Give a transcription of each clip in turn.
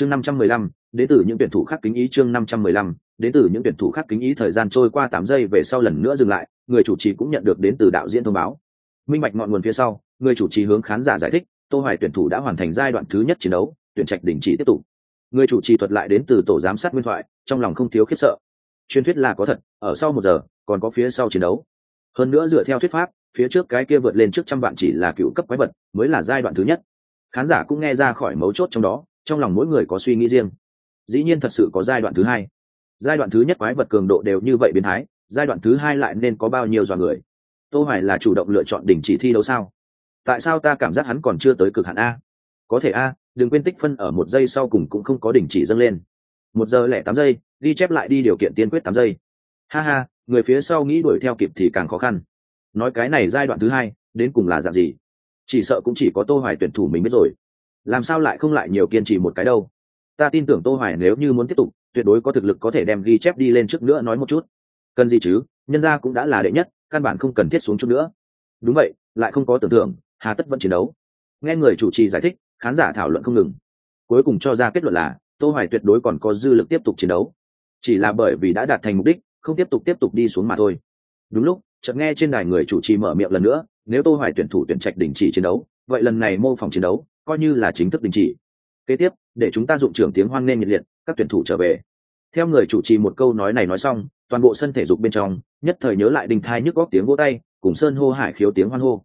chương năm trăm mười lăm đến từ những tuyển thủ khác kính ý chương năm trăm mười lăm đến từ những tuyển thủ khác kính ý thời gian trôi qua tám giây về sau lần nữa dừng lại, người chủ trì cũng nhận được đến từ đạo diễn thông báo. Minh bạch ngọn nguồn phía sau, người chủ trì hướng khán giả giải thích, tô hoài tuyển thủ đã hoàn thành giai đoạn thứ nhất chiến đấu, tuyển trạch đình chỉ tiếp tục. Người chủ trì thuật lại đến từ tổ giám sát nguyên thoại, trong lòng không thiếu khiếp sợ. Truyền thuyết là có thật, ở sau một giờ, còn có phía sau chiến đấu. Hơn nữa dựa theo thuyết pháp, phía trước cái kia vượt lên trước trăm vạn chỉ là cựu cấp quái vật, mới là giai đoạn thứ nhất. Khán giả cũng nghe ra khỏi mấu chốt trong đó trong lòng mỗi người có suy nghĩ riêng. Dĩ nhiên thật sự có giai đoạn thứ hai. Giai đoạn thứ nhất quái vật cường độ đều như vậy biến thái, giai đoạn thứ hai lại nên có bao nhiêu dọa người? Tô hoài là chủ động lựa chọn đình chỉ thi đấu sao? Tại sao ta cảm giác hắn còn chưa tới cực hạn a? Có thể a, đừng quên tích phân ở một giây sau cùng cũng không có đình chỉ dâng lên. Một giờ lẻ tám giây, ghi chép lại đi điều kiện tiên quyết tám giây. Ha ha, người phía sau nghĩ đuổi theo kịp thì càng khó khăn. Nói cái này giai đoạn thứ hai, đến cùng là dạng gì? Chỉ sợ cũng chỉ có tô hoài tuyển thủ mình biết rồi làm sao lại không lại nhiều kiên trì một cái đâu? Ta tin tưởng tô hoài nếu như muốn tiếp tục, tuyệt đối có thực lực có thể đem ghi chép đi lên trước nữa nói một chút. Cần gì chứ? Nhân gia cũng đã là đệ nhất, căn bản không cần thiết xuống chút nữa. Đúng vậy, lại không có tưởng tượng, hà tất vẫn chiến đấu. Nghe người chủ trì giải thích, khán giả thảo luận không ngừng. Cuối cùng cho ra kết luận là, tô hoài tuyệt đối còn có dư lực tiếp tục chiến đấu. Chỉ là bởi vì đã đạt thành mục đích, không tiếp tục tiếp tục đi xuống mà thôi. Đúng lúc, chợt nghe trên đài người chủ trì mở miệng lần nữa, nếu tô hoài tuyển thủ tuyển trạch đình chỉ chiến đấu, vậy lần này mô phỏng chiến đấu coi như là chính thức đình chỉ. Kế tiếp, để chúng ta dụng trưởng tiếng hoan nghênh nhiệt liệt, các tuyển thủ trở về. Theo người chủ trì một câu nói này nói xong, toàn bộ sân thể dục bên trong, nhất thời nhớ lại đình thai nhức góc tiếng vỗ tay, cùng sơn hô hải khiếu tiếng hoan hô.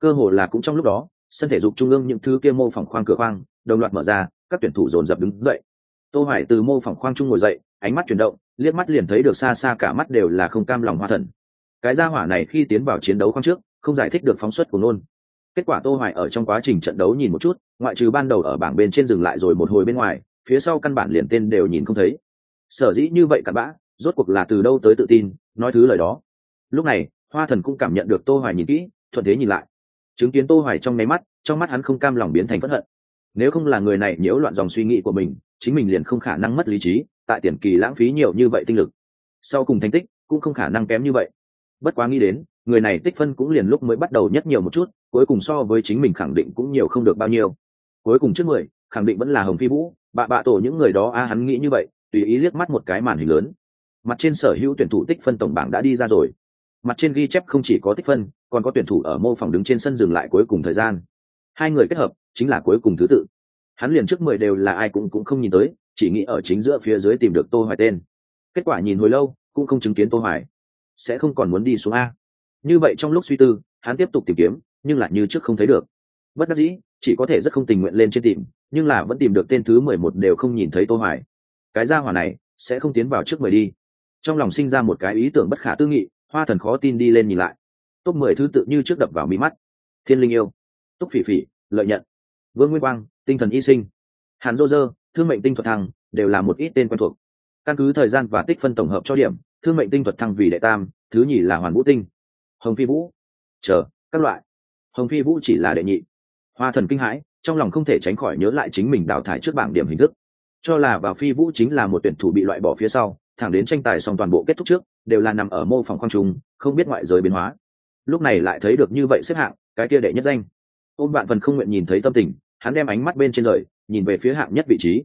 Cơ hồ là cũng trong lúc đó, sân thể dục trung ương những thứ kia mô phỏng khoang cửa khoang, đồng loạt mở ra, các tuyển thủ dồn dập đứng dậy. Tô hoài từ mô phỏng khoang trung ngồi dậy, ánh mắt chuyển động, liếc mắt liền thấy được xa xa cả mắt đều là không cam lòng hoa thần. Cái gia hỏa này khi tiến vào chiến đấu khoang trước, không giải thích được phóng xuất của nôn kết quả tô hoài ở trong quá trình trận đấu nhìn một chút, ngoại trừ ban đầu ở bảng bên trên dừng lại rồi một hồi bên ngoài, phía sau căn bản liền tên đều nhìn không thấy. Sở dĩ như vậy cặn bã, rốt cuộc là từ đâu tới tự tin, nói thứ lời đó. Lúc này, hoa thần cũng cảm nhận được tô hoài nhìn kỹ, thuận thế nhìn lại. Chứng kiến tô hoài trong máy mắt, trong mắt hắn không cam lòng biến thành phẫn hận. Nếu không là người này nhiễu loạn dòng suy nghĩ của mình, chính mình liền không khả năng mất lý trí, tại tiền kỳ lãng phí nhiều như vậy tinh lực. Sau cùng thành tích cũng không khả năng kém như vậy. Bất quá nghĩ đến, người này tích phân cũng liền lúc mới bắt đầu nhất nhiều một chút cuối cùng so với chính mình khẳng định cũng nhiều không được bao nhiêu. Cuối cùng trước mười, khẳng định vẫn là hồng phi vũ, bạ bạ tổ những người đó a, hắn nghĩ như vậy, tùy ý liếc mắt một cái màn hình lớn. Mặt trên sở hữu tuyển thủ tích phân tổng bảng đã đi ra rồi. Mặt trên ghi chép không chỉ có tích phân, còn có tuyển thủ ở mô phỏng đứng trên sân dừng lại cuối cùng thời gian. Hai người kết hợp, chính là cuối cùng thứ tự. Hắn liền trước mười đều là ai cũng cũng không nhìn tới, chỉ nghĩ ở chính giữa phía dưới tìm được tô hoài tên. Kết quả nhìn hồi lâu, cũng không chứng kiến tô hoài. Sẽ không còn muốn đi xuống a. Như vậy trong lúc suy tư, hắn tiếp tục tìm kiếm nhưng lại như trước không thấy được. Bất đắc dĩ, chỉ có thể rất không tình nguyện lên trên tìm, nhưng là vẫn tìm được tên thứ mười một đều không nhìn thấy tô hoài. Cái gia hỏa này sẽ không tiến vào trước mười đi. Trong lòng sinh ra một cái ý tưởng bất khả tư nghị, hoa thần khó tin đi lên nhìn lại. Top mười thứ tự như trước đập vào mi mắt. Thiên linh yêu. Túc phỉ phỉ, lợi nhận. Vương nguyên quang, tinh thần y sinh. Hàn dô dơ, thương mệnh tinh thuật thăng, đều là một ít tên quen thuộc. Căn cứ thời gian và tích phân tổng hợp cho điểm, thương mệnh tinh thuật thăng vì đệ tam, thứ nhì là hoàn vũ tinh. Hồng phi vũ. Chờ, các loại hồng phi vũ chỉ là đệ nhị. Hoa thần kinh hãi, trong lòng không thể tránh khỏi nhớ lại chính mình đào thải trước bảng điểm hình thức. Cho là vào phi vũ chính là một tuyển thủ bị loại bỏ phía sau, thẳng đến tranh tài xong toàn bộ kết thúc trước, đều là nằm ở mô phòng khoang trung, không biết ngoại giới biến hóa. Lúc này lại thấy được như vậy xếp hạng, cái kia đệ nhất danh. Ôm bạn phần không nguyện nhìn thấy tâm tình, hắn đem ánh mắt bên trên rời, nhìn về phía hạng nhất vị trí.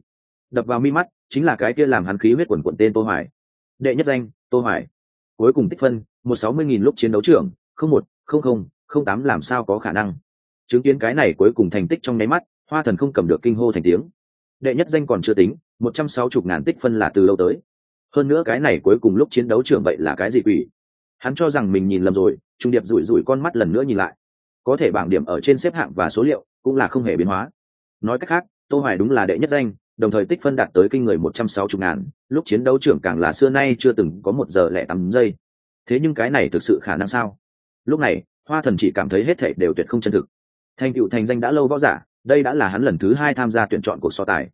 Đập vào mi mắt, chính là cái kia làm hắn khí huyết quần quận tên tô hoài. Đệ nhất danh, tô hoài. Cuối cùng tích phân, một sáu mươi nghìn lúc chiến đấu trưởng, không một, không không không tám làm sao có khả năng. Chứng kiến cái này cuối cùng thành tích trong nháy mắt, hoa thần không cầm được kinh hô thành tiếng. Đệ nhất danh còn chưa tính, một trăm sáu chục ngàn tích phân là từ lâu tới. Hơn nữa cái này cuối cùng lúc chiến đấu trưởng vậy là cái gì quỷ? Hắn cho rằng mình nhìn lầm rồi, trung điệp rủi rủi con mắt lần nữa nhìn lại. Có thể bảng điểm ở trên xếp hạng và số liệu cũng là không hề biến hóa. Nói cách khác, tô hoài đúng là đệ nhất danh, đồng thời tích phân đạt tới kinh người một trăm sáu chục ngàn, lúc chiến đấu trưởng càng là xưa nay chưa từng có một giờ lẻ tám giây. Thế nhưng cái này thực sự khả năng sao? Lúc này hoa thần chỉ cảm thấy hết thể đều tuyệt không chân thực. Thành cựu thành danh đã lâu võ giả, đây đã là hắn lần thứ hai tham gia tuyển chọn cuộc so tài.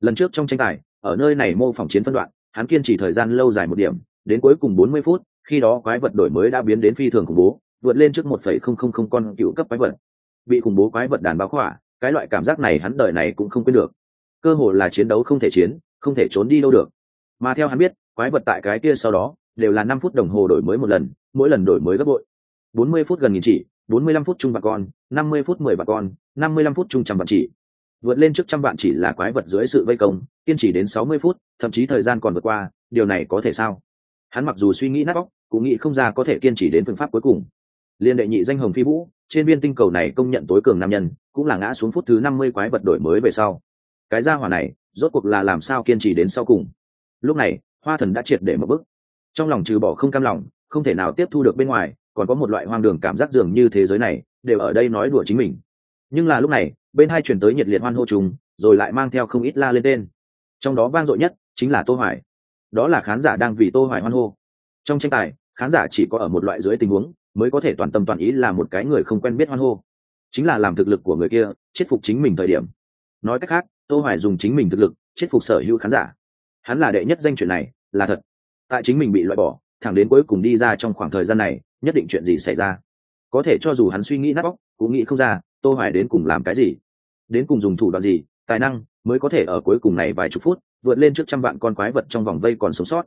Lần trước trong tranh tài, ở nơi này mô phỏng chiến phân đoạn, hắn kiên trì thời gian lâu dài một điểm, đến cuối cùng bốn mươi phút, khi đó quái vật đổi mới đã biến đến phi thường khủng bố, vượt lên trước một phẩy không không không con cựu cấp quái vật. Bị khủng bố quái vật đàn báo khỏa, cái loại cảm giác này hắn đời này cũng không quên được. Cơ hội là chiến đấu không thể chiến, không thể trốn đi đâu được. Mà theo hắn biết, quái vật tại cái kia sau đó, đều là năm phút đồng hồ đổi mới một lần, mỗi lần đổi mới gấp bội bốn mươi phút gần nghìn chỉ, bốn mươi lăm phút chung bà con, năm mươi phút mười bà con, năm mươi lăm phút chung trăm bạn chỉ. Vượt lên trước trăm bạn chỉ là quái vật dưới sự vây công, kiên trì đến sáu mươi phút, thậm chí thời gian còn vượt qua, điều này có thể sao? Hắn mặc dù suy nghĩ nát óc, cũng nghĩ không ra có thể kiên trì đến phương pháp cuối cùng. Liên đệ nhị danh hồng phi vũ, trên viên tinh cầu này công nhận tối cường nam nhân, cũng là ngã xuống phút thứ năm mươi quái vật đổi mới về sau. Cái gia hỏa này, rốt cuộc là làm sao kiên trì đến sau cùng? Lúc này, hoa thần đã triệt để một bước. Trong lòng trừ bỏ không cam lòng, không thể nào tiếp thu được bên ngoài còn có một loại hoang đường cảm giác dường như thế giới này đều ở đây nói đùa chính mình. Nhưng là lúc này, bên hai chuyển tới nhiệt liệt hoan hô trùng, rồi lại mang theo không ít la lên tên. Trong đó vang dội nhất chính là tô hoài. Đó là khán giả đang vì tô hoài hoan hô. Trong tranh tài, khán giả chỉ có ở một loại dưới tình huống mới có thể toàn tâm toàn ý là một cái người không quen biết hoan hô. Chính là làm thực lực của người kia, chết phục chính mình thời điểm. Nói cách khác, tô hoài dùng chính mình thực lực, chết phục sở hữu khán giả. Hắn là đệ nhất danh chuyện này, là thật. Tại chính mình bị loại bỏ thẳng đến cuối cùng đi ra trong khoảng thời gian này nhất định chuyện gì xảy ra? Có thể cho dù hắn suy nghĩ nát bóc, cũng nghĩ không ra tô hoài đến cùng làm cái gì? Đến cùng dùng thủ đoạn gì tài năng mới có thể ở cuối cùng này vài chục phút vượt lên trước trăm vạn con quái vật trong vòng vây còn sống sót?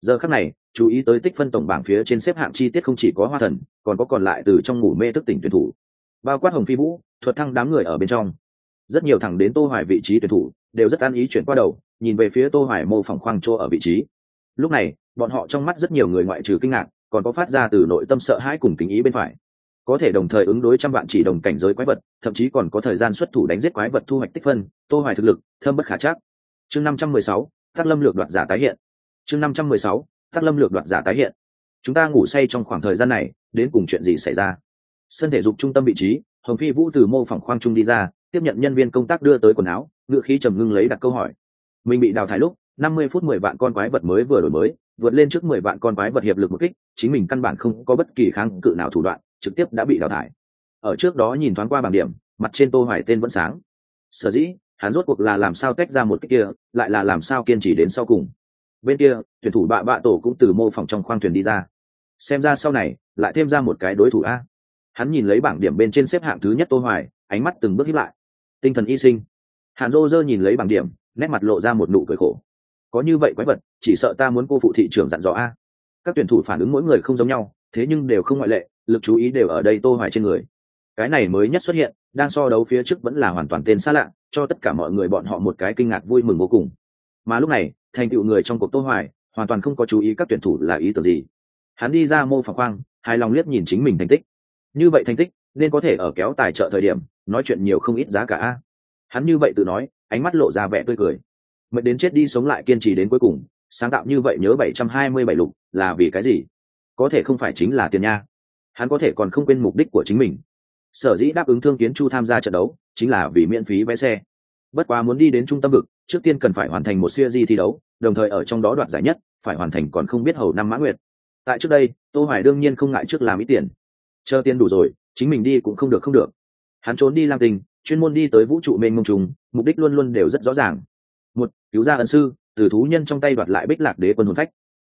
Giờ khắc này chú ý tới tích phân tổng bảng phía trên xếp hạng chi tiết không chỉ có hoa thần còn có còn lại từ trong ngủ mê thức tỉnh tuyển thủ. Bao quát hồng phi vũ thuật thăng đám người ở bên trong. Rất nhiều thằng đến tô hoài vị trí tuyển thủ đều rất an ý chuyển qua đầu nhìn về phía tô hoài mô phỏng khoang chỗ ở vị trí. Lúc này bọn họ trong mắt rất nhiều người ngoại trừ kinh ngạc còn có phát ra từ nội tâm sợ hãi cùng kính ý bên phải. Có thể đồng thời ứng đối trăm vạn chỉ đồng cảnh giới quái vật thậm chí còn có thời gian xuất thủ đánh giết quái vật thu hoạch tích phân tô hoài thực lực thâm bất khả chắc. Chương 516, tác lâm lược đoạt giả tái hiện. Chương 516, tác lâm lược đoạt giả tái hiện. Chúng ta ngủ say trong khoảng thời gian này đến cùng chuyện gì xảy ra? Sân thể dục trung tâm vị trí hồng phi vũ từ mô phỏng khoang trung đi ra tiếp nhận nhân viên công tác đưa tới quần áo ngựa khí trầm ngưng lấy đặt câu hỏi. Mình bị đào thải lúc 50 phút 10 vạn con quái vật mới vừa đổi mới, vượt lên trước 10 vạn con quái vật hiệp lực một kích, chính mình căn bản không có bất kỳ kháng cự nào thủ đoạn, trực tiếp đã bị đào thải. Ở trước đó nhìn thoáng qua bảng điểm, mặt trên tô hoài tên vẫn sáng. Sở dĩ, hắn rốt cuộc là làm sao tách ra một cái kia, lại là làm sao kiên trì đến sau cùng. Bên kia, tuyển thủ bạ bạ tổ cũng từ mô phỏng trong khoang thuyền đi ra. Xem ra sau này, lại thêm ra một cái đối thủ a. Hắn nhìn lấy bảng điểm bên trên xếp hạng thứ nhất tô hoài, ánh mắt từng bước hiếp lại. Tinh thần y sinh. Hàn rô dơ nhìn lấy bảng điểm, nét mặt lộ ra một nụ cười khổ có như vậy quái vật, chỉ sợ ta muốn cô phụ thị trường dặn dò a. Các tuyển thủ phản ứng mỗi người không giống nhau, thế nhưng đều không ngoại lệ, lực chú ý đều ở đây tô hoài trên người. Cái này mới nhất xuất hiện, đang so đấu phía trước vẫn là hoàn toàn tên xa lạ, cho tất cả mọi người bọn họ một cái kinh ngạc vui mừng vô cùng. Mà lúc này, thành tựu người trong cuộc tô hoài, hoàn toàn không có chú ý các tuyển thủ là ý tưởng gì. Hắn đi ra mô phỏng khoang, hài lòng liếc nhìn chính mình thành tích. Như vậy thành tích, nên có thể ở kéo tài trợ thời điểm, nói chuyện nhiều không ít giá cả hắn như vậy tự nói, ánh mắt lộ ra vẻ tươi cười mệnh đến chết đi sống lại kiên trì đến cuối cùng, sáng tạo như vậy nhớ 727 lục là vì cái gì? Có thể không phải chính là tiền nha. Hắn có thể còn không quên mục đích của chính mình. Sở dĩ đáp ứng thương kiến chu tham gia trận đấu, chính là vì miễn phí vé xe. Bất quá muốn đi đến trung tâm vực, trước tiên cần phải hoàn thành một siêu di thi đấu, đồng thời ở trong đó đoạt giải nhất, phải hoàn thành còn không biết hầu năm mã nguyệt. Tại trước đây, tô hoài đương nhiên không ngại trước làm ít tiền. Chờ tiền đủ rồi, chính mình đi cũng không được không được. Hắn trốn đi lang tình chuyên môn đi tới vũ trụ mênh mông trùng, mục đích luôn luôn đều rất rõ ràng một, cứu ra ân sư, từ thú nhân trong tay đoạt lại bích lạc đế quân hồn phách.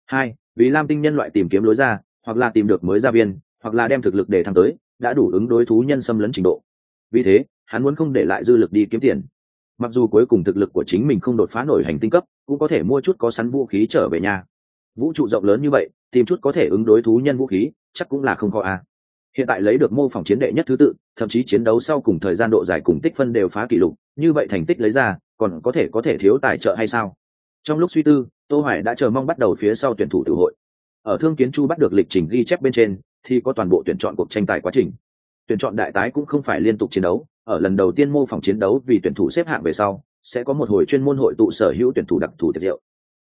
Hai, vì lam tinh nhân loại tìm kiếm lối ra, hoặc là tìm được mới gia viên, hoặc là đem thực lực để thăng tới, đã đủ ứng đối thú nhân xâm lấn trình độ. Vì thế, hắn muốn không để lại dư lực đi kiếm tiền. Mặc dù cuối cùng thực lực của chính mình không đột phá nổi hành tinh cấp, cũng có thể mua chút có sắn vũ khí trở về nhà. Vũ trụ rộng lớn như vậy, tìm chút có thể ứng đối thú nhân vũ khí, chắc cũng là không khó à? hiện tại lấy được mô phỏng chiến đệ nhất thứ tự, thậm chí chiến đấu sau cùng thời gian độ dài cùng tích phân đều phá kỷ lục, như vậy thành tích lấy ra còn có thể có thể thiếu tài trợ hay sao? Trong lúc suy tư, tô hoài đã chờ mong bắt đầu phía sau tuyển thủ tự hội. Ở thương kiến chu bắt được lịch trình ghi chép bên trên, thì có toàn bộ tuyển chọn cuộc tranh tài quá trình. Tuyển chọn đại tái cũng không phải liên tục chiến đấu, ở lần đầu tiên mô phỏng chiến đấu vì tuyển thủ xếp hạng về sau, sẽ có một hồi chuyên môn hội tụ sở hữu tuyển thủ đặc thù tiệc rượu.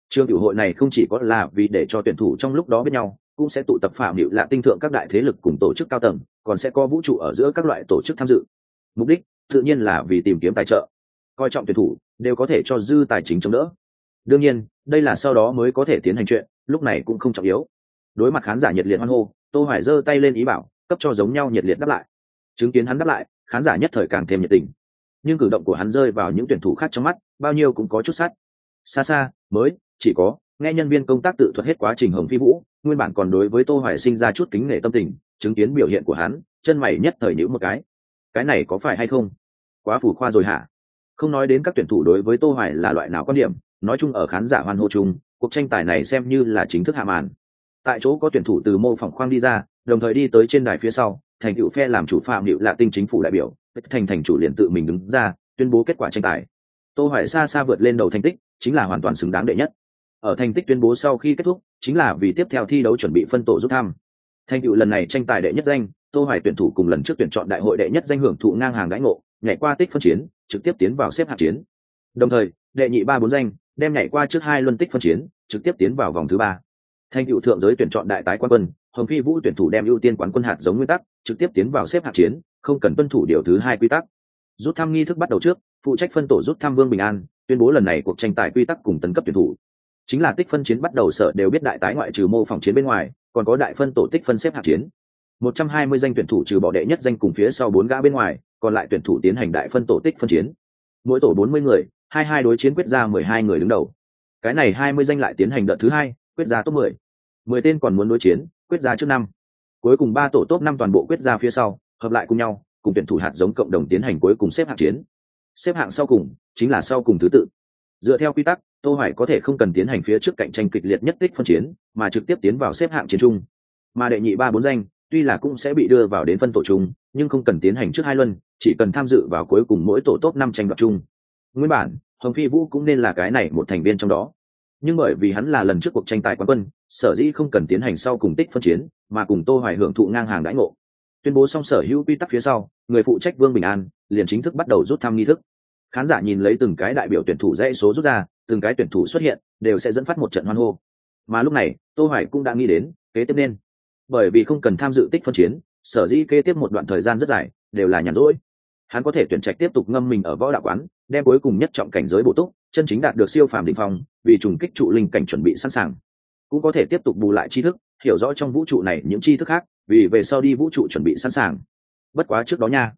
Trường tiểu hội này không chỉ có là vì để cho tuyển thủ trong lúc đó với nhau, cũng sẽ tụ tập phạm hiệu lạ tinh thượng các đại thế lực cùng tổ chức cao tầng, còn sẽ có vũ trụ ở giữa các loại tổ chức tham dự. Mục đích, tự nhiên là vì tìm kiếm tài trợ coi trọng tuyển thủ, đều có thể cho dư tài chính chống đỡ. Đương nhiên, đây là sau đó mới có thể tiến hành chuyện, lúc này cũng không trọng yếu. Đối mặt khán giả nhiệt liệt hoan hô, tô hoài giơ tay lên ý bảo, cấp cho giống nhau nhiệt liệt đáp lại. Chứng kiến hắn đáp lại, khán giả nhất thời càng thêm nhiệt tình. Nhưng cử động của hắn rơi vào những tuyển thủ khác trong mắt, bao nhiêu cũng có chút sát. xa xa, mới, chỉ có, nghe nhân viên công tác tự thuật hết quá trình hồng phi vũ, nguyên bản còn đối với tô hoài sinh ra chút kính nể tâm tình, chứng kiến biểu hiện của hắn, chân mày nhất thời nhíu một cái. Cái này có phải hay không? Quá phủ khoa rồi hả? Không nói đến các tuyển thủ đối với tô hoài là loại nào quan điểm, nói chung ở khán giả hoan hô chung, cuộc tranh tài này xem như là chính thức hạ màn. Tại chỗ có tuyển thủ từ mô phỏng khoang đi ra, đồng thời đi tới trên đài phía sau, thành cựu phe làm chủ phạm liệu là tinh chính phủ đại biểu, thành thành chủ liền tự mình đứng ra, tuyên bố kết quả tranh tài. Tô hoài xa xa vượt lên đầu thành tích, chính là hoàn toàn xứng đáng đệ nhất. Ở thành tích tuyên bố sau khi kết thúc, chính là vì tiếp theo thi đấu chuẩn bị phân tổ rút thăm. Thành tựu lần này tranh tài đệ nhất danh, tô hoài tuyển thủ cùng lần trước tuyển chọn đại hội đệ nhất danh hưởng thụ ngang hàng đãi ngộ, nhảy qua tích phân chiến trực tiếp tiến vào xếp hạng chiến. Đồng thời, đệ nhị ba bốn danh đem nhảy qua trước hai luân tích phân chiến, trực tiếp tiến vào vòng thứ ba. Thành tựu thượng giới tuyển chọn đại tái quán quân, hồng phi vũ tuyển thủ đem ưu tiên quán quân hạt giống nguyên tắc, trực tiếp tiến vào xếp hạng chiến, không cần tuân thủ điều thứ hai quy tắc. Rút thăm nghi thức bắt đầu trước, phụ trách phân tổ rút thăm vương bình an, tuyên bố lần này cuộc tranh tài quy tắc cùng tấn cấp tuyển thủ. Chính là tích phân chiến bắt đầu sở đều biết đại tái ngoại trừ mô phỏng chiến bên ngoài, còn có đại phân tổ tích phân xếp hạng chiến. Một trăm hai mươi danh tuyển thủ trừ bỏ đệ nhất danh cùng phía sau bốn gã bên ngoài còn lại tuyển thủ tiến hành đại phân tổ tích phân chiến. Mỗi tổ bốn mươi người, hai hai đối chiến quyết ra mười hai người đứng đầu. Cái này hai mươi danh lại tiến hành đợt thứ hai, quyết ra top mười. Mười tên còn muốn đối chiến, quyết ra trước năm. Cuối cùng ba tổ top năm toàn bộ quyết ra phía sau, hợp lại cùng nhau, cùng tuyển thủ hạt giống cộng đồng tiến hành cuối cùng xếp hạng chiến. Xếp hạng sau cùng, chính là sau cùng thứ tự. Dựa theo quy tắc, tô hoài có thể không cần tiến hành phía trước cạnh tranh kịch liệt nhất tích phân chiến, mà trực tiếp tiến vào xếp hạng chiến trung mà đệ nhị ba bốn danh tuy là cũng sẽ bị đưa vào đến phân tổ chung, nhưng không cần tiến hành trước hai luân, chỉ cần tham dự vào cuối cùng mỗi tổ top năm tranh đoạt chung. Nguyên bản, hồng phi vũ cũng nên là cái này một thành viên trong đó. Nhưng bởi vì hắn là lần trước cuộc tranh tài quán quân, sở dĩ không cần tiến hành sau cùng tích phân chiến, mà cùng tô hoài hưởng thụ ngang hàng đãi ngộ. Tuyên bố xong sở hữu quy tắc phía sau, người phụ trách vương bình an liền chính thức bắt đầu rút thăm nghi thức. Khán giả nhìn lấy từng cái đại biểu tuyển thủ dãy số rút ra, từng cái tuyển thủ xuất hiện, đều sẽ dẫn phát một trận hoan hô. Mà lúc này, tô hoài cũng đã nghĩ đến, kế tiếp nên bởi vì không cần tham dự tích phân chiến, sở dĩ kế tiếp một đoạn thời gian rất dài, đều là nhàn rỗi. Hắn có thể tuyển trạch tiếp tục ngâm mình ở võ đạo quán, đem cuối cùng nhất trọng cảnh giới bổ túc, chân chính đạt được siêu phàm đỉnh phong, vì trùng kích trụ linh cảnh chuẩn bị sẵn sàng. Cũng có thể tiếp tục bù lại tri thức, hiểu rõ trong vũ trụ này những tri thức khác, vì về sau đi vũ trụ chuẩn bị sẵn sàng. Bất quá trước đó nha,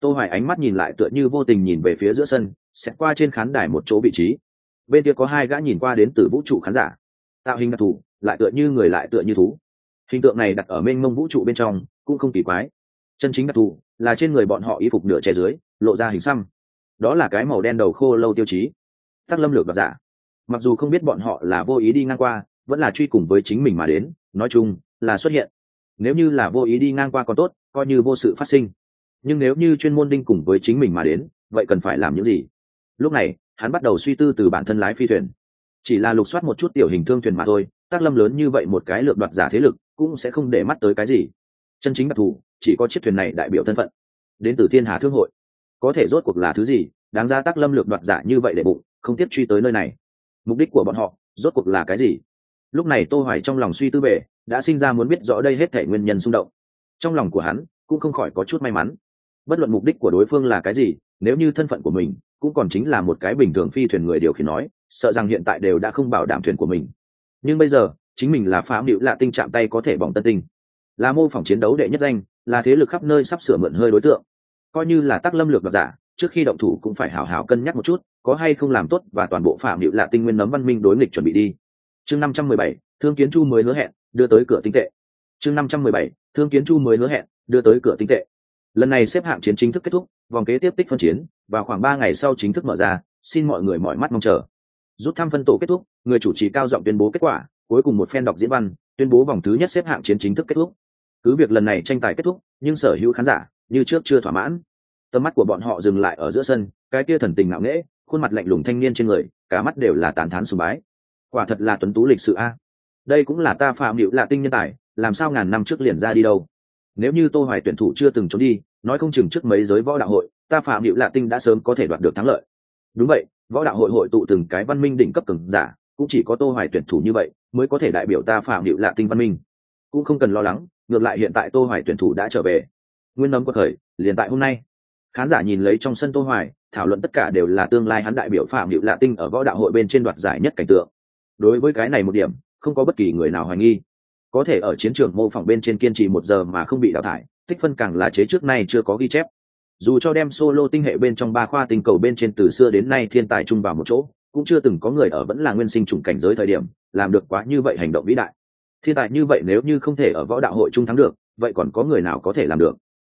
tô hoài ánh mắt nhìn lại tựa như vô tình nhìn về phía giữa sân sẽ qua trên khán đài một chỗ vị trí. Bên kia có hai gã nhìn qua đến từ vũ trụ khán giả. Tạo hình đặc thù, lại tựa như người lại tựa như thú hình tượng này đặt ở mênh mông vũ trụ bên trong, cũng không kỳ quái. Chân chính đặc thù là trên người bọn họ y phục nửa che dưới, lộ ra hình xăm. Đó là cái màu đen đầu khô lâu tiêu chí. Tắc lâm lược đoạt giả mặc dù không biết bọn họ là vô ý đi ngang qua, vẫn là truy cùng với chính mình mà đến, nói chung là xuất hiện. Nếu như là vô ý đi ngang qua còn tốt, coi như vô sự phát sinh. Nhưng nếu như chuyên môn đinh cùng với chính mình mà đến, vậy cần phải làm những gì? Lúc này, hắn bắt đầu suy tư từ bản thân lái phi thuyền. Chỉ là lục soát một chút tiểu hình thương thuyền mà thôi tác lâm lớn như vậy một cái lượng đoạt giả thế lực cũng sẽ không để mắt tới cái gì. Chân chính đặc thù, chỉ có chiếc thuyền này đại biểu thân phận. Đến từ thiên hà thương hội. Có thể rốt cuộc là thứ gì, đáng ra tác lâm lược đoạt giả như vậy để bụng, không tiếp truy tới nơi này. Mục đích của bọn họ, rốt cuộc là cái gì? Lúc này tô hoài trong lòng suy tư về đã sinh ra muốn biết rõ đây hết thể nguyên nhân xung động. Trong lòng của hắn, cũng không khỏi có chút may mắn. Bất luận mục đích của đối phương là cái gì, nếu như thân phận của mình, cũng còn chính là một cái bình thường phi thuyền người điều khiển nói, sợ rằng hiện tại đều đã không bảo đảm thuyền của mình. Nhưng bây giờ chính mình là phá hữu lạ tinh chạm tay có thể bỏng tân tinh. Là mô phỏng chiến đấu đệ nhất danh, là thế lực khắp nơi sắp sửa mượn hơi đối tượng. Coi như là tác lâm lược đoạt giả trước khi động thủ cũng phải hào hào cân nhắc một chút, có hay không làm tốt và toàn bộ phạm hữu lạ tinh nguyên nấm văn minh đối nghịch chuẩn bị đi. Chương năm trăm mười bảy, thương kiến chu mới hứa hẹn, đưa tới cửa tinh tệ. Chương năm trăm mười bảy, thương kiến chu mới hứa hẹn, đưa tới cửa tinh tệ. Lần này xếp hạng chiến chính thức kết thúc, vòng kế tiếp tích phân chiến, và khoảng ba ngày sau chính thức mở ra, xin mọi người mọi mắt mong chờ. Rút thăm phân tổ kết thúc, người chủ trì cao giọng tuyên bố kết quả cuối cùng một phen đọc diễn văn, tuyên bố vòng thứ nhất xếp hạng chiến chính thức kết thúc. Cứ việc lần này tranh tài kết thúc, nhưng sở hữu khán giả như trước chưa thỏa mãn. Tầm mắt của bọn họ dừng lại ở giữa sân, cái kia thần tình ngạo nghễ, khuôn mặt lạnh lùng thanh niên trên người, cả mắt đều là tán thán sùng bái. Quả thật là tuấn tú lịch sự a. Đây cũng là ta phạm hữu lạ tinh nhân tài, làm sao ngàn năm trước liền ra đi đâu? Nếu như tô hoài tuyển thủ chưa từng trốn đi, nói không chừng trước mấy giới võ đạo hội, ta phạm hữu lạ tinh đã sớm có thể đoạt được thắng lợi. Đúng vậy, võ đạo hội hội tụ từng cái văn minh đỉnh cấp cường giả, cũng chỉ có tô hoài tuyển thủ như vậy mới có thể đại biểu ta phạm hiệu lạ tinh văn minh. Cũng không cần lo lắng, ngược lại hiện tại tô hoài tuyển thủ đã trở về. Nguyên nấm quật khởi, liền tại hôm nay. Khán giả nhìn lấy trong sân tô hoài, thảo luận tất cả đều là tương lai hắn đại biểu phạm hiệu lạ tinh ở võ đạo hội bên trên đoạt giải nhất cảnh tượng. Đối với cái này một điểm, không có bất kỳ người nào hoài nghi. Có thể ở chiến trường mô phỏng bên trên kiên trì một giờ mà không bị đào thải, tích phân càng là chế trước nay chưa có ghi chép. Dù cho đem solo tinh hệ bên trong ba khoa tinh cầu bên trên từ xưa đến nay thiên tài chung vào một chỗ, cũng chưa từng có người ở vẫn là nguyên sinh chủng cảnh giới thời điểm làm được quá như vậy hành động vĩ đại. Thiên tài như vậy nếu như không thể ở võ đạo hội trung thắng được, vậy còn có người nào có thể làm được?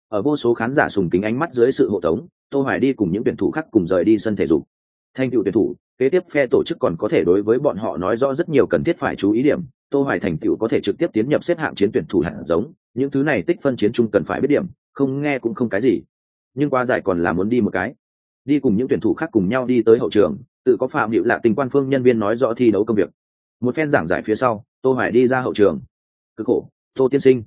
Ở vô số khán giả sùng kính ánh mắt dưới sự hộ tống, tô hoài đi cùng những tuyển thủ khác cùng rời đi sân thể dục. Thanh tựu tuyển thủ, kế tiếp phe tổ chức còn có thể đối với bọn họ nói rõ rất nhiều cần thiết phải chú ý điểm, tô hoài thành tựu có thể trực tiếp tiến nhập xếp hạng chiến tuyển thủ hạng giống, những thứ này tích phân chiến chung cần phải biết điểm, không nghe cũng không cái gì. Nhưng qua giải còn là muốn đi một cái. Đi cùng những tuyển thủ khác cùng nhau đi tới hậu trường, tự có phạm hiệu lạ tình quan phương nhân viên nói rõ thi đấu công việc một phen giảng giải phía sau, tô hoài đi ra hậu trường. Cực khổ, tô tiên sinh.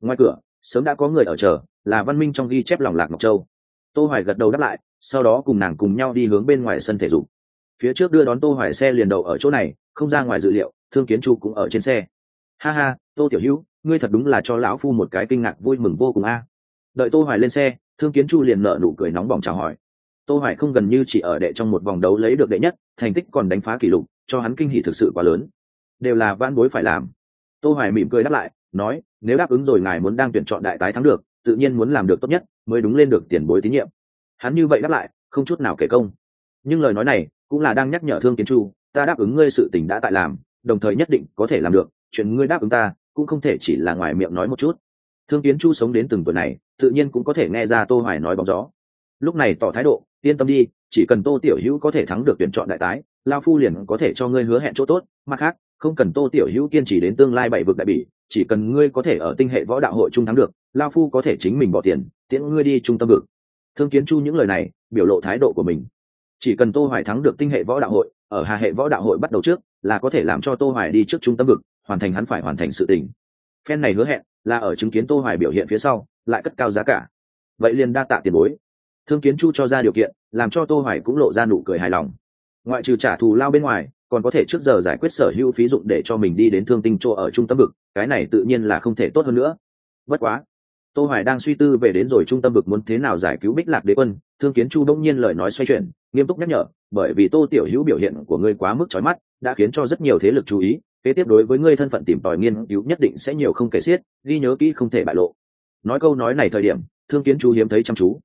Ngoài cửa, sớm đã có người ở chờ, là văn minh trong ghi chép lòng lạc ngọc châu. Tô hoài gật đầu đáp lại, sau đó cùng nàng cùng nhau đi hướng bên ngoài sân thể dục. Phía trước đưa đón tô hoài xe liền đầu ở chỗ này, không ra ngoài dự liệu, thương kiến chu cũng ở trên xe. Ha ha, tô tiểu hữu, ngươi thật đúng là cho lão phu một cái kinh ngạc vui mừng vô cùng a. Đợi tô hoài lên xe, thương kiến chu liền nở nụ cười nóng bỏng chào hỏi. Tô hoài không gần như chỉ ở đệ trong một vòng đấu lấy được đệ nhất, thành tích còn đánh phá kỷ lục cho hắn kinh hỉ thực sự quá lớn. Đều là van bối phải làm. Tô hoài mỉm cười đáp lại, nói, nếu đáp ứng rồi ngài muốn đang tuyển chọn đại tái thắng được, tự nhiên muốn làm được tốt nhất, mới đúng lên được tiền bối tín nhiệm. Hắn như vậy đáp lại, không chút nào kể công. Nhưng lời nói này cũng là đang nhắc nhở thương kiến chu, ta đáp ứng ngươi sự tình đã tại làm, đồng thời nhất định có thể làm được, chuyện ngươi đáp ứng ta cũng không thể chỉ là ngoài miệng nói một chút. Thương kiến chu sống đến từng tuổi này, tự nhiên cũng có thể nghe ra tô hoài nói bóng gió. Lúc này tỏ thái độ yên tâm đi, chỉ cần tô tiểu hữu có thể thắng được tuyển chọn đại tái, lao phu liền có thể cho ngươi hứa hẹn chỗ tốt. Mặt khác, không cần tô tiểu hữu kiên trì đến tương lai bảy vực đại bỉ, chỉ cần ngươi có thể ở tinh hệ võ đạo hội trung thắng được, lao phu có thể chính mình bỏ tiền, tiễn ngươi đi trung tâm vực. Thương kiến chu những lời này, biểu lộ thái độ của mình. Chỉ cần tô hoài thắng được tinh hệ võ đạo hội, ở hà hệ võ đạo hội bắt đầu trước, là có thể làm cho tô hoài đi trước trung tâm vực, hoàn thành hắn phải hoàn thành sự tình. Phen này hứa hẹn, là ở chứng kiến tô hoài biểu hiện phía sau, lại cất cao giá cả. Vậy liền đa tạ tiền bối thương kiến chu cho ra điều kiện, làm cho tô hoài cũng lộ ra nụ cười hài lòng. Ngoại trừ trả thù lao bên ngoài, còn có thể trước giờ giải quyết sở hữu phí dụng để cho mình đi đến thương tinh chỗ ở trung tâm vực, cái này tự nhiên là không thể tốt hơn nữa. Bất quá, tô hoài đang suy tư về đến rồi trung tâm vực muốn thế nào giải cứu bích lạc đế quân, thương kiến chu đông nhiên lời nói xoay chuyển, nghiêm túc nhắc nhở, bởi vì tô tiểu hữu biểu hiện của ngươi quá mức chói mắt, đã khiến cho rất nhiều thế lực chú ý, kế tiếp đối với ngươi thân phận tìm tòi nghiên cứu nhất định sẽ nhiều không kể xiết, ghi nhớ kỹ không thể bại lộ. Nói câu nói này thời điểm, thương kiến chu hiếm thấy chăm chú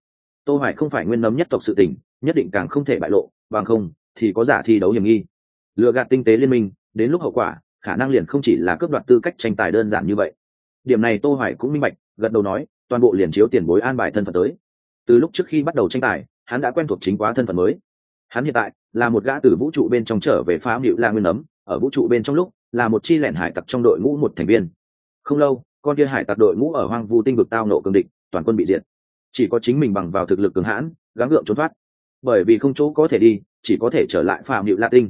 tô hoài không phải nguyên nấm nhất tộc sự tình, nhất định càng không thể bại lộ, bằng không thì có giả thi đấu hiểm nghi. Lừa gạt tinh tế liên minh, đến lúc hậu quả, khả năng liền không chỉ là cướp đoạt tư cách tranh tài đơn giản như vậy. Điểm này tô hoài cũng minh bạch, gật đầu nói, toàn bộ liền chiếu tiền bối an bài thân phận tới. Từ lúc trước khi bắt đầu tranh tài, hắn đã quen thuộc chính quá thân phận mới. Hắn hiện tại là một gã từ vũ trụ bên trong trở về phá hiệu la nguyên nấm, ở vũ trụ bên trong lúc là một chi lẻn hải tặc trong đội ngũ một thành viên. Không lâu, con kia hải tặc đội ngũ ở hoang vu tinh vực tao nộ cường địch, toàn quân bị diệt chỉ có chính mình bằng vào thực lực cường hãn, gắng gượng trốn thoát. Bởi vì không chỗ có thể đi, chỉ có thể trở lại phạm hiệu la tinh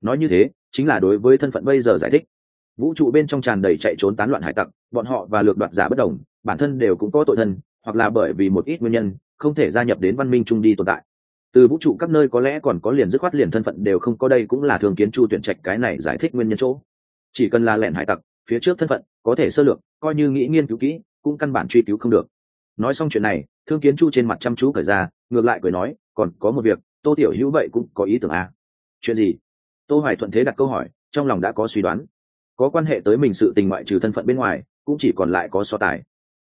nói như thế, chính là đối với thân phận bây giờ giải thích. Vũ trụ bên trong tràn đầy chạy trốn tán loạn hải tặc, bọn họ và lược đoạt giả bất đồng, bản thân đều cũng có tội thân, hoặc là bởi vì một ít nguyên nhân, không thể gia nhập đến văn minh trung đi tồn tại. Từ vũ trụ các nơi có lẽ còn có liền dứt khoát liền thân phận đều không có đây cũng là thường kiến chu tuyển trạch cái này giải thích nguyên nhân chỗ. Chỉ cần là lẻn hải tặc, phía trước thân phận có thể sơ lược, coi như nghĩ nghiên cứu kỹ, cũng căn bản truy cứu không được. Nói xong chuyện này thương kiến chu trên mặt chăm chú cởi ra, ngược lại cười nói, còn có một việc, tô tiểu hữu vậy cũng có ý tưởng à. chuyện gì? Tô hoài thuận thế đặt câu hỏi, trong lòng đã có suy đoán. Có quan hệ tới mình sự tình ngoại trừ thân phận bên ngoài, cũng chỉ còn lại có so tài.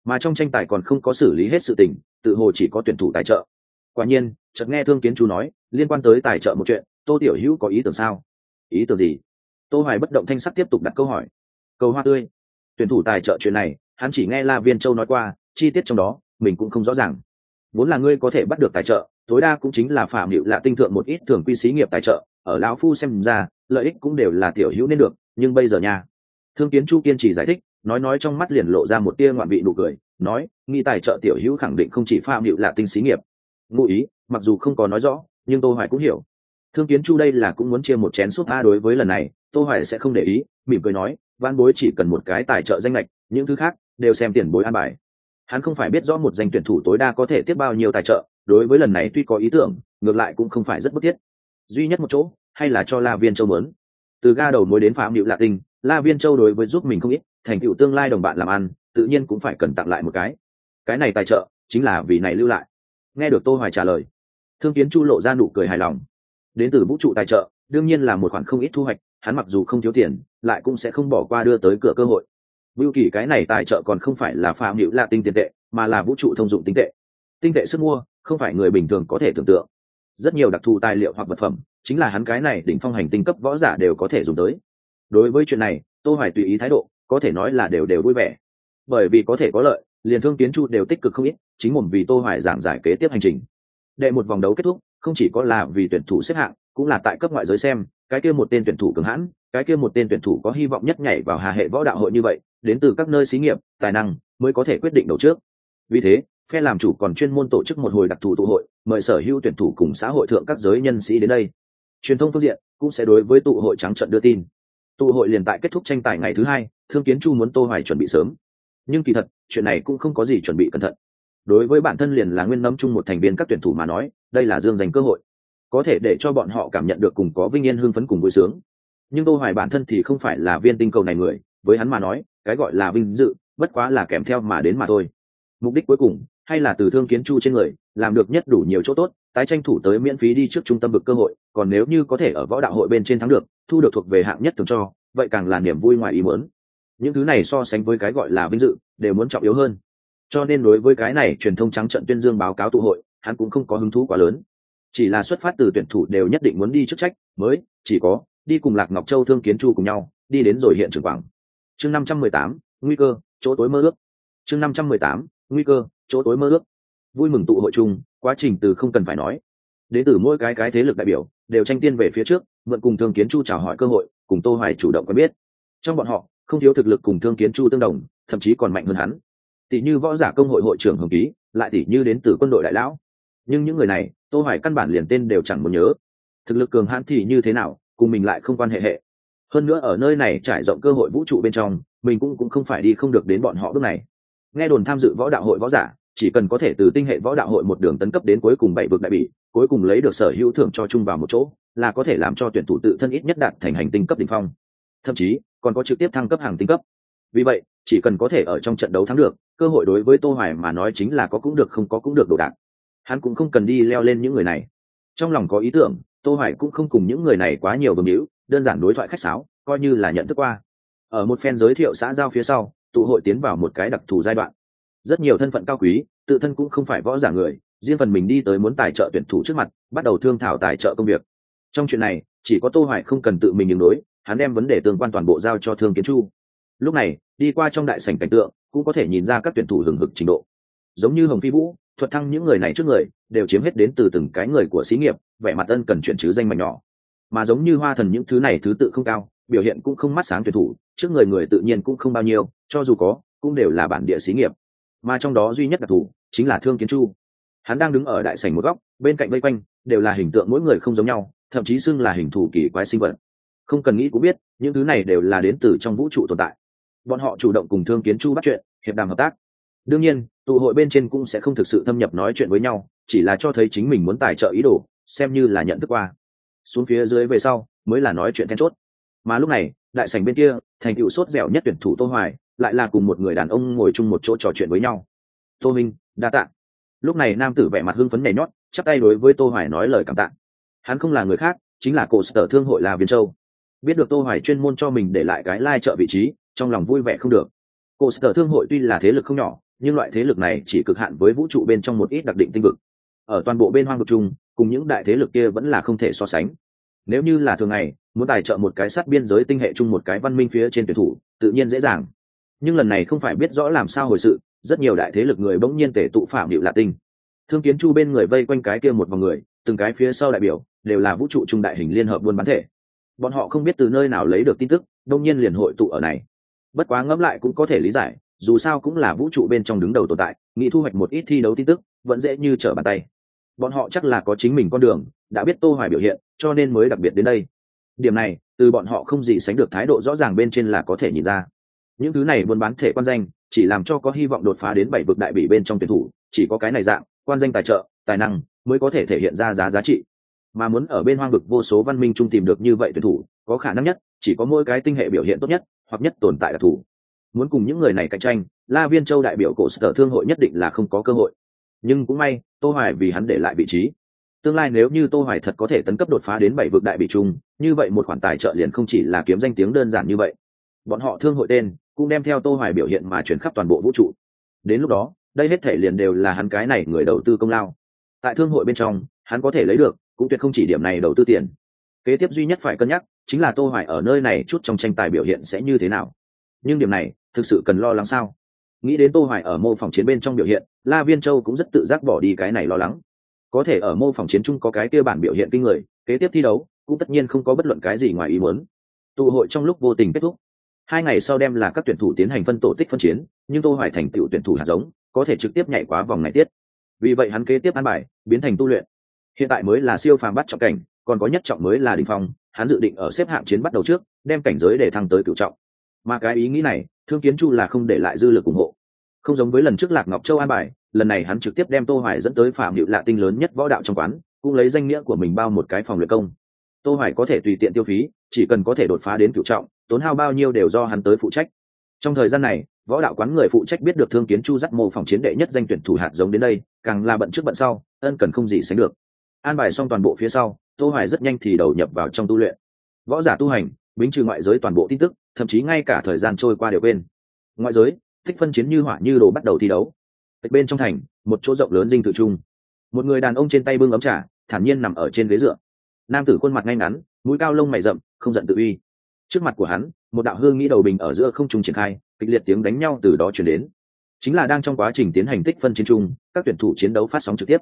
Mà trong tranh tài còn không có xử lý hết sự tình, tự hồ chỉ có tuyển thủ tài trợ. Quả nhiên, chợt nghe thương kiến Chu nói, liên quan tới tài trợ một chuyện, tô tiểu hữu có ý tưởng sao? Ý tưởng gì? Tô hoài bất động thanh sắc tiếp tục đặt câu hỏi. Cầu hoa tươi. Tuyển thủ tài trợ chuyện này, hắn chỉ nghe la viên châu nói qua, chi tiết trong đó mình cũng không rõ ràng. Vốn là ngươi có thể bắt được tài trợ, tối đa cũng chính là phạm hiệu lạ tinh thượng một ít thường quy xí nghiệp tài trợ, ở lão phu xem ra, lợi ích cũng đều là tiểu hữu nên được, nhưng bây giờ nha. Thương kiến chu kiên trì giải thích, nói nói trong mắt liền lộ ra một tia ngoạn vị nụ cười, nói nghi tài trợ tiểu hữu khẳng định không chỉ phạm hiệu lạ tinh xí nghiệp. Ngụ ý, mặc dù không có nói rõ, nhưng tô hoài cũng hiểu. Thương kiến chu đây là cũng muốn chia một chén súp a đối với lần này, tô hoài sẽ không để ý, mỉm cười nói văn bối chỉ cần một cái tài trợ danh lệch, những thứ khác đều xem tiền bối an bài hắn không phải biết rõ một danh tuyển thủ tối đa có thể tiếp bao nhiêu tài trợ, đối với lần này tuy có ý tưởng, ngược lại cũng không phải rất bức thiết. Duy nhất một chỗ, hay là cho la viên châu mớn từ ga đầu mối đến phạm hữu lạ tinh, la viên châu đối với giúp mình không ít, thành tựu tương lai đồng bạn làm ăn, tự nhiên cũng phải cần tặng lại một cái. Cái này tài trợ, chính là vì này lưu lại. Nghe được tô hoài trả lời, thương kiến chu lộ ra nụ cười hài lòng. Đến từ vũ trụ tài trợ, đương nhiên là một khoản không ít thu hoạch, hắn mặc dù không thiếu tiền, lại cũng sẽ không bỏ qua đưa tới cửa cơ hội. Vưu kỳ cái này tài trợ còn không phải là phạm hữu lạ tinh tiền tệ, mà là vũ trụ thông dụng tinh tệ. Tinh tệ sức mua, không phải người bình thường có thể tưởng tượng. Rất nhiều đặc thù tài liệu hoặc vật phẩm, chính là hắn cái này đỉnh phong hành tinh cấp võ giả đều có thể dùng tới. Đối với chuyện này, tô hoài tùy ý thái độ, có thể nói là đều đều vui vẻ. Bởi vì có thể có lợi, liền thương tiến chu đều tích cực không ít, chính mồm vì tô hoài giảng giải kế tiếp hành trình. Đệ một vòng đấu kết thúc, không chỉ có là vì tuyển thủ xếp hạng, cũng là tại cấp ngoại giới xem, cái kia một tên tuyển thủ cường hãn, cái kia một tên tuyển thủ có hy vọng nhất nhảy vào hà hệ võ đạo hội như vậy đến từ các nơi xí nghiệp, tài năng mới có thể quyết định đầu trước. Vì thế, phe làm chủ còn chuyên môn tổ chức một hồi đặc thù tụ hội, mời sở hữu tuyển thủ cùng xã hội thượng các giới nhân sĩ đến đây. Truyền thông phương diện cũng sẽ đối với tụ hội trắng trận đưa tin. Tụ hội liền tại kết thúc tranh tài ngày thứ hai, thương kiến chu muốn tô hoài chuẩn bị sớm. Nhưng kỳ thật, chuyện này cũng không có gì chuẩn bị cẩn thận. Đối với bản thân liền là nguyên nấm chung một thành viên các tuyển thủ mà nói, đây là dương dành cơ hội. Có thể để cho bọn họ cảm nhận được cùng có vinh yên hưng phấn cùng vui sướng. Nhưng tô hoài bản thân thì không phải là viên tinh cầu này người, với hắn mà nói cái gọi là vinh dự, bất quá là kèm theo mà đến mà thôi. Mục đích cuối cùng, hay là từ thương kiến chu trên người, làm được nhất đủ nhiều chỗ tốt, tái tranh thủ tới miễn phí đi trước trung tâm vực cơ hội, còn nếu như có thể ở võ đạo hội bên trên thắng được, thu được thuộc về hạng nhất thường cho, vậy càng là niềm vui ngoài ý muốn. Những thứ này so sánh với cái gọi là vinh dự, đều muốn trọng yếu hơn. Cho nên đối với cái này truyền thông trắng trận tuyên dương báo cáo tụ hội, hắn cũng không có hứng thú quá lớn. Chỉ là xuất phát từ tuyển thủ đều nhất định muốn đi chức trách, mới, chỉ có, đi cùng lạc ngọc châu thương kiến chu cùng nhau, đi đến rồi hiện trường quảng chương năm trăm mười tám, nguy cơ, chỗ tối mơ ước. Chương năm trăm mười tám, nguy cơ, chỗ tối mơ ước. Vui mừng tụ hội chung, quá trình từ không cần phải nói. Đến từ mỗi cái cái thế lực đại biểu, đều tranh tiên về phía trước, mượn cùng thương kiến chu chào hỏi cơ hội, cùng tô hoài chủ động quen biết. Trong bọn họ, không thiếu thực lực cùng thương kiến chu tương đồng, thậm chí còn mạnh hơn hắn. Tỷ như võ giả công hội hội trưởng hồng ký, lại tỷ như đến từ quân đội đại lão. Nhưng những người này, tô hoài căn bản liền tên đều chẳng muốn nhớ. Thực lực cường hãn thì như thế nào, cùng mình lại không quan hệ hệ hơn nữa ở nơi này trải rộng cơ hội vũ trụ bên trong, mình cũng cũng không phải đi không được đến bọn họ bước này. Nghe đồn tham dự võ đạo hội võ giả, chỉ cần có thể từ tinh hệ võ đạo hội một đường tấn cấp đến cuối cùng bảy vực đại bị cuối cùng lấy được sở hữu thưởng cho chung vào một chỗ, là có thể làm cho tuyển thủ tự thân ít nhất đạt thành hành tinh cấp đỉnh phong. Thậm chí, còn có trực tiếp thăng cấp hàng tinh cấp. Vì vậy, chỉ cần có thể ở trong trận đấu thắng được, cơ hội đối với tô hoài mà nói chính là có cũng được, không có cũng được đồ đạc. Hắn cũng không cần đi leo lên những người này. Trong lòng có ý tưởng, tô hoài cũng không cùng những người này quá nhiều vương hữu đơn giản đối thoại khách sáo, coi như là nhận thức qua. Ở một phen giới thiệu xã giao phía sau, tụ hội tiến vào một cái đặc thù giai đoạn. Rất nhiều thân phận cao quý, tự thân cũng không phải võ giả người, riêng phần mình đi tới muốn tài trợ tuyển thủ trước mặt, bắt đầu thương thảo tài trợ công việc. Trong chuyện này, chỉ có tô hoài không cần tự mình đường đối, hắn đem vấn đề tương quan toàn bộ giao cho thương kiến chu. Lúc này, đi qua trong đại sảnh cảnh tượng, cũng có thể nhìn ra các tuyển thủ hừng hực trình độ. Giống như hồng phi vũ, thuật thăng những người này trước người, đều chiếm hết đến từ từng cái người của xí nghiệp, vẻ mặt ân cần chuyển chứ danh mạnh nhỏ mà giống như hoa thần những thứ này thứ tự không cao, biểu hiện cũng không mắt sáng tuyệt thủ, trước người người tự nhiên cũng không bao nhiêu, cho dù có, cũng đều là bản địa xí nghiệp. Mà trong đó duy nhất đặc thù chính là thương kiến chu. Hắn đang đứng ở đại sảnh một góc, bên cạnh vây quanh, đều là hình tượng mỗi người không giống nhau, thậm chí xưng là hình thù kỳ quái sinh vật. Không cần nghĩ cũng biết, những thứ này đều là đến từ trong vũ trụ tồn tại. Bọn họ chủ động cùng thương kiến chu bắt chuyện, hiệp đàm hợp tác. Đương nhiên, tụ hội bên trên cũng sẽ không thực sự thâm nhập nói chuyện với nhau, chỉ là cho thấy chính mình muốn tài trợ ý đồ, xem như là nhận thức qua xuống phía dưới về sau mới là nói chuyện then chốt. Mà lúc này, đại sảnh bên kia, thành tựu sốt dẻo nhất tuyển thủ tô hoài, lại là cùng một người đàn ông ngồi chung một chỗ trò chuyện với nhau. Tô minh, đa tạ. Lúc này nam tử vẻ mặt hưng phấn nhảy nhót, chắp tay đối với tô hoài nói lời cảm tạ. Hắn không là người khác, chính là cổ sở thương hội là viên châu. Biết được tô hoài chuyên môn cho mình để lại cái lai trợ vị trí, trong lòng vui vẻ không được. Cổ sở thương hội tuy là thế lực không nhỏ, nhưng loại thế lực này chỉ cực hạn với vũ trụ bên trong một ít đặc định tinh vực. Ở toàn bộ bên hoang vực chung cùng những đại thế lực kia vẫn là không thể so sánh. Nếu như là thường ngày, muốn tài trợ một cái sát biên giới tinh hệ chung một cái văn minh phía trên tuyển thủ, tự nhiên dễ dàng. Nhưng lần này không phải biết rõ làm sao hồi sự, rất nhiều đại thế lực người bỗng nhiên tể tụ phạm điệu lạ tinh. Thương kiến chu bên người vây quanh cái kia một vòng người, từng cái phía sau đại biểu, đều là vũ trụ trung đại hình liên hợp buôn bán thể. Bọn họ không biết từ nơi nào lấy được tin tức, đông nhiên liền hội tụ ở này. Bất quá ngẫm lại cũng có thể lý giải, dù sao cũng là vũ trụ bên trong đứng đầu tồn tại nghĩ thu hoạch một ít thi đấu tin tức, vẫn dễ như trở bàn tay bọn họ chắc là có chính mình con đường, đã biết tô hoài biểu hiện, cho nên mới đặc biệt đến đây. Điểm này, từ bọn họ không gì sánh được thái độ rõ ràng bên trên là có thể nhìn ra. Những thứ này buôn bán thể quan danh, chỉ làm cho có hy vọng đột phá đến bảy vực đại bỉ bên trong tuyển thủ, chỉ có cái này dạng, quan danh tài trợ, tài năng, mới có thể thể hiện ra giá giá trị. Mà muốn ở bên hoang vực vô số văn minh chung tìm được như vậy tuyển thủ, có khả năng nhất, chỉ có mỗi cái tinh hệ biểu hiện tốt nhất, hoặc nhất tồn tại đặc thù muốn cùng những người này cạnh tranh, la viên châu đại biểu cổ sở thương hội nhất định là không có cơ hội nhưng cũng may, tô hoài vì hắn để lại vị trí. Tương lai nếu như tô hoài thật có thể tấn cấp đột phá đến bảy vực đại bị trung, như vậy một khoản tài trợ liền không chỉ là kiếm danh tiếng đơn giản như vậy. Bọn họ thương hội tên cũng đem theo tô hoài biểu hiện mà chuyển khắp toàn bộ vũ trụ. Đến lúc đó, đây hết thể liền đều là hắn cái này người đầu tư công lao. Tại thương hội bên trong, hắn có thể lấy được, cũng tuyệt không chỉ điểm này đầu tư tiền. Kế tiếp duy nhất phải cân nhắc, chính là tô hoài ở nơi này chút trong tranh tài biểu hiện sẽ như thế nào. Nhưng điểm này, thực sự cần lo lắng sao? Nghĩ đến tô hoài ở mô phỏng chiến bên trong biểu hiện la viên châu cũng rất tự giác bỏ đi cái này lo lắng. Có thể ở mô phỏng chiến chung có cái kia bản biểu hiện kinh người, kế tiếp thi đấu cũng tất nhiên không có bất luận cái gì ngoài ý muốn. Tụ hội trong lúc vô tình kết thúc. Hai ngày sau đem là các tuyển thủ tiến hành phân tổ tích phân chiến, nhưng tô hoài thành tựu tuyển thủ hạt giống, có thể trực tiếp nhảy quá vòng này tiết. Vì vậy hắn kế tiếp an bài, biến thành tu luyện. Hiện tại mới là siêu phàm bắt trọng cảnh, còn có nhất trọng mới là đỉnh phong, hắn dự định ở xếp hạng chiến bắt đầu trước, đem cảnh giới để thăng tới cựu trọng. Mà cái ý nghĩ này, thương kiến chu là không để lại dư lực ủng hộ không giống với lần trước lạc ngọc châu an bài, lần này hắn trực tiếp đem tô hoài dẫn tới phạm hiệu lạ tinh lớn nhất võ đạo trong quán, cũng lấy danh nghĩa của mình bao một cái phòng luyện công. Tô hoài có thể tùy tiện tiêu phí, chỉ cần có thể đột phá đến cựu trọng, tốn hao bao nhiêu đều do hắn tới phụ trách. Trong thời gian này, võ đạo quán người phụ trách biết được thương kiến chu dắt mô phòng chiến đệ nhất danh tuyển thủ hạt giống đến đây, càng là bận trước bận sau, ân cần không gì sánh được. An bài xong toàn bộ phía sau, tô hoài rất nhanh thì đầu nhập vào trong tu luyện. Võ giả tu hành, bính trừ ngoại giới toàn bộ tin tức, thậm chí ngay cả thời gian trôi qua đều quên. Ngoại giới thích phân chiến như hỏa như đồ bắt đầu thi đấu. Tịch bên trong thành, một chỗ rộng lớn dinh tự trung một người đàn ông trên tay bưng ấm trà, thản nhiên nằm ở trên ghế dựa. Nam tử khuôn mặt ngay ngắn, mũi cao lông mày rậm, không giận tự uy. Trước mặt của hắn, một đạo hương nghĩ đầu bình ở giữa không trung triển khai, kịch liệt tiếng đánh nhau từ đó chuyển đến. Chính là đang trong quá trình tiến hành tích phân chiến trung các tuyển thủ chiến đấu phát sóng trực tiếp.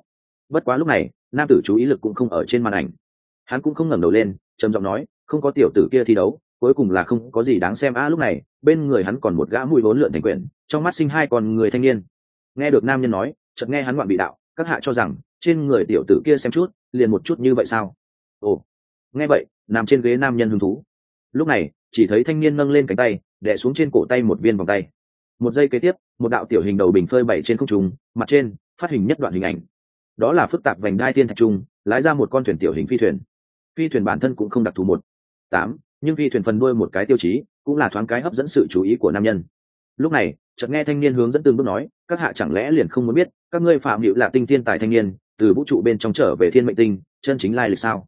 Bất quá lúc này, nam tử chú ý lực cũng không ở trên màn ảnh. Hắn cũng không ngẩng đầu lên, trầm giọng nói, không có tiểu tử kia thi đấu cuối cùng là không có gì đáng xem. A lúc này, bên người hắn còn một gã mùi vốn lượn thành quyển, trong mắt sinh hai con người thanh niên. Nghe được nam nhân nói, chợt nghe hắn ngoạn bị đạo, các hạ cho rằng, trên người tiểu tử kia xem chút, liền một chút như vậy sao? Ồ, nghe vậy, nằm trên ghế nam nhân hứng thú. Lúc này, chỉ thấy thanh niên nâng lên cánh tay đẻ xuống trên cổ tay một viên vòng tay. Một giây kế tiếp, một đạo tiểu hình đầu bình phơi bày trên không trung, mặt trên, phát hình nhất đoạn hình ảnh. Đó là phức tạp vành đai tiên thạch trung, lái ra một con thuyền tiểu hình phi thuyền. Phi thuyền bản thân cũng không đặc thù một. Tám nhưng phi thuyền phần đuôi một cái tiêu chí, cũng là thoáng cái hấp dẫn sự chú ý của nam nhân. Lúc này, chợt nghe thanh niên hướng dẫn từng bước nói, các hạ chẳng lẽ liền không muốn biết, các ngươi phạm hữu là tinh tiên tài thanh niên, từ vũ trụ bên trong trở về thiên mệnh tinh, chân chính lai lịch sao?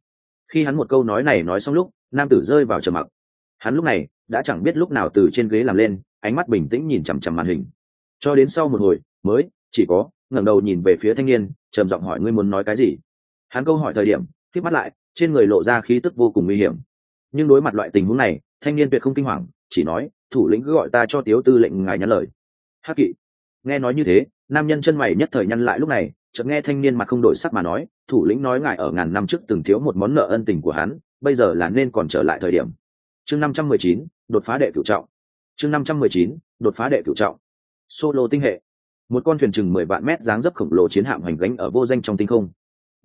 Khi hắn một câu nói này nói xong lúc, nam tử rơi vào trầm mặc. Hắn lúc này, đã chẳng biết lúc nào từ trên ghế làm lên, ánh mắt bình tĩnh nhìn chằm chằm màn hình. Cho đến sau một hồi, mới, chỉ có, ngẩng đầu nhìn về phía thanh niên, trầm giọng hỏi ngươi muốn nói cái gì? Hắn câu hỏi thời điểm khi mắt lại, trên người lộ ra khí tức vô cùng nguy hiểm nhưng đối mặt loại tình huống này, thanh niên tuyệt không kinh hoàng, chỉ nói, thủ lĩnh cứ gọi ta cho tiếu tư lệnh ngài nhắn lời. Hắc kỵ. Nghe nói như thế, nam nhân chân mày nhất thời nhăn lại lúc này, chợt nghe thanh niên mặt không đổi sắc mà nói, thủ lĩnh nói ngài ở ngàn năm trước từng thiếu một món nợ ân tình của hắn, bây giờ là nên còn trở lại thời điểm. Chương năm trăm mười chín, đột phá đệ cửu trọng. Chương năm trăm mười chín, đột phá đệ cửu trọng. Solo tinh hệ. Một con thuyền chừng mười vạn mét dáng dấp khổng lồ chiến hạm hành gánh ở vô danh trong tinh không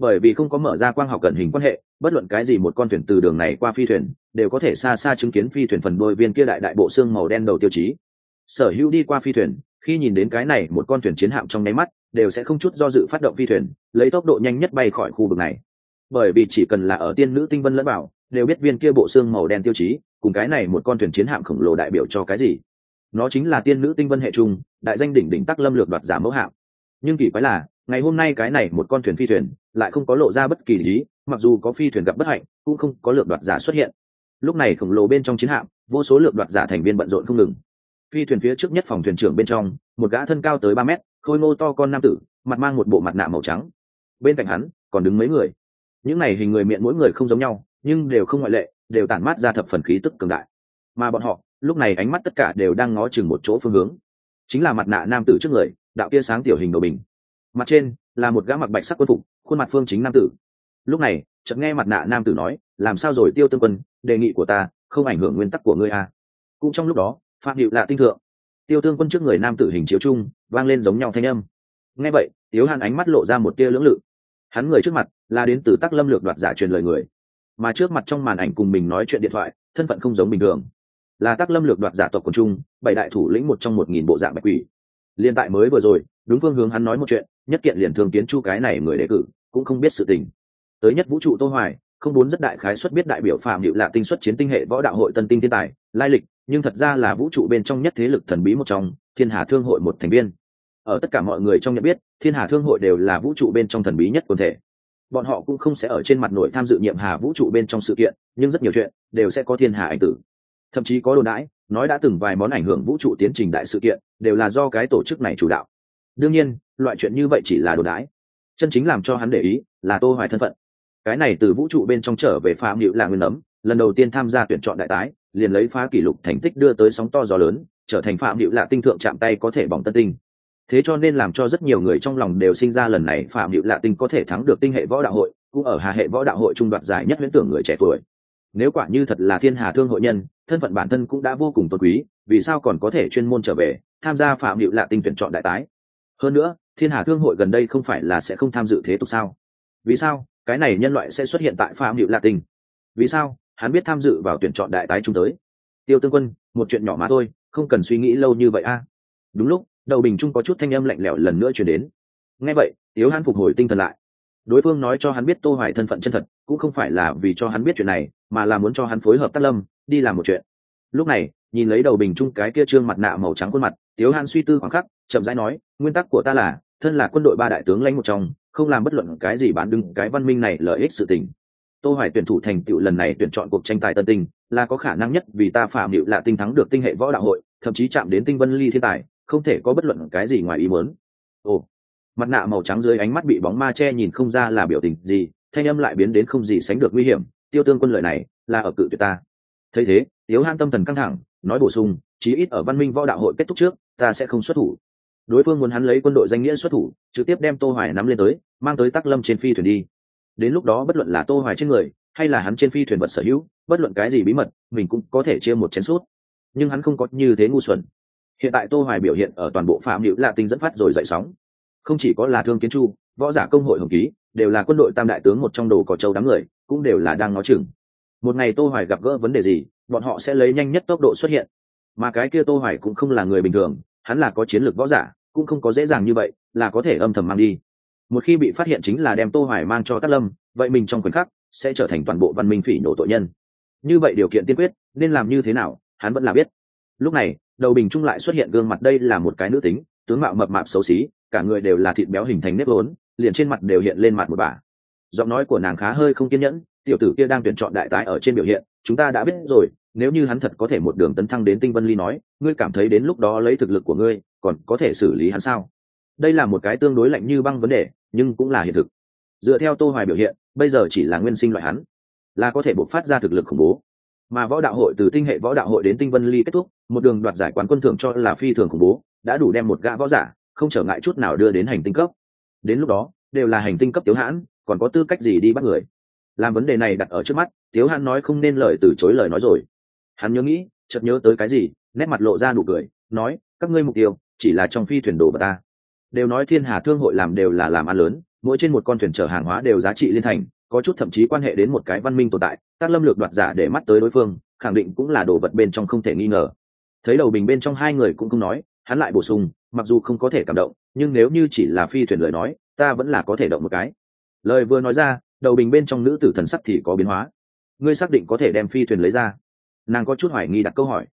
bởi vì không có mở ra quang học cận hình quan hệ, bất luận cái gì một con thuyền từ đường này qua phi thuyền, đều có thể xa xa chứng kiến phi thuyền phần đôi viên kia đại đại bộ xương màu đen đầu tiêu chí. Sở hữu đi qua phi thuyền, khi nhìn đến cái này một con thuyền chiến hạm trong nháy mắt, đều sẽ không chút do dự phát động phi thuyền, lấy tốc độ nhanh nhất bay khỏi khu vực này. Bởi vì chỉ cần là ở tiên nữ tinh vân lẫn bảo, đều biết viên kia bộ xương màu đen tiêu chí, cùng cái này một con thuyền chiến hạm khổng lồ đại biểu cho cái gì. Nó chính là tiên nữ tinh vân hệ trung, đại danh đỉnh đỉnh tắc lâm lược đoạt giả mẫu hạm. Nhưng kỳ quái là ngày hôm nay cái này một con thuyền phi thuyền, lại không có lộ ra bất kỳ lý mặc dù có phi thuyền gặp bất hạnh, cũng không có lượng đoạt giả xuất hiện. Lúc này khổng lồ bên trong chiến hạm, vô số lượng đoạt giả thành viên bận rộn không ngừng. Phi thuyền phía trước nhất phòng thuyền trưởng bên trong, một gã thân cao tới ba mét, khôi ngô to con nam tử, mặt mang một bộ mặt nạ màu trắng. Bên cạnh hắn, còn đứng mấy người. Những này hình người miệng mỗi người không giống nhau, nhưng đều không ngoại lệ, đều tản mát ra thập phần khí tức cường đại. Mà bọn họ, lúc này ánh mắt tất cả đều đang ngó chừng một chỗ phương hướng. Chính là mặt nạ nam tử trước người, đạo kia sáng tiểu hình đồ bình mặt trên là một gã mặc bạch sắc quân phục, khuôn mặt phương chính nam tử. Lúc này, chợt nghe mặt nạ nam tử nói, làm sao rồi, tiêu tương quân? Đề nghị của ta không ảnh hưởng nguyên tắc của ngươi à. cũng trong lúc đó, phạm hiệu lạ tinh thượng, tiêu tương quân trước người nam tử hình chiếu chung, vang lên giống nhau thanh âm. Nghe vậy, tiếu hàn ánh mắt lộ ra một tia lưỡng lự. Hắn người trước mặt là đến từ tắc lâm lược đoạt giả truyền lời người, mà trước mặt trong màn ảnh cùng mình nói chuyện điện thoại, thân phận không giống bình thường. Là tác lâm lược đoạt giả tộc quần trung, bảy đại thủ lĩnh một trong một nghìn bộ dạng bạch quỷ. Liên tại mới vừa rồi đúng phương hướng hắn nói một chuyện, nhất kiện liền thường kiến chu cái này người đề cử, cũng không biết sự tình. Tới nhất vũ trụ tô hoài, không muốn rất đại khái xuất biết đại biểu phạm hiệu là tinh xuất chiến tinh hệ võ đạo hội tân tinh thiên tài, lai lịch, nhưng thật ra là vũ trụ bên trong nhất thế lực thần bí một trong, thiên hà thương hội một thành viên. Ở tất cả mọi người trong nhận biết, thiên hà thương hội đều là vũ trụ bên trong thần bí nhất quần thể. Bọn họ cũng không sẽ ở trên mặt nội tham dự nhiệm hà vũ trụ bên trong sự kiện, nhưng rất nhiều chuyện đều sẽ có thiên hà ảnh tử. Thậm chí có đồn đãi, nói đã từng vài món ảnh hưởng vũ trụ tiến trình đại sự kiện, đều là do cái tổ chức này chủ đạo đương nhiên, loại chuyện như vậy chỉ là đồ đái chân chính làm cho hắn để ý là tô hoài thân phận. Cái này từ vũ trụ bên trong trở về phạm hữu là nguyên ấm, lần đầu tiên tham gia tuyển chọn đại tái, liền lấy phá kỷ lục thành tích đưa tới sóng to gió lớn, trở thành phạm hữu là tinh thượng chạm tay có thể bỏng tân tinh. Thế cho nên làm cho rất nhiều người trong lòng đều sinh ra lần này phạm hữu là tinh có thể thắng được tinh hệ võ đạo hội, cũng ở hà hệ võ đạo hội trung đoạt giải nhất huyễn tưởng người trẻ tuổi. Nếu quả như thật là thiên hà thương hội nhân, thân phận bản thân cũng đã vô cùng tôn quý, vì sao còn có thể chuyên môn trở về tham gia phạm hữu lạ tinh tuyển chọn đại tái? Hơn nữa, thiên hà thương hội gần đây không phải là sẽ không tham dự thế tục sao? Vì sao? Cái này nhân loại sẽ xuất hiện tại phạm hiệu lạ tình vì sao? Hắn biết tham dự vào tuyển chọn đại tái chúng tới. Tiêu tương quân, một chuyện nhỏ mà thôi, không cần suy nghĩ lâu như vậy a. Đúng lúc, đầu bình trung có chút thanh âm lạnh lẽo lần nữa chuyển đến. Nghe vậy, tiếu hắn phục hồi tinh thần lại. Đối phương nói cho hắn biết tô hoài thân phận chân thật, cũng không phải là vì cho hắn biết chuyện này, mà là muốn cho hắn phối hợp tác lâm, đi làm một chuyện. Lúc này, nhìn lấy đầu bình trung cái kia trương mặt nạ màu trắng khuôn mặt, tiếu hắn suy tư khoảng khắc chậm rãi nói, nguyên tắc của ta là, thân là quân đội ba đại tướng lãnh một trong, không làm bất luận cái gì bán đứng cái văn minh này lợi ích sự tình. Tô hoài tuyển thủ thành tựu lần này tuyển chọn cuộc tranh tài tân tinh, là có khả năng nhất vì ta phạm điệu là tinh thắng được tinh hệ võ đạo hội, thậm chí chạm đến tinh vân ly thiên tài, không thể có bất luận cái gì ngoài ý muốn. Ồ, mặt nạ màu trắng dưới ánh mắt bị bóng ma che nhìn không ra là biểu tình gì, thanh âm lại biến đến không gì sánh được nguy hiểm, tiêu tương quân lợi này là ở cự tuyệt ta. Thấy thế yếu han tâm thần căng thẳng, nói bổ sung, chí ít ở văn minh võ đạo hội kết thúc trước, ta sẽ không xuất thủ đối phương muốn hắn lấy quân đội danh nghĩa xuất thủ, trực tiếp đem tô hoài nắm lên tới, mang tới tắc lâm trên phi thuyền đi. Đến lúc đó bất luận là tô hoài trên người, hay là hắn trên phi thuyền vật sở hữu, bất luận cái gì bí mật, mình cũng có thể chia một chén suốt nhưng hắn không có như thế ngu xuẩn. Hiện tại tô hoài biểu hiện ở toàn bộ phạm hữu là tinh dẫn phát rồi dậy sóng. Không chỉ có là thương kiến chu, võ giả công hội hồng ký, đều là quân đội tam đại tướng một trong đồ cỏ châu đám người, cũng đều là đang nói chừng. Một ngày tô hoài gặp gỡ vấn đề gì, bọn họ sẽ lấy nhanh nhất tốc độ xuất hiện. Mà cái kia tô hoài cũng không là người bình thường, hắn là có chiến lược võ giả cũng không có dễ dàng như vậy, là có thể âm thầm mang đi. Một khi bị phát hiện chính là đem tô hoài mang cho tát lâm, vậy mình trong khoảnh khắc sẽ trở thành toàn bộ văn minh phỉ nổ tội nhân. Như vậy điều kiện tiên quyết, nên làm như thế nào, hắn vẫn là biết. Lúc này, đầu bình trung lại xuất hiện gương mặt đây là một cái nữ tính, tướng mạo mập mạp xấu xí, cả người đều là thịt béo hình thành nếp vốn, liền trên mặt đều hiện lên mặt một bà giọng nói của nàng khá hơi không kiên nhẫn, tiểu tử kia đang tuyển chọn đại tái ở trên biểu hiện, chúng ta đã biết rồi, nếu như hắn thật có thể một đường tấn thăng đến tinh vân ly nói, ngươi cảm thấy đến lúc đó lấy thực lực của ngươi còn có thể xử lý hắn sao? Đây là một cái tương đối lạnh như băng vấn đề, nhưng cũng là hiện thực. Dựa theo tô hoài biểu hiện, bây giờ chỉ là nguyên sinh loại hắn, là có thể bộc phát ra thực lực khủng bố. Mà võ đạo hội từ tinh hệ võ đạo hội đến tinh vân ly kết thúc, một đường đoạt giải quán quân thưởng cho là phi thường khủng bố, đã đủ đem một gã võ giả, không trở ngại chút nào đưa đến hành tinh cấp. Đến lúc đó, đều là hành tinh cấp tiếu hãn, còn có tư cách gì đi bắt người? Làm vấn đề này đặt ở trước mắt, tiếu hãn nói không nên lời từ chối lời nói rồi. Hắn nhớ nghĩ, chợt nhớ tới cái gì, nét mặt lộ ra nụ cười, nói, các ngươi mục tiêu chỉ là trong phi thuyền đồ bà ta. Đều nói thiên hà thương hội làm đều là làm ăn lớn, mỗi trên một con thuyền chở hàng hóa đều giá trị liên thành, có chút thậm chí quan hệ đến một cái văn minh tồn tại, tác lâm lược đoạt giả để mắt tới đối phương, khẳng định cũng là đồ vật bên trong không thể nghi ngờ. Thấy đầu bình bên trong hai người cũng không nói, hắn lại bổ sung, mặc dù không có thể cảm động, nhưng nếu như chỉ là phi thuyền lời nói, ta vẫn là có thể động một cái. Lời vừa nói ra, đầu bình bên trong nữ tử thần sắc thì có biến hóa. Ngươi xác định có thể đem phi thuyền lấy ra? Nàng có chút hoài nghi đặt câu hỏi.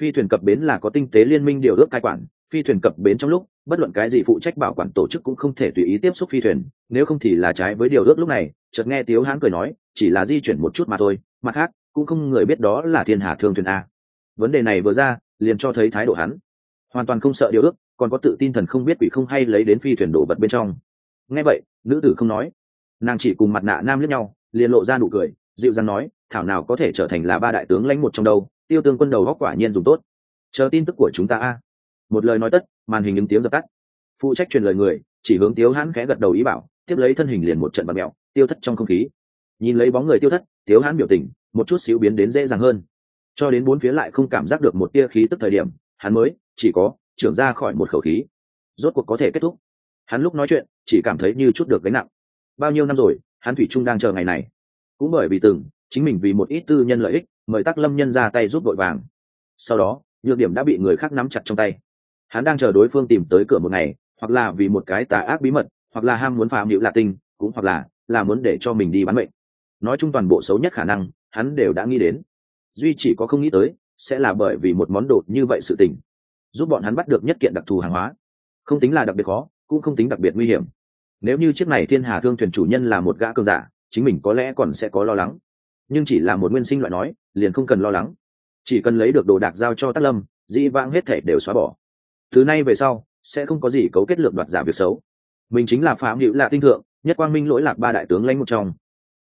Phi thuyền cập bến là có tinh tế liên minh điều ước cai quản phi thuyền cập bến trong lúc, bất luận cái gì phụ trách bảo quản tổ chức cũng không thể tùy ý tiếp xúc phi thuyền, nếu không thì là trái với điều ước lúc này, chợt nghe tiếu hãn cười nói, chỉ là di chuyển một chút mà thôi, mặt khác, cũng không người biết đó là thiên hà thương thuyền a. Vấn đề này vừa ra, liền cho thấy thái độ hắn. Hoàn toàn không sợ điều ước, còn có tự tin thần không biết quỷ không hay lấy đến phi thuyền đổ vật bên trong. Nghe vậy, nữ tử không nói. Nàng chỉ cùng mặt nạ nam lướt nhau, liền lộ ra nụ cười, dịu dàng nói, thảo nào có thể trở thành là ba đại tướng lãnh một trong đâu, tiêu tương quân đầu góc quả nhiên dùng tốt. Chờ tin tức của chúng ta a một lời nói tất, màn hình những tiếng dập tắt. Phụ trách truyền lời người, chỉ hướng tiếu hãn khẽ gật đầu ý bảo, tiếp lấy thân hình liền một trận bật mẹo tiêu thất trong không khí. Nhìn lấy bóng người tiêu thất, tiếu hãn biểu tình, một chút xíu biến đến dễ dàng hơn. Cho đến bốn phía lại không cảm giác được một tia khí tức thời điểm, hắn mới, chỉ có, trưởng ra khỏi một khẩu khí. Rốt cuộc có thể kết thúc. Hắn lúc nói chuyện, chỉ cảm thấy như chút được gánh nặng. Bao nhiêu năm rồi, hắn thủy trung đang chờ ngày này. Cũng bởi vì từng, chính mình vì một ít tư nhân lợi ích, mời tắc lâm nhân ra tay giúp vội vàng. Sau đó, nhược điểm đã bị người khác nắm chặt trong tay hắn đang chờ đối phương tìm tới cửa một ngày, hoặc là vì một cái tà ác bí mật, hoặc là ham muốn phạm hữu lạ tinh, cũng hoặc là là muốn để cho mình đi bán mệnh. Nói chung toàn bộ xấu nhất khả năng, hắn đều đã nghĩ đến. Duy chỉ có không nghĩ tới, sẽ là bởi vì một món đồ như vậy sự tình, giúp bọn hắn bắt được nhất kiện đặc thù hàng hóa. Không tính là đặc biệt khó, cũng không tính đặc biệt nguy hiểm. Nếu như chiếc này thiên hà thương thuyền chủ nhân là một gã cơn giả, chính mình có lẽ còn sẽ có lo lắng. Nhưng chỉ là một nguyên sinh loại nói, liền không cần lo lắng. Chỉ cần lấy được đồ đạc giao cho tác lâm, dĩ vãng hết thể đều xóa bỏ thứ này về sau, sẽ không có gì cấu kết lược đoạt giả việc xấu. Mình chính là phạm hữu lạ tinh thượng, nhất quang minh lỗi lạc ba đại tướng lãnh một trong.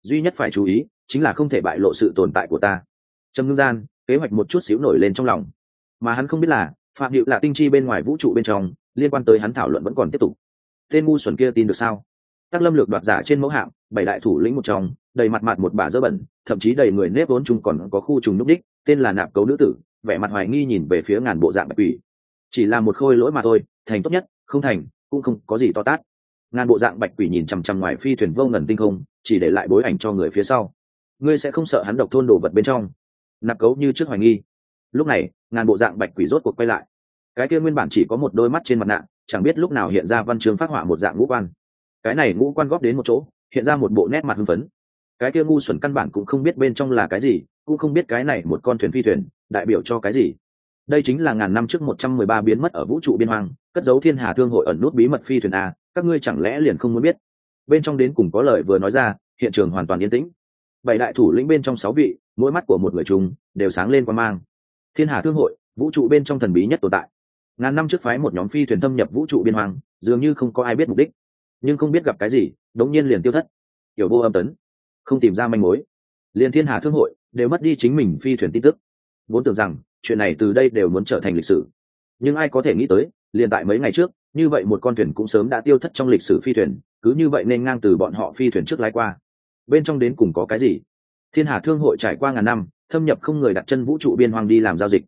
Duy nhất phải chú ý, chính là không thể bại lộ sự tồn tại của ta. Trầm ngưng gian, kế hoạch một chút xíu nổi lên trong lòng. Mà hắn không biết là, phạm hữu lạ tinh chi bên ngoài vũ trụ bên trong, liên quan tới hắn thảo luận vẫn còn tiếp tục. Tên ngu xuẩn kia tin được sao? Tác lâm lược đoạt giả trên mẫu hạng bảy đại thủ lĩnh một trong, đầy mặt mặt một bà dơ bẩn, thậm chí đầy người nếp vốn chúng còn có khu trùng núc đích, tên là nạp cấu nữ tử, vẻ mặt hoài nghi nhìn về phía ngàn bộ dạng bạch quỷ chỉ là một khôi lỗi mà thôi, thành tốt nhất, không thành, cũng không có gì to tát. Ngàn bộ dạng bạch quỷ nhìn chằm chằm ngoài phi thuyền vô ngần tinh không, chỉ để lại bối ảnh cho người phía sau. Ngươi sẽ không sợ hắn độc thôn đồ vật bên trong. Nạp cấu như trước hoài nghi. Lúc này ngàn bộ dạng bạch quỷ rốt cuộc quay lại. Cái kia nguyên bản chỉ có một đôi mắt trên mặt nạ, chẳng biết lúc nào hiện ra văn chương phát họa một dạng ngũ quan. Cái này ngũ quan góp đến một chỗ, hiện ra một bộ nét mặt hưng phấn. Cái kia ngu xuẩn căn bản cũng không biết bên trong là cái gì, cũng không biết cái này một con thuyền phi thuyền, đại biểu cho cái gì đây chính là ngàn năm trước một trăm mười ba biến mất ở vũ trụ biên hoang, cất dấu thiên hà thương hội ẩn nút bí mật phi thuyền a, các ngươi chẳng lẽ liền không muốn biết? Bên trong đến cùng có lời vừa nói ra, hiện trường hoàn toàn yên tĩnh. Bảy đại thủ lĩnh bên trong sáu vị, mỗi mắt của một người chung, đều sáng lên qua mang. Thiên hà thương hội, vũ trụ bên trong thần bí nhất tồn tại. Ngàn năm trước phái một nhóm phi thuyền thâm nhập vũ trụ biên hoang, dường như không có ai biết mục đích. Nhưng không biết gặp cái gì, đống nhiên liền tiêu thất. Tiểu vô âm tấn, không tìm ra manh mối. Liền thiên hà thương hội, đều mất đi chính mình phi thuyền tin tức. Vốn tưởng rằng chuyện này từ đây đều muốn trở thành lịch sử. Nhưng ai có thể nghĩ tới, liền tại mấy ngày trước, như vậy một con thuyền cũng sớm đã tiêu thất trong lịch sử phi thuyền, cứ như vậy nên ngang từ bọn họ phi thuyền trước lái qua. Bên trong đến cùng có cái gì? Thiên hà thương hội trải qua ngàn năm, thâm nhập không người đặt chân vũ trụ biên hoang đi làm giao dịch.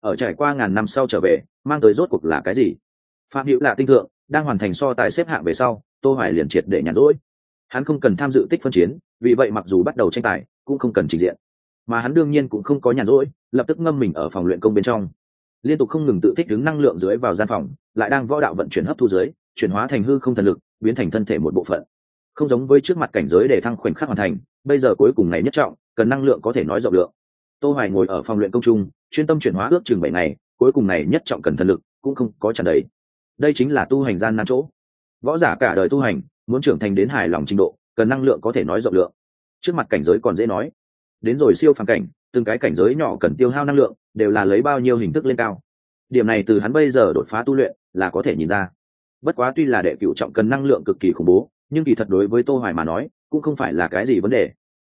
Ở trải qua ngàn năm sau trở về, mang tới rốt cuộc là cái gì? Phạm hữu là tinh thượng, đang hoàn thành so tài xếp hạng về sau, tô hoài liền triệt để nhàn rỗi. Hắn không cần tham dự tích phân chiến, vì vậy mặc dù bắt đầu tranh tài, cũng không cần trình diện mà hắn đương nhiên cũng không có nhàn rỗi, lập tức ngâm mình ở phòng luyện công bên trong. Liên tục không ngừng tự thích ứng năng lượng dưới vào gian phòng, lại đang võ đạo vận chuyển hấp thu dưới, chuyển hóa thành hư không thần lực, biến thành thân thể một bộ phận. Không giống với trước mặt cảnh giới để thăng khoảnh khắc hoàn thành, bây giờ cuối cùng này nhất trọng, cần năng lượng có thể nói rộng lượng. Tô hoài ngồi ở phòng luyện công trung, chuyên tâm chuyển hóa ước chừng bảy ngày, cuối cùng này nhất trọng cần thần lực, cũng không có tràn đầy. Đây chính là tu hành gian nan chỗ. Võ giả cả đời tu hành, muốn trưởng thành đến hài lòng trình độ, cần năng lượng có thể nói rộng lượng. Trước mặt cảnh giới còn dễ nói đến rồi siêu phàm cảnh, từng cái cảnh giới nhỏ cần tiêu hao năng lượng, đều là lấy bao nhiêu hình thức lên cao. Điểm này từ hắn bây giờ đột phá tu luyện là có thể nhìn ra. Bất quá tuy là đệ cựu trọng cần năng lượng cực kỳ khủng bố, nhưng kỳ thật đối với tô hoài mà nói, cũng không phải là cái gì vấn đề.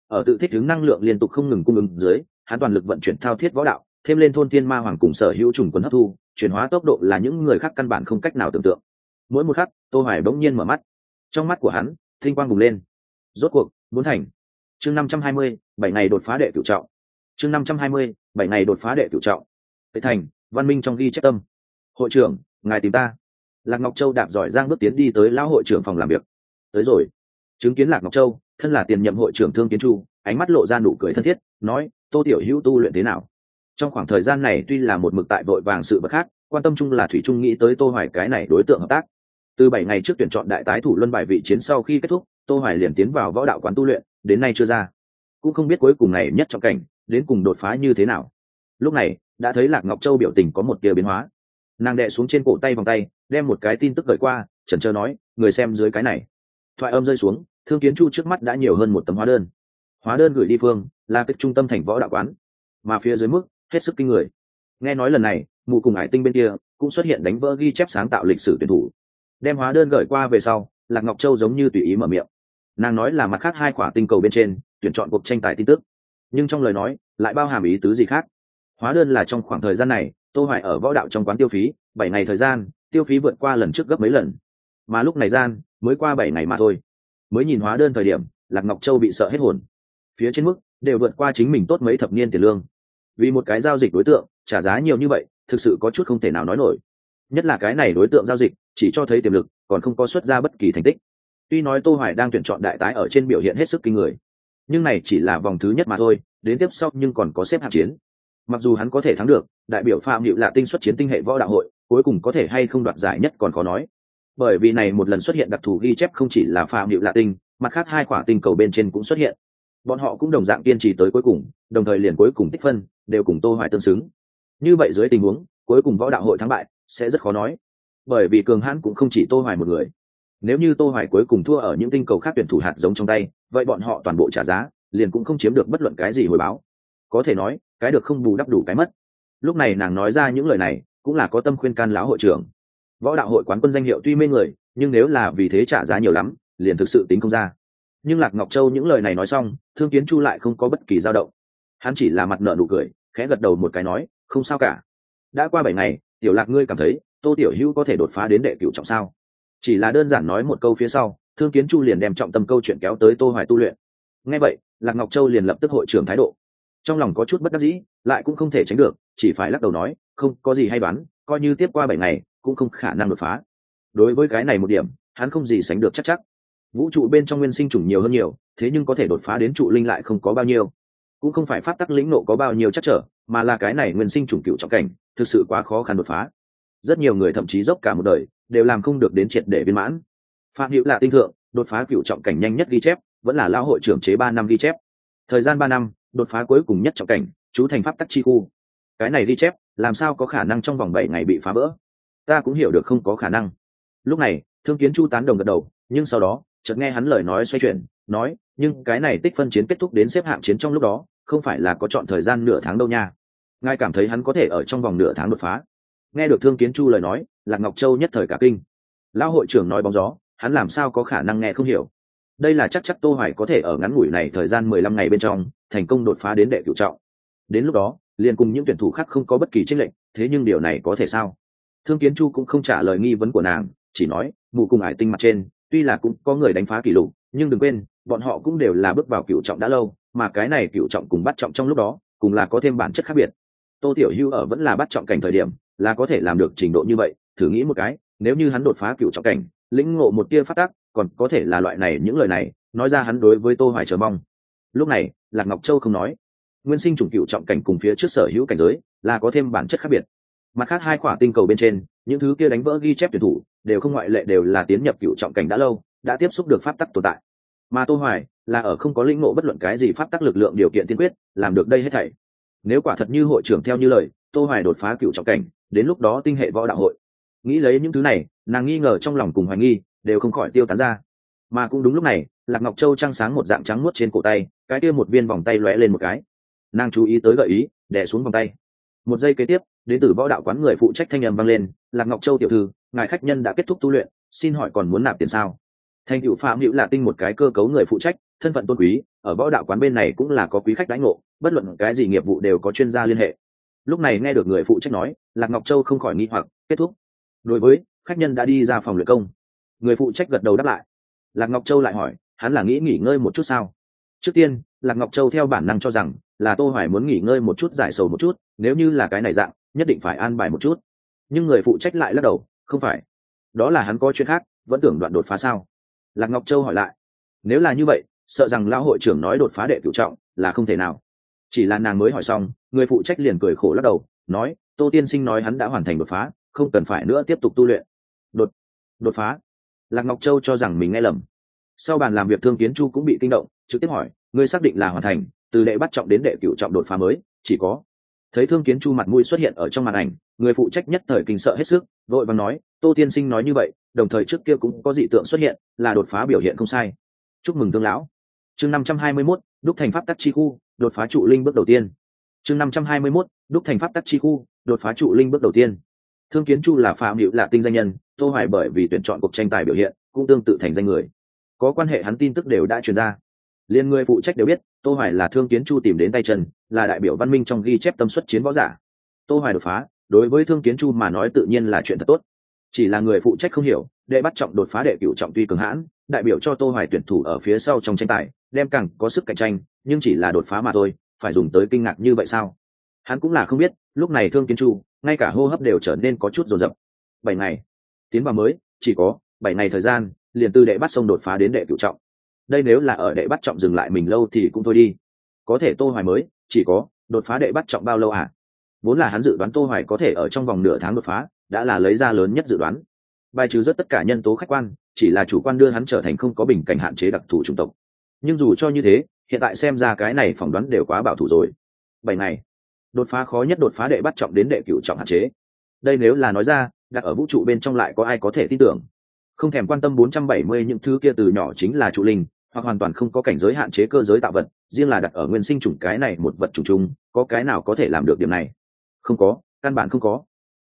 Ở tự thích ứng năng lượng liên tục không ngừng cung ứng dưới, hắn toàn lực vận chuyển thao thiết võ đạo, thêm lên thôn thiên ma hoàng cùng sở hữu trùng quân hấp thu, chuyển hóa tốc độ là những người khác căn bản không cách nào tưởng tượng. Mỗi một khắc, tô hoài bỗng nhiên mở mắt. Trong mắt của hắn, tinh quang bùng lên. Rốt cuộc, muốn thành chương 520, bảy ngày đột phá đệ cửu trọng. Chương 520, bảy ngày đột phá đệ cửu trọng. Tây thành văn minh trong ghi chép tâm. Hội trưởng ngài tìm ta. Lạc ngọc châu đạp giỏi giang bước tiến đi tới lão hội trưởng phòng làm việc. Tới rồi. Chứng kiến lạc ngọc châu thân là tiền nhậm hội trưởng thương kiến chu ánh mắt lộ ra nụ cười thân thiết nói tô tiểu hữu tu luyện thế nào? Trong khoảng thời gian này tuy là một mực tại vội vàng sự bất khác quan tâm chung là thủy trung nghĩ tới tô hoài cái này đối tượng hợp tác. Từ bảy ngày trước tuyển chọn đại tái thủ luân bài vị chiến sau khi kết thúc tô hoài liền tiến vào võ đạo quán tu luyện, đến nay chưa ra. Cũng không biết cuối cùng này nhất trong cảnh, đến cùng đột phá như thế nào. Lúc này, đã thấy lạc ngọc châu biểu tình có một tia biến hóa. Nàng đệ xuống trên cổ tay vòng tay, đem một cái tin tức gửi qua, chần chờ nói, người xem dưới cái này. Thoại âm rơi xuống, thương kiến chu trước mắt đã nhiều hơn một tấm hóa đơn. Hóa đơn gửi đi phương, là cái trung tâm thành võ đạo quán. Mà phía dưới mức, hết sức kinh người. Nghe nói lần này, mụ cùng ải tinh bên kia cũng xuất hiện đánh vỡ ghi chép sáng tạo lịch sử tuyển thủ. Đem hóa đơn gửi qua về sau, lạc ngọc châu giống như tùy ý mở miệng nàng nói là mặt khác hai quả tinh cầu bên trên, tuyển chọn cuộc tranh tài tin tức. Nhưng trong lời nói, lại bao hàm ý tứ gì khác? Hóa đơn là trong khoảng thời gian này, tô hoài ở võ đạo trong quán tiêu phí, bảy ngày thời gian, tiêu phí vượt qua lần trước gấp mấy lần. Mà lúc này gian, mới qua bảy ngày mà thôi. Mới nhìn hóa đơn thời điểm, lạc ngọc châu bị sợ hết hồn. Phía trên mức, đều vượt qua chính mình tốt mấy thập niên tiền lương. Vì một cái giao dịch đối tượng, trả giá nhiều như vậy, thực sự có chút không thể nào nói nổi. Nhất là cái này đối tượng giao dịch, chỉ cho thấy tiềm lực, còn không có xuất ra bất kỳ thành tích tuy nói tô hoài đang tuyển chọn đại tái ở trên biểu hiện hết sức kinh người, nhưng này chỉ là vòng thứ nhất mà thôi, đến tiếp sau nhưng còn có xếp hạng chiến. Mặc dù hắn có thể thắng được, đại biểu phạm hiệu là tinh xuất chiến tinh hệ võ đạo hội, cuối cùng có thể hay không đoạt giải nhất còn khó nói. Bởi vì này một lần xuất hiện đặc thù ghi chép không chỉ là phạm hiệu lạ tinh, mặt khác hai quả tinh cầu bên trên cũng xuất hiện. Bọn họ cũng đồng dạng kiên trì tới cuối cùng, đồng thời liền cuối cùng tích phân, đều cùng tô hoài tương xứng. Như vậy dưới tình huống, cuối cùng võ đạo hội thắng bại, sẽ rất khó nói. Bởi vì cường hãn cũng không chỉ tô hoài một người nếu như tô hoài cuối cùng thua ở những tinh cầu khác tuyển thủ hạt giống trong tay, vậy bọn họ toàn bộ trả giá, liền cũng không chiếm được bất luận cái gì hồi báo. Có thể nói, cái được không bù đắp đủ cái mất. Lúc này nàng nói ra những lời này, cũng là có tâm khuyên can lão hội trưởng. Võ đạo hội quán quân danh hiệu tuy mê người, nhưng nếu là vì thế trả giá nhiều lắm, liền thực sự tính không ra. Nhưng lạc ngọc châu những lời này nói xong, thương kiến chu lại không có bất kỳ dao động. Hắn chỉ là mặt nợ nụ cười, khẽ gật đầu một cái nói, không sao cả. Đã qua bảy ngày, tiểu lạc ngươi cảm thấy, tô tiểu hữu có thể đột phá đến đệ cựu trọng sao? Chỉ là đơn giản nói một câu phía sau, thương kiến chu liền đem trọng tâm câu chuyện kéo tới tô hoài tu luyện. Nghe vậy, lạc ngọc châu liền lập tức hội trưởng thái độ. Trong lòng có chút bất đắc dĩ, lại cũng không thể tránh được, chỉ phải lắc đầu nói, không, có gì hay đoán, coi như tiếp qua bảy ngày, cũng không khả năng đột phá. Đối với cái này một điểm, hắn không gì sánh được chắc chắc. Vũ trụ bên trong nguyên sinh chủng nhiều hơn nhiều, thế nhưng có thể đột phá đến trụ linh lại không có bao nhiêu. Cũng không phải phát tắc lĩnh nộ có bao nhiêu chắc trở, mà là cái này nguyên sinh chủng cựu trọng cảnh, thực sự quá khó khăn đột phá rất nhiều người thậm chí dốc cả một đời, đều làm không được đến triệt để viên mãn. Phạm hữu là tinh thượng, đột phá cựu trọng cảnh nhanh nhất ghi chép, vẫn là lao hội trưởng chế ba năm ghi chép. Thời gian ba năm, đột phá cuối cùng nhất trọng cảnh, chú thành pháp tắc chi khu. Cái này ghi chép, làm sao có khả năng trong vòng bảy ngày bị phá vỡ? Ta cũng hiểu được không có khả năng. Lúc này, thương kiến chu tán đồng gật đầu, nhưng sau đó, chợt nghe hắn lời nói xoay chuyển, nói, nhưng cái này tích phân chiến kết thúc đến xếp hạng chiến trong lúc đó, không phải là có chọn thời gian nửa tháng đâu nha. Ngài cảm thấy hắn có thể ở trong vòng nửa tháng đột phá? Nghe được thương kiến chu lời nói, lạc ngọc châu nhất thời cả kinh. Lão hội trưởng nói bóng gió, hắn làm sao có khả năng nghe không hiểu? Đây là chắc chắc tô hoài có thể ở ngắn ngủi này thời gian 15 ngày bên trong, thành công đột phá đến đệ cửu trọng. Đến lúc đó, liền cùng những tuyển thủ khác không có bất kỳ tranh lệnh thế nhưng điều này có thể sao? Thương kiến chu cũng không trả lời nghi vấn của nàng, chỉ nói mù cùng ải tinh mặt trên, tuy là cũng có người đánh phá kỷ lục, nhưng đừng quên, bọn họ cũng đều là bước vào cửu trọng đã lâu, mà cái này cửu trọng cùng bắt trọng trong lúc đó, cùng là có thêm bản chất khác biệt. Tô tiểu hưu ở vẫn là bắt trọng cảnh thời điểm là có thể làm được trình độ như vậy, thử nghĩ một cái, nếu như hắn đột phá cựu trọng cảnh, lĩnh ngộ một tia phát tác, còn có thể là loại này những lời này, nói ra hắn đối với tô hoài chờ mong. Lúc này, lạc ngọc châu không nói. Nguyên sinh chủng cựu trọng cảnh cùng phía trước sở hữu cảnh giới, là có thêm bản chất khác biệt. Mặt khác hai quả tinh cầu bên trên, những thứ kia đánh vỡ ghi chép tuyển thủ, đều không ngoại lệ đều là tiến nhập cựu trọng cảnh đã lâu, đã tiếp xúc được pháp tắc tồn tại. Mà tô hoài, là ở không có lĩnh ngộ bất luận cái gì pháp tắc lực lượng điều kiện tiên quyết, làm được đây hết thảy. Nếu quả thật như hội trưởng theo như lời, tô hoài đột phá cựu trọng cảnh đến lúc đó tinh hệ võ đạo hội. Nghĩ lấy những thứ này, nàng nghi ngờ trong lòng cùng hoài nghi, đều không khỏi tiêu tán ra. Mà cũng đúng lúc này, lạc ngọc châu trăng sáng một dạng trắng muốt trên cổ tay, cái kia một viên vòng tay lóe lên một cái. Nàng chú ý tới gợi ý, đè xuống vòng tay. Một giây kế tiếp, đến từ võ đạo quán người phụ trách thanh âm vang lên, lạc ngọc châu tiểu thư, ngài khách nhân đã kết thúc tu luyện, xin hỏi còn muốn nạp tiền sao? Thành cựu phạm hữu là tinh một cái cơ cấu người phụ trách, thân phận tôn quý, ở võ đạo quán bên này cũng là có quý khách đánh ngộ, bất luận cái gì nghiệp vụ đều có chuyên gia liên hệ lúc này nghe được người phụ trách nói, lạc ngọc châu không khỏi nghi hoặc, kết thúc. Đối với, khách nhân đã đi ra phòng luyện công. Người phụ trách gật đầu đáp lại. Lạc ngọc châu lại hỏi, hắn là nghĩ nghỉ ngơi một chút sao? Trước tiên, lạc ngọc châu theo bản năng cho rằng là tô hoài muốn nghỉ ngơi một chút, giải sầu một chút, nếu như là cái này dạng, nhất định phải an bài một chút. Nhưng người phụ trách lại lắc đầu, không phải. Đó là hắn có chuyện khác, vẫn tưởng đoạn đột phá sao? Lạc ngọc châu hỏi lại. Nếu là như vậy, sợ rằng lão hội trưởng nói đột phá đệ cửu trọng là không thể nào chỉ là nàng mới hỏi xong, người phụ trách liền cười khổ lắc đầu, nói, tô tiên sinh nói hắn đã hoàn thành đột phá, không cần phải nữa tiếp tục tu luyện. Đột đột phá? Lạc ngọc châu cho rằng mình nghe lầm. Sau bàn làm việc thương kiến chu cũng bị kinh động, trực tiếp hỏi, ngươi xác định là hoàn thành, từ đệ bắt trọng đến đệ cựu trọng đột phá mới, chỉ có? Thấy thương kiến chu mặt mũi xuất hiện ở trong màn ảnh, người phụ trách nhất thời kinh sợ hết sức, vội vàng nói, tô tiên sinh nói như vậy, đồng thời trước kia cũng có dị tượng xuất hiện, là đột phá biểu hiện không sai. Chúc mừng thương lão. Chương năm trăm hai mươi mốt, đúc thành pháp tắc chi khu đột phá trụ linh bước đầu tiên. Chương năm trăm hai mươi 521, đúc thành pháp tắc chi khu đột phá trụ linh bước đầu tiên. Thương kiến chu là phạm hữu là tinh danh nhân tô hoài bởi vì tuyển chọn cuộc tranh tài biểu hiện cũng tương tự thành danh người. Có quan hệ hắn tin tức đều đã truyền ra. Liên người phụ trách đều biết tô hoài là thương kiến chu tìm đến tay chân là đại biểu văn minh trong ghi chép tâm suất chiến võ giả. Tô hoài đột phá đối với thương kiến chu mà nói tự nhiên là chuyện thật tốt. Chỉ là người phụ trách không hiểu đệ bắt trọng đột phá đệ cửu trọng tuy cường hãn đại biểu cho tô hoài tuyển thủ ở phía sau trong tranh tài, đem càng có sức cạnh tranh, nhưng chỉ là đột phá mà thôi, phải dùng tới kinh ngạc như vậy sao? Hắn cũng là không biết, lúc này thương kiến chu, ngay cả hô hấp đều trở nên có chút rồn rập bảy ngày, tiến vào mới, chỉ có bảy ngày thời gian, liền từ đệ bắt sông đột phá đến đệ cửu trọng. Đây nếu là ở đệ bắt trọng dừng lại mình lâu thì cũng thôi đi. Có thể tô hoài mới, chỉ có đột phá đệ bắt trọng bao lâu à? Vốn là hắn dự đoán tô hoài có thể ở trong vòng nửa tháng đột phá, đã là lấy ra lớn nhất dự đoán bài trừ rất tất cả nhân tố khách quan, chỉ là chủ quan đưa hắn trở thành không có bình cảnh hạn chế đặc thù chủng tộc. Nhưng dù cho như thế, hiện tại xem ra cái này phỏng đoán đều quá bảo thủ rồi. Bảy ngày, đột phá khó nhất đột phá đệ bắt trọng đến đệ cửu trọng hạn chế. Đây nếu là nói ra, đặt ở vũ trụ bên trong lại có ai có thể tin tưởng? Không thèm quan tâm 470 những thứ kia từ nhỏ chính là trụ linh, hoặc hoàn toàn không có cảnh giới hạn chế cơ giới tạo vật, riêng là đặt ở nguyên sinh chủng cái này một vật chủng chung, có cái nào có thể làm được điểm này? Không có, căn bản không có.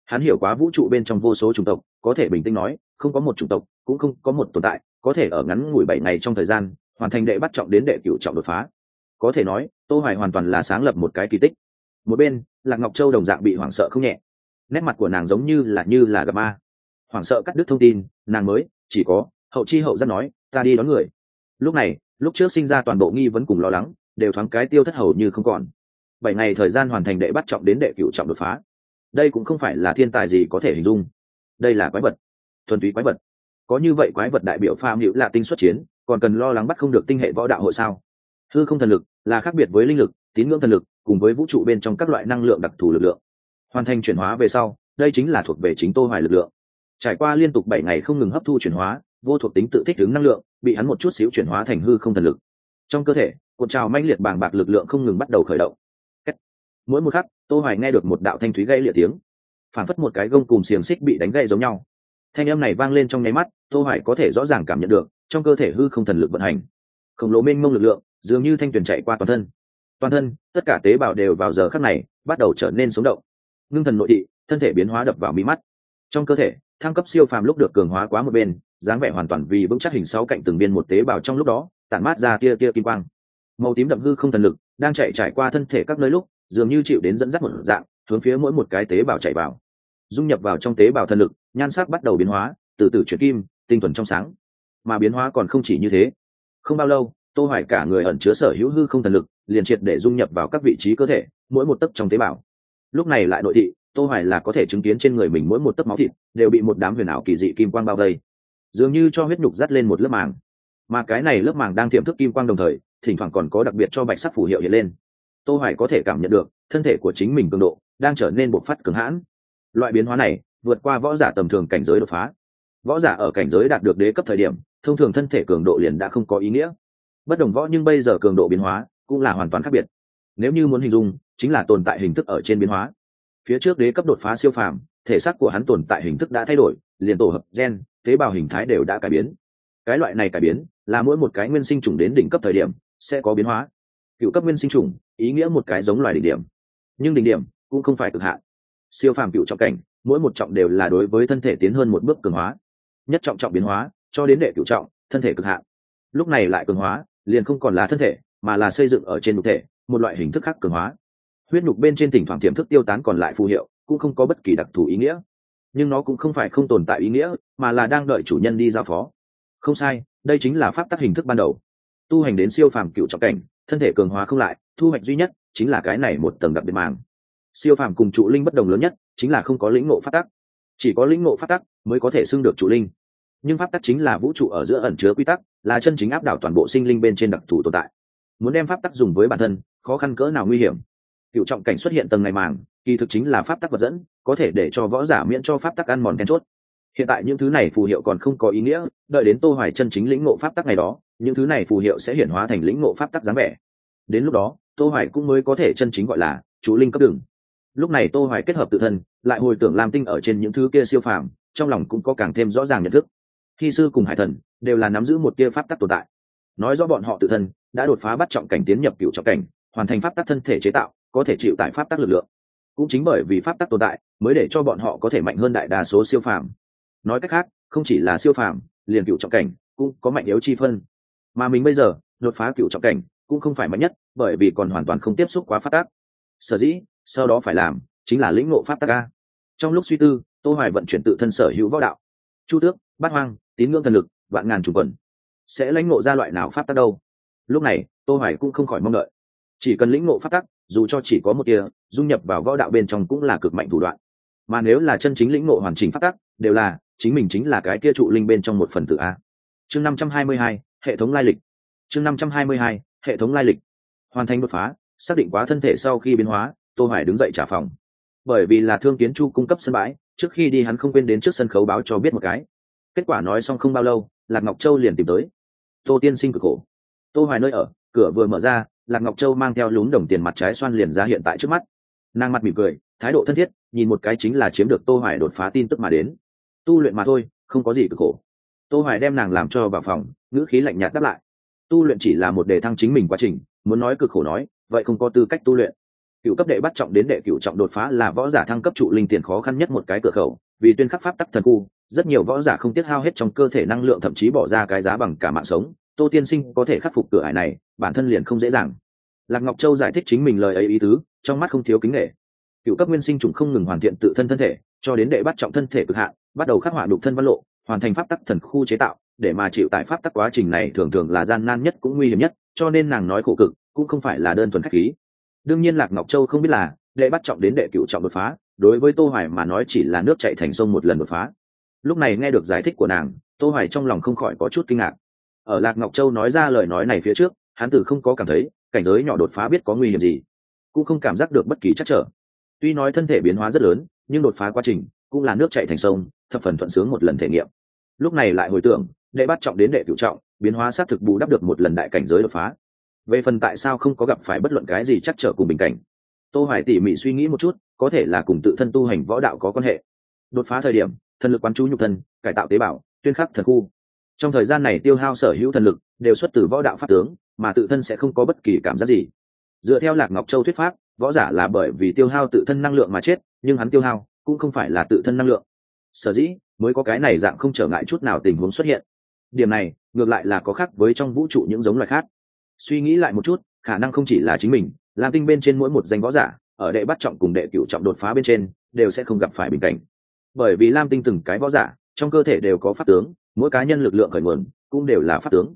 Hắn hiểu quá vũ trụ bên trong vô số chủng tộc có thể bình tĩnh nói, không có một chủng tộc, cũng không có một tồn tại có thể ở ngắn ngủi bảy ngày trong thời gian, hoàn thành đệ bắt trọng đến đệ cửu trọng đột phá. Có thể nói, tô hoài hoàn toàn là sáng lập một cái kỳ tích. Một bên, lạc ngọc châu đồng dạng bị hoảng sợ không nhẹ. Nét mặt của nàng giống như là như là gặp ma. Hoảng sợ cắt đứt thông tin, nàng mới, chỉ có, hậu chi hậu rất nói, ta đi đón người. Lúc này, lúc trước sinh ra toàn bộ nghi vấn cùng lo lắng, đều thoáng cái tiêu thất hầu như không còn. Bảy ngày thời gian hoàn thành đệ bắt trọng đến đệ cửu trọng đột phá. Đây cũng không phải là thiên tài gì có thể hình dung đây là quái vật. Thuần túy quái vật. Có như vậy quái vật đại biểu phàm hữu là tinh xuất chiến, còn cần lo lắng bắt không được tinh hệ võ đạo hội sao? Hư không thần lực là khác biệt với linh lực, tín ngưỡng thần lực cùng với vũ trụ bên trong các loại năng lượng đặc thù lực lượng. Hoàn thành chuyển hóa về sau, đây chính là thuộc về chính tô hoài lực lượng. Trải qua liên tục bảy ngày không ngừng hấp thu chuyển hóa, vô thuộc tính tự thích ứng năng lượng, bị hắn một chút xíu chuyển hóa thành hư không thần lực. Trong cơ thể, cuộn trào manh liệt bàng bạc lực lượng không ngừng bắt đầu khởi động. Mỗi một khắc, tô hoài nghe được một đạo thanh thúy gây lịa tiếng phản phất một cái gông cùng xiềng xích bị đánh gãy giống nhau. Thanh âm này vang lên trong nháy mắt, tô hoài có thể rõ ràng cảm nhận được, trong cơ thể hư không thần lực vận hành. Khổng lồ mênh mông lực lượng, dường như thanh tuyển chạy qua toàn thân. Toàn thân, tất cả tế bào đều vào giờ khắc này, bắt đầu trở nên sống động. Ngưng thần nội thị, thân thể biến hóa đập vào mí mắt. Trong cơ thể, thăng cấp siêu phàm lúc được cường hóa quá một bên, dáng vẻ hoàn toàn vì vững chắc hình sáu cạnh từng biên một tế bào trong lúc đó, tản mát ra tia tia kim quang. Màu tím đậm hư không thần lực, đang chạy trải qua thân thể các nơi lúc, dường như chịu đến dẫn dắt một dạng, hướng phía mỗi một cái tế bào chạy vào dung nhập vào trong tế bào thần lực, nhan sắc bắt đầu biến hóa, từ từ chuyển kim, tinh thuần trong sáng. Mà biến hóa còn không chỉ như thế. Không bao lâu, tô hoài cả người ẩn chứa sở hữu hư không thần lực, liền triệt để dung nhập vào các vị trí cơ thể, mỗi một tấc trong tế bào. Lúc này lại nội thị, tô hoài là có thể chứng kiến trên người mình mỗi một tấc máu thịt đều bị một đám huyền ảo kỳ dị kim quang bao vây. Dường như cho huyết nhục dắt lên một lớp màng. Mà cái này lớp màng đang tiềm thức kim quang đồng thời, thỉnh thoảng còn có đặc biệt cho bạch sắc phủ hiệu hiện lên. Tô hoài có thể cảm nhận được, thân thể của chính mình cường độ đang trở nên bộc phát cường hãn loại biến hóa này vượt qua võ giả tầm thường cảnh giới đột phá. Võ giả ở cảnh giới đạt được đế cấp thời điểm, thông thường thân thể cường độ liền đã không có ý nghĩa. Bất đồng võ nhưng bây giờ cường độ biến hóa cũng là hoàn toàn khác biệt. Nếu như muốn hình dung, chính là tồn tại hình thức ở trên biến hóa. Phía trước đế cấp đột phá siêu phàm, thể xác của hắn tồn tại hình thức đã thay đổi, liền tổ hợp gen, tế bào hình thái đều đã cải biến. Cái loại này cải biến là mỗi một cái nguyên sinh trùng đến đỉnh cấp thời điểm sẽ có biến hóa. Cựu cấp nguyên sinh trùng, ý nghĩa một cái giống loài đỉnh điểm. Nhưng đỉnh điểm cũng không phải cực hạn siêu phàm cựu trọng cảnh, mỗi một trọng đều là đối với thân thể tiến hơn một bước cường hóa. Nhất trọng trọng biến hóa, cho đến đệ cựu trọng, thân thể cực hạn. Lúc này lại cường hóa, liền không còn là thân thể, mà là xây dựng ở trên nhục thể, một loại hình thức khác cường hóa. Huyết nhục bên trên thỉnh thoảng tiềm thức tiêu tán còn lại phù hiệu, cũng không có bất kỳ đặc thù ý nghĩa. Nhưng nó cũng không phải không tồn tại ý nghĩa, mà là đang đợi chủ nhân đi giao phó. Không sai, đây chính là pháp tắc hình thức ban đầu. Tu hành đến siêu phàm cựu trọng cảnh, thân thể cường hóa không lại, thu hoạch duy nhất chính là cái này một tầng đặc biệt màng siêu phàm cùng trụ linh bất đồng lớn nhất chính là không có lĩnh ngộ pháp tắc. Chỉ có lĩnh ngộ pháp tắc mới có thể xưng được trụ linh. Nhưng pháp tắc chính là vũ trụ ở giữa ẩn chứa quy tắc, là chân chính áp đảo toàn bộ sinh linh bên trên đặc thù tồn tại. Muốn đem pháp tắc dùng với bản thân, khó khăn cỡ nào nguy hiểm. Cựu trọng cảnh xuất hiện tầng ngày màng, kỳ thực chính là pháp tắc vật dẫn, có thể để cho võ giả miễn cho pháp tắc ăn mòn then chốt. Hiện tại những thứ này phù hiệu còn không có ý nghĩa, đợi đến tô hoài chân chính lĩnh ngộ pháp tắc ngày đó, những thứ này phù hiệu sẽ hiển hóa thành lĩnh ngộ pháp tắc dáng vẻ. Đến lúc đó, tô hoài cũng mới có thể chân chính gọi là chủ linh cấp đường lúc này tô hoài kết hợp tự thân, lại hồi tưởng lam tinh ở trên những thứ kia siêu phàm, trong lòng cũng có càng thêm rõ ràng nhận thức. Khi sư cùng hải thần đều là nắm giữ một kia pháp tắc tồn tại. Nói rõ bọn họ tự thân đã đột phá bắt trọng cảnh tiến nhập cựu trọng cảnh, hoàn thành pháp tắc thân thể chế tạo, có thể chịu tại pháp tắc lực lượng. Cũng chính bởi vì pháp tắc tồn tại, mới để cho bọn họ có thể mạnh hơn đại đa số siêu phàm. Nói cách khác, không chỉ là siêu phàm, liền cựu trọng cảnh cũng có mạnh yếu chi phân. Mà mình bây giờ đột phá cựu trọng cảnh cũng không phải mạnh nhất, bởi vì còn hoàn toàn không tiếp xúc quá pháp tắc. Sở dĩ sau đó phải làm chính là lĩnh ngộ pháp tắc a. Trong lúc suy tư tô hoài vận chuyển tự thân sở hữu võ đạo. Chu tước bát hoang tín ngưỡng thần lực vạn ngàn chủ quần. Sẽ lãnh ngộ ra loại nào pháp tắc đâu? Lúc này tô hoài cũng không khỏi mong đợi. Chỉ cần lĩnh ngộ pháp tắc dù cho chỉ có một tia dung nhập vào võ đạo bên trong cũng là cực mạnh thủ đoạn. Mà nếu là chân chính lĩnh ngộ hoàn chỉnh pháp tắc đều là chính mình chính là cái kia trụ linh bên trong một phần tử a. Chương 522, hệ thống lai lịch. Chương 522, hệ thống lai lịch. Hoàn thành đột phá xác định quá thân thể sau khi biến hóa tô hoài đứng dậy trả phòng. Bởi vì là thương kiến chu cung cấp sân bãi, trước khi đi hắn không quên đến trước sân khấu báo cho biết một cái. Kết quả nói xong không bao lâu, lạc ngọc châu liền tìm tới. Tô tiên sinh cực khổ. Tô hoài nơi ở, cửa vừa mở ra, lạc ngọc châu mang theo lún đồng tiền mặt trái xoan liền ra hiện tại trước mắt. Nàng mặt mỉm cười, thái độ thân thiết, nhìn một cái chính là chiếm được tô hoài đột phá tin tức mà đến. Tu luyện mà thôi, không có gì cực khổ. Tô hoài đem nàng làm cho vào phòng, ngữ khí lạnh nhạt đáp lại. Tu luyện chỉ là một đề thăng chính mình quá trình, muốn nói cực khổ nói, vậy không có tư cách tu luyện cựu cấp đệ bắt trọng đến đệ cựu trọng đột phá là võ giả thăng cấp trụ linh tiền khó khăn nhất một cái cửa khẩu, vì tuyên khắc pháp tắc thần khu, rất nhiều võ giả không tiết hao hết trong cơ thể năng lượng thậm chí bỏ ra cái giá bằng cả mạng sống. Tô tiên sinh có thể khắc phục cửa hải này, bản thân liền không dễ dàng. Lạc ngọc châu giải thích chính mình lời ấy ý tứ, trong mắt không thiếu kính nghệ cựu cấp nguyên sinh trùng không ngừng hoàn thiện tự thân thân thể, cho đến đệ bắt trọng thân thể cực hạn, bắt đầu khắc họa đục thân văn lộ, hoàn thành pháp tắc thần khu chế tạo, để mà chịu tại pháp tắc quá trình này thường thường là gian nan nhất cũng nguy hiểm nhất, cho nên nàng nói khổ cực, cũng không phải là đơn thuần khách khí đương nhiên lạc ngọc châu không biết là đệ bắt trọng đến đệ cựu trọng đột phá, đối với tô hoài mà nói chỉ là nước chảy thành sông một lần đột phá. Lúc này nghe được giải thích của nàng, tô hoài trong lòng không khỏi có chút kinh ngạc. Ở lạc ngọc châu nói ra lời nói này phía trước, hắn tử không có cảm thấy cảnh giới nhỏ đột phá biết có nguy hiểm gì, cũng không cảm giác được bất kỳ chắc trở. Tuy nói thân thể biến hóa rất lớn, nhưng đột phá quá trình cũng là nước chảy thành sông, thập phần thuận sướng một lần thể nghiệm. Lúc này lại hồi tưởng, đệ bắt trọng đến đệ cửu trọng, biến hóa sát thực bù đắp được một lần đại cảnh giới đột phá về phần tại sao không có gặp phải bất luận cái gì chắc trở cùng bình cảnh. Tô hoài tỉ mỉ suy nghĩ một chút, có thể là cùng tự thân tu hành võ đạo có quan hệ. Đột phá thời điểm, thần lực quán chú nhục thân, cải tạo tế bào, tuyên khắc thần khu. Trong thời gian này tiêu hao sở hữu thần lực, đều xuất từ võ đạo pháp tướng, mà tự thân sẽ không có bất kỳ cảm giác gì. Dựa theo lạc ngọc châu thuyết pháp, võ giả là bởi vì tiêu hao tự thân năng lượng mà chết, nhưng hắn tiêu hao cũng không phải là tự thân năng lượng. Sở dĩ mới có cái này dạng không trở ngại chút nào tình huống xuất hiện. Điểm này, ngược lại là có khác với trong vũ trụ những giống loài khác suy nghĩ lại một chút, khả năng không chỉ là chính mình, lam tinh bên trên mỗi một danh võ giả, ở đệ bắt trọng cùng đệ cựu trọng đột phá bên trên, đều sẽ không gặp phải bình cảnh. Bởi vì lam tinh từng cái võ giả, trong cơ thể đều có pháp tướng, mỗi cá nhân lực lượng khởi nguồn cũng đều là pháp tướng.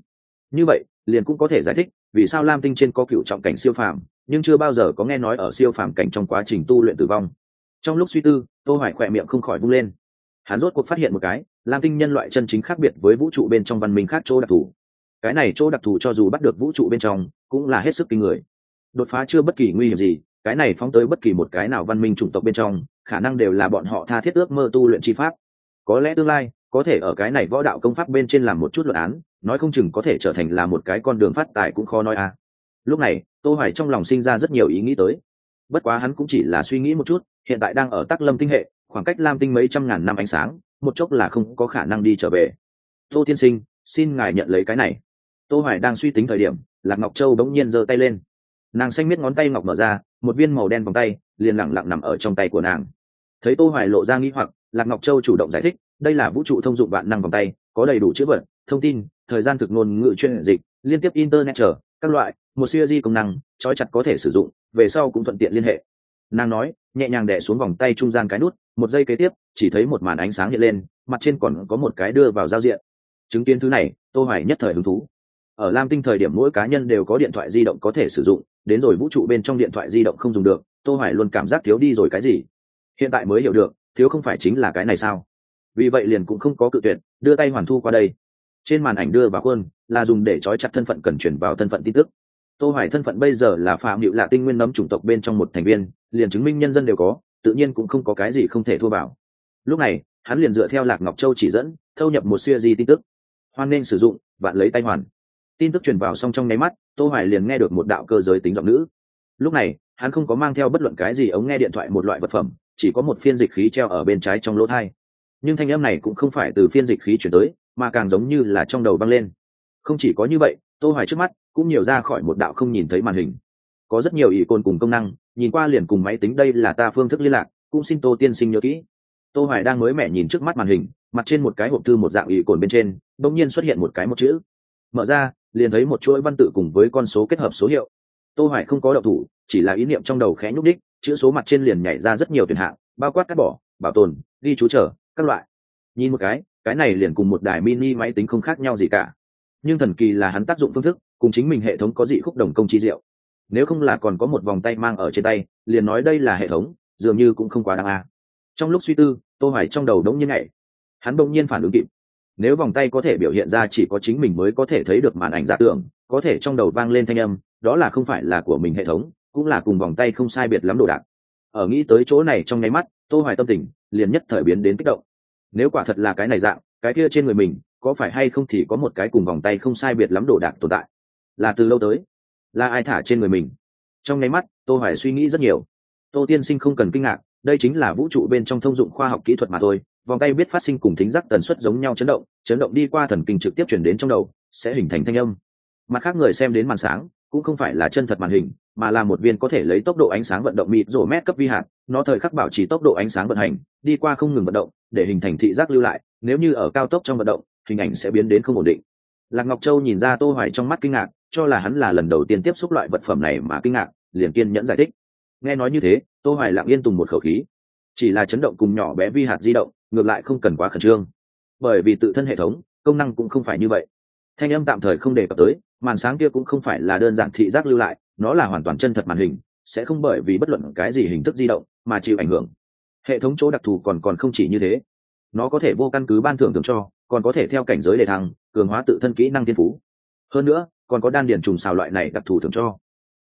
Như vậy, liền cũng có thể giải thích vì sao lam tinh trên có cựu trọng cảnh siêu phàm, nhưng chưa bao giờ có nghe nói ở siêu phàm cảnh trong quá trình tu luyện tử vong. Trong lúc suy tư, tô hoài khỏe miệng không khỏi vung lên. Hắn rốt cuộc phát hiện một cái, lam tinh nhân loại chân chính khác biệt với vũ trụ bên trong văn minh khác chỗ đặc thù cái này chỗ đặc thù cho dù bắt được vũ trụ bên trong, cũng là hết sức kinh người. Đột phá chưa bất kỳ nguy hiểm gì, cái này phóng tới bất kỳ một cái nào văn minh chủng tộc bên trong, khả năng đều là bọn họ tha thiết ước mơ tu luyện chi pháp. Có lẽ tương lai, có thể ở cái này võ đạo công pháp bên trên làm một chút luận án, nói không chừng có thể trở thành là một cái con đường phát tài cũng khó nói à. Lúc này, tô hoài trong lòng sinh ra rất nhiều ý nghĩ tới. Bất quá hắn cũng chỉ là suy nghĩ một chút, hiện tại đang ở tắc lâm tinh hệ, khoảng cách lam tinh mấy trăm ngàn năm ánh sáng, một chốc là không có khả năng đi trở về. Tô tiên sinh, xin ngài nhận lấy cái này tô hoài đang suy tính thời điểm, lạc ngọc châu đống nhiên giơ tay lên. Nàng xanh miết ngón tay ngọc mở ra, một viên màu đen vòng tay, liền lặng lặng nằm ở trong tay của nàng. Thấy tô hoài lộ ra nghi hoặc, lạc ngọc châu chủ động giải thích, đây là vũ trụ thông dụng vạn năng vòng tay, có đầy đủ chữ vật, thông tin, thời gian thực ngôn ngữ chuyên dịch, liên tiếp internet chờ, các loại, một siêu di công năng, trói chặt có thể sử dụng, về sau cũng thuận tiện liên hệ. Nàng nói, nhẹ nhàng đè xuống vòng tay trung gian cái nút, một giây kế tiếp, chỉ thấy một màn ánh sáng hiện lên, mặt trên còn có một cái đưa vào giao diện. Chứng kiến thứ này, tô hoài nhất thời hứng thú ở lam tinh thời điểm mỗi cá nhân đều có điện thoại di động có thể sử dụng, đến rồi vũ trụ bên trong điện thoại di động không dùng được, tô hoài luôn cảm giác thiếu đi rồi cái gì. Hiện tại mới hiểu được, thiếu không phải chính là cái này sao. Vì vậy liền cũng không có cự tuyệt, đưa tay hoàn thu qua đây. Trên màn ảnh đưa vào khuôn, là dùng để trói chặt thân phận cần chuyển vào thân phận tin tức. Tô hoài thân phận bây giờ là phạm hiệu là tinh nguyên nấm chủng tộc bên trong một thành viên, liền chứng minh nhân dân đều có, tự nhiên cũng không có cái gì không thể thua bảo lúc này, hắn liền dựa theo lạc ngọc châu chỉ dẫn, thâu nhập một siêu di tin tức. Hoan nên sử dụng, vạn lấy tay hoàn tin tức truyền vào xong trong nháy mắt, tô hoài liền nghe được một đạo cơ giới tính giọng nữ. Lúc này, hắn không có mang theo bất luận cái gì ống nghe điện thoại một loại vật phẩm, chỉ có một phiên dịch khí treo ở bên trái trong lỗ thai. Nhưng thanh âm này cũng không phải từ phiên dịch khí chuyển tới, mà càng giống như là trong đầu băng lên. Không chỉ có như vậy, tô hoài trước mắt cũng nhiều ra khỏi một đạo không nhìn thấy màn hình. Có rất nhiều ý côn cùng công năng, nhìn qua liền cùng máy tính đây là ta phương thức liên lạc, cũng xin tô tiên sinh nhớ kỹ. Tô hoài đang mới mẻ nhìn trước mắt màn hình, mặt trên một cái hộp thư một dạng ý cồn bên trên, đột nhiên xuất hiện một cái một chữ mở ra, liền thấy một chuỗi văn tự cùng với con số kết hợp số hiệu. Tô hoài không có động thủ, chỉ là ý niệm trong đầu khẽ nhúc đích chữ số mặt trên liền nhảy ra rất nhiều tuyển hạng, bao quát cắt bỏ, bảo tồn, ghi chú trở, các loại. Nhìn một cái cái này liền cùng một đài mini máy tính không khác nhau gì cả. Nhưng thần kỳ là hắn tác dụng phương thức, cùng chính mình hệ thống có dị khúc đồng công chi diệu. Nếu không là còn có một vòng tay mang ở trên tay, liền nói đây là hệ thống, dường như cũng không quá đáng a. Trong lúc suy tư, tô hoài trong đầu đống nhiên nhảy. Hắn đột nhiên phản ứng kịp nếu vòng tay có thể biểu hiện ra chỉ có chính mình mới có thể thấy được màn ảnh giả tưởng, có thể trong đầu vang lên thanh âm, đó là không phải là của mình hệ thống, cũng là cùng vòng tay không sai biệt lắm đồ đạc. Ở nghĩ tới chỗ này trong nháy mắt, tô hoài tâm tình liền nhất thời biến đến kích động. Nếu quả thật là cái này dạng, cái kia trên người mình, có phải hay không thì có một cái cùng vòng tay không sai biệt lắm đồ đạc tồn tại? Là từ lâu tới, là ai thả trên người mình? Trong nháy mắt, tô hoài suy nghĩ rất nhiều. Tô tiên sinh không cần kinh ngạc, đây chính là vũ trụ bên trong thông dụng khoa học kỹ thuật mà thôi vòng tay biết phát sinh cùng thính giác tần suất giống nhau chấn động chấn động đi qua thần kinh trực tiếp chuyển đến trong đầu, sẽ hình thành thanh âm. Mặt khác người xem đến màn sáng, cũng không phải là chân thật màn hình, mà là một viên có thể lấy tốc độ ánh sáng vận động mịt rổ mét cấp vi hạt, nó thời khắc bảo trì tốc độ ánh sáng vận hành, đi qua không ngừng vận động, để hình thành thị giác lưu lại, nếu như ở cao tốc trong vận động, hình ảnh sẽ biến đến không ổn định. Lạc ngọc châu nhìn ra tô hoài trong mắt kinh ngạc, cho là hắn là lần đầu tiên tiếp xúc loại vật phẩm này mà kinh ngạc, liền kiên nhẫn giải thích. Nghe nói như thế, tô hoài lặng yên tùng một khẩu khí. Chỉ là chấn động cùng nhỏ bé vi hạt di động ngược lại không cần quá khẩn trương. Bởi vì tự thân hệ thống, công năng cũng không phải như vậy. Thanh âm tạm thời không đề cập tới, màn sáng kia cũng không phải là đơn giản thị giác lưu lại, nó là hoàn toàn chân thật màn hình, sẽ không bởi vì bất luận cái gì hình thức di động mà chịu ảnh hưởng. Hệ thống chỗ đặc thù còn còn không chỉ như thế. Nó có thể vô căn cứ ban thưởng thường cho, còn có thể theo cảnh giới đề thăng, cường hóa tự thân kỹ năng thiên phú. Hơn nữa, còn có đan điền trùng xào loại này đặc thù thường cho.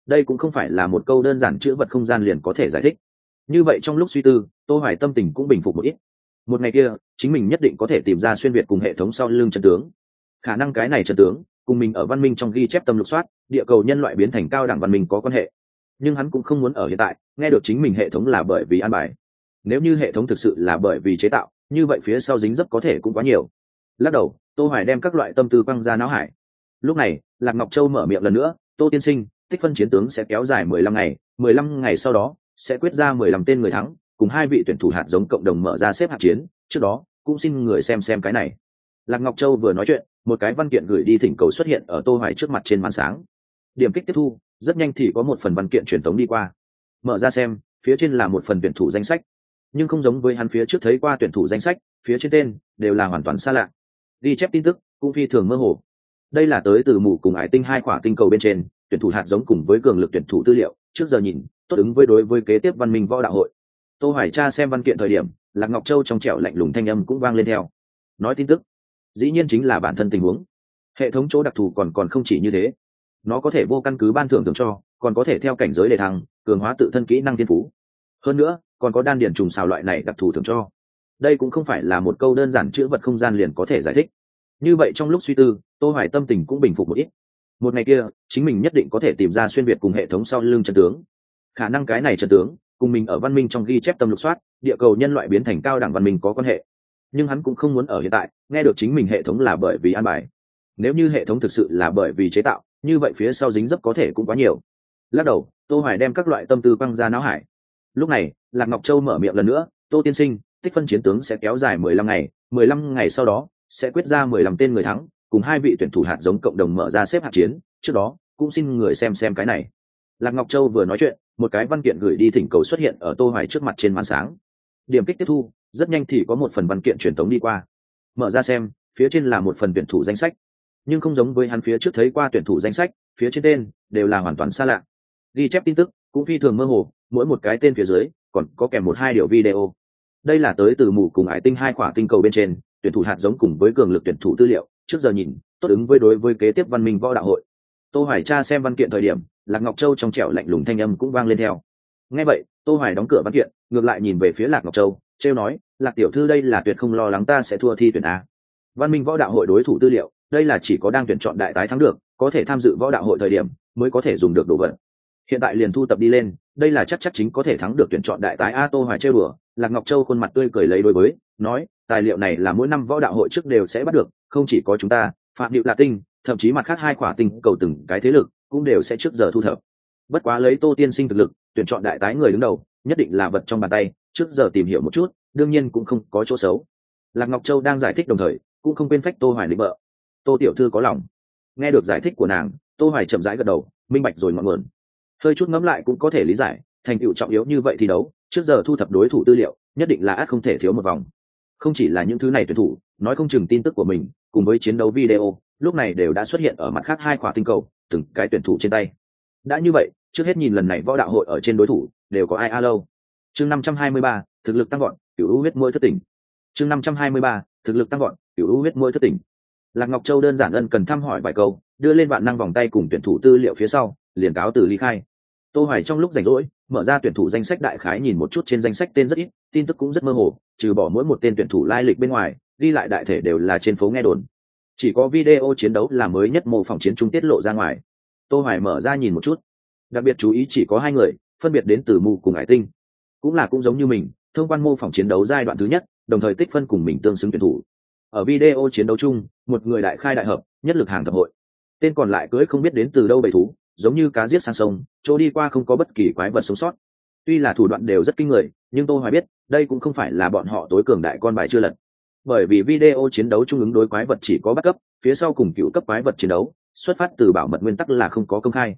Đây cũng không phải là một câu đơn giản chữ vật không gian liền có thể giải thích. Như vậy trong lúc suy tư, tô hoài tâm tình cũng bình phục một ít một ngày kia, chính mình nhất định có thể tìm ra xuyên việt cùng hệ thống sau lưng chân tướng. Khả năng cái này chân tướng, cùng mình ở văn minh trong ghi chép tâm lục soát, địa cầu nhân loại biến thành cao đẳng văn minh có quan hệ. Nhưng hắn cũng không muốn ở hiện tại, nghe được chính mình hệ thống là bởi vì an bài. Nếu như hệ thống thực sự là bởi vì chế tạo, như vậy phía sau dính dấp có thể cũng quá nhiều. Lắc đầu, tô hoài đem các loại tâm tư quăng ra não hải. Lúc này, lạc ngọc châu mở miệng lần nữa, tô tiên sinh, tích phân chiến tướng sẽ kéo dài 15 ngày 15 ngày sau đó sẽ quyết ra 15 tên người thắng cùng hai vị tuyển thủ hạt giống cộng đồng mở ra xếp hạt chiến, trước đó, cũng xin người xem xem cái này. Lạc ngọc châu vừa nói chuyện, một cái văn kiện gửi đi thỉnh cầu xuất hiện ở tô hoài trước mặt trên màn sáng. Điểm kích tiếp thu, rất nhanh thì có một phần văn kiện truyền thống đi qua. Mở ra xem, phía trên là một phần tuyển thủ danh sách. Nhưng không giống với hắn phía trước thấy qua tuyển thủ danh sách, phía trên tên đều là hoàn toàn xa lạ. Ghi chép tin tức, cũng phi thường mơ hồ. Đây là tới từ mù cùng ải tinh hai quả tinh cầu bên trên, tuyển thủ hạt giống cùng với cường lực tuyển thủ tư liệu, trước giờ nhìn, tốt ứng với đối với kế tiếp văn minh võ đạo hội tô hoài tra xem văn kiện thời điểm, lạc ngọc châu trong trẻo lạnh lùng thanh âm cũng vang lên theo. Nói tin tức, dĩ nhiên chính là bản thân tình huống. Hệ thống chỗ đặc thù còn còn không chỉ như thế. Nó có thể vô căn cứ ban thưởng thường cho, còn có thể theo cảnh giới đề thăng, cường hóa tự thân kỹ năng thiên phú. Hơn nữa, còn có đan điển trùng xào loại này đặc thù thường cho. Đây cũng không phải là một câu đơn giản chữ vật không gian liền có thể giải thích. Như vậy trong lúc suy tư, tô hoài tâm tình cũng bình phục một ít. Một ngày kia, chính mình nhất định có thể tìm ra xuyên việt cùng hệ thống sau lưng chân tướng. Khả năng cái này chân tướng cùng mình ở văn minh trong ghi chép tâm lục soát, địa cầu nhân loại biến thành cao đẳng văn minh có quan hệ. Nhưng hắn cũng không muốn ở hiện tại, nghe được chính mình hệ thống là bởi vì an bài. Nếu như hệ thống thực sự là bởi vì chế tạo, như vậy phía sau dính dấp có thể cũng quá nhiều. Lắc đầu, tô hoài đem các loại tâm tư quăng ra não hải. Lúc này, lạc ngọc châu mở miệng lần nữa, tô tiên sinh, tích phân chiến tướng sẽ kéo dài 15 ngày 15 ngày sau đó sẽ quyết ra 15 tên người thắng, cùng hai vị tuyển thủ hạt giống cộng đồng mở ra xếp hạt chiến, trước đó cũng xin người xem xem cái này lạc ngọc châu vừa nói chuyện, một cái văn kiện gửi đi thỉnh cầu xuất hiện ở tô hoài trước mặt trên màn sáng. Điểm kích tiếp thu, rất nhanh thì có một phần văn kiện truyền thống đi qua. Mở ra xem, phía trên là một phần tuyển thủ danh sách. Nhưng không giống với hắn phía trước thấy qua tuyển thủ danh sách, phía trên tên đều là hoàn toàn xa lạ. Ghi chép tin tức, cũng phi thường mơ hồ, mỗi một cái tên phía dưới còn có kèm một hai điều video. Đây là tới từ mù cùng ải tinh hai quả tinh cầu bên trên, tuyển thủ hạt giống cùng với cường lực tuyển thủ tư liệu, trước giờ nhìn, tốt ứng với đối với kế tiếp văn minh võ đạo hội. Tô hoài tra xem văn kiện thời điểm lạc ngọc châu trong trẻo lạnh lùng thanh âm cũng vang lên theo. Nghe vậy, tô hoài đóng cửa văn kiện, ngược lại nhìn về phía lạc ngọc châu, trêu nói, lạc tiểu thư đây là tuyệt không lo lắng ta sẽ thua thi tuyển a. Văn minh võ đạo hội đối thủ tư liệu, đây là chỉ có đang tuyển chọn đại tái thắng được, có thể tham dự võ đạo hội thời điểm, mới có thể dùng được đồ vật. Hiện tại liền thu tập đi lên, đây là chắc chắc chính có thể thắng được tuyển chọn đại tái a tô hoài chơi bừa. Lạc ngọc châu khuôn mặt tươi cười lấy đối với, nói, tài liệu này là mỗi năm võ đạo hội trước đều sẽ bắt được, không chỉ có chúng ta, phạm điệu là tinh, thậm chí mặt khác hai quả tinh cầu từng cái thế lực cũng đều sẽ trước giờ thu thập. Bất quá lấy tô tiên sinh thực lực, tuyển chọn đại tái người đứng đầu, nhất định là vật trong bàn tay, trước giờ tìm hiểu một chút, đương nhiên cũng không có chỗ xấu. Lạc ngọc châu đang giải thích đồng thời, cũng không quên phách tô hoài lĩnh vợ tô tiểu thư có lòng. Nghe được giải thích của nàng, tô hoài chậm rãi gật đầu, minh bạch rồi mọi nguồn. Hơi chút ngẫm lại cũng có thể lý giải, thành tựu trọng yếu như vậy thì đấu, trước giờ thu thập đối thủ tư liệu, nhất định là át không thể thiếu một vòng. Không chỉ là những thứ này tuyển thủ, nói không chừng tin tức của mình, cùng với chiến đấu video, lúc này đều đã xuất hiện ở mặt khác hai khỏa tinh cầu từng cái tuyển thủ trên tay. Đã như vậy trước hết nhìn lần này võ đạo hội ở trên đối thủ đều có ai alo chương 523, thực lực tăng gọn cựu u huyết môi thất tỉnh. Chương 523, thực lực tăng gọn cựu u huyết môi thất tỉnh. Lạc ngọc châu đơn giản ân cần thăm hỏi vài câu đưa lên bạn năng vòng tay cùng tuyển thủ tư liệu phía sau liền cáo từ ly khai. Tô hoài trong lúc rảnh rỗi mở ra tuyển thủ danh sách đại khái nhìn một chút trên danh sách tên rất ít tin tức cũng rất mơ hồ trừ bỏ mỗi một tên tuyển thủ lai lịch bên ngoài đi lại đại thể đều là trên phố nghe đồn chỉ có video chiến đấu là mới nhất mô phỏng chiến trung tiết lộ ra ngoài. Tô hoài mở ra nhìn một chút. Đặc biệt chú ý chỉ có hai người, phân biệt đến từ mù cùng hải tinh. Cũng là cũng giống như mình, thông quan mô phỏng chiến đấu giai đoạn thứ nhất, đồng thời tích phân cùng mình tương xứng tuyển thủ. Ở video chiến đấu chung, một người đại khai đại hợp, nhất lực hàng thập hội. Tên còn lại cưới không biết đến từ đâu bầy thú, giống như cá giết sang sông, chỗ đi qua không có bất kỳ quái vật sống sót. Tuy là thủ đoạn đều rất kinh người, nhưng tôi hoài biết, đây cũng không phải là bọn họ tối cường đại con bài chưa lật bởi vì video chiến đấu trung ứng đối quái vật chỉ có bắt cấp phía sau cùng cựu cấp quái vật chiến đấu, xuất phát từ bảo mật nguyên tắc là không có công khai.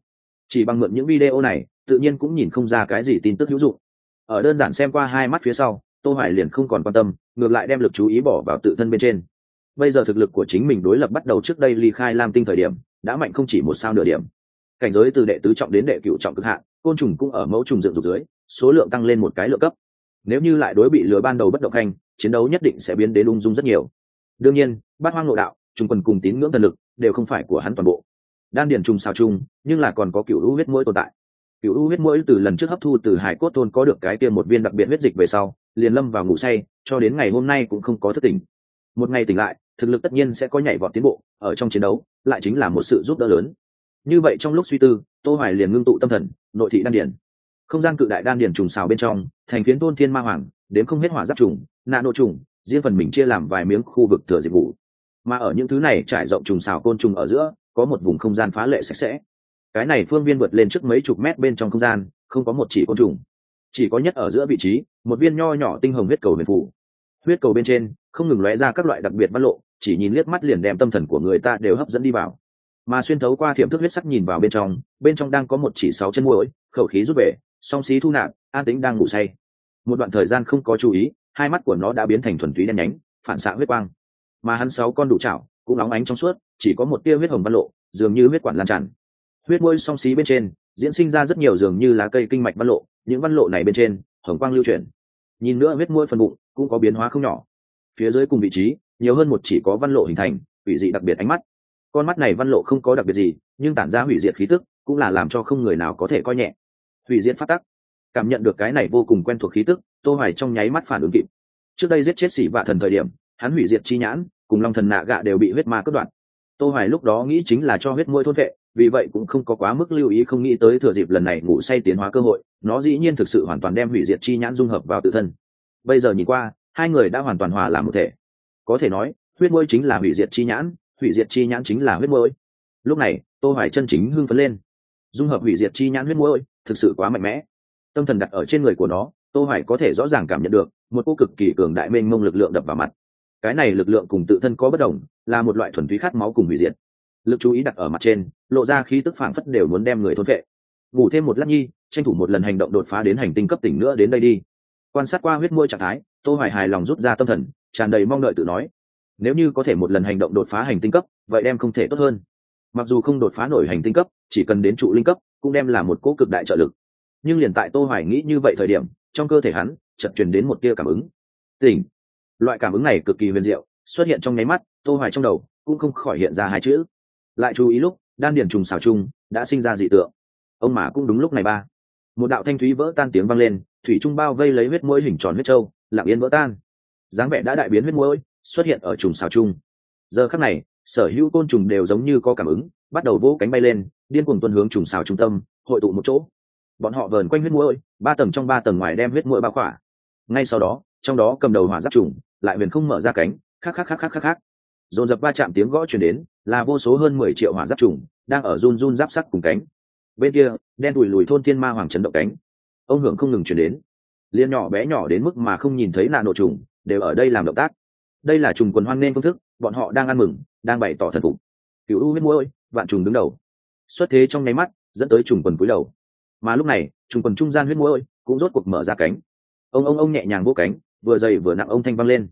Chỉ bằng mượn những video này, tự nhiên cũng nhìn không ra cái gì tin tức hữu dụng. Ở đơn giản xem qua hai mắt phía sau, tô hoài liền không còn quan tâm, ngược lại đem lực chú ý bỏ vào tự thân bên trên. Bây giờ thực lực của chính mình đối lập bắt đầu trước đây ly khai lam tinh thời điểm, đã mạnh không chỉ một sao nửa điểm. Cảnh giới từ đệ tứ trọng đến đệ cửu trọng cực hạn, côn trùng cũng ở mẫu trùng dựng dục dưới, số lượng tăng lên một cái lượng cấp. Nếu như lại đối bị lừa ban đầu bất động hành chiến đấu nhất định sẽ biến đến ung dung rất nhiều. Đương nhiên bát hoang nội đạo trung quân cùng tín ngưỡng thần lực đều không phải của hắn toàn bộ. Đan điền trùng sao trùng, nhưng là còn có cựu u huyết mũi tồn tại. Cựu u huyết mũi từ lần trước hấp thu từ hải cốt thôn có được cái kia một viên đặc biệt huyết dịch về sau liền lâm vào ngủ say cho đến ngày hôm nay cũng không có thức tỉnh. Một ngày tỉnh lại thực lực tất nhiên sẽ có nhảy vọt tiến bộ ở trong chiến đấu lại chính là một sự giúp đỡ lớn. Như vậy trong lúc suy tư tô hoài liền ngưng tụ tâm thần nội thị đan điền. Không gian cự đại đan điền trùng xào bên trong thành phiến tôn thiên ma hoàng đến không hết hỏa giáp trùng, nano trùng, riêng phần mình chia làm vài miếng khu vực thừa dịch vụ. Mà ở những thứ này trải rộng trùng xào côn trùng ở giữa, có một vùng không gian phá lệ sạch sẽ. Cái này phương viên vượt lên trước mấy chục mét bên trong không gian, không có một chỉ côn trùng. Chỉ có nhất ở giữa vị trí, một viên nho nhỏ tinh hồng huyết cầu huyền phủ huyết cầu bên trên, không ngừng lóe ra các loại đặc biệt văn lộ, chỉ nhìn liếc mắt liền đem tâm thần của người ta đều hấp dẫn đi vào. Mà xuyên thấu qua thiểm thức huyết sắc nhìn vào bên trong bên trong đang có một chỉ sáu chân mũi khẩu khí rút về, song xí thu nạp, an tính đang ngủ say một đoạn thời gian không có chú ý, hai mắt của nó đã biến thành thuần túy đen nhánh, phản xạ huyết quang. Mà hắn sáu con đủ chảo cũng nóng ánh trong suốt, chỉ có một tia huyết hồng văn lộ, dường như huyết quản lan tràn. Huyết môi song xí bên trên, diễn sinh ra rất nhiều dường như lá cây kinh mạch văn lộ, những văn lộ này bên trên, hồng quang lưu chuyển. Nhìn nữa huyết môi phần bụng cũng có biến hóa không nhỏ. Phía dưới cùng vị trí, nhiều hơn một chỉ có văn lộ hình thành hủy dị đặc biệt ánh mắt. Con mắt này văn lộ không có đặc biệt gì, nhưng tản ra hủy diệt khí tức cũng là làm cho không người nào có thể coi nhẹ. Hủy diệt phát tắc cảm nhận được cái này vô cùng quen thuộc khí tức, tô hoài trong nháy mắt phản ứng kịp. Trước đây giết chết xỉ vạ thần thời điểm, hắn hủy diệt chi nhãn, cùng long thần nạ gạ đều bị huyết ma cướp đoạt. Tô hoài lúc đó nghĩ chính là cho huyết mũi thôn vệ, vì vậy cũng không có quá mức lưu ý không nghĩ tới thừa dịp lần này ngủ say tiến hóa cơ hội, nó dĩ nhiên thực sự hoàn toàn đem hủy diệt chi nhãn dung hợp vào tự thân. Bây giờ nhìn qua, hai người đã hoàn toàn hòa làm một thể. Có thể nói, huyết mũi chính là hủy diệt chi nhãn, hủy diệt chi nhãn chính là huyết mũi lúc này, tô hoài chân chính hưng phấn lên. Dung hợp hủy diệt chi nhãn huyết mũi thực sự quá mạnh mẽ tâm thần đặt ở trên người của nó, tô hoài có thể rõ ràng cảm nhận được, một cô cực kỳ cường đại mênh mông lực lượng đập vào mặt. Cái này lực lượng cùng tự thân có bất đồng, là một loại thuần túy khát máu cùng hủy diệt. Lực chú ý đặt ở mặt trên, lộ ra khí tức phảng phất đều muốn đem người thôn vệ ngủ thêm một lát nhi, tranh thủ một lần hành động đột phá đến hành tinh cấp tỉnh nữa đến đây đi. Quan sát qua huyết môi trạng thái, tô hoài hài lòng rút ra tâm thần, tràn đầy mong đợi tự nói, nếu như có thể một lần hành động đột phá hành tinh cấp, vậy đem không thể tốt hơn. Mặc dù không đột phá nổi hành tinh cấp, chỉ cần đến trụ linh cấp, cũng đem là một cố cực đại trợ lực nhưng liền tại tô hoài nghĩ như vậy thời điểm, trong cơ thể hắn chợt truyền đến một tia cảm ứng. Tỉnh! Loại cảm ứng này cực kỳ huyền diệu, xuất hiện trong nháy mắt, tô hoài trong đầu cũng không khỏi hiện ra hai chữ. Lại chú ý lúc, đan điển trùng xào chung đã sinh ra dị tượng. Ông mà cũng đúng lúc này ba. Một đạo thanh thúy vỡ tan tiếng vang lên, thủy trung bao vây lấy huyết mũi hình tròn huyết châu lặng yên vỡ tan. Dáng vẻ đã đại biến huyết mũi xuất hiện ở trùng xào chung. Giờ khắc này, sở hữu côn trùng đều giống như có cảm ứng, bắt đầu vỗ cánh bay lên, điên cuồng tuân hướng trùng xào trung tâm, hội tụ một chỗ bọn họ vờn quanh huyết mũi ba tầng trong ba tầng ngoài đem huyết mũi bao khỏa. Ngay sau đó, trong đó cầm đầu hỏa giáp trùng, lại huyền không mở ra cánh khác khác khác khác khác khác dồn dập ba chạm tiếng gõ chuyển đến, là vô số hơn mười triệu hỏa giáp trùng đang ở run run giáp sắc cùng cánh. Bên kia, đen đùi lùi thôn thiên ma hoàng chấn động cánh. Ông hưởng không ngừng chuyển đến. Liên nhỏ bé nhỏ đến mức mà không nhìn thấy nạn nổ trùng, đều ở đây làm động tác. Đây là trùng quần hoang nên phương thức, bọn họ đang ăn mừng, đang bày tỏ thần phục. Cựu u huyết mũi vạn trùng đứng đầu. Xuất thế trong nháy mắt, dẫn tới trùng quần cúi đầu mà lúc này, trùng quần trung gian huyết mũi cũng rốt cuộc mở ra cánh. Ông ông ông nhẹ nhàng vô cánh, vừa dày vừa nặng ông thanh văng lên.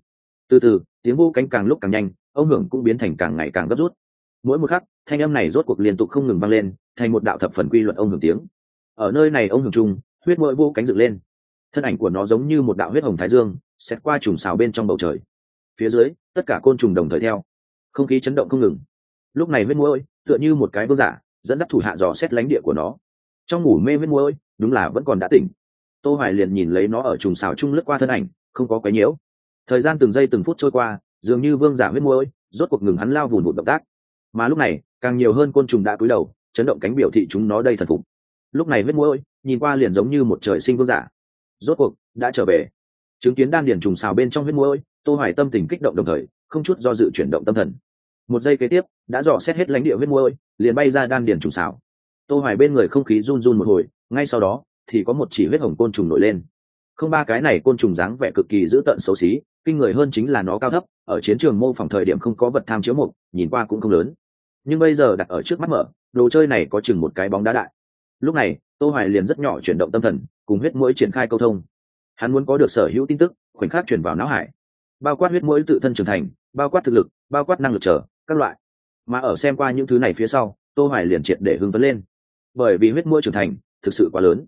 Từ từ, tiếng vô cánh càng lúc càng nhanh, ông hưởng cũng biến thành càng ngày càng gấp rút. Mỗi một khắc, thanh âm này rốt cuộc liên tục không ngừng vang lên, thành một đạo thập phần quy luật ông hưởng tiếng. Ở nơi này ông hưởng chung huyết mũi vô cánh dựng lên. Thân ảnh của nó giống như một đạo huyết hồng thái dương xét qua trùng xào bên trong bầu trời. Phía dưới, tất cả côn trùng đồng thời theo. Không khí chấn động không ngừng. Lúc này huyết mũi tựa như một cái vương giả, dẫn dắt thủ hạ dò xét lánh địa của nó trong ngủ mê vết mũi đúng là vẫn còn đã tỉnh. Tô hoài liền nhìn lấy nó ở trùng xào chung lướt qua thân ảnh, không có quấy nhiễu. Thời gian từng giây từng phút trôi qua, dường như vương giả huyết mũi rốt cuộc ngừng hắn lao vùn vụt động tác. Mà lúc này, càng nhiều hơn côn trùng đã cúi đầu, chấn động cánh biểu thị chúng nó đây thần phục. Lúc này huyết mũi nhìn qua liền giống như một trời sinh vương giả. Rốt cuộc, đã trở về. Chứng kiến đan điền trùng xào bên trong huyết mũi tô hoài tâm tình kích động đồng thời, không chút do dự chuyển động tâm thần. Một giây kế tiếp, đã dò xét hết lãnh địa huyết mũi liền bay ra đan điền trùng xào tô hoài bên người không khí run run một hồi, ngay sau đó, thì có một chỉ huyết hồng côn trùng nổi lên. Không ba cái này côn trùng dáng vẻ cực kỳ dữ tợn xấu xí, kinh người hơn chính là nó cao thấp, ở chiến trường mô phỏng thời điểm không có vật tham chiếu mục, nhìn qua cũng không lớn. Nhưng bây giờ đặt ở trước mắt mở, đồ chơi này có chừng một cái bóng đá đại. Lúc này, tô hoài liền rất nhỏ chuyển động tâm thần, cùng huyết mũi triển khai câu thông. Hắn muốn có được sở hữu tin tức, khoảnh khắc chuyển vào não hải. Bao quát huyết mũi tự thân trưởng thành, bao quát thực lực, bao quát năng lực trở các loại. Mà ở xem qua những thứ này phía sau, tô hoài liền triệt để hưng phấn lên bởi vì huyết mũi trưởng thành thực sự quá lớn.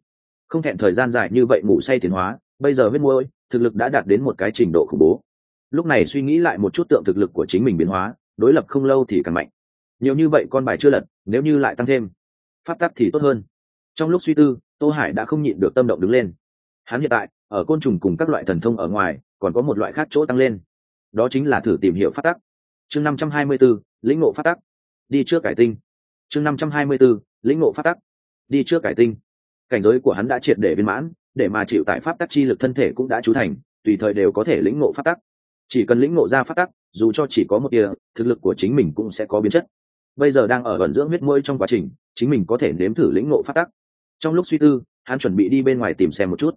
Không thẹn thời gian dài như vậy ngủ say tiến hóa, bây giờ huyết mũi thực lực đã đạt đến một cái trình độ khủng bố. Lúc này suy nghĩ lại một chút tượng thực lực của chính mình biến hóa, đối lập không lâu thì càng mạnh. Nhiều như vậy con bài chưa lật, nếu như lại tăng thêm, pháp tắc thì tốt hơn. Trong lúc suy tư, tô hải đã không nhịn được tâm động đứng lên. Hắn hiện tại, ở côn trùng cùng các loại thần thông ở ngoài, còn có một loại khác chỗ tăng lên. Đó chính là thử tìm hiểu phát tắc. Chương năm trăm hai mươi b ố lĩnh ngộ phát tắc. Đi trước cải tinh. Chương năm trăm hai mươi b ố lĩnh ngộ phát tắc, đi trước cải tinh. Cảnh giới của hắn đã triệt để viên mãn, để mà chịu tại pháp tắc chi lực thân thể cũng đã trú thành, tùy thời đều có thể lĩnh ngộ phát tắc. Chỉ cần lĩnh ngộ ra phát tắc, dù cho chỉ có một tia, thực lực của chính mình cũng sẽ có biến chất. Bây giờ đang ở gần dưỡng huyết môi trong quá trình, chính mình có thể nếm thử lĩnh ngộ phát tắc. Trong lúc suy tư, hắn chuẩn bị đi bên ngoài tìm xem một chút.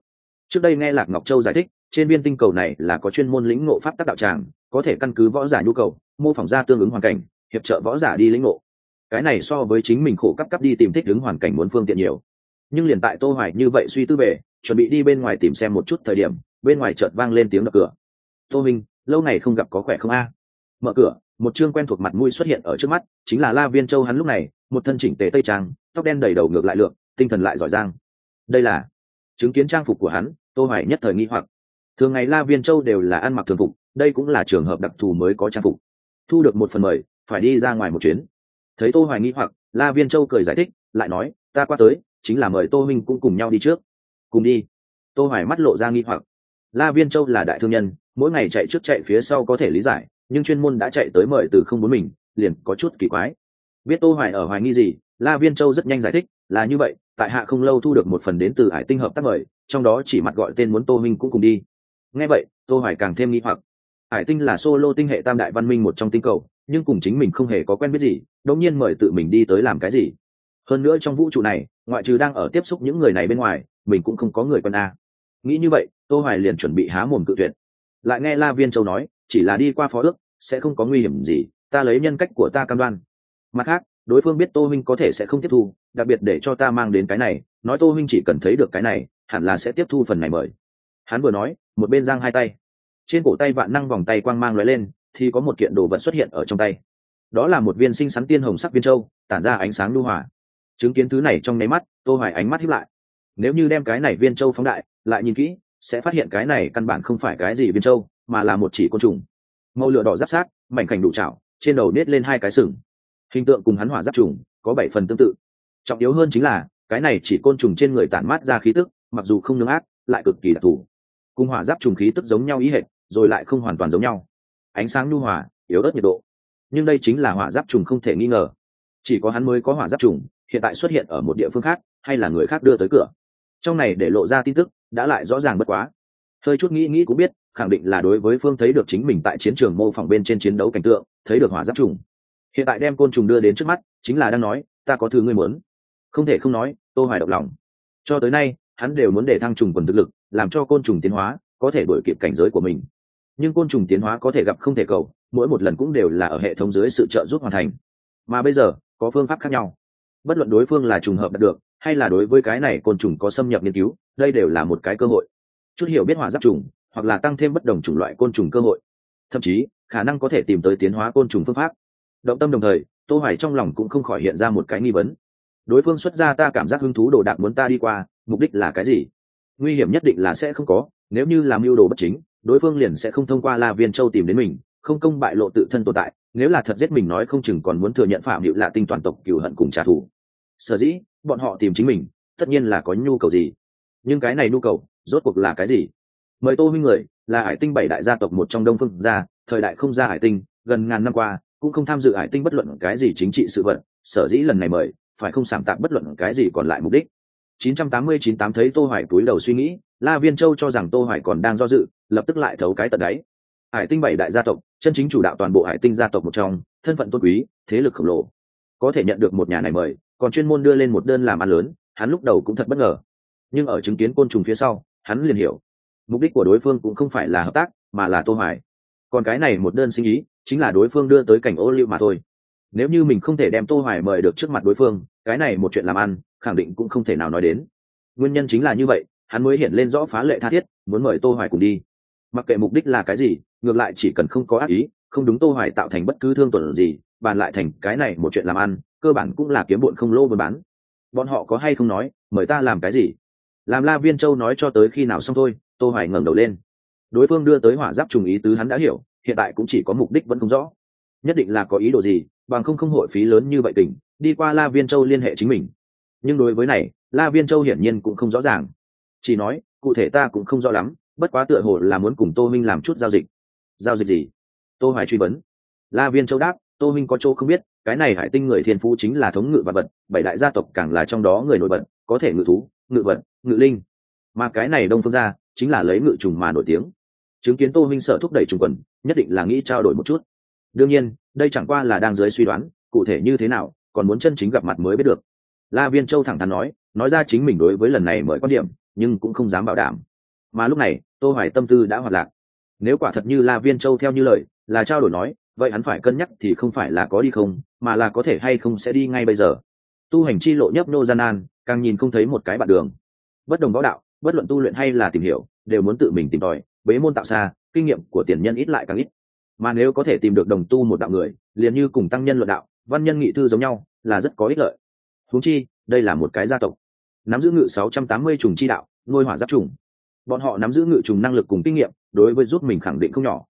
Trước đây nghe lạc ngọc châu giải thích, trên viên tinh cầu này là có chuyên môn lĩnh ngộ pháp tắc đạo tràng, có thể căn cứ võ giả nhu cầu, mô phỏng ra tương ứng hoàn cảnh, hiệp trợ võ giả đi lĩnh ngộ cái này so với chính mình khổ cấp cấp đi tìm thích ứng hoàn cảnh muốn phương tiện nhiều. Nhưng liền tại tô hoài như vậy suy tư về, chuẩn bị đi bên ngoài tìm xem một chút thời điểm, bên ngoài chợt vang lên tiếng đập cửa. Tô minh, lâu ngày không gặp có khỏe không a? Mở cửa, một trương quen thuộc mặt mũi xuất hiện ở trước mắt, chính là la viên châu hắn lúc này, một thân chỉnh tề tây trang, tóc đen đầy đầu ngược lại lượng, tinh thần lại giỏi giang. Đây là chứng kiến trang phục của hắn, tô hoài nhất thời nghi hoặc. Thường ngày la viên châu đều là ăn mặc thường phục, đây cũng là trường hợp đặc thù mới có trang phục. Thu được một phần mời phải đi ra ngoài một chuyến thấy tô hoài nghi hoặc, la viên châu cười giải thích, lại nói, ta qua tới, chính là mời tô minh cũng cùng nhau đi trước. Cùng đi? Tô hoài mắt lộ ra nghi hoặc. La viên châu là đại thương nhân, mỗi ngày chạy trước chạy phía sau có thể lý giải, nhưng chuyên môn đã chạy tới mời từ không muốn mình, liền có chút kỳ quái. Biết tô hoài ở hoài nghi gì, la viên châu rất nhanh giải thích, là như vậy, tại hạ không lâu thu được một phần đến từ hải tinh hợp tác mời, trong đó chỉ mặt gọi tên muốn tô minh cũng cùng đi. Nghe vậy, tô hoài càng thêm nghi hoặc hải tinh là solo tinh hệ tam đại văn minh một trong tinh cầu, nhưng cùng chính mình không hề có quen biết gì đống nhiên mời tự mình đi tới làm cái gì? Hơn nữa trong vũ trụ này, ngoại trừ đang ở tiếp xúc những người này bên ngoài, mình cũng không có người quân a. Nghĩ như vậy, tô hoài liền chuẩn bị há mồm cự tuyệt. Lại nghe la viên châu nói, chỉ là đi qua phó ước, sẽ không có nguy hiểm gì, ta lấy nhân cách của ta cam đoan. Mặt khác, đối phương biết tô minh có thể sẽ không tiếp thu, đặc biệt để cho ta mang đến cái này, nói tô minh chỉ cần thấy được cái này, hẳn là sẽ tiếp thu phần này mời. Hắn vừa nói, một bên giang hai tay trên cổ tay vạn năng vòng tay quang mang lóe lên, thì có một kiện đồ vật xuất hiện ở trong tay. Đó là một viên sinh sắn tiên hồng sắc viên châu, tản ra ánh sáng lưu hỏa chứng kiến thứ này trong nháy mắt, tô hoài ánh mắt hiếp lại. Nếu như đem cái này viên châu phóng đại, lại nhìn kỹ, sẽ phát hiện cái này căn bản không phải cái gì viên châu, mà là một chỉ côn trùng. Màu lửa đỏ giáp sát, mảnh cảnh đủ chảo trên đầu nết lên hai cái sừng. Hình tượng cùng hắn hỏa giáp trùng, có bảy phần tương tự. Trọng yếu hơn chính là, cái này chỉ côn trùng trên người tản mát ra khí tức, mặc dù không nương ác, lại cực kỳ đặc thù. Cùng hỏa giáp trùng khí tức giống nhau ý hệt rồi lại không hoàn toàn giống nhau. Ánh sáng nhu hòa, yếu ớt nhiệt độ. Nhưng đây chính là hỏa giáp trùng không thể nghi ngờ. Chỉ có hắn mới có hỏa giáp trùng, hiện tại xuất hiện ở một địa phương khác, hay là người khác đưa tới cửa. Trong này để lộ ra tin tức, đã lại rõ ràng bất quá. Hơi chút nghĩ nghĩ cũng biết, khẳng định là đối với phương thấy được chính mình tại chiến trường mô phỏng bên trên chiến đấu cảnh tượng, thấy được hỏa giáp trùng. Hiện tại đem côn trùng đưa đến trước mắt, chính là đang nói, ta có thứ ngươi muốn. Không thể không nói, tô hoài động lòng. Cho tới nay, hắn đều muốn để thăng trùng quần thực lực, làm cho côn trùng tiến hóa, có thể đổi kịp cảnh giới của mình nhưng côn trùng tiến hóa có thể gặp không thể cầu, mỗi một lần cũng đều là ở hệ thống dưới sự trợ giúp hoàn thành. Mà bây giờ, có phương pháp khác nhau. Bất luận đối phương là trùng hợp đạt được, hay là đối với cái này côn trùng có xâm nhập nghiên cứu, đây đều là một cái cơ hội. Chút hiểu biết hỏa giáp trùng, hoặc là tăng thêm bất đồng chủng loại côn trùng cơ hội. Thậm chí, khả năng có thể tìm tới tiến hóa côn trùng phương pháp. Động tâm đồng thời, tô hoài trong lòng cũng không khỏi hiện ra một cái nghi vấn. Đối phương xuất ra ta cảm giác hứng thú đồ đạc muốn ta đi qua, mục đích là cái gì? Nguy hiểm nhất định là sẽ không có, nếu như làm mưu đồ bất chính đối phương liền sẽ không thông qua la viên châu tìm đến mình, không công bại lộ tự thân tồn tại, nếu là thật giết mình nói không chừng còn muốn thừa nhận phạm hiệu lạ tinh toàn tộc cửu hận cùng trả thù. Sở dĩ, bọn họ tìm chính mình, tất nhiên là có nhu cầu gì. Nhưng cái này nhu cầu, rốt cuộc là cái gì? Mời tô huynh người, là hải tinh bảy đại gia tộc một trong đông phương gia, thời đại không ra hải tinh, gần ngàn năm qua, cũng không tham dự hải tinh bất luận cái gì chính trị sự vận sở dĩ lần này mời, phải không sảm tạm bất luận cái gì còn lại mục đích. 989 tám thấy tô hoài túi đầu suy nghĩ la viên châu cho rằng tô hoài còn đang do dự, lập tức lại thấu cái tận đáy hải tinh bảy đại gia tộc, chân chính chủ đạo toàn bộ hải tinh gia tộc một trong, thân phận tôn quý, thế lực khổng lồ. Có thể nhận được một nhà này mời, còn chuyên môn đưa lên một đơn làm ăn lớn, hắn lúc đầu cũng thật bất ngờ. Nhưng ở chứng kiến côn trùng phía sau, hắn liền hiểu. Mục đích của đối phương cũng không phải là hợp tác, mà là tô hoài. Còn cái này một đơn sinh ý, chính là đối phương đưa tới cảnh ô liu mà thôi. Nếu như mình không thể đem tô hoài mời được trước mặt đối phương, cái này một chuyện làm ăn, khẳng định cũng không thể nào nói đến. Nguyên nhân chính là như vậy hắn mới hiện lên rõ phá lệ tha thiết, muốn mời tô hoài cùng đi. Mặc kệ mục đích là cái gì, ngược lại chỉ cần không có ác ý, không đúng tô hoài tạo thành bất cứ thương tổn gì, bàn lại thành cái này một chuyện làm ăn, cơ bản cũng là kiếm bộn không lô buôn bán. Bọn họ có hay không nói, mời ta làm cái gì? Làm la viên châu nói cho tới khi nào xong thôi, tô hoài ngẩng đầu lên. Đối phương đưa tới hỏa giáp trùng ý tứ hắn đã hiểu, hiện tại cũng chỉ có mục đích vẫn không rõ. Nhất định là có ý đồ gì, bằng không không hội phí lớn như vậy tỉnh đi qua la viên châu liên hệ chính mình. Nhưng đối với này, la viên châu hiển nhiên cũng không rõ ràng chỉ nói, cụ thể ta cũng không rõ lắm, bất quá tựa hồ là muốn cùng tô minh làm chút giao dịch. Giao dịch gì? Tô hoài truy vấn. La viên châu đáp, tô minh có chỗ không biết, cái này hải tinh người thiên phú chính là thống ngự và vật, bảy đại gia tộc càng là trong đó người nổi bật, có thể ngự thú, ngự vật, ngự linh. Mà cái này đông phương gia, chính là lấy ngự trùng mà nổi tiếng. Chứng kiến tô minh sợ thúc đẩy trùng quần, nhất định là nghĩ trao đổi một chút. Đương nhiên, đây chẳng qua là đang dưới suy đoán, cụ thể như thế nào, còn muốn chân chính gặp mặt mới biết được. La viên châu thẳng thắn nói nói ra chính mình đối với lần này mời quan điểm nhưng cũng không dám bảo đảm. Mà lúc này, tô hoài tâm tư đã hoạt lạc. Nếu quả thật như la viên châu theo như lời, là trao đổi nói, vậy hắn phải cân nhắc thì không phải là có đi không, mà là có thể hay không sẽ đi ngay bây giờ. Tu hành chi lộ nhấp nô gian nan, càng nhìn không thấy một cái bạn đường. Bất đồng võ đạo, bất luận tu luyện hay là tìm hiểu, đều muốn tự mình tìm tòi, bế môn tạo xa, kinh nghiệm của tiền nhân ít lại càng ít. Mà nếu có thể tìm được đồng tu một đạo người, liền như cùng tăng nhân luận đạo, văn nhân nghị thư giống nhau, là rất có ích lợi. Huống chi, đây là một cái gia tộc nắm giữ ngự 680 trùng chi đạo, nuôi hỏa giáp trùng. Bọn họ nắm giữ ngự trùng năng lực cùng kinh nghiệm, đối với giúp mình khẳng định không nhỏ.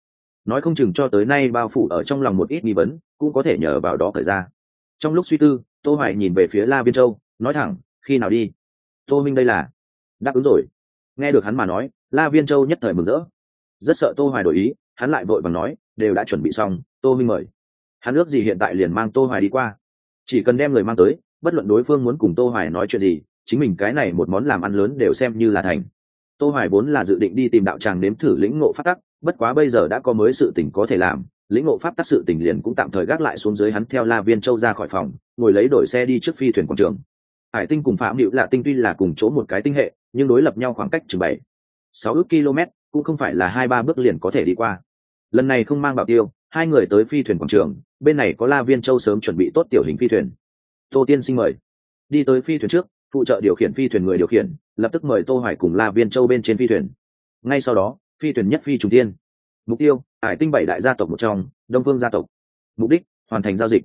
Nói không chừng cho tới nay bao phủ ở trong lòng một ít nghi vấn, cũng có thể nhờ vào đó cởi ra. Trong lúc suy tư, tô hoài nhìn về phía la biên châu, nói thẳng, khi nào đi? Tô minh đây là. Đáp ứng rồi. Nghe được hắn mà nói, la viên châu nhất thời mừng rỡ. Rất sợ tô hoài đổi ý, hắn lại vội vàng nói, đều đã chuẩn bị xong, tô minh mời. Hắn ước gì hiện tại liền mang tô hoài đi qua. Chỉ cần đem người mang tới, bất luận đối phương muốn cùng tô hoài nói chuyện gì chính mình cái này một món làm ăn lớn đều xem như là thành. Tô hoài vốn là dự định đi tìm đạo tràng nếm thử lĩnh ngộ pháp tắc, bất quá bây giờ đã có mới sự tình có thể làm, lĩnh ngộ pháp tắc sự tình liền cũng tạm thời gác lại xuống dưới hắn theo la viên châu ra khỏi phòng, ngồi lấy đổi xe đi trước phi thuyền quảng trường. Hải tinh cùng phạm hữu là tinh tuy là cùng chỗ một cái tinh hệ, nhưng đối lập nhau khoảng cách chừng bảy, sáu ước km, cũng không phải là hai ba bước liền có thể đi qua. Lần này không mang bảo tiêu, hai người tới phi thuyền quảng trường, bên này có la viên châu sớm chuẩn bị tốt tiểu hình phi thuyền. Tô tiên sinh mời. Đi tới phi thuyền trước phụ trợ điều khiển phi thuyền người điều khiển, lập tức mời tô hoài cùng la viên châu bên trên phi thuyền. Ngay sau đó, phi thuyền nhất phi trùng tiên mục tiêu, hải tinh bảy đại gia tộc một trong, đông phương gia tộc. Mục đích, hoàn thành giao dịch.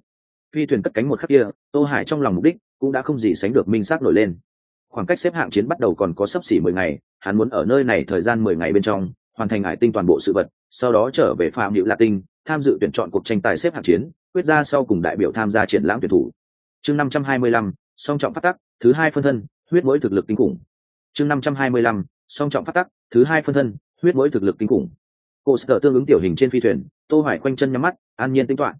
Phi thuyền cất cánh một khắc kia, tô hải trong lòng mục đích cũng đã không gì sánh được minh xác nổi lên. Khoảng cách xếp hạng chiến bắt đầu còn có sấp xỉ mười ngày, hắn muốn ở nơi này thời gian mười ngày bên trong, hoàn thành hải tinh toàn bộ sự vật, sau đó trở về phạm hữu lạ tinh, tham dự tuyển chọn cuộc tranh tài xếp hạng chiến, quyết ra sau cùng đại biểu tham gia triển lãm tuyển thủ. Chương năm trăm hai mươi lăm, song trọng phát tắc thứ hai phân thân, huyết mỗi thực lực kinh khủng. Chương năm trăm hai mươi lăm, song trọng phát tắc, thứ hai phân thân, huyết mỗi thực lực kinh khủng. Cô sở tương ứng tiểu hình trên phi thuyền, tô hoài quanh chân nhắm mắt, an nhiên tính toán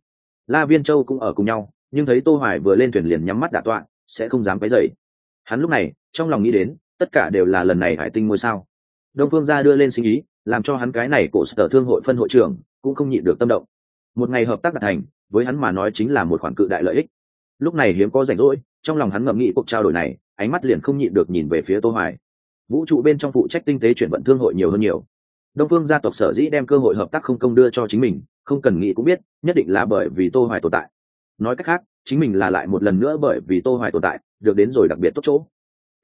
la viên châu cũng ở cùng nhau, nhưng thấy tô hoài vừa lên thuyền liền nhắm mắt đả tọa, sẽ không dám quấy dậy hắn lúc này, trong lòng nghĩ đến, tất cả đều là lần này hải tinh ngôi sao. Đông phương gia đưa lên sinh ý, làm cho hắn cái này cổ sở thương hội phân hội trưởng, cũng không nhịn được tâm động. Một ngày hợp tác đạt thành, với hắn mà nói chính là một khoản cự đại lợi ích. Lúc này hiếm có rảnh rỗi trong lòng hắn ngẫm nghĩ cuộc trao đổi này, ánh mắt liền không nhịn được nhìn về phía tô hoài. Vũ trụ bên trong phụ trách tinh tế chuyển vận thương hội nhiều hơn nhiều. Đông phương gia tộc sở dĩ đem cơ hội hợp tác không công đưa cho chính mình, không cần nghĩ cũng biết, nhất định là bởi vì tô hoài tồn tại. Nói cách khác, chính mình là lại một lần nữa bởi vì tô hoài tồn tại, được đến rồi đặc biệt tốt chỗ.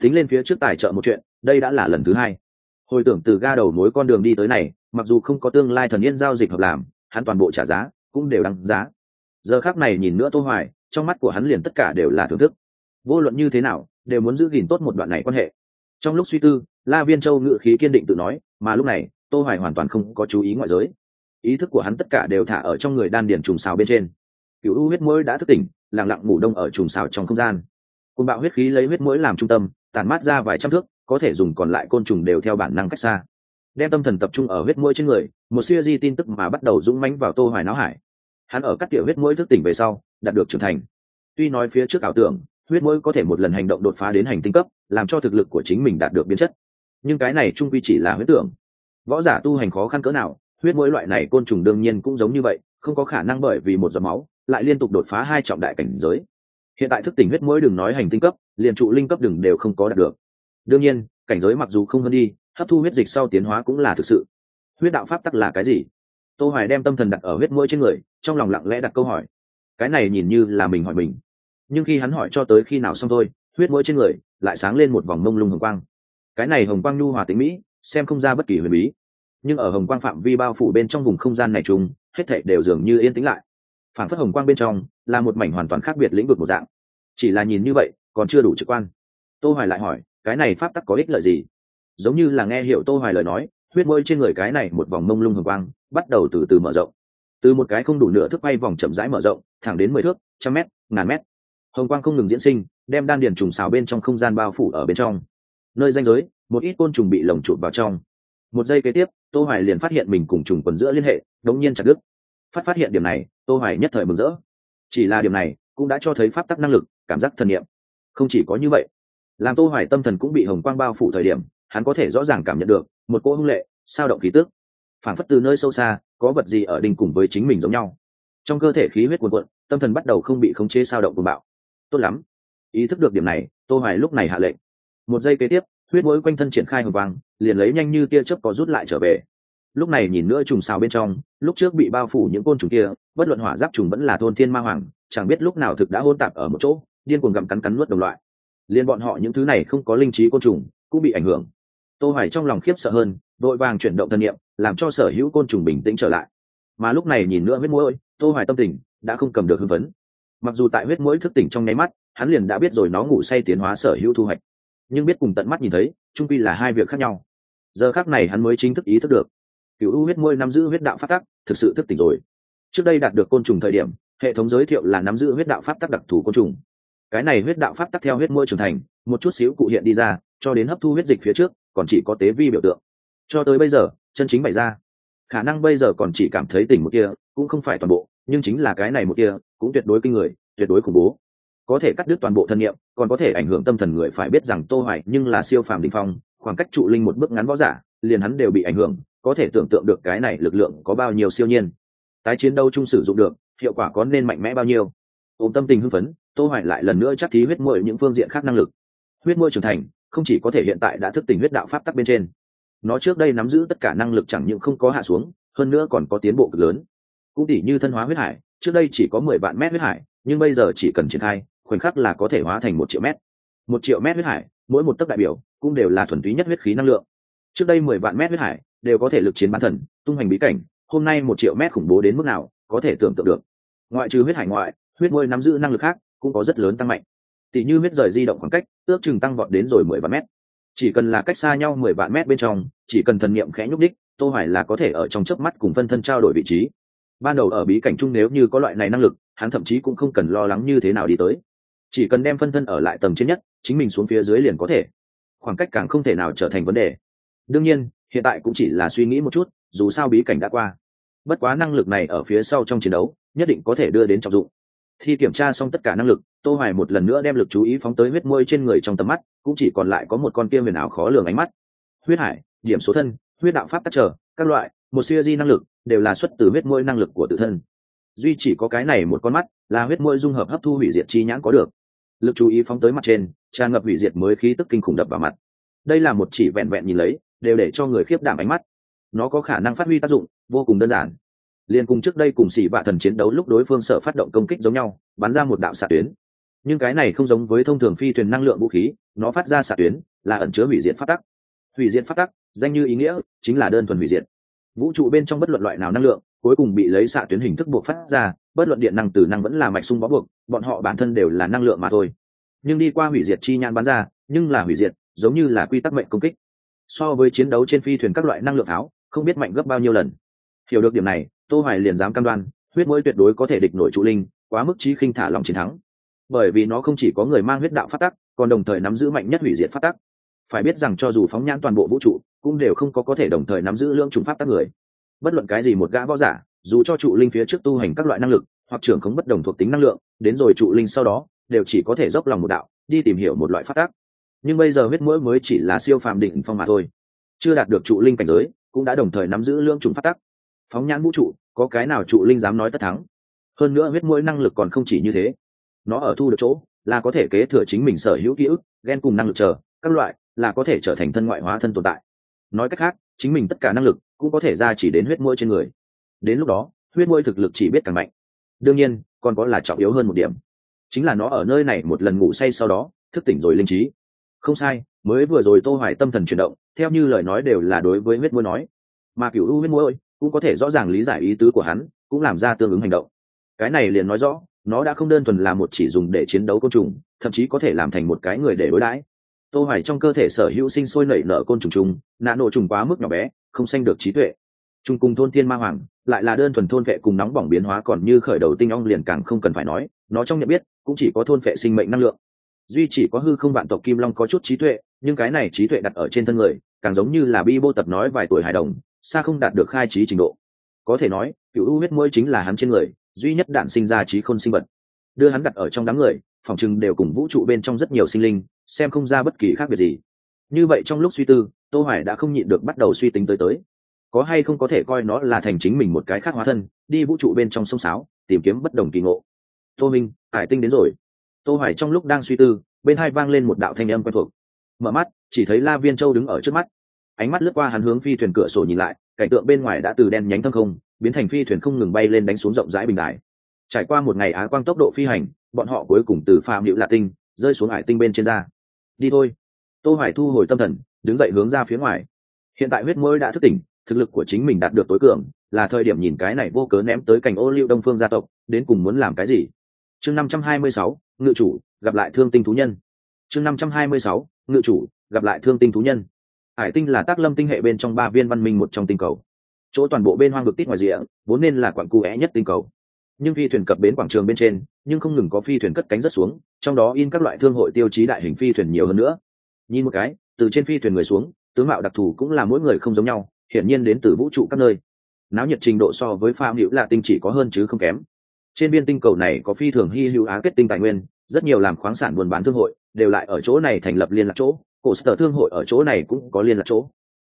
Tính lên phía trước tài trợ một chuyện, đây đã là lần thứ hai. Hồi tưởng từ ga đầu mối con đường đi tới này, mặc dù không có tương lai thần yên giao dịch hợp làm, hắn toàn bộ trả giá cũng đều đăng giá. Giờ khác này nhìn nữa tô hoài, trong mắt của hắn liền tất cả đều là thưởng thức vô luận như thế nào, đều muốn giữ gìn tốt một đoạn này quan hệ. Trong lúc suy tư, la viên châu ngự khí kiên định tự nói, mà lúc này, tô hoài hoàn toàn không có chú ý ngoại giới. Ý thức của hắn tất cả đều thả ở trong người đan điền trùng xào bên trên. Cựu u huyết mũi đã thức tỉnh, lặng lặng ngủ đông ở trùng xào trong không gian. Côn bạo huyết khí lấy huyết mũi làm trung tâm tàn mát ra vài trăm thước, có thể dùng còn lại côn trùng đều theo bản năng cách xa. Đem tâm thần tập trung ở huyết mũi trên người, một siêu di tin tức mà bắt đầu dũng mãnh vào tô hoài não hải. Hắn ở các tiểu huyết mũi thức tỉnh về sau, đạt được trưởng thành. Tuy nói phía trước ảo tưởng huyết mũi có thể một lần hành động đột phá đến hành tinh cấp, làm cho thực lực của chính mình đạt được biến chất. Nhưng cái này trung quy chỉ là huyết tưởng. Võ giả tu hành khó khăn cỡ nào, huyết mũi loại này côn trùng đương nhiên cũng giống như vậy, không có khả năng bởi vì một giọt máu, lại liên tục đột phá hai trọng đại cảnh giới. Hiện tại thức tỉnh huyết mũi đừng nói hành tinh cấp, liền trụ linh cấp đừng đều không có đạt được. Đương nhiên, cảnh giới mặc dù không hơn đi, hấp thu huyết dịch sau tiến hóa cũng là thực sự. Huyết đạo pháp tắc là cái gì? Tô hoài đem tâm thần đặt ở huyết mũi trên người, trong lòng lặng lẽ đặt câu hỏi. Cái này nhìn như là mình hỏi mình nhưng khi hắn hỏi cho tới khi nào xong thôi, huyết mũi trên người lại sáng lên một vòng mông lung hồng quang. Cái này hồng quang nhu hòa tính mỹ, xem không ra bất kỳ huyền bí. Nhưng ở hồng quang phạm vi bao phủ bên trong vùng không gian này chung, hết thảy đều dường như yên tĩnh lại. Phản phất hồng quang bên trong là một mảnh hoàn toàn khác biệt lĩnh vực một dạng. Chỉ là nhìn như vậy, còn chưa đủ trực quan. Tô hoài lại hỏi, cái này pháp tắc có ích lợi gì? Giống như là nghe hiểu tô hoài lời nói, huyết môi trên người cái này một vòng mông lung hồng quang bắt đầu từ từ mở rộng. Từ một cái không đủ nửa thước bay vòng chậm rãi mở rộng, thẳng đến mười thước, trăm mét, ngàn mét hồng quang không ngừng diễn sinh, đem đan điền trùng xào bên trong không gian bao phủ ở bên trong. Nơi danh giới, một ít côn trùng bị lồng trụt vào trong. Một giây kế tiếp, tô hoài liền phát hiện mình cùng trùng quần giữa liên hệ, đống nhiên chặt đứt. Phát phát hiện điểm này, tô hoài nhất thời mừng rỡ. Chỉ là điểm này, cũng đã cho thấy pháp tắc năng lực, cảm giác thần niệm. Không chỉ có như vậy, làm tô hoài tâm thần cũng bị hồng quang bao phủ thời điểm, hắn có thể rõ ràng cảm nhận được, một cỗ hung lệ, sao động khí tức. Phản phất từ nơi sâu xa, có vật gì ở đỉnh cùng với chính mình giống nhau. Trong cơ thể khí huyết cuồn cuộn, tâm thần bắt đầu không bị khống chế sao động cuồng bạo tốt lắm. Ý thức được điểm này, tô hoài lúc này hạ lệnh. Một giây kế tiếp, huyết mũi quanh thân triển khai hồng quang liền lấy nhanh như tia chớp có rút lại trở về. Lúc này nhìn nữa trùng xào bên trong, lúc trước bị bao phủ những côn trùng kia, bất luận hỏa giáp trùng vẫn là thôn thiên ma hoàng, chẳng biết lúc nào thực đã hôn tạp ở một chỗ, điên cuồng gặm cắn cắn nuốt đồng loại. Liền bọn họ những thứ này không có linh trí côn trùng, cũng bị ảnh hưởng. Tô hoài trong lòng khiếp sợ hơn, đội vàng chuyển động thân niệm, làm cho sở hữu côn trùng bình tĩnh trở lại. Mà lúc này nhìn nữa huyết mũi tô hoài tâm tình đã không cầm được hưng phấn mặc dù tại huyết mũi thức tỉnh trong nháy mắt, hắn liền đã biết rồi nó ngủ say tiến hóa sở hữu thu hoạch. Nhưng biết cùng tận mắt nhìn thấy trung quy là hai việc khác nhau. Giờ khác này hắn mới chính thức ý thức được, cựu u huyết môi nắm giữ huyết đạo phát tắc, thực sự thức tỉnh rồi. Trước đây đạt được côn trùng thời điểm, hệ thống giới thiệu là nắm giữ huyết đạo pháp tắc đặc thù côn trùng. Cái này huyết đạo pháp tắc theo huyết môi trưởng thành, một chút xíu cụ hiện đi ra, cho đến hấp thu huyết dịch phía trước, còn chỉ có tế vi biểu tượng. Cho tới bây giờ, chân chính bày ra, khả năng bây giờ còn chỉ cảm thấy tỉnh một kia cũng không phải toàn bộ, nhưng chính là cái này một kia cũng tuyệt đối kinh người, tuyệt đối khủng bố. Có thể cắt đứt toàn bộ thân nhiệm còn có thể ảnh hưởng tâm thần người phải biết rằng tô hoài nhưng là siêu phàm đỉnh phong, khoảng cách trụ linh một bước ngắn võ giả, liền hắn đều bị ảnh hưởng, có thể tưởng tượng được cái này lực lượng có bao nhiêu siêu nhiên. Tái chiến đấu chung sử dụng được, hiệu quả có nên mạnh mẽ bao nhiêu? Ôm tâm tình hưng phấn, tô hoài lại lần nữa chắc thí huyết muội những phương diện khác năng lực. Huyết muội trưởng thành, không chỉ có thể hiện tại đã thức tỉnh huyết đạo pháp tắc bên trên. Nó trước đây nắm giữ tất cả năng lực chẳng những không có hạ xuống, hơn nữa còn có tiến bộ cực lớn. Cũng tỉ như thân hóa huyết hải trước đây chỉ có 10 vạn mét huyết hải, nhưng bây giờ chỉ cần triển khai, khoảnh khắc là có thể hóa thành một triệu mét. Một triệu mét huyết hải, mỗi một tấc đại biểu, cũng đều là thuần túy nhất huyết khí năng lượng. Trước đây mười vạn mét huyết hải, đều có thể lực chiến bán thần, tung hành bí cảnh, hôm nay một triệu mét khủng bố đến mức nào, có thể tưởng tượng được. Ngoại trừ huyết hải ngoại, huyết môi nắm giữ năng lực khác, cũng có rất lớn tăng mạnh. Tỷ như huyết rời di động khoảng cách, ước chừng tăng vọt đến rồi mười vạn mét. Chỉ cần là cách xa nhau mười vạn mét bên trong, chỉ cần thần niệm khẽ nhúc đích tô hoài là có thể ở trong chớp mắt cùng phân thân trao đổi vị trí ban đầu ở bí cảnh chung nếu như có loại này năng lực, hắn thậm chí cũng không cần lo lắng như thế nào đi tới. Chỉ cần đem phân thân ở lại tầng trên nhất, chính mình xuống phía dưới liền có thể. Khoảng cách càng không thể nào trở thành vấn đề. Đương nhiên, hiện tại cũng chỉ là suy nghĩ một chút, dù sao bí cảnh đã qua. Bất quá năng lực này ở phía sau trong chiến đấu, nhất định có thể đưa đến trọng dụng. Khi kiểm tra xong tất cả năng lực, tô hoài một lần nữa đem lực chú ý phóng tới huyết môi trên người trong tầm mắt, cũng chỉ còn lại có một con kia huyền ảo khó lường ánh mắt. Huyết hải, điểm số thân, huyết đạo pháp tắc trở, các loại, một siêu di năng lực đều là xuất từ huyết môi năng lực của tự thân. Duy chỉ có cái này một con mắt là huyết môi dung hợp hấp thu hủy diệt chi nhãn có được. Lực chú ý phóng tới mặt trên, tràn ngập hủy diệt mới khí tức kinh khủng đập vào mặt. Đây là một chỉ vẹn vẹn nhìn lấy, đều để cho người khiếp đảm ánh mắt. Nó có khả năng phát huy tác dụng, vô cùng đơn giản. Liên cùng trước đây cùng xỉ vạ thần chiến đấu lúc đối phương sợ phát động công kích giống nhau, bắn ra một đạo xạ tuyến. Nhưng cái này không giống với thông thường phi thuyền năng lượng vũ khí, nó phát ra xạ tuyến là ẩn chứa hủy diệt phát tắc. Hủy diệt phát tắc, danh như ý nghĩa, chính là đơn thuần hủy diệt vũ trụ bên trong bất luận loại nào năng lượng, cuối cùng bị lấy xạ tuyến hình thức buộc phát ra, bất luận điện năng từ năng vẫn là mạch sung bó buộc, bọn họ bản thân đều là năng lượng mà thôi. Nhưng đi qua hủy diệt chi nhãn bắn ra, nhưng là hủy diệt, giống như là quy tắc mệnh công kích. So với chiến đấu trên phi thuyền các loại năng lượng tháo, không biết mạnh gấp bao nhiêu lần. Hiểu được điểm này, tô hoài liền dám cam đoan, huyết mũi tuyệt đối có thể địch nổi trụ linh, quá mức trí khinh thả lòng chiến thắng. Bởi vì nó không chỉ có người mang huyết đạo phát tắc, còn đồng thời nắm giữ mạnh nhất hủy diệt phát tắc. Phải biết rằng cho dù phóng nhãn toàn bộ vũ trụ cũng đều không có có thể đồng thời nắm giữ lượng trùng pháp tắc người. Bất luận cái gì một gã võ giả, dù cho trụ linh phía trước tu hành các loại năng lực, hoặc trưởng không bất đồng thuộc tính năng lượng, đến rồi trụ linh sau đó, đều chỉ có thể dốc lòng một đạo, đi tìm hiểu một loại pháp tác nhưng bây giờ huyết mũi mới chỉ là siêu phàm đỉnh phong mà thôi. Chưa đạt được trụ linh cảnh giới, cũng đã đồng thời nắm giữ lượng trùng pháp tác phóng nhãn vũ trụ, có cái nào trụ linh dám nói tất thắng? Hơn nữa huyết mũi năng lực còn không chỉ như thế. Nó ở thu được chỗ là có thể kế thừa chính mình sở hữu ký ức, ghen cùng năng lực chờ, các loại là có thể trở thành thân ngoại hóa thân tồn tại nói cách khác, chính mình tất cả năng lực cũng có thể ra chỉ đến huyết môi trên người. Đến lúc đó, huyết môi thực lực chỉ biết càng mạnh. Đương nhiên, còn có là trọng yếu hơn một điểm. Chính là nó ở nơi này một lần ngủ say sau đó, thức tỉnh rồi linh trí. Không sai, mới vừa rồi tô hoài tâm thần chuyển động, theo như lời nói đều là đối với huyết môi nói. Mà cửu u huyết môi cũng có thể rõ ràng lý giải ý tứ của hắn, cũng làm ra tương ứng hành động. Cái này liền nói rõ, nó đã không đơn thuần là một chỉ dùng để chiến đấu côn trùng, thậm chí có thể làm thành một cái người để đối đãi tô hoài trong cơ thể sở hữu sinh sôi nảy nở côn trùng trùng, nạ nổ trùng quá mức nhỏ bé, không sanh được trí tuệ. Trung cùng thôn thiên ma hoàng, lại là đơn thuần thôn vệ cùng nóng bỏng biến hóa còn như khởi đầu tinh ong liền càng không cần phải nói, nó trong nhận biết, cũng chỉ có thôn vệ sinh mệnh năng lượng. Duy chỉ có hư không vạn tộc kim long có chút trí tuệ, nhưng cái này trí tuệ đặt ở trên thân người, càng giống như là bi bô tập nói vài tuổi hài đồng, xa không đạt được khai trí trình độ. Có thể nói, cựu u huyết môi chính là hắn trên người, duy nhất đạn sinh ra trí khôn sinh vật. Đưa hắn đặt ở trong đám người, phòng chừng đều cùng vũ trụ bên trong rất nhiều sinh linh xem không ra bất kỳ khác biệt gì. Như vậy trong lúc suy tư, tô hoài đã không nhịn được bắt đầu suy tính tới tới. Có hay không có thể coi nó là thành chính mình một cái khác hóa thân, đi vũ trụ bên trong sông sáo, tìm kiếm bất đồng kỳ ngộ. Tô minh, hải tinh đến rồi. Tô hoài trong lúc đang suy tư, bên hai vang lên một đạo thanh âm quen thuộc. Mở mắt, chỉ thấy la viên châu đứng ở trước mắt. Ánh mắt lướt qua hắn hướng phi thuyền cửa sổ nhìn lại, cảnh tượng bên ngoài đã từ đen nhánh thâm không, biến thành phi thuyền không ngừng bay lên đánh xuống rộng rãi bình đại trải qua một ngày á quang tốc độ phi hành, bọn họ cuối cùng từ phàm hiệu lạ tinh, rơi xuống hải tinh bên trên ra đi thôi. Tô hoài thu hồi tâm thần đứng dậy hướng ra phía ngoài. Hiện tại huyết môi đã thức tỉnh thực lực của chính mình đạt được tối cường là thời điểm nhìn cái này vô cớ ném tới cảnh ô liu đông phương gia tộc đến cùng muốn làm cái gì? Chương 526, ngự chủ gặp lại thương tinh thú nhân. Chương 526, ngự chủ gặp lại thương tinh thú nhân. Hải tinh là tác lâm tinh hệ bên trong ba viên văn minh một trong tinh cầu. Chỗ toàn bộ bên hoang vực tít ngoài rìa vốn nên là quặng cu é nhất tinh cầu. Nhưng phi thuyền cập bến quảng trường bên trên nhưng không ngừng có phi thuyền cất cánh rất xuống, trong đó in các loại thương hội tiêu chí đại hình phi thuyền nhiều hơn nữa. Nhìn một cái, từ trên phi thuyền người xuống, tướng mạo đặc thù cũng là mỗi người không giống nhau, hiển nhiên đến từ vũ trụ các nơi. Náo nhiệt trình độ so với pha hữu là tinh chỉ có hơn chứ không kém. Trên biên tinh cầu này có phi thường hy hữu á kết tinh tài nguyên, rất nhiều làm khoáng sản buôn bán thương hội đều lại ở chỗ này thành lập liên lạc chỗ, cổ sở thương hội ở chỗ này cũng có liên lạc chỗ.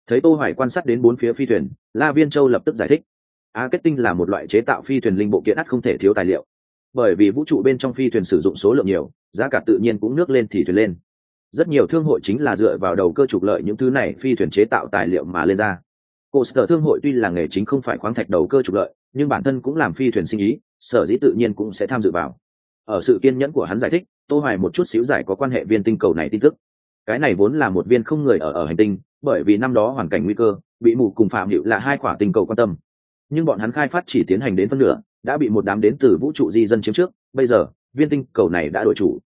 Thấy tô hoài quan sát đến bốn phía phi thuyền, la viên châu lập tức giải thích. Á kết tinh là một loại chế tạo phi thuyền linh bộ kiện ắt không thể thiếu tài liệu bởi vì vũ trụ bên trong phi thuyền sử dụng số lượng nhiều, giá cả tự nhiên cũng nước lên thì thuyền lên. Rất nhiều thương hội chính là dựa vào đầu cơ trục lợi những thứ này phi thuyền chế tạo tài liệu mà lên ra. Cổ sở thương hội tuy là nghề chính không phải khoáng thạch đầu cơ trục lợi, nhưng bản thân cũng làm phi thuyền sinh ý, sở dĩ tự nhiên cũng sẽ tham dự vào. Ở sự kiên nhẫn của hắn giải thích, tô hoài một chút xíu giải có quan hệ viên tinh cầu này tin tức. Cái này vốn là một viên không người ở ở hành tinh, bởi vì năm đó hoàn cảnh nguy cơ, bị mù cùng phạm hiệu là hai quả tinh cầu quan tâm nhưng bọn hắn khai phát chỉ tiến hành đến phân nửa, đã bị một đám đến từ vũ trụ di dân chiếm trước. Bây giờ, viên tinh cầu này đã đổi chủ.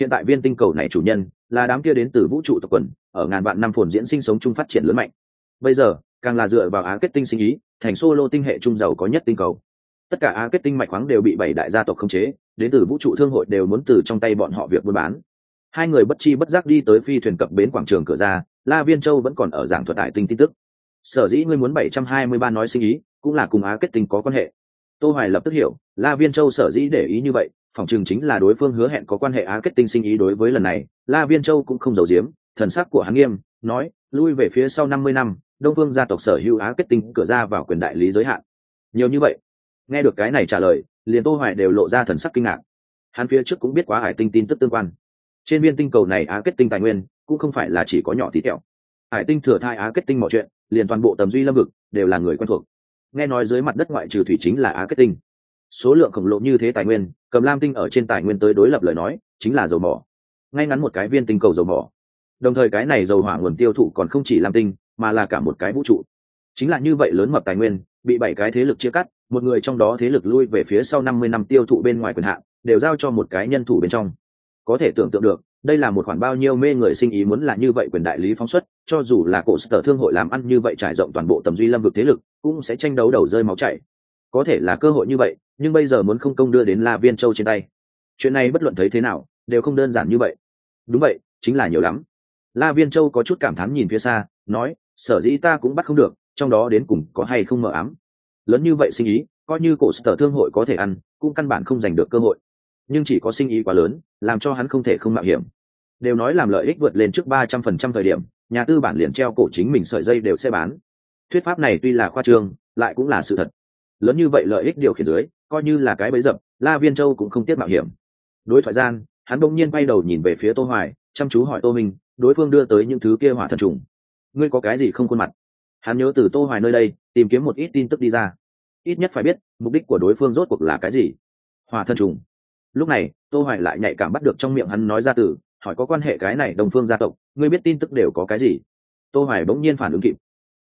Hiện tại viên tinh cầu này chủ nhân là đám kia đến từ vũ trụ tộc quần, ở ngàn vạn năm phồn diễn sinh sống chung phát triển lớn mạnh. Bây giờ, càng là dựa vào á kết tinh sinh ý, thành solo tinh hệ trung giàu có nhất tinh cầu. Tất cả á kết tinh mạch khoáng đều bị bảy đại gia tộc khống chế, đến từ vũ trụ thương hội đều muốn từ trong tay bọn họ việc buôn bán. Hai người bất chi bất giác đi tới phi thuyền cập bến quảng trường cửa ra, la viên châu vẫn còn ở giảng thuật đại tinh tin tức. Sở dĩ ngươi muốn bảy trăm hai mươi ba nói sinh ý cũng là cùng á kết tinh có quan hệ. Tô hoài lập tức hiểu, la viên châu sở dĩ để ý như vậy, phòng trường chính là đối phương hứa hẹn có quan hệ á kết tinh sinh ý đối với lần này, la viên châu cũng không giấu giếm, thần sắc của hắn nghiêm, nói, lui về phía sau năm mươi năm, đông phương gia tộc sở hữu á kết tinh cửa ra vào quyền đại lý giới hạn. Nhiều như vậy, nghe được cái này trả lời, liền tô hoài đều lộ ra thần sắc kinh ngạc. Hắn phía trước cũng biết quá hải tinh tin tức tương quan. Trên viên tinh cầu này á kết tinh tài nguyên, cũng không phải là chỉ có nhỏ tí tẹo. Hải tinh thừa thai á kết tinh mọi chuyện, liền toàn bộ tầm duy lâm vực, đều là người quen thuộc nghe nói dưới mặt đất ngoại trừ thủy chính là á kết tinh. Số lượng khổng lồ như thế tài nguyên, cầm lam tinh ở trên tài nguyên tới đối lập lời nói, chính là dầu mỏ. Ngay ngắn một cái viên tinh cầu dầu mỏ. Đồng thời cái này dầu hỏa nguồn tiêu thụ còn không chỉ lam tinh, mà là cả một cái vũ trụ. Chính là như vậy lớn mập tài nguyên, bị bảy cái thế lực chia cắt, một người trong đó thế lực lui về phía sau năm mươi năm tiêu thụ bên ngoài quyền hạn, đều giao cho một cái nhân thủ bên trong. Có thể tưởng tượng được, đây là một khoản bao nhiêu mê người sinh ý muốn là như vậy quyền đại lý phóng xuất, cho dù là cổ sở thương hội làm ăn như vậy trải rộng toàn bộ tầm duy lâm vực thế lực cũng sẽ tranh đấu đầu rơi máu chảy. Có thể là cơ hội như vậy, nhưng bây giờ muốn không công đưa đến la viên châu trên tay. Chuyện này bất luận thấy thế nào, đều không đơn giản như vậy. Đúng vậy, chính là nhiều lắm. La viên châu có chút cảm thán nhìn phía xa, nói, sở dĩ ta cũng bắt không được, trong đó đến cùng có hay không mờ ám? Lớn như vậy sinh ý, coi như cổ sở thương hội có thể ăn, cũng căn bản không giành được cơ hội. Nhưng chỉ có sinh ý quá lớn, làm cho hắn không thể không mạo hiểm. Đều nói làm lợi ích vượt lên trước ba trăm phần trăm thời điểm, nhà tư bản liền treo cổ chính mình sợi dây đều sẽ bán thuyết pháp này tuy là khoa trương, lại cũng là sự thật. Lớn như vậy lợi ích điều khiển dưới, coi như là cái bấy dập, la viên châu cũng không tiết mạo hiểm. Đối thoại gian, hắn bỗng nhiên bay đầu nhìn về phía tô hoài, chăm chú hỏi tô minh, đối phương đưa tới những thứ kia hỏa thần trùng. Ngươi có cái gì không khuôn mặt? Hắn nhớ từ tô hoài nơi đây, tìm kiếm một ít tin tức đi ra. Ít nhất phải biết, mục đích của đối phương rốt cuộc là cái gì? Hỏa thần trùng. Lúc này, tô hoài lại nhạy cảm bắt được trong miệng hắn nói ra từ, hỏi có quan hệ cái này đồng phương gia tộc, ngươi biết tin tức đều có cái gì? Tô hoài bỗng nhiên phản ứng kịp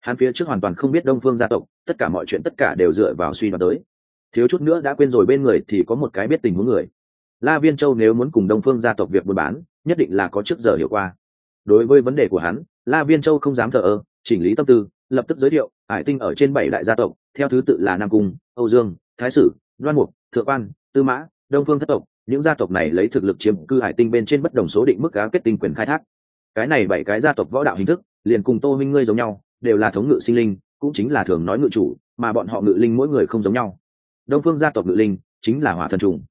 hắn phía trước hoàn toàn không biết đông phương gia tộc, tất cả mọi chuyện tất cả đều dựa vào suy đoán tới. Thiếu chút nữa đã quên rồi bên người thì có một cái biết tình huống người. La viên châu nếu muốn cùng đông phương gia tộc việc buôn bán, nhất định là có trước giờ hiệu quả. đối với vấn đề của hắn, la viên châu không dám thờ ơ, chỉnh lý tâm tư, lập tức giới thiệu, hải tinh ở trên bảy đại gia tộc, theo thứ tự là nam cung, âu dương, thái sử, đoan mục, thượng quan, tư mã, đông phương thất tộc. Những gia tộc này lấy thực lực chiếm cư hải tinh bên trên bất đồng số định mức cá kết tinh quyền khai thác. Cái này bảy cái gia tộc võ đạo hình thức, liền cùng tô minh ngươi giống nhau đều là thống ngự sinh linh, cũng chính là thường nói ngự chủ, mà bọn họ ngự linh mỗi người không giống nhau. Đông phương gia tộc ngự linh chính là hỏa thần trùng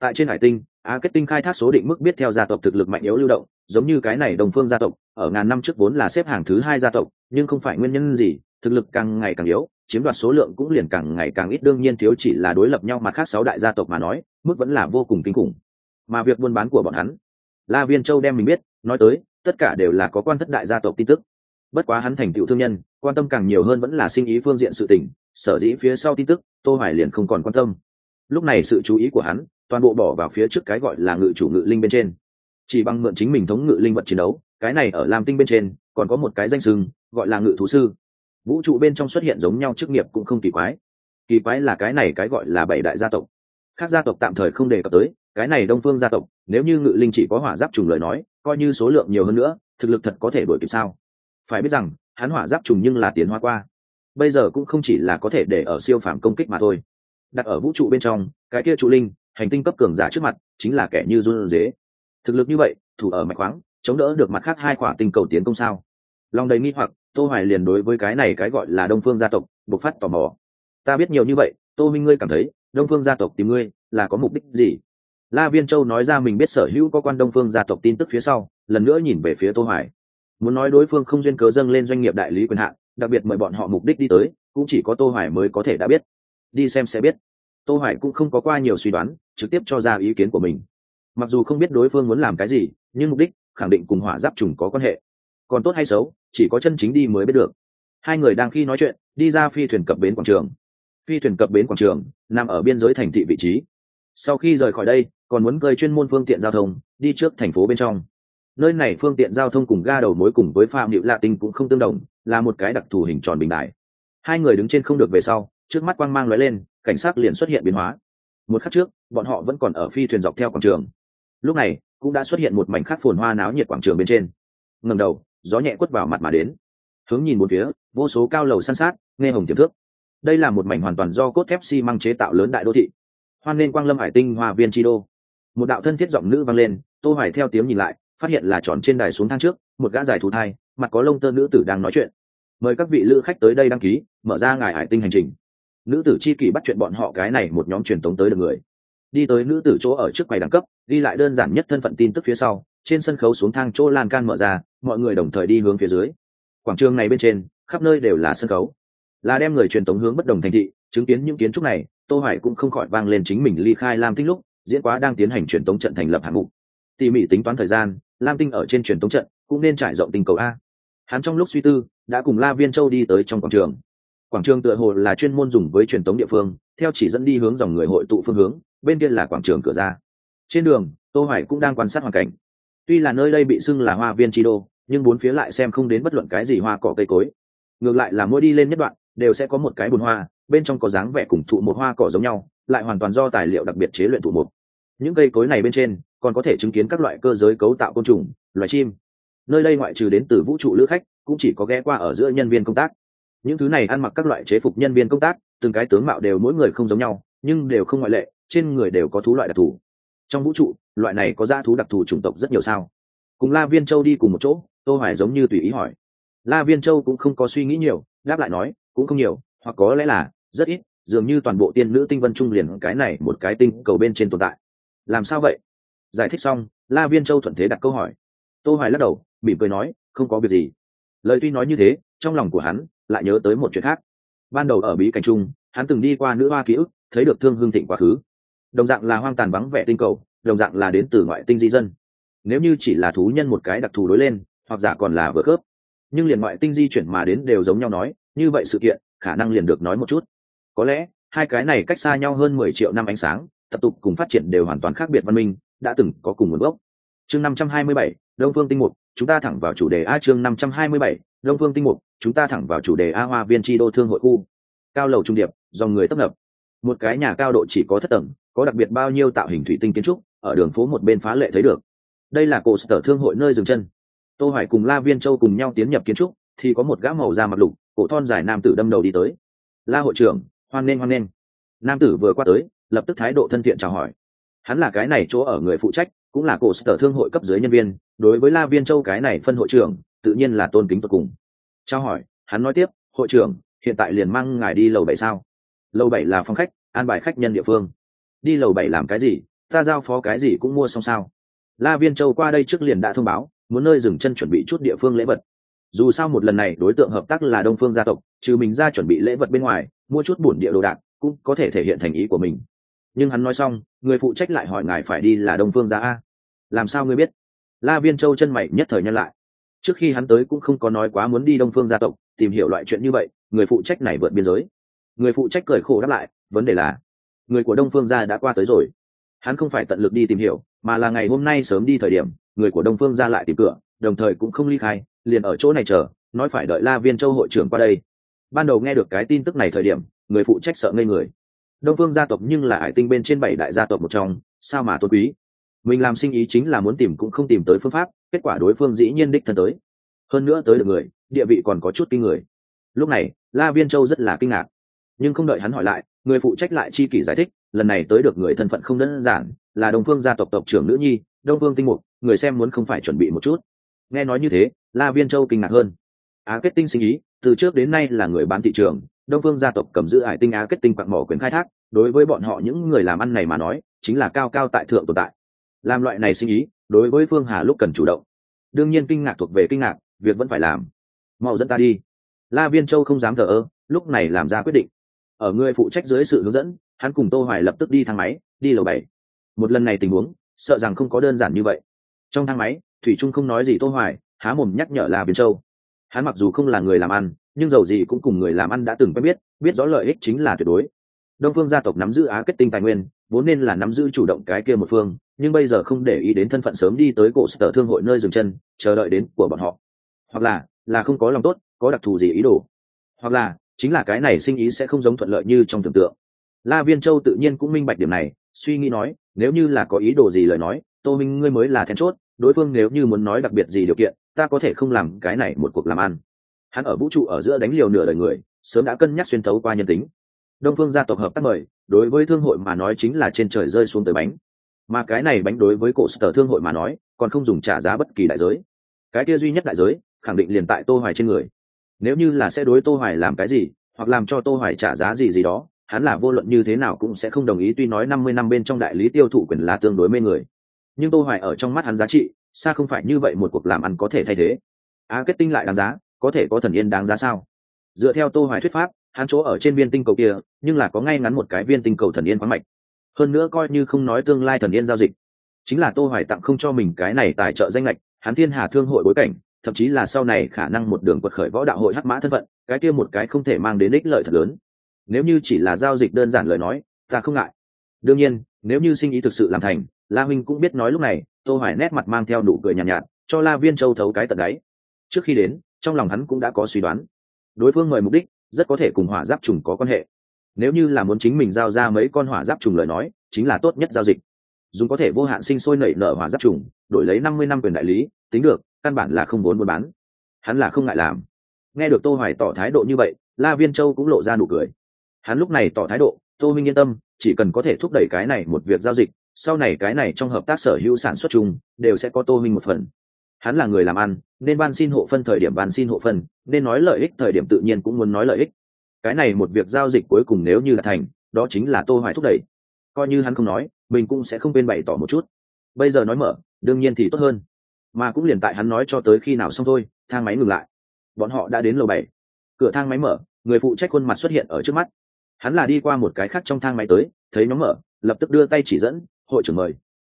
tại trên hải tinh, á kết tinh khai thác số định mức biết theo gia tộc thực lực mạnh yếu lưu động, giống như cái này đồng phương gia tộc, ở ngàn năm trước vốn là xếp hàng thứ hai gia tộc, nhưng không phải nguyên nhân gì, thực lực càng ngày càng yếu, chiếm đoạt số lượng cũng liền càng ngày càng ít, đương nhiên thiếu chỉ là đối lập nhau mà khác sáu đại gia tộc mà nói, mức vẫn là vô cùng kinh khủng. Mà việc buôn bán của bọn hắn, la viên châu đem mình biết, nói tới, tất cả đều là có quan thất đại gia tộc tin tức bất quá hắn thành tựu thương nhân, quan tâm càng nhiều hơn vẫn là sinh ý phương diện sự tình, sở dĩ phía sau tin tức, tô hoài liền không còn quan tâm. Lúc này sự chú ý của hắn, toàn bộ bỏ vào phía trước cái gọi là ngự chủ ngự linh bên trên. Chỉ bằng mượn chính mình thống ngự linh vật chiến đấu, cái này ở lam tinh bên trên, còn có một cái danh sừng gọi là ngự thú sư. Vũ trụ bên trong xuất hiện giống nhau chức nghiệp cũng không kỳ quái. Kỳ quái là cái này cái gọi là bảy đại gia tộc. Khác gia tộc tạm thời không đề cập tới, cái này đông phương gia tộc, nếu như ngự linh chỉ có hỏa giáp trùng lời nói, coi như số lượng nhiều hơn nữa, thực lực thật có thể đuổi kịp sao? Phải biết rằng, hắn hỏa giáp trùng nhưng là tiến hóa qua. Bây giờ cũng không chỉ là có thể để ở siêu phàm công kích mà thôi. Đặt ở vũ trụ bên trong, cái kia trụ linh, hành tinh cấp cường giả trước mặt, chính là kẻ như run dế thực lực như vậy, thủ ở mạch khoáng, chống đỡ được mặt khác hai quả tinh cầu tiến công sao? Lòng đầy nghi hoặc, tô hoài liền đối với cái này cái gọi là đông phương gia tộc, bộc phát tò mò. Ta biết nhiều như vậy, tô minh ngươi cảm thấy, đông phương gia tộc tìm ngươi, là có mục đích gì? La viên châu nói ra mình biết sở hữu có quan đông phương gia tộc tin tức phía sau, lần nữa nhìn về phía tô hoài muốn nói đối phương không duyên cớ dâng lên doanh nghiệp đại lý quyền hạn, đặc biệt mời bọn họ mục đích đi tới, cũng chỉ có tô hoài mới có thể đã biết. Đi xem sẽ biết. Tô hoài cũng không có qua nhiều suy đoán, trực tiếp cho ra ý kiến của mình. Mặc dù không biết đối phương muốn làm cái gì, nhưng mục đích, khẳng định cùng hỏa giáp trùng có quan hệ. Còn tốt hay xấu, chỉ có chân chính đi mới biết được. Hai người đang khi nói chuyện, đi ra phi thuyền cập bến quảng trường. Phi thuyền cập bến quảng trường, nằm ở biên giới thành thị vị trí. Sau khi rời khỏi đây, còn muốn cơi chuyên môn phương tiện giao thông, đi trước thành phố bên trong nơi này phương tiện giao thông cùng ga đầu mối cùng với phạm điệu lạ tinh cũng không tương đồng, là một cái đặc thù hình tròn bình đại hai người đứng trên không được về sau, trước mắt quang mang lóe lên, cảnh sát liền xuất hiện biến hóa. Một khắc trước, bọn họ vẫn còn ở phi thuyền dọc theo quảng trường. Lúc này, cũng đã xuất hiện một mảnh khắc phồn hoa náo nhiệt quảng trường bên trên. Ngầm đầu, gió nhẹ quất vào mặt mà đến. Hướng nhìn một phía, vô số cao lầu san sát, nghe hồng tiềm thước đây là một mảnh hoàn toàn do cốt thép xi、si、măng chế tạo lớn đại đô thị. Hoan nên quang lâm hải tinh hòa viên chi đô. Một đạo thân thiết giọng nữ vang lên, tô hoài theo tiếng nhìn lại phát hiện là tròn trên đài xuống thang trước, một gã dài thú thai, mặt có lông tơ nữ tử đang nói chuyện. Mời các vị lữ khách tới đây đăng ký, mở ra ngài hải tinh hành trình. Nữ tử chi kỷ bắt chuyện bọn họ cái này một nhóm truyền tống tới được người. Đi tới nữ tử chỗ ở trước quầy đẳng cấp đi lại đơn giản nhất thân phận tin tức phía sau, trên sân khấu xuống thang chỗ lan can mở ra, mọi người đồng thời đi hướng phía dưới. Quảng trường này bên trên, khắp nơi đều là sân khấu. Là đem người truyền tống hướng bất đồng thành thị, chứng kiến những kiến trúc này, tô hoài cũng không khỏi vang lên chính mình ly khai lam tinh lúc, diễn quá đang tiến hành truyền tống trận thành lập hạng mục. Tỉ mỉ tính toán thời gian lam tinh ở trên truyền tống trận, cũng nên trải rộng tình cầu a. Hắn trong lúc suy tư, đã cùng la viên châu đi tới trong quảng trường. Quảng trường tựa hồ là chuyên môn dùng với truyền tống địa phương, theo chỉ dẫn đi hướng dòng người hội tụ phương hướng, bên kia là quảng trường cửa ra. Trên đường, tô hoài cũng đang quan sát hoàn cảnh. Tuy là nơi đây bị xưng là hoa viên chi đô, nhưng bốn phía lại xem không đến bất luận cái gì hoa cỏ cây cối. Ngược lại là mỗi đi lên nhất đoạn, đều sẽ có một cái bồn hoa, bên trong có dáng vẻ cùng thụ một hoa cỏ giống nhau, lại hoàn toàn do tài liệu đặc biệt chế luyện thụ một những cây cối này bên trên còn có thể chứng kiến các loại cơ giới cấu tạo côn trùng, loài chim. Nơi đây ngoại trừ đến từ vũ trụ lữ khách, cũng chỉ có ghé qua ở giữa nhân viên công tác. Những thứ này ăn mặc các loại chế phục nhân viên công tác, từng cái tướng mạo đều mỗi người không giống nhau, nhưng đều không ngoại lệ, trên người đều có thú loại đặc thù. Trong vũ trụ, loại này có ra thú đặc thù chủng tộc rất nhiều sao? Cùng la viên châu đi cùng một chỗ, tô hoài giống như tùy ý hỏi. La viên châu cũng không có suy nghĩ nhiều, đáp lại nói, cũng không nhiều, hoặc có lẽ là, rất ít, dường như toàn bộ tiên nữ tinh vân trung liền cái này một cái tinh cầu bên trên tồn tại. Làm sao vậy? Giải thích xong, la viên châu thuận thế đặt câu hỏi. Tô hoài lắc đầu, mỉm cười nói, không có việc gì. Lời tuy nói như thế, trong lòng của hắn lại nhớ tới một chuyện khác. Ban đầu ở bí cảnh trung hắn từng đi qua nữ hoa ký ức, thấy được thương hương thịnh quá khứ. Đồng dạng là hoang tàn vắng vẻ tinh cầu, đồng dạng là đến từ ngoại tinh di dân. Nếu như chỉ là thú nhân một cái đặc thù đối lên, hoặc giả còn là vừa khớp. Nhưng liền ngoại tinh di chuyển mà đến đều giống nhau nói, như vậy sự kiện, khả năng liền được nói một chút. Có lẽ, hai cái này cách xa nhau hơn mười triệu năm ánh sáng, tập tục cùng phát triển đều hoàn toàn khác biệt văn minh đã từng có cùng nguồn gốc. Chương năm trăm hai mươi bảy, đông phương tinh mục, chúng ta thẳng vào chủ đề a chương năm trăm hai mươi bảy, đông phương tinh mục, chúng ta thẳng vào chủ đề a hoa viên tri đô thương hội khu. Cao lầu trung điệp, dòng người tấp nập. Một cái nhà cao độ chỉ có thất tầng, có đặc biệt bao nhiêu tạo hình thủy tinh kiến trúc, ở đường phố một bên phá lệ thấy được. Đây là cổ sở thương hội nơi dừng chân. Tô hoài cùng la viên châu cùng nhau tiến nhập kiến trúc, thì có một gã màu da mặt lục, cổ thon dài nam tử đâm đầu đi tới. La hội trưởng, hoan nên hoan nên nam tử vừa qua tới, lập tức thái độ thân thiện chào hỏi hắn là cái này chỗ ở người phụ trách, cũng là cổ sở thương hội cấp dưới nhân viên, đối với la viên châu cái này phân hội trưởng, tự nhiên là tôn kính tột cùng. Trao hỏi, hắn nói tiếp, hội trưởng, hiện tại liền mang ngài đi lầu bảy sao? Lầu bảy là phòng khách, an bài khách nhân địa phương. Đi lầu bảy làm cái gì? Ta giao phó cái gì cũng mua xong sao? La viên châu qua đây trước liền đã thông báo, muốn nơi dừng chân chuẩn bị chút địa phương lễ vật. Dù sao một lần này đối tượng hợp tác là đông phương gia tộc, trừ mình ra chuẩn bị lễ vật bên ngoài, mua chút bổn địa đồ đạc cũng có thể thể hiện thành ý của mình nhưng hắn nói xong, người phụ trách lại hỏi ngài phải đi là đông phương gia a. Làm sao ngươi biết? La viên châu chân mày nhất thời nhân lại. Trước khi hắn tới cũng không có nói quá muốn đi đông phương gia tộc, tìm hiểu loại chuyện như vậy, người phụ trách này vượt biên giới. Người phụ trách cười khổ đáp lại, vấn đề là, người của đông phương gia đã qua tới rồi. Hắn không phải tận lực đi tìm hiểu, mà là ngày hôm nay sớm đi thời điểm, người của đông phương gia lại tìm cửa, đồng thời cũng không ly khai, liền ở chỗ này chờ, nói phải đợi la viên châu hội trưởng qua đây. Ban đầu nghe được cái tin tức này thời điểm, người phụ trách sợ ngây người đông phương gia tộc nhưng là hải tinh bên trên bảy đại gia tộc một trong, sao mà tôn quý? Mình làm sinh ý chính là muốn tìm cũng không tìm tới phương pháp, kết quả đối phương dĩ nhiên đích thân tới. Hơn nữa tới được người, địa vị còn có chút kinh người. Lúc này, la viên châu rất là kinh ngạc. Nhưng không đợi hắn hỏi lại, người phụ trách lại chi kỷ giải thích, lần này tới được người thân phận không đơn giản, là đông phương gia tộc tộc trưởng nữ nhi, đông phương tinh mục, người xem muốn không phải chuẩn bị một chút. Nghe nói như thế, la viên châu kinh ngạc hơn. Á, kết tinh sinh ý, từ trước đến nay là người bán thị trường đông phương gia tộc cầm giữ hải tinh á kết tinh quặng mỏ quyền khai thác, đối với bọn họ những người làm ăn này mà nói, chính là cao cao tại thượng tồn tại. Làm loại này sinh ý, đối với phương hà lúc cần chủ động. Đương nhiên kinh ngạc thuộc về kinh ngạc, việc vẫn phải làm. Mau dẫn ta đi. La viên châu không dám thờ ơ, lúc này làm ra quyết định. Ở người phụ trách dưới sự hướng dẫn, hắn cùng tô hoài lập tức đi thang máy, đi lầu bảy. Một lần này tình huống, sợ rằng không có đơn giản như vậy. Trong thang máy, thủy trung không nói gì tô hoài, há mồm nhắc nhở la viên châu. Hắn mặc dù không là người làm ăn nhưng dầu gì cũng cùng người làm ăn đã từng quen biết biết rõ lợi ích chính là tuyệt đối. Đông phương gia tộc nắm giữ á kết tinh tài nguyên, vốn nên là nắm giữ chủ động cái kia một phương, nhưng bây giờ không để ý đến thân phận sớm đi tới cổ sở thương hội nơi dừng chân, chờ đợi đến của bọn họ. Hoặc là là không có lòng tốt, có đặc thù gì ý đồ. Hoặc là, chính là cái này sinh ý sẽ không giống thuận lợi như trong tưởng tượng. La viên châu tự nhiên cũng minh bạch điểm này, suy nghĩ nói, nếu như là có ý đồ gì lời nói, tô minh ngươi mới là then chốt, đối phương nếu như muốn nói đặc biệt gì điều kiện, ta có thể không làm cái này một cuộc làm ăn hắn ở vũ trụ ở giữa đánh liều nửa đời người, sớm đã cân nhắc xuyên thấu qua nhân tính. Đông phương gia tộc hợp tác mời, đối với thương hội mà nói chính là trên trời rơi xuống tới bánh. Mà cái này bánh đối với cổ sở thương hội mà nói, còn không dùng trả giá bất kỳ đại giới. Cái kia duy nhất đại giới, khẳng định liền tại tô hoài trên người. Nếu như là sẽ đối tô hoài làm cái gì, hoặc làm cho tô hoài trả giá gì gì đó, hắn là vô luận như thế nào cũng sẽ không đồng ý, tuy nói 50 năm bên trong đại lý tiêu thụ quyền là tương đối mê người. Nhưng tô hoài ở trong mắt hắn giá trị, xa không phải như vậy một cuộc làm ăn có thể thay thế. Á kết tinh lại đáng giá có thể có thần yên đáng giá sao? Dựa theo tô hoài thuyết pháp hắn chỗ ở trên viên tinh cầu kia nhưng là có ngay ngắn một cái viên tinh cầu thần yên khoáng mạch. Hơn nữa coi như không nói tương lai thần yên giao dịch chính là tô hoài tặng không cho mình cái này tài trợ danh lệch hắn thiên hà thương hội bối cảnh thậm chí là sau này khả năng một đường quật khởi võ đạo hội hắc mã thân phận cái kia một cái không thể mang đến ích lợi thật lớn. Nếu như chỉ là giao dịch đơn giản lời nói ta không ngại. Đương nhiên nếu như sinh ý thực sự làm thành la huynh cũng biết nói lúc này tô hoài nét mặt mang theo nụ cười nhàn nhạt, nhạt cho la viên châu thấu cái tận đáy. Trước khi đến trong lòng hắn cũng đã có suy đoán. Đối phương mời mục đích, rất có thể cùng hỏa giáp trùng có quan hệ. Nếu như là muốn chính mình giao ra mấy con hỏa giáp trùng lời nói, chính là tốt nhất giao dịch. Dùng có thể vô hạn sinh sôi nảy nở hỏa giáp trùng, đổi lấy năm mươi năm quyền đại lý, tính được, căn bản là không vốn buôn bán. Hắn là không ngại làm. Nghe được tô hoài tỏ thái độ như vậy, la viên châu cũng lộ ra nụ cười. Hắn lúc này tỏ thái độ, tô minh yên tâm, chỉ cần có thể thúc đẩy cái này một việc giao dịch, sau này cái này trong hợp tác sở hữu sản xuất chung, đều sẽ có tô minh một phần hắn là người làm ăn, nên ban xin hộ phân thời điểm ban xin hộ phân, nên nói lợi ích thời điểm tự nhiên cũng muốn nói lợi ích. Cái này một việc giao dịch cuối cùng nếu như là thành, đó chính là tô hoài thúc đẩy. Coi như hắn không nói, mình cũng sẽ không bên bày tỏ một chút. Bây giờ nói mở, đương nhiên thì tốt hơn. Mà cũng liền tại hắn nói cho tới khi nào xong thôi, thang máy ngừng lại. Bọn họ đã đến lầu bảy. Cửa thang máy mở, người phụ trách khuôn mặt xuất hiện ở trước mắt. Hắn là đi qua một cái khác trong thang máy tới, thấy nó mở, lập tức đưa tay chỉ dẫn, hội trưởng mời.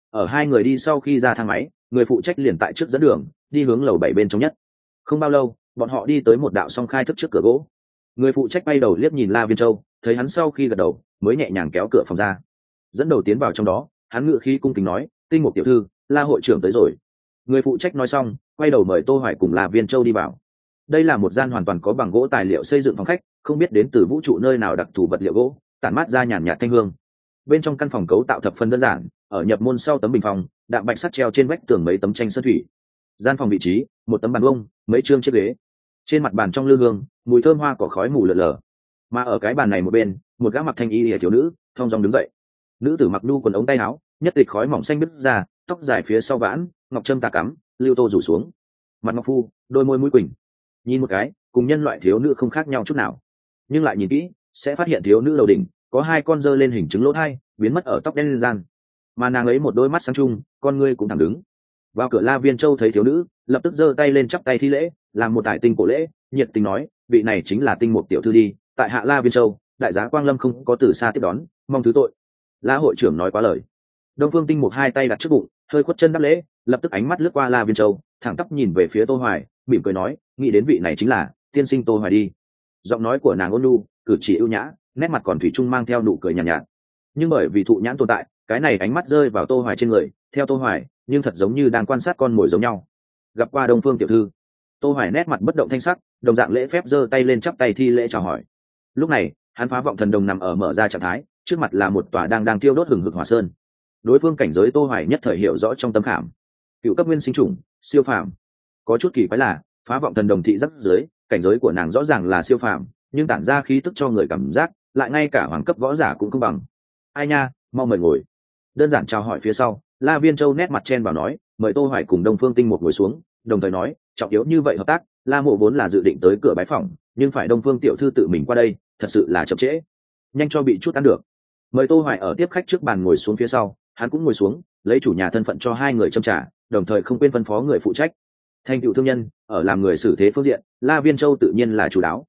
Ở hai người đi sau khi ra thang máy người phụ trách liền tại trước dẫn đường, đi hướng lầu bảy bên trong nhất. Không bao lâu, bọn họ đi tới một đạo song khai thức trước cửa gỗ. Người phụ trách bay đầu liếc nhìn la viên châu, thấy hắn sau khi gật đầu, mới nhẹ nhàng kéo cửa phòng ra. Dẫn đầu tiến vào trong đó, hắn ngự khí cung kính nói, tinh mục tiểu thư, la hội trưởng tới rồi. Người phụ trách nói xong, quay đầu mời tô hoài cùng la viên châu đi vào. Đây là một gian hoàn toàn có bằng gỗ tài liệu xây dựng phòng khách, không biết đến từ vũ trụ nơi nào đặc thù vật liệu gỗ, tản mát ra nhàn nhạt thanh hương. Bên trong căn phòng cấu tạo thập phân đơn giản, ở nhập môn sau tấm bình phòng đạm bạch sắt treo trên vách tường mấy tấm tranh sơn thủy. Gian phòng vị trí, một tấm bàn bông mấy chương chiếc ghế. Trên mặt bàn trong lư hương, mùi thơm hoa cỏ khói mù lợn lờ mà ở cái bàn này một bên, một gã mặc thanh y lìa thiếu nữ, thong dong đứng dậy. Nữ tử mặc nu quần ống tay áo, nhất tịch khói mỏng xanh bứt ra, tóc dài phía sau vãn, ngọc trâm tà cắm, lưu tô rủ xuống. Mặt ngọc phu, đôi môi mũi quỳnh. Nhìn một cái, cùng nhân loại thiếu nữ không khác nhau chút nào. Nhưng lại nhìn kỹ, sẽ phát hiện thiếu nữ đầu đỉnh, có hai con dơ lên hình chứng lỗ thai, biến mất ở tóc đen lên gian mà nàng ấy một đôi mắt sáng chung con ngươi cũng thẳng đứng. Vào cửa la viên châu thấy thiếu nữ lập tức giơ tay lên chắp tay thi lễ làm một tài tinh cổ lễ nhiệt tình nói vị này chính là tinh mục tiểu thư đi tại hạ la viên châu đại giá quang lâm không có từ xa tiếp đón mong thứ tội. La hội trưởng nói quá lời. Đông phương tinh mục hai tay đặt trước bụng hơi khuất chân đáp lễ lập tức ánh mắt lướt qua la viên châu thẳng tắp nhìn về phía tô hoài mỉm cười nói nghĩ đến vị này chính là tiên sinh tô hoài đi. Giọng nói của nàng ôn nhu cử chỉ ưu nhã nét mặt còn thủy chung mang theo nụ cười nhàn nhạt, nhạt. Nhưng bởi vì thụ nhãn tồn tại cái này ánh mắt rơi vào tô hoài trên người, theo tô hoài, nhưng thật giống như đang quan sát con mồi giống nhau. Gặp qua đông phương tiểu thư. Tô hoài nét mặt bất động thanh sắc, đồng dạng lễ phép giơ tay lên chắp tay thi lễ chào hỏi. Lúc này, hắn phá vọng thần đồng nằm ở mở ra trạng thái, trước mặt là một tòa đang đang tiêu đốt hừng hực hỏa sơn. Đối phương cảnh giới tô hoài nhất thời hiểu rõ trong tâm khảm. Cựu cấp nguyên sinh trùng siêu phàm. Có chút kỳ quái là, phá vọng thần đồng thị rất dưới cảnh giới của nàng rõ ràng là siêu phàm, nhưng tản ra khí tức cho người cảm giác, lại ngay cả hoàng cấp võ giả cũng không bằng. Ai nha, mau mời ngồi đơn giản chào hỏi phía sau, la viên châu nét mặt chen vào nói, mời tô hoài cùng đông phương tinh một ngồi xuống. Đồng thời nói, trọng yếu như vậy hợp tác, la mộ vốn là dự định tới cửa bái phòng nhưng phải đông phương tiểu thư tự mình qua đây, thật sự là chậm trễ. Nhanh cho bị chút ăn được. Mời tô hoài ở tiếp khách trước bàn ngồi xuống phía sau, hắn cũng ngồi xuống, lấy chủ nhà thân phận cho hai người châm trả đồng thời không quên phân phó người phụ trách. Thành tựu thương nhân, ở làm người xử thế phương diện, la viên châu tự nhiên là chủ đáo.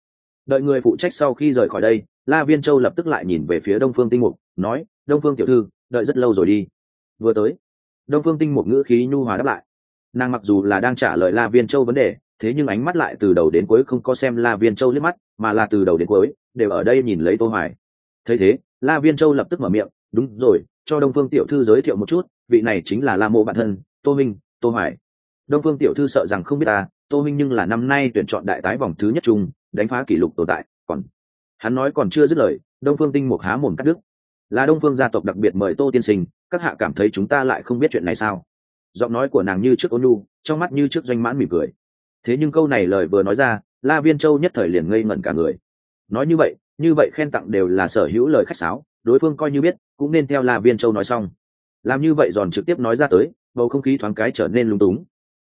Đợi người phụ trách sau khi rời khỏi đây, la viên châu lập tức lại nhìn về phía đông phương tinh mục, nói, đông phương tiểu thư đợi rất lâu rồi đi. Vừa tới, đông phương tinh một ngữ khí nhu hòa đáp lại. Nàng mặc dù là đang trả lời la viên châu vấn đề, thế nhưng ánh mắt lại từ đầu đến cuối không có xem la viên châu liếc mắt, mà là từ đầu đến cuối đều ở đây nhìn lấy tô hoài. Thấy thế, la viên châu lập tức mở miệng, đúng rồi, cho đông phương tiểu thư giới thiệu một chút, vị này chính là la mộ bản thân, tô minh, tô hoài. Đông phương tiểu thư sợ rằng không biết ta, tô minh nhưng là năm nay tuyển chọn đại tái vòng thứ nhất chung đánh phá kỷ lục tồn tại, còn hắn nói còn chưa dứt lời, đông phương tinh mục há mồm cắt đứt là đông phương gia tộc đặc biệt mời tô tiên sinh, các hạ cảm thấy chúng ta lại không biết chuyện này sao? Giọng nói của nàng như trước ôn nhu, trong mắt như trước doanh mãn mỉm cười. Thế nhưng câu này lời vừa nói ra, la viên châu nhất thời liền ngây ngẩn cả người. Nói như vậy như vậy khen tặng đều là sở hữu lời khách sáo, đối phương coi như biết, cũng nên theo la viên châu nói xong. Làm như vậy giòn trực tiếp nói ra tới, bầu không khí thoáng cái trở nên lung túng.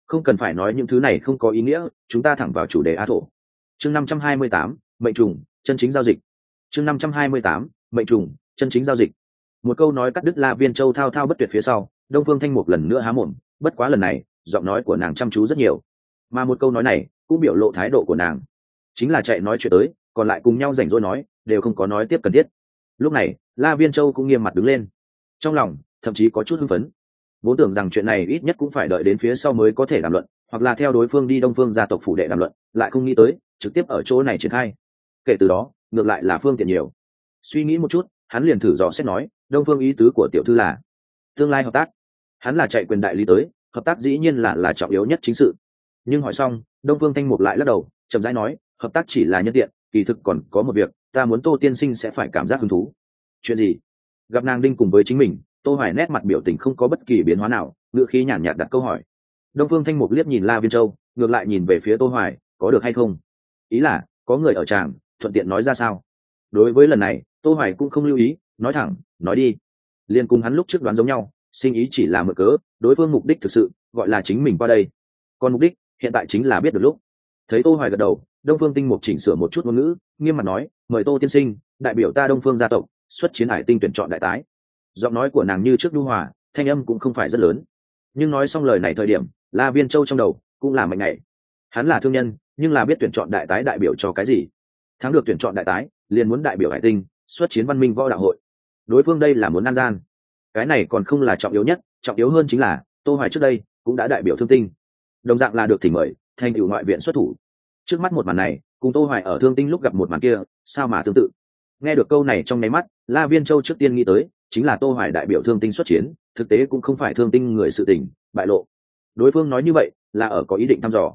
Không cần phải nói những thứ này không có ý nghĩa, chúng ta thẳng vào chủ đề á thổ. Chương năm trăm hai mươi tám, mệnh trùng, chân chính giao dịch. Chương năm trăm hai mươi tám, mệnh trùng chân chính giao dịch. Một câu nói cắt đứt la viên châu thao thao bất tuyệt phía sau, đông phương thanh một lần nữa há mồm, bất quá lần này, giọng nói của nàng chăm chú rất nhiều. Mà một câu nói này cũng biểu lộ thái độ của nàng. Chính là chạy nói chuyện tới, còn lại cùng nhau rảnh rỗi nói, đều không có nói tiếp cần thiết. Lúc này, la viên châu cũng nghiêm mặt đứng lên. Trong lòng, thậm chí có chút hưng phấn. Vốn tưởng rằng chuyện này ít nhất cũng phải đợi đến phía sau mới có thể đàm luận, hoặc là theo đối phương đi đông phương gia tộc phủ đệ đàm luận, lại không nghĩ tới, trực tiếp ở chỗ này triển khai. Kể từ đó, ngược lại là phương tiện nhiều. Suy nghĩ một chút hắn liền thử dò xét nói, đông phương ý tứ của tiểu thư là, tương lai hợp tác. Hắn là chạy quyền đại lý tới, hợp tác dĩ nhiên là là trọng yếu nhất chính sự. Nhưng hỏi xong, đông phương thanh mục lại lắc đầu, chậm rãi nói, hợp tác chỉ là nhân tiện, kỳ thực còn có một việc, ta muốn tô tiên sinh sẽ phải cảm giác hứng thú. Chuyện gì? Gặp nàng đinh cùng với chính mình, tô hoài nét mặt biểu tình không có bất kỳ biến hóa nào ngựa khí nhàn nhạt đặt câu hỏi. Đông phương thanh mục liếc nhìn la viên châu, ngược lại nhìn về phía tô hoài, có được hay không? Ý là, có người ở tràng, thuận tiện nói ra sao? Đối với lần này, tô hoài cũng không lưu ý, nói thẳng, nói đi. Liên cùng hắn lúc trước đoán giống nhau, sinh ý chỉ là mở cớ, đối phương mục đích thực sự, gọi là chính mình qua đây. Còn mục đích, hiện tại chính là biết được lúc. Thấy tô hoài gật đầu, đông phương tinh mục chỉnh sửa một chút ngôn ngữ, nghiêm mặt nói, mời tô tiên sinh, đại biểu ta đông phương gia tộc, xuất chiến hải tinh tuyển chọn đại tái. Giọng nói của nàng như trước đu hòa, thanh âm cũng không phải rất lớn. Nhưng nói xong lời này thời điểm, la viên châu trong đầu cũng là mạnh ngày hắn là thương nhân, nhưng là biết tuyển chọn đại tái đại biểu cho cái gì? Thắng được tuyển chọn đại tái liền muốn đại biểu hải tinh, xuất chiến văn minh võ đạo hội. Đối phương đây là muốn an gian. Cái này còn không là trọng yếu nhất, trọng yếu hơn chính là, tô hoài trước đây cũng đã đại biểu thương tinh. Đồng dạng là được thỉnh mời, thành cựu ngoại viện xuất thủ. Trước mắt một màn này, cùng tô hoài ở thương tinh lúc gặp một màn kia, sao mà tương tự? Nghe được câu này trong nháy mắt, la viên châu trước tiên nghĩ tới, chính là tô hoài đại biểu thương tinh xuất chiến, thực tế cũng không phải thương tinh người sự tình, bại lộ. Đối phương nói như vậy, là ở có ý định thăm dò.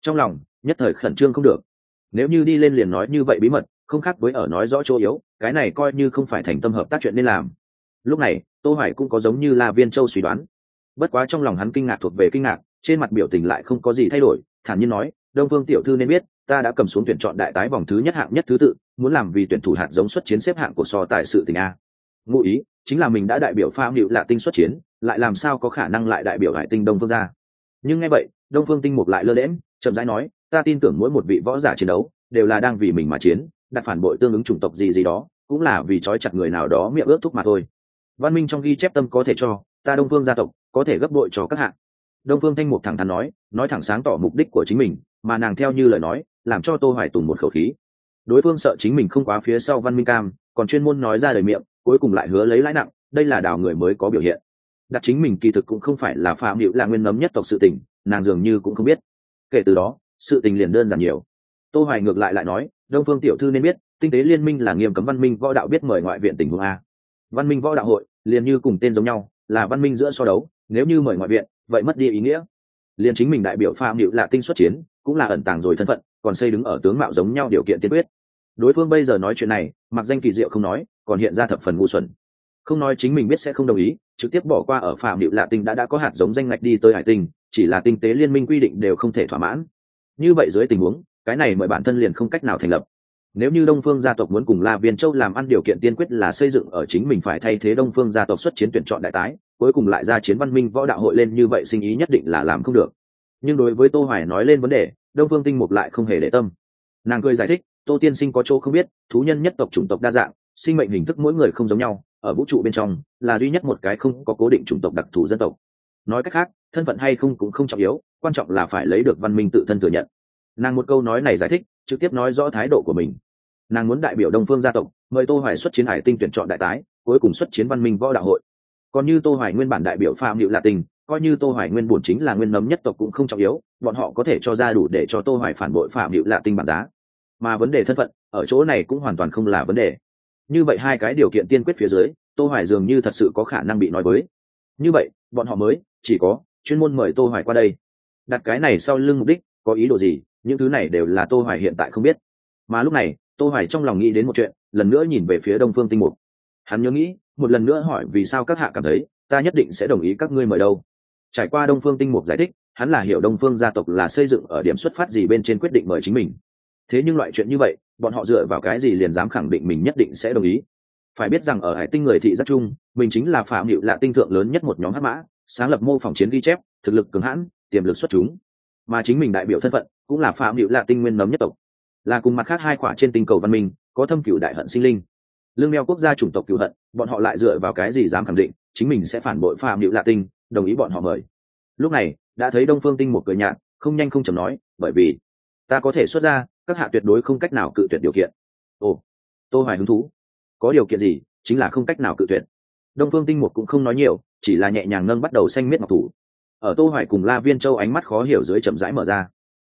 Trong lòng, nhất thời khẩn trương không được. Nếu như đi lên liền nói như vậy bí mật không khác với ở nói rõ chỗ yếu, cái này coi như không phải thành tâm hợp tác chuyện nên làm. Lúc này, tô hoài cũng có giống như la viên châu suy đoán. Bất quá trong lòng hắn kinh ngạc thuộc về kinh ngạc, trên mặt biểu tình lại không có gì thay đổi, thản nhiên nói, đông phương tiểu thư nên biết, ta đã cầm xuống tuyển chọn đại tái vòng thứ nhất hạng nhất thứ tự, muốn làm vì tuyển thủ hạt giống xuất chiến xếp hạng của so tại sự tình a. Ngụ ý, chính là mình đã đại biểu pha hiệu lạ tinh xuất chiến, lại làm sao có khả năng lại đại biểu hải tinh đông phương ra? Nhưng nghe vậy, đông phương tinh mục lại lơ lẽn chậm rãi nói, ta tin tưởng mỗi một vị võ giả chiến đấu, đều là đang vì mình mà chiến đặt phản bội tương ứng chủng tộc gì gì đó, cũng là vì trói chặt người nào đó miệng ướt thúc mà thôi. Văn minh trong ghi chép tâm có thể cho, ta đông phương gia tộc, có thể gấp bội cho các hạng đông phương thanh mục thẳng thắn nói nói thẳng sáng tỏ mục đích của chính mình, mà nàng theo như lời nói, làm cho tô hoài tùng một khẩu khí. Đối phương sợ chính mình không quá phía sau văn minh cam, còn chuyên môn nói ra lời miệng, cuối cùng lại hứa lấy lãi nặng, đây là đào người mới có biểu hiện. Đặt chính mình kỳ thực cũng không phải là phạm hữu là nguyên nấm nhất tộc sự tình, nàng dường như cũng không biết. Kể từ đó, sự tình liền đơn giản nhiều. Tô hoài ngược lại lại nói đông phương tiểu thư nên biết, tinh tế liên minh là nghiêm cấm văn minh võ đạo biết mời ngoại viện tình huống a. Văn minh võ đạo hội, liền như cùng tên giống nhau, là văn minh giữa so đấu, nếu như mời ngoại viện, vậy mất đi ý nghĩa. Liền chính mình đại biểu phạm hữu là tinh xuất chiến, cũng là ẩn tàng rồi thân phận, còn xây đứng ở tướng mạo giống nhau điều kiện tiên quyết. Đối phương bây giờ nói chuyện này, mặc danh kỳ diệu không nói, còn hiện ra thập phần ngu xuẩn. Không nói chính mình biết sẽ không đồng ý, trực tiếp bỏ qua ở phạm điệu lạ tinh đã đã có hạt giống danh ngạch đi tới hải tinh, chỉ là tinh tế liên minh quy định đều không thể thỏa mãn. Như vậy dưới tình huống cái này mọi bản thân liền không cách nào thành lập. Nếu như đông phương gia tộc muốn cùng la viên châu làm ăn điều kiện tiên quyết là xây dựng ở chính mình phải thay thế đông phương gia tộc xuất chiến tuyển chọn đại tái, cuối cùng lại ra chiến văn minh võ đạo hội lên như vậy sinh ý nhất định là làm không được. Nhưng đối với tô hoài nói lên vấn đề, đông phương tinh mục lại không hề để tâm. Nàng cười giải thích, tô tiên sinh có chỗ không biết, thú nhân nhất tộc chủng tộc đa dạng, sinh mệnh hình thức mỗi người không giống nhau, ở vũ trụ bên trong, là duy nhất một cái không có cố định chủng tộc đặc thù dân tộc. Nói cách khác, thân phận hay không cũng không trọng yếu, quan trọng là phải lấy được văn minh tự thân thừa nhận nàng một câu nói này giải thích, trực tiếp nói rõ thái độ của mình. Nàng muốn đại biểu đông phương gia tộc, mời tô hoài xuất chiến hải tinh tuyển chọn đại tái, cuối cùng xuất chiến văn minh võ đạo hội. Còn như tô hoài nguyên bản đại biểu phạm liệu là tình, coi như tô hoài nguyên bổn chính là nguyên nấm nhất tộc cũng không trọng yếu, bọn họ có thể cho ra đủ để cho tô hoài phản bội phạm hiệu lạ tình bản giá. Mà vấn đề thân phận, ở chỗ này cũng hoàn toàn không là vấn đề. Như vậy hai cái điều kiện tiên quyết phía dưới, tô hoài dường như thật sự có khả năng bị nói với. Như vậy, bọn họ mới chỉ có chuyên môn mời tô hoài qua đây. Đặt cái này sau lưng mục đích, có ý đồ gì? Những thứ này đều là tô hoài hiện tại không biết. Mà lúc này, tô hoài trong lòng nghĩ đến một chuyện, lần nữa nhìn về phía đông phương tinh mục. Hắn nhớ nghĩ, một lần nữa hỏi vì sao các hạ cảm thấy, ta nhất định sẽ đồng ý các ngươi mời đâu. Trải qua đông phương tinh mục giải thích, hắn là hiểu đông phương gia tộc là xây dựng ở điểm xuất phát gì bên trên quyết định mời chính mình. Thế nhưng loại chuyện như vậy, bọn họ dựa vào cái gì liền dám khẳng định mình nhất định sẽ đồng ý? Phải biết rằng ở hải tinh người thị giác chung, mình chính là phạm hiệu lạ tinh thượng lớn nhất một nhóm hắc mã, sáng lập mô phỏng chiến ghi chép, thực lực cường hãn, tiềm lực xuất chúng mà chính mình đại biểu thân phận cũng là phạm hữu lạ tinh nguyên nấm nhất tộc. Là cùng mặt khác hai quả trên tinh cầu văn minh, có thâm cựu đại hận sinh linh. Lương meo quốc gia chủng tộc cựu hận, bọn họ lại dựa vào cái gì dám khẳng định chính mình sẽ phản bội phạm hữu lạ tinh, đồng ý bọn họ mời? Lúc này, đã thấy đông phương tinh một cười nhạt, không nhanh không chầm nói, bởi vì, ta có thể xuất ra, các hạ tuyệt đối không cách nào cự tuyệt điều kiện. Ồ, tô hoài hứng thú. Có điều kiện gì, chính là không cách nào cự tuyệt. Đông phương tinh một cũng không nói nhiều, chỉ là nhẹ nhàng nâng bắt đầu xanh miết ngọc thủ ở tô hoài cùng la viên châu ánh mắt khó hiểu dưới chậm rãi mở ra.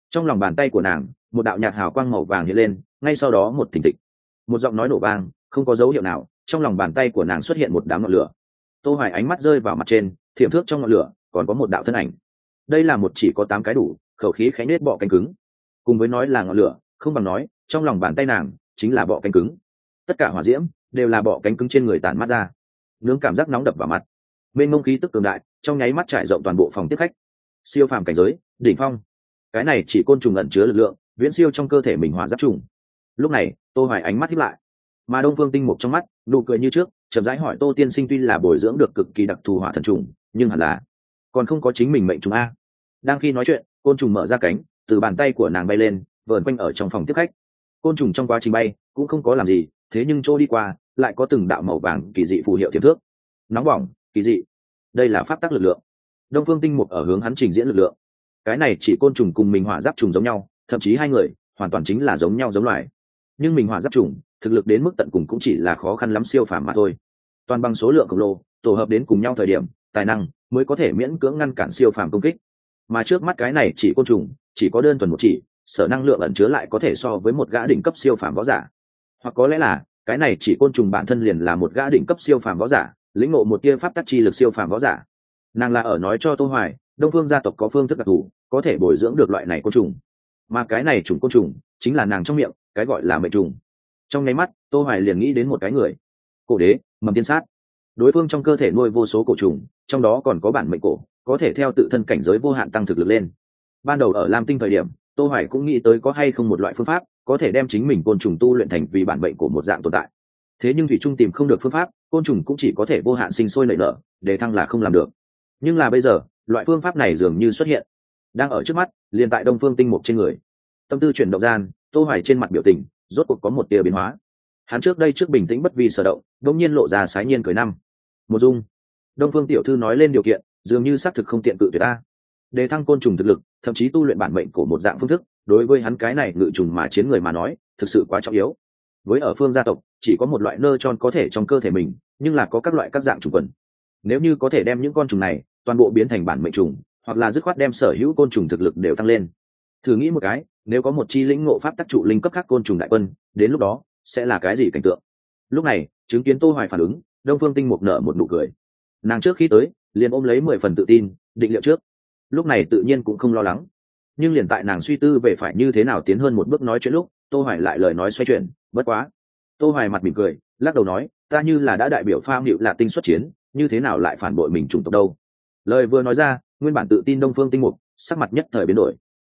Trong lòng bàn tay của nàng, một đạo nhạt hào quang màu vàng hiện lên, ngay sau đó một thình thịch. Một giọng nói nổ vang, không có dấu hiệu nào, trong lòng bàn tay của nàng xuất hiện một đám ngọn lửa. Tô hoài ánh mắt rơi vào mặt trên, thiểm thước trong ngọn lửa, còn có một đạo thân ảnh. Đây là một chỉ có tám cái đủ, khẩu khí khánh nết bọ cánh cứng. Cùng với nói là ngọn lửa, không bằng nói, trong lòng bàn tay nàng chính là bọ cánh cứng. Tất cả hỏa diễm đều là bọ cánh cứng trên người tản mát ra. Nướng cảm giác nóng đập vào mặt. Bên mông khí tức cường đại trong nháy mắt trải rộng toàn bộ phòng tiếp khách. Siêu phàm cảnh giới, đỉnh phong. Cái này chỉ côn trùng ẩn chứa lực lượng, viễn siêu trong cơ thể mình hỏa giáp trùng. Lúc này, tô hoài ánh mắt hiếp lại. Mà đông phương tinh mục trong mắt, nụ cười như trước, chậm rãi hỏi tô tiên sinh tuy là bồi dưỡng được cực kỳ đặc thù hỏa thần trùng, nhưng hẳn là còn không có chính mình mệnh trùng a. Đang khi nói chuyện, côn trùng mở ra cánh, từ bàn tay của nàng bay lên, vờn quanh ở trong phòng tiếp khách. Côn trùng trong quá trình bay, cũng không có làm gì, thế nhưng chỗ đi qua, lại có từng đạo màu vàng kỳ dị phù hiệu thiệp thước. Nóng bỏng, kỳ dị đây là pháp tắc lực lượng. Đông phương tinh mục ở hướng hắn trình diễn lực lượng. Cái này chỉ côn trùng cùng mình hỏa giáp trùng giống nhau, thậm chí hai người, hoàn toàn chính là giống nhau giống loài. Nhưng mình hỏa giáp trùng, thực lực đến mức tận cùng cũng chỉ là khó khăn lắm siêu phàm mà thôi. Toàn bằng số lượng khổng lồ, tổ hợp đến cùng nhau thời điểm, tài năng mới có thể miễn cưỡng ngăn cản siêu phàm công kích. Mà trước mắt cái này chỉ côn trùng, chỉ có đơn thuần một chỉ, sở năng lượng ẩn chứa lại có thể so với một gã đỉnh cấp siêu phàm võ giả. Hoặc có lẽ là, cái này chỉ côn trùng bản thân liền là một gã đỉnh cấp siêu phàm võ giả lĩnh ngộ một tia pháp tắc chi lực siêu phàm võ giả. Nàng là ở nói cho tô hoài, đông phương gia tộc có phương thức đặc thù, có thể bồi dưỡng được loại này côn trùng. Mà cái này trùng côn trùng, chính là nàng trong miệng, cái gọi là mệnh trùng. Trong nháy mắt, tô hoài liền nghĩ đến một cái người. Cổ đế, mầm tiên sát. Đối phương trong cơ thể nuôi vô số cổ trùng, trong đó còn có bản mệnh cổ, có thể theo tự thân cảnh giới vô hạn tăng thực lực lên. Ban đầu ở lam tinh thời điểm, tô hoài cũng nghĩ tới có hay không một loại phương pháp, có thể đem chính mình côn trùng tu luyện thành vì bản mệnh của một dạng tồn tại. Thế nhưng thủy trung tìm không được phương pháp côn trùng cũng chỉ có thể vô hạn sinh sôi nảy nở, để thăng là không làm được. Nhưng là bây giờ, loại phương pháp này dường như xuất hiện. Đang ở trước mắt, liền tại đông phương tinh mục trên người. Tâm tư chuyển động gian, tô hoài trên mặt biểu tình, rốt cuộc có một tia biến hóa. Hắn trước đây trước bình tĩnh bất vi sở động, đột nhiên lộ ra sái nhiên cười năm. Một dung. Đông phương tiểu thư nói lên điều kiện, dường như xác thực không tiện cự tuyệt ta. Để thăng côn trùng thực lực, thậm chí tu luyện bản mệnh của một dạng phương thức, đối với hắn cái này ngự trùng mà chiến người mà nói, thực sự quá trọng yếu. Với ở phương gia tộc chỉ có một loại nơ tròn có thể trong cơ thể mình, nhưng là có các loại các dạng trùng quần. Nếu như có thể đem những con trùng này toàn bộ biến thành bản mệnh trùng, hoặc là dứt khoát đem sở hữu côn trùng thực lực đều tăng lên. Thử nghĩ một cái, nếu có một chi lĩnh ngộ pháp tác trụ linh cấp khác côn trùng đại quân, đến lúc đó sẽ là cái gì cảnh tượng? Lúc này, chứng kiến tô hoài phản ứng, đông phương tinh mục nở một nụ cười. Nàng trước khi tới, liền ôm lấy mười phần tự tin, định liệu trước. Lúc này tự nhiên cũng không lo lắng. Nhưng liền tại nàng suy tư về phải như thế nào tiến hơn một bước nói chuyện lúc, tô hoài lại lời nói xoay chuyển, bất quá tô hoài mặt mỉm cười lắc đầu nói ta như là đã đại biểu pha hiệu là tinh xuất chiến như thế nào lại phản bội mình chủng tộc đâu? Lời vừa nói ra nguyên bản tự tin đông phương tinh mục sắc mặt nhất thời biến đổi.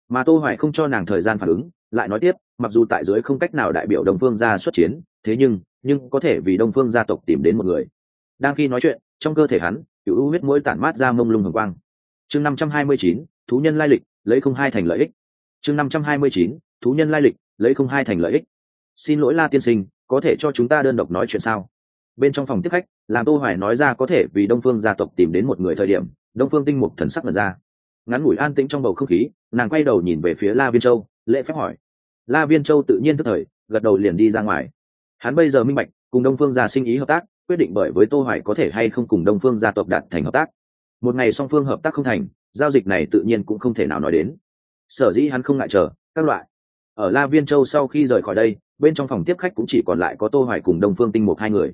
Mà tô hoài không cho nàng thời gian phản ứng lại nói tiếp mặc dù tại dưới không cách nào đại biểu đông phương gia xuất chiến thế nhưng nhưng có thể vì đông phương gia tộc tìm đến một người. Đang khi nói chuyện trong cơ thể hắn cựu u huyết mũi tản mát ra mông lung hồng quang. Chương 529, thú nhân lai lịch lấy không hai thành lợi ích. Chương 529, thú nhân lai lịch lấy không hai thành lợi ích. Xin lỗi la tiên sinh có thể cho chúng ta đơn độc nói chuyện sao? Bên trong phòng tiếp khách, làm tô hoài nói ra có thể vì đông phương gia tộc tìm đến một người thời điểm, đông phương tinh mục thần sắc lần ra. Ngắn ngủi an tĩnh trong bầu không khí, nàng quay đầu nhìn về phía la viên châu, lễ phép hỏi. La viên châu tự nhiên tức thời, gật đầu liền đi ra ngoài. Hắn bây giờ minh bạch, cùng đông phương gia sinh ý hợp tác, quyết định bởi với tô hoài có thể hay không cùng đông phương gia tộc đạt thành hợp tác. Một ngày song phương hợp tác không thành, giao dịch này tự nhiên cũng không thể nào nói đến. Sở dĩ hắn không ngại chờ, các loại. Ở la viên châu sau khi rời khỏi đây bên trong phòng tiếp khách cũng chỉ còn lại có tô hoài cùng đông phương tinh mục hai người.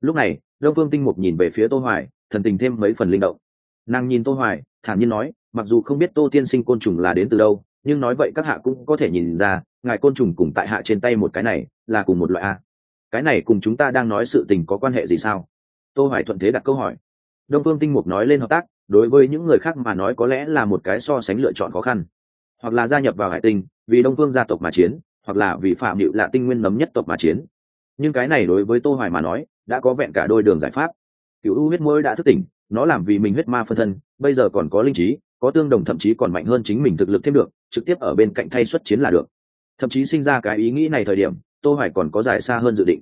Lúc này, đông phương tinh mục nhìn về phía tô hoài, thần tình thêm mấy phần linh động. Nàng nhìn tô hoài, thản nhiên nói, mặc dù không biết tô tiên sinh côn trùng là đến từ đâu, nhưng nói vậy các hạ cũng có thể nhìn ra, ngài côn trùng cùng tại hạ trên tay một cái này, là cùng một loại a. Cái này cùng chúng ta đang nói sự tình có quan hệ gì sao? Tô hoài thuận thế đặt câu hỏi. Đông phương tinh mục nói lên hợp tác, đối với những người khác mà nói có lẽ là một cái so sánh lựa chọn khó khăn. Hoặc là gia nhập vào hải tinh, vì đông phương gia tộc mà chiến hoặc là vì phạm hiệu lạ tinh nguyên nấm nhất tộc mà chiến. Nhưng cái này đối với tô hoài mà nói, đã có vẹn cả đôi đường giải pháp. Cựu u huyết môi đã thức tỉnh, nó làm vì mình huyết ma phân thân, bây giờ còn có linh trí, có tương đồng thậm chí còn mạnh hơn chính mình thực lực thêm được, trực tiếp ở bên cạnh thay xuất chiến là được. Thậm chí sinh ra cái ý nghĩ này thời điểm, tô hoài còn có dài xa hơn dự định.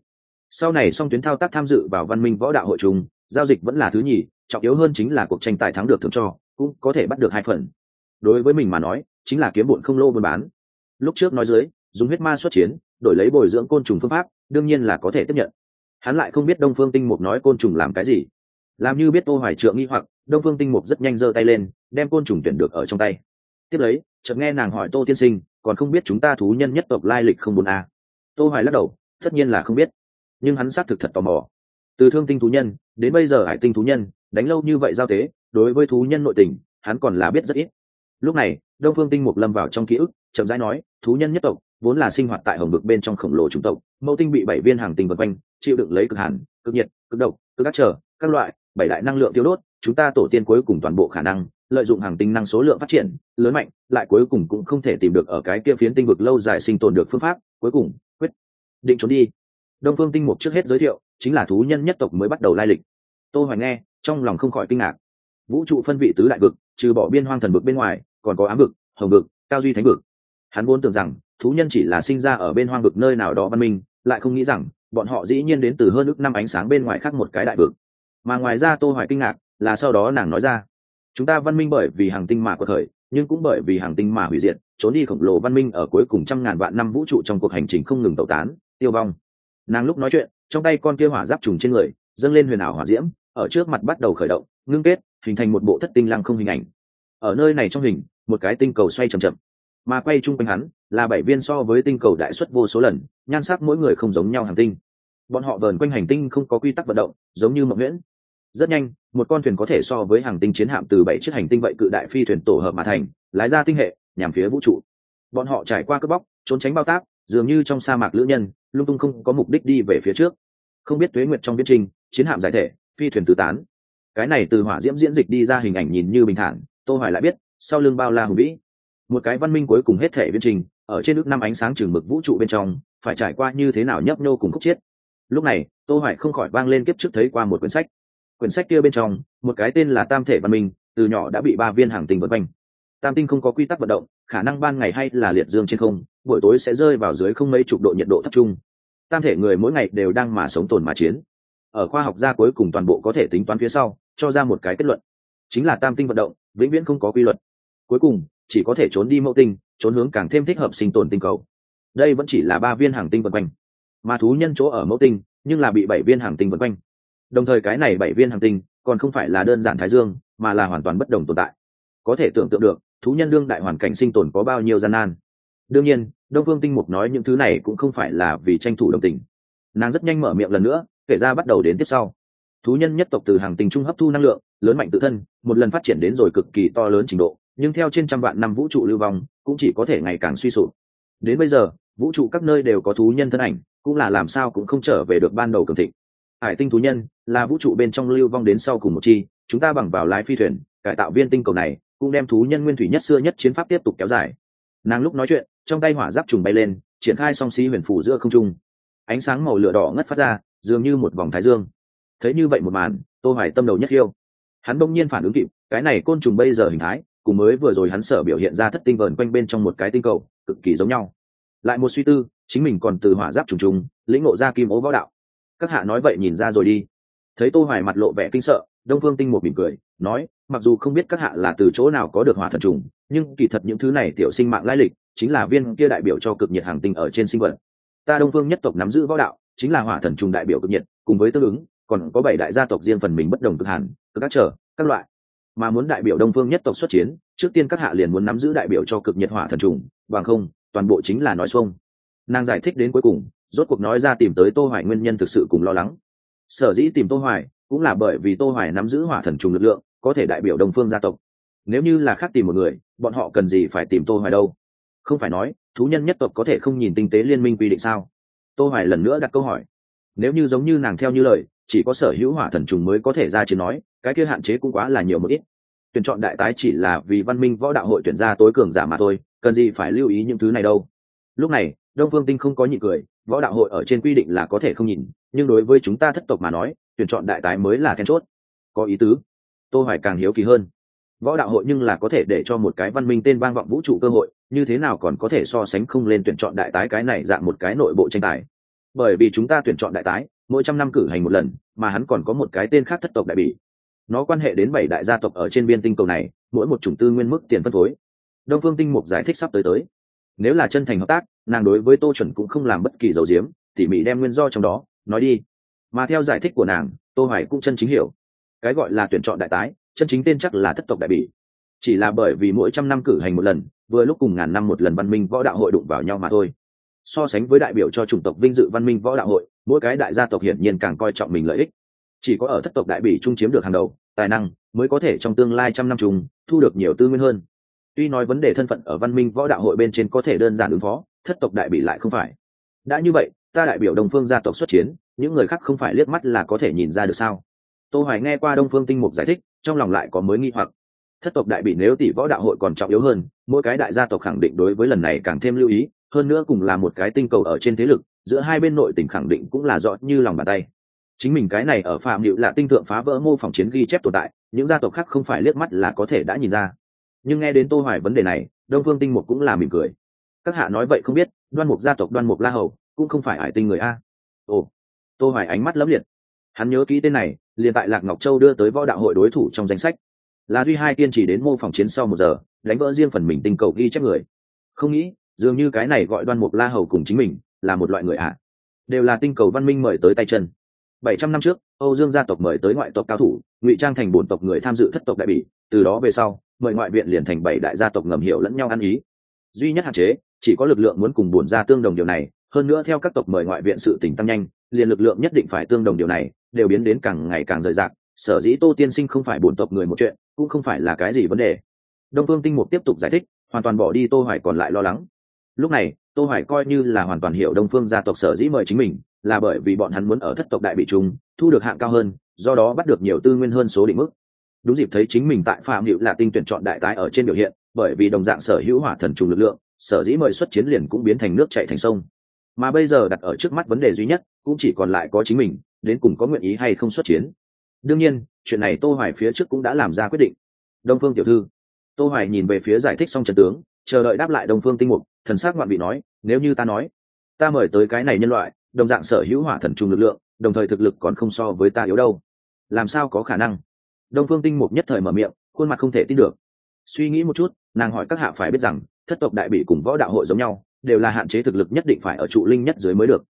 Sau này song tuyến thao tác tham dự vào văn minh võ đạo hội trùng, giao dịch vẫn là thứ nhì, trọng yếu hơn chính là cuộc tranh tài thắng được thưởng cho, cũng có thể bắt được hai phần. Đối với mình mà nói, chính là kiếm bụn không lô buôn bán. Lúc trước nói dưới dùng huyết ma xuất chiến, đổi lấy bồi dưỡng côn trùng phương pháp, đương nhiên là có thể tiếp nhận. Hắn lại không biết đông phương tinh mục nói côn trùng làm cái gì. Làm như biết tô hoài trượng nghi hoặc, đông phương tinh mục rất nhanh giơ tay lên, đem côn trùng tuyển được ở trong tay. Tiếp lấy, chợt nghe nàng hỏi tô tiên sinh, còn không biết chúng ta thú nhân nhất tộc lai lịch không bốn a à? tô hoài lắc đầu, tất nhiên là không biết. Nhưng hắn xác thực thật tò mò. Từ thương tinh thú nhân, đến bây giờ hải tinh thú nhân, đánh lâu như vậy giao tế, đối với thú nhân nội tình, hắn còn là biết rất ít. Lúc này, đông phương tinh mục lâm vào trong ký ức, chậm rãi nói, thú nhân nhất tộc vốn là sinh hoạt tại hồng vực bên trong khổng lồ chủng tộc, mẫu tinh bị bảy viên hàng tinh vật quanh, chịu đựng lấy cực hàn, cực nhiệt, cực độc, cực các trở, các loại, bảy đại năng lượng tiêu đốt, chúng ta tổ tiên cuối cùng toàn bộ khả năng, lợi dụng hàng tinh năng số lượng phát triển, lớn mạnh, lại cuối cùng cũng không thể tìm được ở cái kia phiến tinh vực lâu dài sinh tồn được phương pháp, cuối cùng, quyết định trốn đi. Đông phương tinh mục trước hết giới thiệu, chính là thú nhân nhất tộc mới bắt đầu lai lịch. Tô hoài nghe, trong lòng không khỏi kinh ngạc. Vũ trụ phân vị tứ đại vực, trừ bỏ biên hoang thần vực bên ngoài, còn có ám vực, hồng vực, cao duy thánh vực. Hắn vốn tưởng rằng thú nhân chỉ là sinh ra ở bên hoang vực nơi nào đó văn minh, lại không nghĩ rằng, bọn họ dĩ nhiên đến từ hơn ước năm ánh sáng bên ngoài khác một cái đại vực. Mà ngoài ra tô hoài kinh ngạc, là sau đó nàng nói ra, chúng ta văn minh bởi vì hàng tinh mà có thời nhưng cũng bởi vì hàng tinh mà hủy diệt, trốn đi khổng lồ văn minh ở cuối cùng trăm ngàn vạn năm vũ trụ trong cuộc hành trình không ngừng tẩu tán, tiêu vong. Nàng lúc nói chuyện, trong tay con kia hỏa giáp trùng trên người, dâng lên huyền ảo hỏa diễm, ở trước mặt bắt đầu khởi động, ngưng kết, hình thành một bộ thất tinh lăng không hình ảnh. Ở nơi này trong hình, một cái tinh cầu xoay chậm chậm mà quay chung quanh hắn là bảy viên so với tinh cầu đại suất vô số lần, nhan sắc mỗi người không giống nhau hành tinh. Bọn họ vờn quanh hành tinh không có quy tắc vận động, giống như mộng nguyễn rất nhanh, một con thuyền có thể so với hàng tinh chiến hạm từ bảy chiếc hành tinh vậy cự đại phi thuyền tổ hợp mà thành, lái ra tinh hệ, nhằm phía vũ trụ. Bọn họ trải qua cướp bóc, trốn tránh bao tác dường như trong sa mạc lữ nhân, lung tung không có mục đích đi về phía trước. Không biết tuế nguyệt trong viết trình, chiến hạm giải thể, phi thuyền tứ tán. Cái này từ hỏa diễm diễn dịch đi ra hình ảnh nhìn như bình thản, tô hoài lại biết, sau lưng bao la hùng vĩ một cái văn minh cuối cùng hết thể viên trình, ở trên nước năm ánh sáng trường mực vũ trụ bên trong, phải trải qua như thế nào nhấp nhô cùng khúc chiết. Lúc này, tô hoài không khỏi vang lên kiếp trước thấy qua một quyển sách. Quyển sách kia bên trong, một cái tên là tam thể văn minh, từ nhỏ đã bị ba viên hàng tinh vượt quanh. Tam tinh không có quy tắc vận động, khả năng ban ngày hay là liệt dương trên không, buổi tối sẽ rơi vào dưới không mấy chục độ nhiệt độ thấp trung. Tam thể người mỗi ngày đều đang mà sống tồn mà chiến. Ở khoa học gia cuối cùng toàn bộ có thể tính toán phía sau, cho ra một cái kết luận. Chính là tam tinh vận động, vĩnh viễn không có quy luật. Cuối cùng chỉ có thể trốn đi mẫu tinh, trốn hướng càng thêm thích hợp sinh tồn tinh cầu. Đây vẫn chỉ là ba viên hàng tinh vân quanh. Mà thú nhân chỗ ở mẫu tinh, nhưng là bị bảy viên hàng tinh vân quanh. Đồng thời cái này bảy viên hàng tinh, còn không phải là đơn giản thái dương, mà là hoàn toàn bất đồng tồn tại. Có thể tưởng tượng được, thú nhân đương đại hoàn cảnh sinh tồn có bao nhiêu gian nan. Đương nhiên, đông phương tinh mục nói những thứ này cũng không phải là vì tranh thủ đồng tình. Nàng rất nhanh mở miệng lần nữa, kể ra bắt đầu đến tiếp sau. Thú nhân nhất tộc từ hàng tinh trung hấp thu năng lượng, lớn mạnh tự thân, một lần phát triển đến rồi cực kỳ to lớn trình độ nhưng theo trên trăm vạn năm vũ trụ lưu vong, cũng chỉ có thể ngày càng suy sụp. Đến bây giờ, vũ trụ các nơi đều có thú nhân thân ảnh, cũng là làm sao cũng không trở về được ban đầu cường thịnh. Hải tinh thú nhân là vũ trụ bên trong lưu vong đến sau cùng một chi, chúng ta bằng vào lái phi thuyền, cải tạo viên tinh cầu này, cũng đem thú nhân nguyên thủy nhất xưa nhất chiến pháp tiếp tục kéo dài. Nàng lúc nói chuyện, trong tay hỏa giáp trùng bay lên, triển khai song xí huyền phủ giữa không trung. Ánh sáng màu lửa đỏ ngất phát ra, dường như một vòng thái dương. Thấy như vậy một màn, tô hoài tâm đầu nhất yêu. Hắn bỗng nhiên phản ứng kịp, cái này côn trùng bây giờ hình thái cùng mới vừa rồi hắn sở biểu hiện ra thất tinh vờn quanh bên trong một cái tinh cầu, cực kỳ giống nhau. Lại một suy tư, chính mình còn từ hỏa giáp trùng trùng, lĩnh ngộ ra kim ố võ đạo. Các hạ nói vậy nhìn ra rồi đi. Thấy tô hoài mặt lộ vẻ kinh sợ, đông phương tinh một mỉm cười, nói, mặc dù không biết các hạ là từ chỗ nào có được hỏa thần trùng, nhưng kỳ thật những thứ này tiểu sinh mạng lai lịch, chính là viên kia đại biểu cho cực nhiệt hàng tinh ở trên sinh vật. Ta đông phương nhất tộc nắm giữ võ đạo, chính là hỏa thần trùng đại biểu cực nhiệt, cùng với tương ứng, còn có bảy đại gia tộc riêng phần mình bất đồng cực hàn cực các trở, các loại mà muốn đại biểu đông phương nhất tộc xuất chiến, trước tiên các hạ liền muốn nắm giữ đại biểu cho cực nhiệt hỏa thần trùng, bằng không, toàn bộ chính là nói xuông. Nàng giải thích đến cuối cùng, rốt cuộc nói ra tìm tới tô hoài nguyên nhân thực sự cùng lo lắng. Sở dĩ tìm tô hoài, cũng là bởi vì tô hoài nắm giữ hỏa thần trùng lực lượng, có thể đại biểu đông phương gia tộc. Nếu như là khác tìm một người, bọn họ cần gì phải tìm tô hoài đâu? Không phải nói, thú nhân nhất tộc có thể không nhìn tinh tế liên minh quy định sao? Tô hoài lần nữa đặt câu hỏi. Nếu như giống như nàng theo như lời chỉ có sở hữu hỏa thần trùng mới có thể ra chiến nói, cái kia hạn chế cũng quá là nhiều một ít. Tuyển chọn đại tái chỉ là vì văn minh võ đạo hội tuyển ra tối cường giả mà thôi, cần gì phải lưu ý những thứ này đâu. Lúc này, đông phương tinh không có nhị cười, võ đạo hội ở trên quy định là có thể không nhìn, nhưng đối với chúng ta thất tộc mà nói, tuyển chọn đại tái mới là then chốt. Có ý tứ. Tô hoài càng hiếu kỳ hơn. Võ đạo hội nhưng là có thể để cho một cái văn minh tên vang vọng vũ trụ cơ hội, như thế nào còn có thể so sánh không lên tuyển chọn đại tái cái này dạng một cái nội bộ tranh tài. Bởi vì chúng ta tuyển chọn đại tái mỗi trăm năm cử hành một lần, mà hắn còn có một cái tên khác thất tộc đại bỉ. Nó quan hệ đến bảy đại gia tộc ở trên biên tinh cầu này, mỗi một chủng tư nguyên mức tiền phân phối. Đông phương tinh mục giải thích sắp tới tới. Nếu là chân thành hợp tác, nàng đối với tô chuẩn cũng không làm bất kỳ dầu diếm, tỉ mỉ đem nguyên do trong đó, nói đi. Mà theo giải thích của nàng, tô hoài cũng chân chính hiểu. Cái gọi là tuyển chọn đại tái, chân chính tên chắc là thất tộc đại bỉ. Chỉ là bởi vì mỗi trăm năm cử hành một lần, vừa lúc cùng ngàn năm một lần văn minh võ đạo hội đụng vào nhau mà thôi. So sánh với đại biểu cho chủng tộc vinh dự văn minh võ đạo hội mỗi cái đại gia tộc hiển nhiên càng coi trọng mình lợi ích. Chỉ có ở thất tộc đại bỉ trung chiếm được hàng đầu, tài năng mới có thể trong tương lai trăm năm chung, thu được nhiều tư nguyên hơn. Tuy nói vấn đề thân phận ở văn minh võ đạo hội bên trên có thể đơn giản ứng phó, thất tộc đại bỉ lại không phải. Đã như vậy, ta đại biểu đồng phương gia tộc xuất chiến, những người khác không phải liếc mắt là có thể nhìn ra được sao? Tô hoài nghe qua đông phương tinh mục giải thích, trong lòng lại có mới nghi hoặc. Thất tộc đại bị nếu tỷ võ đạo hội còn trọng yếu hơn, mỗi cái đại gia tộc khẳng định đối với lần này càng thêm lưu ý, hơn nữa cùng là một cái tinh cầu ở trên thế lực giữa hai bên nội tình khẳng định cũng là rõ như lòng bàn tay. Chính mình cái này ở phạm liệu là tinh thượng phá vỡ mô phỏng chiến ghi chép tồn tại, những gia tộc khác không phải liếc mắt là có thể đã nhìn ra. Nhưng nghe đến tô hoài vấn đề này, đông phương tinh mục cũng là mỉm cười. Các hạ nói vậy không biết, đoan mục gia tộc, đoan mục la hầu, cũng không phải ải tinh người a. Ồ, tô hoài ánh mắt lấp liệt. Hắn nhớ kỹ tên này, liền tại lạc ngọc châu đưa tới võ đạo hội đối thủ trong danh sách. Là duy hai kiên trì đến mô phỏng chiến sau một giờ, đánh vỡ riêng phần mình tinh cầu ghi chép người. Không nghĩ, dường như cái này gọi đoan mục la hầu cùng chính mình là một loại người ạ. Đều là tinh cầu văn minh mời tới tay chân. Bảy trăm năm trước, âu dương gia tộc mời tới ngoại tộc cao thủ, ngụy trang thành bổn tộc người tham dự thất tộc đại bỉ. Từ đó về sau, mời ngoại viện liền thành bảy đại gia tộc ngầm hiểu lẫn nhau ăn ý. Duy nhất hạn chế, chỉ có lực lượng muốn cùng bổn gia tương đồng điều này. Hơn nữa theo các tộc mời ngoại viện sự tỉnh tăng nhanh, liền lực lượng nhất định phải tương đồng điều này, đều biến đến càng ngày càng rời rạc. Sở dĩ tô tiên sinh không phải bổn tộc người một chuyện, cũng không phải là cái gì vấn đề. Đông phương tinh mục tiếp tục giải thích, hoàn toàn bỏ đi tô hoài còn lại lo lắng. Lúc này tô hoài coi như là hoàn toàn hiểu đông phương gia tộc sở dĩ mời chính mình, là bởi vì bọn hắn muốn ở thất tộc đại bị trung, thu được hạng cao hơn, do đó bắt được nhiều tư nguyên hơn số định mức. Đúng dịp thấy chính mình tại phạm hiệu là tinh tuyển chọn đại tái ở trên biểu hiện, bởi vì đồng dạng sở hữu hỏa thần trùng lực lượng, sở dĩ mời xuất chiến liền cũng biến thành nước chảy thành sông. Mà bây giờ đặt ở trước mắt vấn đề duy nhất, cũng chỉ còn lại có chính mình, đến cùng có nguyện ý hay không xuất chiến. Đương nhiên, chuyện này tô hoài phía trước cũng đã làm ra quyết định. Đông phương tiểu thư. Tô hoài nhìn về phía giải thích xong trận tướng, chờ đợi đáp lại đông phương tinh mục thần sắc ngoạn vị nói, nếu như ta nói, ta mời tới cái này nhân loại, đồng dạng sở hữu hỏa thần trùng lực lượng, đồng thời thực lực còn không so với ta yếu đâu. Làm sao có khả năng? Đông phương tinh mục nhất thời mở miệng, khuôn mặt không thể tin được. Suy nghĩ một chút, nàng hỏi các hạ phải biết rằng, thất tộc đại bị cùng võ đạo hội giống nhau, đều là hạn chế thực lực nhất định phải ở trụ linh nhất dưới mới được.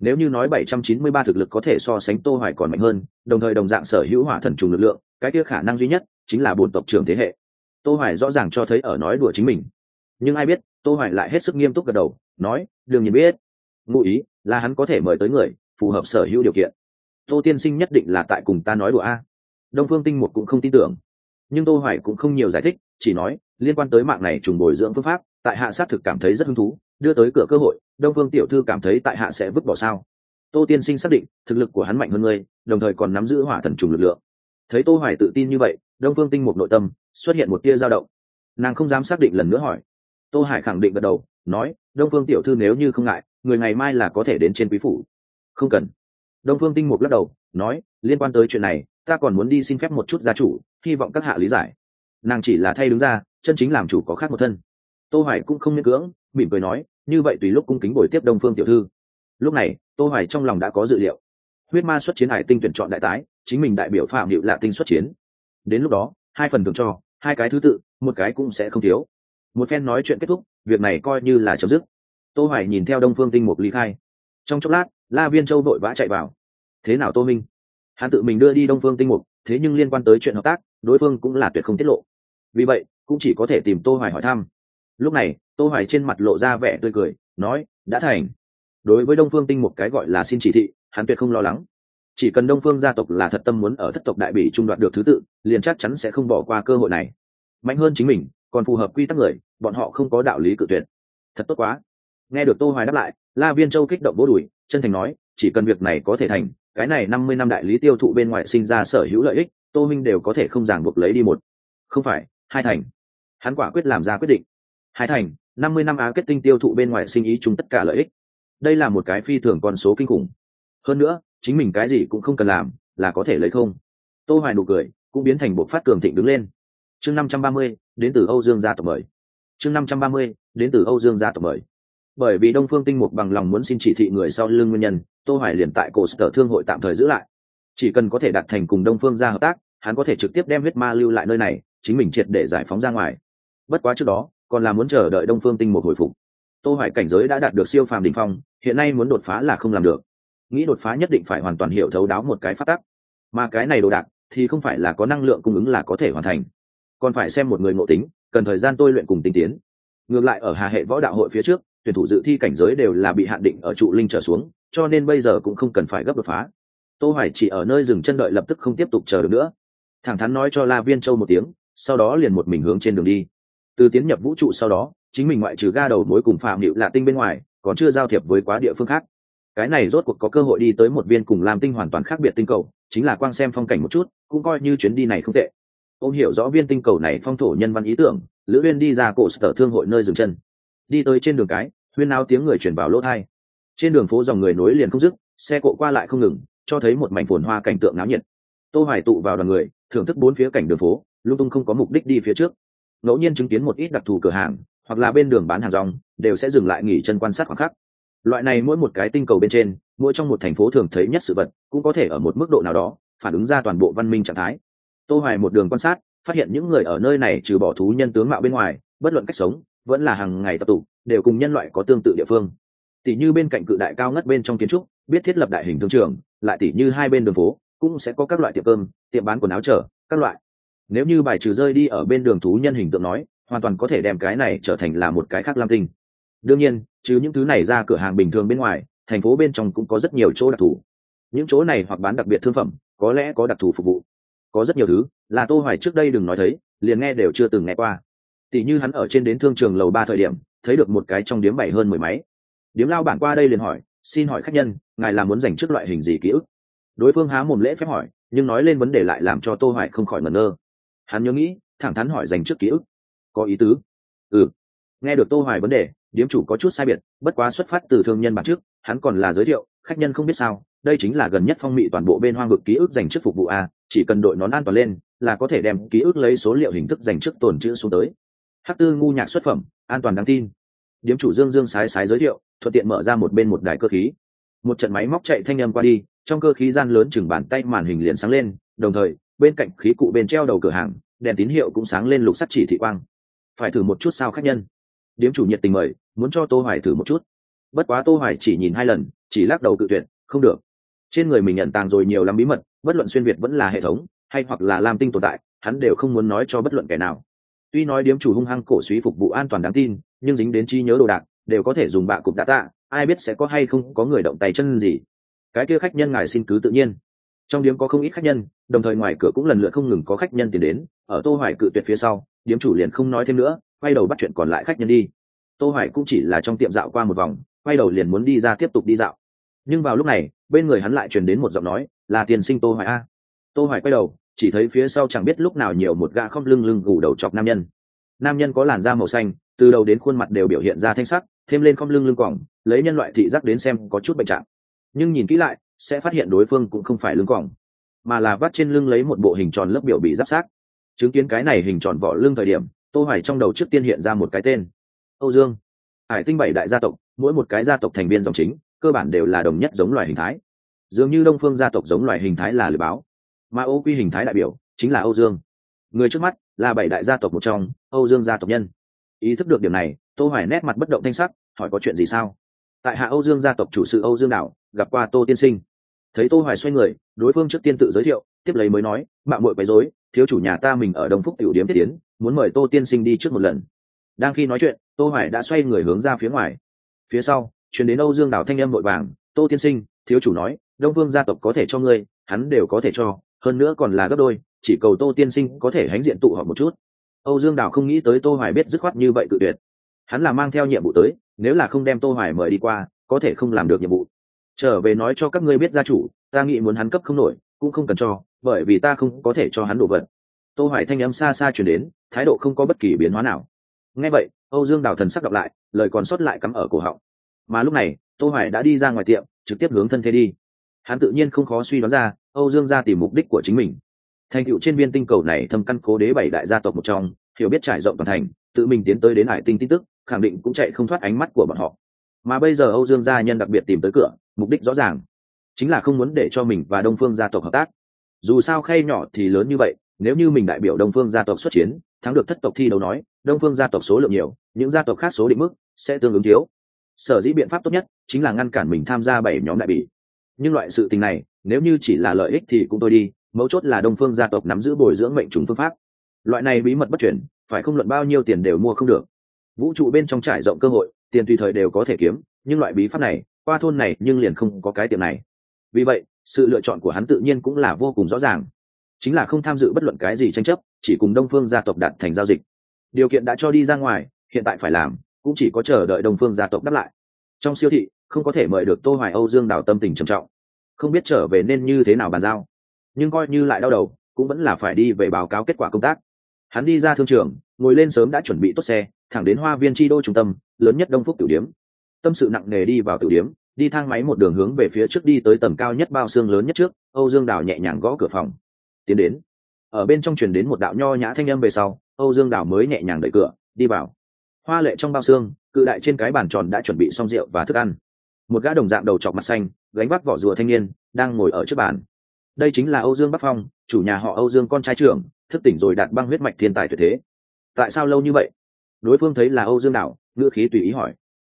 Nếu như nói 793 thực lực có thể so sánh tô hoài còn mạnh hơn, đồng thời đồng dạng sở hữu hỏa thần trùng lực lượng, cái kia khả năng duy nhất chính là bốn tộc trưởng thế hệ. Tô hoài rõ ràng cho thấy ở nói đùa chính mình. Nhưng ai biết tô hoài lại hết sức nghiêm túc gật đầu, nói, đương nhiên biết. Ngụ ý là hắn có thể mời tới người, phù hợp sở hữu điều kiện. Tô tiên sinh nhất định là tại cùng ta nói đùa a. Đông phương tinh một cũng không tin tưởng. Nhưng tô hoài cũng không nhiều giải thích, chỉ nói, liên quan tới mạng này trùng bồi dưỡng phương pháp, tại hạ sát thực cảm thấy rất hứng thú, đưa tới cửa cơ hội, đông phương tiểu thư cảm thấy tại hạ sẽ vứt bỏ sao. Tô tiên sinh xác định, thực lực của hắn mạnh hơn ngươi, đồng thời còn nắm giữ hỏa thần trùng lực lượng. Thấy tô hoài tự tin như vậy, đông phương tinh một nội tâm xuất hiện một tia dao động. Nàng không dám xác định lần nữa hỏi tô hải khẳng định gật đầu, nói, đông phương tiểu thư nếu như không ngại, người ngày mai là có thể đến trên quý phủ. Không cần. Đông phương tinh mục lắc đầu, nói, liên quan tới chuyện này, ta còn muốn đi xin phép một chút gia chủ, hy vọng các hạ lý giải. Nàng chỉ là thay đứng ra, chân chính làm chủ có khác một thân. Tô hoài cũng không miễn cưỡng, mỉm cười nói, như vậy tùy lúc cung kính bồi tiếp đông phương tiểu thư. Lúc này, tô hoài trong lòng đã có dự liệu. Huyết ma xuất chiến hải tinh tuyển chọn đại tái, chính mình đại biểu phạm hiệu lạ tinh xuất chiến. Đến lúc đó, hai phần thường cho, hai cái thứ tự, một cái cũng sẽ không thiếu một phen nói chuyện kết thúc, việc này coi như là chấm dứt. Tô hoài nhìn theo đông phương tinh mục ly khai. Trong chốc lát, la viên châu đội vã chạy vào. Thế nào tô minh? Hắn tự mình đưa đi đông phương tinh mục, thế nhưng liên quan tới chuyện hợp tác, đối phương cũng là tuyệt không tiết lộ. Vì vậy, cũng chỉ có thể tìm tô hoài hỏi thăm. Lúc này, tô hoài trên mặt lộ ra vẻ tươi cười, nói, đã thành. Đối với đông phương tinh mục cái gọi là xin chỉ thị, hắn tuyệt không lo lắng. Chỉ cần đông phương gia tộc là thật tâm muốn ở thất tộc đại bỉ trung đoạt được thứ tự, liền chắc chắn sẽ không bỏ qua cơ hội này. Mạnh hơn chính mình còn phù hợp quy tắc người bọn họ không có đạo lý cự tuyệt. Thật tốt quá. Nghe được tô hoài đáp lại la viên châu kích động bố đùi chân thành nói chỉ cần việc này có thể thành cái này 50 năm đại lý tiêu thụ bên ngoài sinh ra sở hữu lợi ích tô minh đều có thể không ràng buộc lấy đi một. Không phải hai thành. Hắn quả quyết làm ra quyết định. Hai thành 50 năm á kết tinh tiêu thụ bên ngoài sinh ý chung tất cả lợi ích. Đây là một cái phi thường con số kinh khủng. Hơn nữa chính mình cái gì cũng không cần làm là có thể lấy không? Tô hoài nụ cười cũng biến thành bộ phát cường thịnh đứng lên. Chương 530, đến từ âu dương gia tộc mời. Chương 530, đến từ âu dương gia tộc mời. Bởi vì đông phương tinh mục bằng lòng muốn xin chỉ thị người sau lưng nguyên nhân tô hoài liền tại cổ sở thương hội tạm thời giữ lại. Chỉ cần có thể đạt thành cùng đông phương gia hợp tác hắn có thể trực tiếp đem huyết ma lưu lại nơi này chính mình triệt để giải phóng ra ngoài. Bất quá trước đó còn là muốn chờ đợi đông phương tinh mục hồi phục. Tô hoài cảnh giới đã đạt được siêu phàm đỉnh phong hiện nay muốn đột phá là không làm được. Nghĩ đột phá nhất định phải hoàn toàn hiểu thấu đáo một cái phát tắc. Mà cái này đồ đạc thì không phải là có năng lượng cung ứng là có thể hoàn thành còn phải xem một người ngộ tính, cần thời gian tôi luyện cùng tinh tiến. Ngược lại ở hà hệ võ đạo hội phía trước, tuyển thủ dự thi cảnh giới đều là bị hạn định ở trụ linh trở xuống, cho nên bây giờ cũng không cần phải gấp đột phá. Tô hoài chỉ ở nơi dừng chân đợi lập tức không tiếp tục chờ được nữa. Thẳng thắn nói cho la viên châu một tiếng, sau đó liền một mình hướng trên đường đi. Từ tiến nhập vũ trụ sau đó, chính mình ngoại trừ ga đầu mối cùng phạm hiệu lạ tinh bên ngoài, còn chưa giao thiệp với quá địa phương khác. Cái này rốt cuộc có cơ hội đi tới một viên cùng làm tinh hoàn toàn khác biệt tinh cầu, chính là quang xem phong cảnh một chút, cũng coi như chuyến đi này không tệ ông hiểu rõ viên tinh cầu này phong thổ nhân văn ý tưởng, lữ huyên đi ra cổ sở thương hội nơi dừng chân. Đi tới trên đường cái, huyên náo tiếng người chuyển vào lỗ thai. Trên đường phố dòng người nối liền không dứt, xe cộ qua lại không ngừng, cho thấy một mảnh phồn hoa cảnh tượng náo nhiệt. Tô hoài tụ vào đoàn người, thưởng thức bốn phía cảnh đường phố, lung tung không có mục đích đi phía trước. Ngẫu nhiên chứng kiến một ít đặc thù cửa hàng, hoặc là bên đường bán hàng rong, đều sẽ dừng lại nghỉ chân quan sát khoảng khắc. Loại này mỗi một cái tinh cầu bên trên, mỗi trong một thành phố thường thấy nhất sự vật, cũng có thể ở một mức độ nào đó, phản ứng ra toàn bộ văn minh trạng thái tô hoài một đường quan sát, phát hiện những người ở nơi này trừ bỏ thú nhân tướng mạo bên ngoài, bất luận cách sống, vẫn là hàng ngày tập tụ, đều cùng nhân loại có tương tự địa phương. Tỷ như bên cạnh cự đại cao ngất bên trong kiến trúc, biết thiết lập đại hình thương trường, lại tỷ như hai bên đường phố, cũng sẽ có các loại tiệm cơm, tiệm bán quần áo trở các loại. Nếu như bài trừ rơi đi ở bên đường thú nhân hình tượng nói, hoàn toàn có thể đem cái này trở thành là một cái khác lam tinh. Đương nhiên, trừ những thứ này ra cửa hàng bình thường bên ngoài, thành phố bên trong cũng có rất nhiều chỗ đặc thù. Những chỗ này hoặc bán đặc biệt thương phẩm, có lẽ có đặc thù phục vụ có rất nhiều thứ, là tô hoài trước đây đừng nói thấy, liền nghe đều chưa từng nghe qua. Tỷ như hắn ở trên đến thương trường lầu ba thời điểm, thấy được một cái trong điếm bảy hơn mười máy. Điếm lao bản qua đây liền hỏi, xin hỏi khách nhân, ngài là muốn dành trước loại hình gì ký ức? Đối phương há mồm lễ phép hỏi, nhưng nói lên vấn đề lại làm cho tô hoài không khỏi ngẩn ngơ. Hắn nhớ nghĩ, thẳng thắn hỏi dành trước ký ức. Có ý tứ. Ừ. Nghe được tô hoài vấn đề, điếm chủ có chút sai biệt, bất quá xuất phát từ thương nhân bản trước, hắn còn là giới thiệu khách nhân không biết sao, đây chính là gần nhất phong mị toàn bộ bên hoang vực ký ức dành trước phục vụ a, chỉ cần đội nón an toàn lên, là có thể đem ký ức lấy số liệu hình thức dành trước tồn chữ xuống tới. Hắc tư ngu nhạc xuất phẩm, an toàn đáng tin. Điếm chủ dương dương sái sái giới thiệu, thuận tiện mở ra một bên một đài cơ khí. Một trận máy móc chạy thanh âm qua đi, trong cơ khí gian lớn chừng bàn tay màn hình liền sáng lên, đồng thời, bên cạnh khí cụ bên treo đầu cửa hàng, đèn tín hiệu cũng sáng lên lục sắt chỉ thị quang. Phải thử một chút sao khách nhân. Điếm chủ nhiệt tình mời, muốn cho tô hoài thử một chút bất quá tô hoài chỉ nhìn hai lần, chỉ lắc đầu cự tuyệt, không được. Trên người mình nhận tàng rồi nhiều lắm bí mật, bất luận xuyên việt vẫn là hệ thống, hay hoặc là lam tinh tồn tại, hắn đều không muốn nói cho bất luận kẻ nào. Tuy nói điếm chủ hung hăng cổ suý phục vụ an toàn đáng tin, nhưng dính đến trí nhớ đồ đạc, đều có thể dùng bạ cục đã tạ, ai biết sẽ có hay không có người động tay chân gì. Cái kia khách nhân ngài xin cứ tự nhiên. Trong điếm có không ít khách nhân, đồng thời ngoài cửa cũng lần lượt không ngừng có khách nhân tìm đến, ở tô hoài cự tuyệt phía sau, điếm chủ liền không nói thêm nữa, quay đầu bắt chuyện còn lại khách nhân đi. Tô hoài cũng chỉ là trong tiệm dạo qua một vòng quay đầu liền muốn đi ra tiếp tục đi dạo. Nhưng vào lúc này, bên người hắn lại truyền đến một giọng nói, là tiền sinh tô hoài a. Tô hoài quay đầu, chỉ thấy phía sau chẳng biết lúc nào nhiều một gã không lưng lưng gù đầu chọc nam nhân. Nam nhân có làn da màu xanh, từ đầu đến khuôn mặt đều biểu hiện ra thanh sắc, thêm lên không lưng lưng quỏng lấy nhân loại thị giác đến xem có chút bệnh trạng. Nhưng nhìn kỹ lại, sẽ phát hiện đối phương cũng không phải lưng quỏng mà là vắt trên lưng lấy một bộ hình tròn lớp biểu bị giáp sát. Chứng kiến cái này hình tròn vỏ lưng thời điểm, tô hoài trong đầu trước tiên hiện ra một cái tên. Âu dương, hải tinh bảy đại gia tộc mỗi một cái gia tộc thành viên dòng chính, cơ bản đều là đồng nhất giống loài hình thái. Dường như đông phương gia tộc giống loài hình thái là lừa báo, mà ô quy hình thái đại biểu chính là âu dương. Người trước mắt là bảy đại gia tộc một trong, âu dương gia tộc nhân. Ý thức được điểm này, tô hoài nét mặt bất động thanh sắc, hỏi có chuyện gì sao? Tại hạ âu dương gia tộc chủ sự âu dương đảo, gặp qua tô tiên sinh. Thấy tô hoài xoay người, đối phương trước tiên tự giới thiệu, tiếp lấy mới nói mạng muội quấy rối, thiếu chủ nhà ta mình ở đông phúc tiểu điếm thiết tiến, muốn mời tô tiên sinh đi trước một lần. Đang khi nói chuyện, tô hoài đã xoay người hướng ra phía ngoài phía sau chuyển đến âu dương đảo thanh em vội vàng, tô tiên sinh, thiếu chủ nói, đông vương gia tộc có thể cho ngươi, hắn đều có thể cho, hơn nữa còn là gấp đôi, chỉ cầu tô tiên sinh có thể hãnh diện tụ họp một chút. Âu dương đảo không nghĩ tới tô hoài biết dứt khoát như vậy cự tuyệt. Hắn là mang theo nhiệm vụ tới, nếu là không đem tô hoài mời đi qua, có thể không làm được nhiệm vụ. Trở về nói cho các ngươi biết gia chủ, ta nghĩ muốn hắn cấp không nổi, cũng không cần cho, bởi vì ta không có thể cho hắn đồ vật. Tô hoài thanh âm xa xa truyền đến, thái độ không có bất kỳ biến hóa nào nghe vậy, âu dương đào thần sắc đọc lại, lời còn sót lại cắm ở cổ họng. Mà lúc này, tô hoài đã đi ra ngoài tiệm, trực tiếp hướng thân thế đi. Hắn tự nhiên không khó suy đoán ra, âu dương ra tìm mục đích của chính mình. Thành tựu trên viên tinh cầu này thâm căn cố đế bảy đại gia tộc một trong, hiểu biết trải rộng toàn thành, tự mình tiến tới đến hải tinh tin tức, khẳng định cũng chạy không thoát ánh mắt của bọn họ. Mà bây giờ âu dương gia nhân đặc biệt tìm tới cửa, mục đích rõ ràng, chính là không muốn để cho mình và đông phương gia tộc hợp tác. Dù sao khay nhỏ thì lớn như vậy, nếu như mình đại biểu đông phương gia tộc xuất chiến thắng được thất tộc thi đấu nói, đông phương gia tộc số lượng nhiều, những gia tộc khác số định mức sẽ tương ứng thiếu. Sở dĩ biện pháp tốt nhất chính là ngăn cản mình tham gia bảy nhóm đại bỉ. Nhưng loại sự tình này, nếu như chỉ là lợi ích thì cũng thôi đi, mấu chốt là đông phương gia tộc nắm giữ bồi dưỡng mệnh trùng phương pháp. Loại này bí mật bất chuyển phải không luận bao nhiêu tiền đều mua không được. Vũ trụ bên trong trải rộng cơ hội, tiền tùy thời đều có thể kiếm, nhưng loại bí pháp này, qua thôn này nhưng liền không có cái tiệm này. Vì vậy, sự lựa chọn của hắn tự nhiên cũng là vô cùng rõ ràng. Chính là không tham dự bất luận cái gì tranh chấp chỉ cùng đông phương gia tộc đạt thành giao dịch. Điều kiện đã cho đi ra ngoài, hiện tại phải làm, cũng chỉ có chờ đợi đông phương gia tộc đáp lại. Trong siêu thị, không có thể mời được tô hoài âu dương đào tâm tình trầm trọng. Không biết trở về nên như thế nào bàn giao. Nhưng coi như lại đau đầu, cũng vẫn là phải đi về báo cáo kết quả công tác. Hắn đi ra thương trường, ngồi lên sớm đã chuẩn bị tốt xe, thẳng đến hoa viên chi đô trung tâm, lớn nhất đông phúc tiểu điếm. Tâm sự nặng nề đi vào tiểu điếm, đi thang máy một đường hướng về phía trước đi tới tầng cao nhất bao xương lớn nhất trước, âu dương đào nhẹ nhàng gõ cửa phòng. Tiến đến ở bên trong truyền đến một đạo nho nhã thanh âm về sau, âu dương đảo mới nhẹ nhàng đẩy cửa, đi vào. Hoa lệ trong bao xương, cự đại trên cái bàn tròn đã chuẩn bị xong rượu và thức ăn. Một gã đồng dạng đầu chọc mặt xanh, gánh vác vỏ rùa thanh niên, đang ngồi ở trước bàn. Đây chính là âu dương bắc phong, chủ nhà họ âu dương con trai trưởng, thức tỉnh rồi đạt băng huyết mạch thiên tài tuyệt thế. Tại sao lâu như vậy? Đối phương thấy là âu dương đảo, ngữ khí tùy ý hỏi.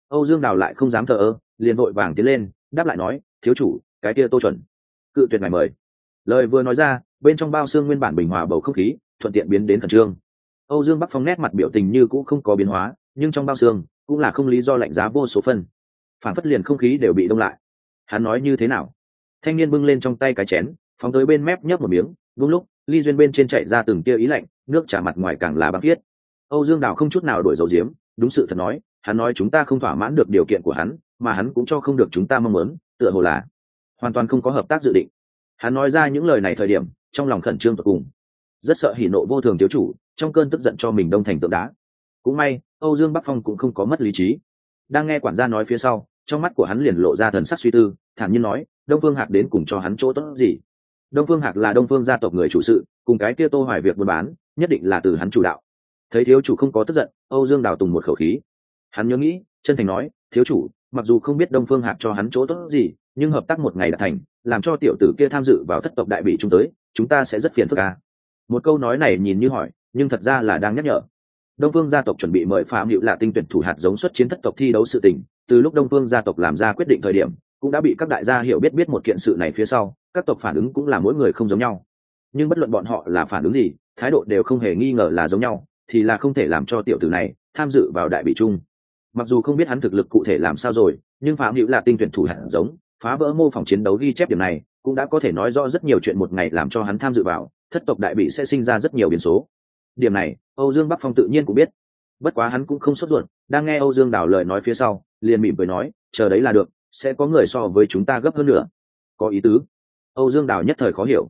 Âu dương đảo lại không dám thờ ơ, liền vội vàng tiến lên, đáp lại nói, thiếu chủ, cái kia tô chuẩn. Cự tuyệt ngài mời. Lời vừa nói ra bên trong bao xương nguyên bản bình hòa bầu không khí, thuận tiện biến đến khẩn trương. Âu dương bắc phong nét mặt biểu tình như cũng không có biến hóa, nhưng trong bao xương cũng là không lý do lạnh giá vô số phân. Phản phất liền không khí đều bị đông lại. Hắn nói như thế nào? Thanh niên bưng lên trong tay cái chén, phóng tới bên mép nhấp một miếng, đúng lúc, ly duyên bên trên chạy ra từng tia ý lạnh, nước trả mặt ngoài càng là băng thiết âu dương đào không chút nào đổi dầu diếm, đúng sự thật nói, hắn nói chúng ta không thỏa mãn được điều kiện của hắn, mà hắn cũng cho không được chúng ta mong muốn, tựa hồ là hoàn toàn không có hợp tác dự định hắn nói ra những lời này thời điểm, trong lòng khẩn trương tột cùng. Rất sợ hỉ nộ vô thường thiếu chủ, trong cơn tức giận cho mình đông thành tượng đá. Cũng may, âu dương bắc phong cũng không có mất lý trí. Đang nghe quản gia nói phía sau, trong mắt của hắn liền lộ ra thần sắc suy tư, thản nhiên nói, đông phương hạc đến cùng cho hắn chỗ tốt gì? Đông phương hạc là đông phương gia tộc người chủ sự, cùng cái kia tô hoài việc buôn bán, nhất định là từ hắn chủ đạo. Thấy thiếu chủ không có tức giận, âu dương đào tùng một khẩu khí. Hắn nhớ nghĩ, chân thành nói, thiếu chủ, mặc dù không biết đông phương hạc cho hắn chỗ tốt gì, nhưng hợp tác một ngày đã thành làm cho tiểu tử kia tham dự vào thất tộc đại bị chúng tới, chúng ta sẽ rất phiền phức à. một câu nói này nhìn như hỏi, nhưng thật ra là đang nhắc nhở. Đông phương gia tộc chuẩn bị mời phạm hữu là tinh tuyển thủ hạt giống xuất chiến thất tộc thi đấu sự tình, từ lúc đông phương gia tộc làm ra quyết định thời điểm, cũng đã bị các đại gia hiểu biết biết một kiện sự này phía sau, các tộc phản ứng cũng là mỗi người không giống nhau. Nhưng bất luận bọn họ là phản ứng gì, thái độ đều không hề nghi ngờ là giống nhau, thì là không thể làm cho tiểu tử này tham dự vào đại bị chung. Mặc dù không biết hắn thực lực cụ thể làm sao rồi, nhưng phạm hữu là tinh tuyển thủ hạt giống phá vỡ mô phỏng chiến đấu ghi chép điểm này, cũng đã có thể nói rõ rất nhiều chuyện một ngày làm cho hắn tham dự vào, thất tộc đại bị sẽ sinh ra rất nhiều biến số. Điểm này, âu dương bắc phong tự nhiên cũng biết. Bất quá hắn cũng không sốt ruột, đang nghe âu dương đảo lời nói phía sau, liền mỉm cười nói, chờ đấy là được, sẽ có người so với chúng ta gấp hơn nữa. Có ý tứ. Âu dương đảo nhất thời khó hiểu.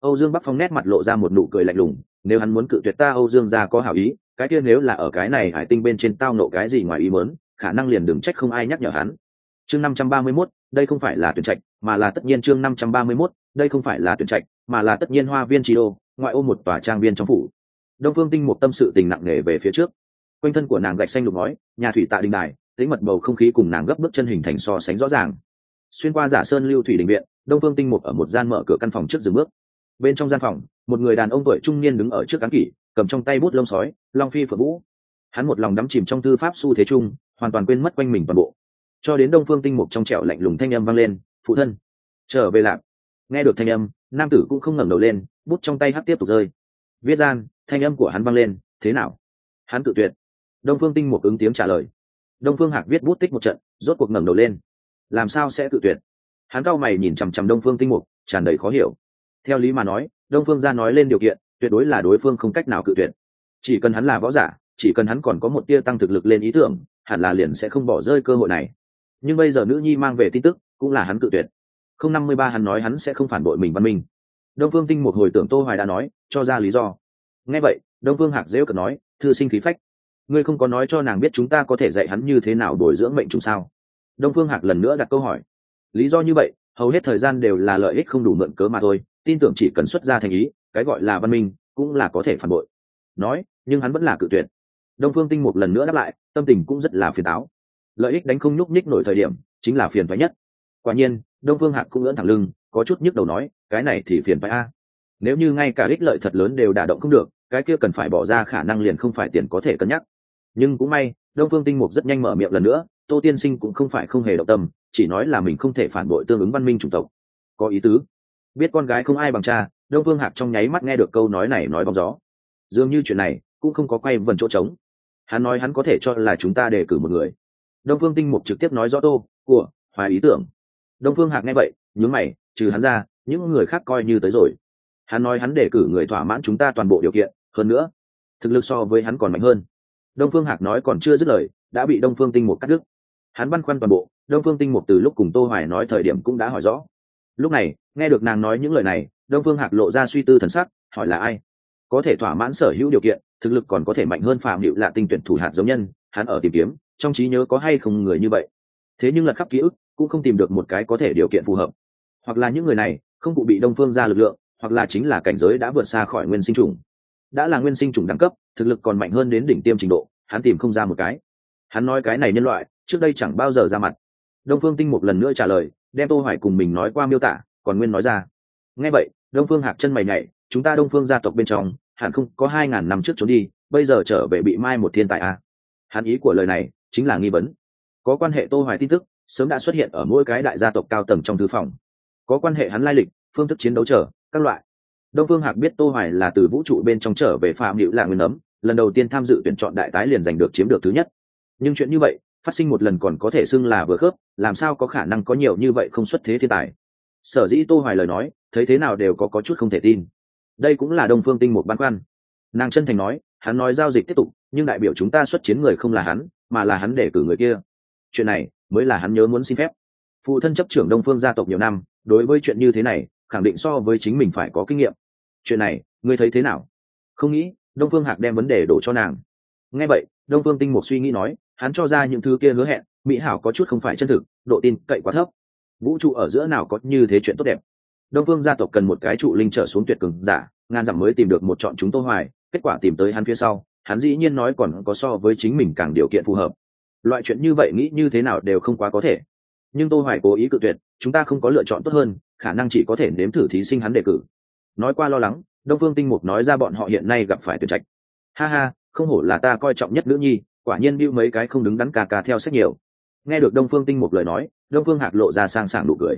Âu dương bắc phong nét mặt lộ ra một nụ cười lạnh lùng, nếu hắn muốn cự tuyệt ta, âu dương ra có hảo ý, cái kia nếu là ở cái này hải tinh bên trên tao nộ cái gì ngoài ý mớn khả năng liền đừng trách không ai nhắc nhở hắn. Chương năm trăm ba mươi mốt đây không phải là tuyển trạch mà là tất nhiên chương năm trăm ba mươi 531, đây không phải là tuyển trạch mà là tất nhiên hoa viên trí đô ngoại ô một tòa trang viên trong phủ. Đông phương tinh một tâm sự tình nặng nề về phía trước. Quanh thân của nàng gạch xanh lục ngói nhà thủy tạ đình đài tính mật bầu không khí cùng nàng gấp bước chân hình thành so sánh rõ ràng. Xuyên qua giả sơn lưu thủy đình viện đông phương tinh một ở một gian mở cửa căn phòng trước dừng bước. Bên trong gian phòng một người đàn ông tuổi trung niên đứng ở trước cán kỷ cầm trong tay bút lông sói long phi phượng vũ. Hắn một lòng đắm chìm trong tư pháp xu thế chung hoàn toàn quên mất quanh mình toàn bộ cho đến đông phương tinh mục trong trẻo lạnh lùng thanh âm vang lên, phụ thân, trở về lạp nghe được thanh âm, nam tử cũng không ngẩng đầu lên, bút trong tay hát tiếp tục rơi. Viết gian, thanh âm của hắn vang lên, thế nào? Hắn tự tuyệt. Đông phương tinh mục ứng tiếng trả lời. Đông phương hạc viết bút tích một trận, rốt cuộc ngẩng đầu lên. Làm sao sẽ tự tuyệt? Hắn cao mày nhìn chằm chằm đông phương tinh mục, tràn đầy khó hiểu. Theo lý mà nói, đông phương ra nói lên điều kiện, tuyệt đối là đối phương không cách nào cự tuyệt. Chỉ cần hắn là võ giả, chỉ cần hắn còn có một tia tăng thực lực lên ý tưởng, hẳn là liền sẽ không bỏ rơi cơ hội này nhưng bây giờ nữ nhi mang về tin tức, cũng là hắn cự tuyệt. Không năm mươi ba hắn nói hắn sẽ không phản bội mình văn minh. Đông phương tinh một hồi tưởng tô hoài đã nói, cho ra lý do. Nghe vậy, đông phương hạc dễ cợt nói, thư sinh khí phách. Ngươi không có nói cho nàng biết chúng ta có thể dạy hắn như thế nào đổi dưỡng mệnh trùng sao? Đông phương hạc lần nữa đặt câu hỏi. Lý do như vậy, hầu hết thời gian đều là lợi ích không đủ mượn cớ mà thôi, tin tưởng chỉ cần xuất ra thành ý, cái gọi là văn minh, cũng là có thể phản bội. Nói, nhưng hắn vẫn là cự tuyệt. Đông phương tinh một lần nữa đáp lại, tâm tình cũng rất là phiền táo lợi ích đánh không nhúc nhích nổi thời điểm, chính là phiền phái nhất. Quả nhiên, đông phương hạc cũng lưỡn thẳng lưng, có chút nhức đầu nói, cái này thì phiền phái a. Nếu như ngay cả ích lợi thật lớn đều đả động không được, cái kia cần phải bỏ ra khả năng liền không phải tiền có thể cân nhắc. Nhưng cũng may, đông phương tinh mục rất nhanh mở miệng lần nữa, tô tiên sinh cũng không phải không hề động tâm, chỉ nói là mình không thể phản bội tương ứng văn minh chủng tộc. Có ý tứ. Biết con gái không ai bằng cha, đông phương hạc trong nháy mắt nghe được câu nói này nói bóng gió. Dường như chuyện này cũng không có quay vần chỗ trống. Hắn nói hắn có thể cho là chúng ta đề cử một người đông phương tinh mục trực tiếp nói rõ tô, của, hoài ý tưởng. Đông phương hạc nghe vậy, nhướng mày, trừ hắn ra, những người khác coi như tới rồi. Hắn nói hắn đề cử người thỏa mãn chúng ta toàn bộ điều kiện, hơn nữa, thực lực so với hắn còn mạnh hơn. Đông phương hạc nói còn chưa dứt lời, đã bị đông phương tinh mục cắt đứt. Hắn băn khoăn toàn bộ, đông phương tinh mục từ lúc cùng tô hoài nói thời điểm cũng đã hỏi rõ. Lúc này, nghe được nàng nói những lời này, đông phương hạc lộ ra suy tư thần sắc, hỏi là ai? Có thể thỏa mãn sở hữu điều kiện, thực lực còn có thể mạnh hơn phạm hiệu lạ tinh tuyển thủ hạt giống nhân, hắn ở tìm kiếm trong trí nhớ có hay không người như vậy. Thế nhưng là khắp ký ức, cũng không tìm được một cái có thể điều kiện phù hợp. Hoặc là những người này, không cụ bị đông phương ra lực lượng, hoặc là chính là cảnh giới đã vượt xa khỏi nguyên sinh trùng đã là nguyên sinh trùng đẳng cấp, thực lực còn mạnh hơn đến đỉnh tiêm trình độ, hắn tìm không ra một cái. Hắn nói cái này nhân loại, trước đây chẳng bao giờ ra mặt. Đông phương tinh một lần nữa trả lời, đem tô hoài cùng mình nói qua miêu tả, còn nguyên nói ra. Nghe vậy, đông phương hạc chân mày nhảy, chúng ta đông phương gia tộc bên trong, hẳn không có hai ngàn năm trước trốn đi, bây giờ trở về bị mai một thiên tài a. À. hắn ý của lời này chính là nghi vấn. Có quan hệ tô hoài tin tức, sớm đã xuất hiện ở mỗi cái đại gia tộc cao tầng trong thư phòng. Có quan hệ hắn lai lịch, phương thức chiến đấu trở các loại. Đông phương hạc biết tô hoài là từ vũ trụ bên trong trở về phạm hữu là nguyên ấm, lần đầu tiên tham dự tuyển chọn đại tái liền giành được chiếm được thứ nhất. Nhưng chuyện như vậy, phát sinh một lần còn có thể xưng là vừa khớp, làm sao có khả năng có nhiều như vậy không xuất thế thiên tài? Sở dĩ tô hoài lời nói, thấy thế nào đều có có chút không thể tin. Đây cũng là đông phương tinh một băn khoăn. Nàng chân thành nói, hắn nói giao dịch tiếp tục, nhưng đại biểu chúng ta xuất chiến người không là hắn mà là hắn để cử người kia. Chuyện này mới là hắn nhớ muốn xin phép. Phụ thân chấp trưởng đông phương gia tộc nhiều năm, đối với chuyện như thế này, khẳng định so với chính mình phải có kinh nghiệm. Chuyện này, ngươi thấy thế nào? Không nghĩ, đông phương hạc đem vấn đề đổ cho nàng. Nghe vậy, đông phương tinh mục suy nghĩ nói, hắn cho ra những thứ kia hứa hẹn, mỹ hảo có chút không phải chân thực, độ tin cậy quá thấp. Vũ trụ ở giữa nào có như thế chuyện tốt đẹp? Đông phương gia tộc cần một cái trụ linh trở xuống tuyệt cường giả, ngàn dặm mới tìm được một chọn chúng tô hoài, kết quả tìm tới hắn phía sau hắn dĩ nhiên nói còn có so với chính mình càng điều kiện phù hợp. Loại chuyện như vậy nghĩ như thế nào đều không quá có thể. Nhưng tô hoài cố ý cự tuyệt, chúng ta không có lựa chọn tốt hơn, khả năng chỉ có thể nếm thử thí sinh hắn đề cử. Nói qua lo lắng, đông phương tinh mục nói ra bọn họ hiện nay gặp phải tuyệt trạch. Ha ha, không hổ là ta coi trọng nhất nữ nhi, quả nhiên bưu mấy cái không đứng đắn cà cà theo sách nhiều. Nghe được đông phương tinh mục lời nói, đông phương hạc lộ ra sang sảng nụ cười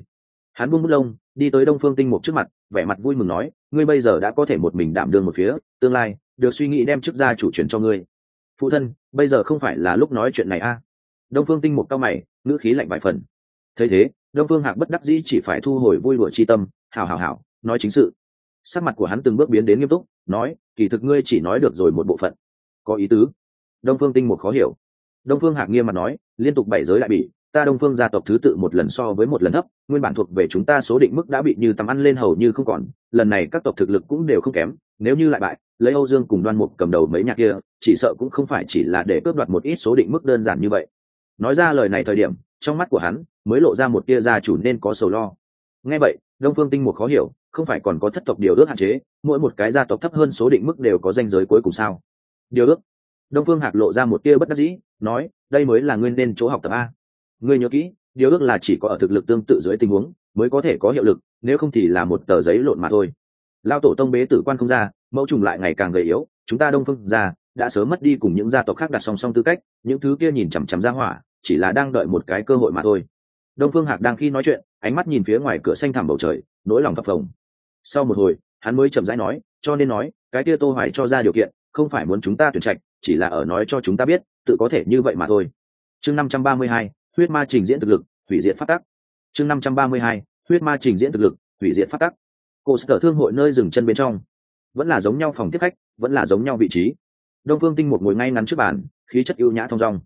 hắn buông bút lông, đi tới đông phương tinh mục trước mặt, vẻ mặt vui mừng nói, ngươi bây giờ đã có thể một mình đảm đương một phía, tương lai, được suy nghĩ đem chức gia chủ chuyển cho ngươi. Phụ thân, bây giờ không phải là lúc nói chuyện này a? À? đông phương tinh mục cao mày, ngữ khí lạnh vài phần. Thấy thế, đông phương hạc bất đắc dĩ chỉ phải thu hồi vui đùa chi tâm, hảo hảo hảo, nói chính sự. Sắc mặt của hắn từng bước biến đến nghiêm túc, nói, kỳ thực ngươi chỉ nói được rồi một bộ phận. Có ý tứ. Đông phương tinh mục khó hiểu. Đông phương hạc nghiêm mặt nói, liên tục bảy giới lại bị ta đông phương gia tộc thứ tự một lần so với một lần thấp, nguyên bản thuộc về chúng ta số định mức đã bị như tầm ăn lên hầu như không còn, lần này các tộc thực lực cũng đều không kém, nếu như lại bại, lấy âu dương cùng đoan mục cầm đầu mấy nhà kia, chỉ sợ cũng không phải chỉ là để cướp đoạt một ít số định mức đơn giản như vậy. Nói ra lời này thời điểm, trong mắt của hắn mới lộ ra một tia gia chủ nên có sầu lo. Nghe vậy, đông phương tinh mục khó hiểu, không phải còn có thất tộc điều ước hạn chế, mỗi một cái gia tộc thấp hơn số định mức đều có danh giới cuối cùng sao? Điều ước. Đông phương hạc lộ ra một tia bất đắc dĩ, nói, đây mới là nguyên nên chỗ học tập a ngươi nhớ kỹ điều ước là chỉ có ở thực lực tương tự dưới tình huống mới có thể có hiệu lực nếu không thì là một tờ giấy lộn mà thôi. Lao tổ tông bế tử quan không ra mẫu trùng lại ngày càng gầy yếu chúng ta đông phương ra đã sớm mất đi cùng những gia tộc khác đặt song song tư cách những thứ kia nhìn chằm chằm ra hỏa chỉ là đang đợi một cái cơ hội mà thôi. Đông phương hạc đang khi nói chuyện ánh mắt nhìn phía ngoài cửa xanh thẳm bầu trời nỗi lòng phập phồng. Sau một hồi hắn mới chậm rãi nói cho nên nói cái kia tô hoài cho ra điều kiện không phải muốn chúng ta tuyển trạch chỉ là ở nói cho chúng ta biết tự có thể như vậy mà thôi. Chương 532, huyết ma trình diễn thực lực hủy diệt phát tắc. Chương 532, huyết ma trình diễn thực lực hủy diệt phát tắc. Cô sở thương hội nơi dừng chân bên trong. Vẫn là giống nhau phòng tiếp khách vẫn là giống nhau vị trí. Đông phương tinh một ngồi ngay ngắn trước bàn khí chất ưu nhã thong dong.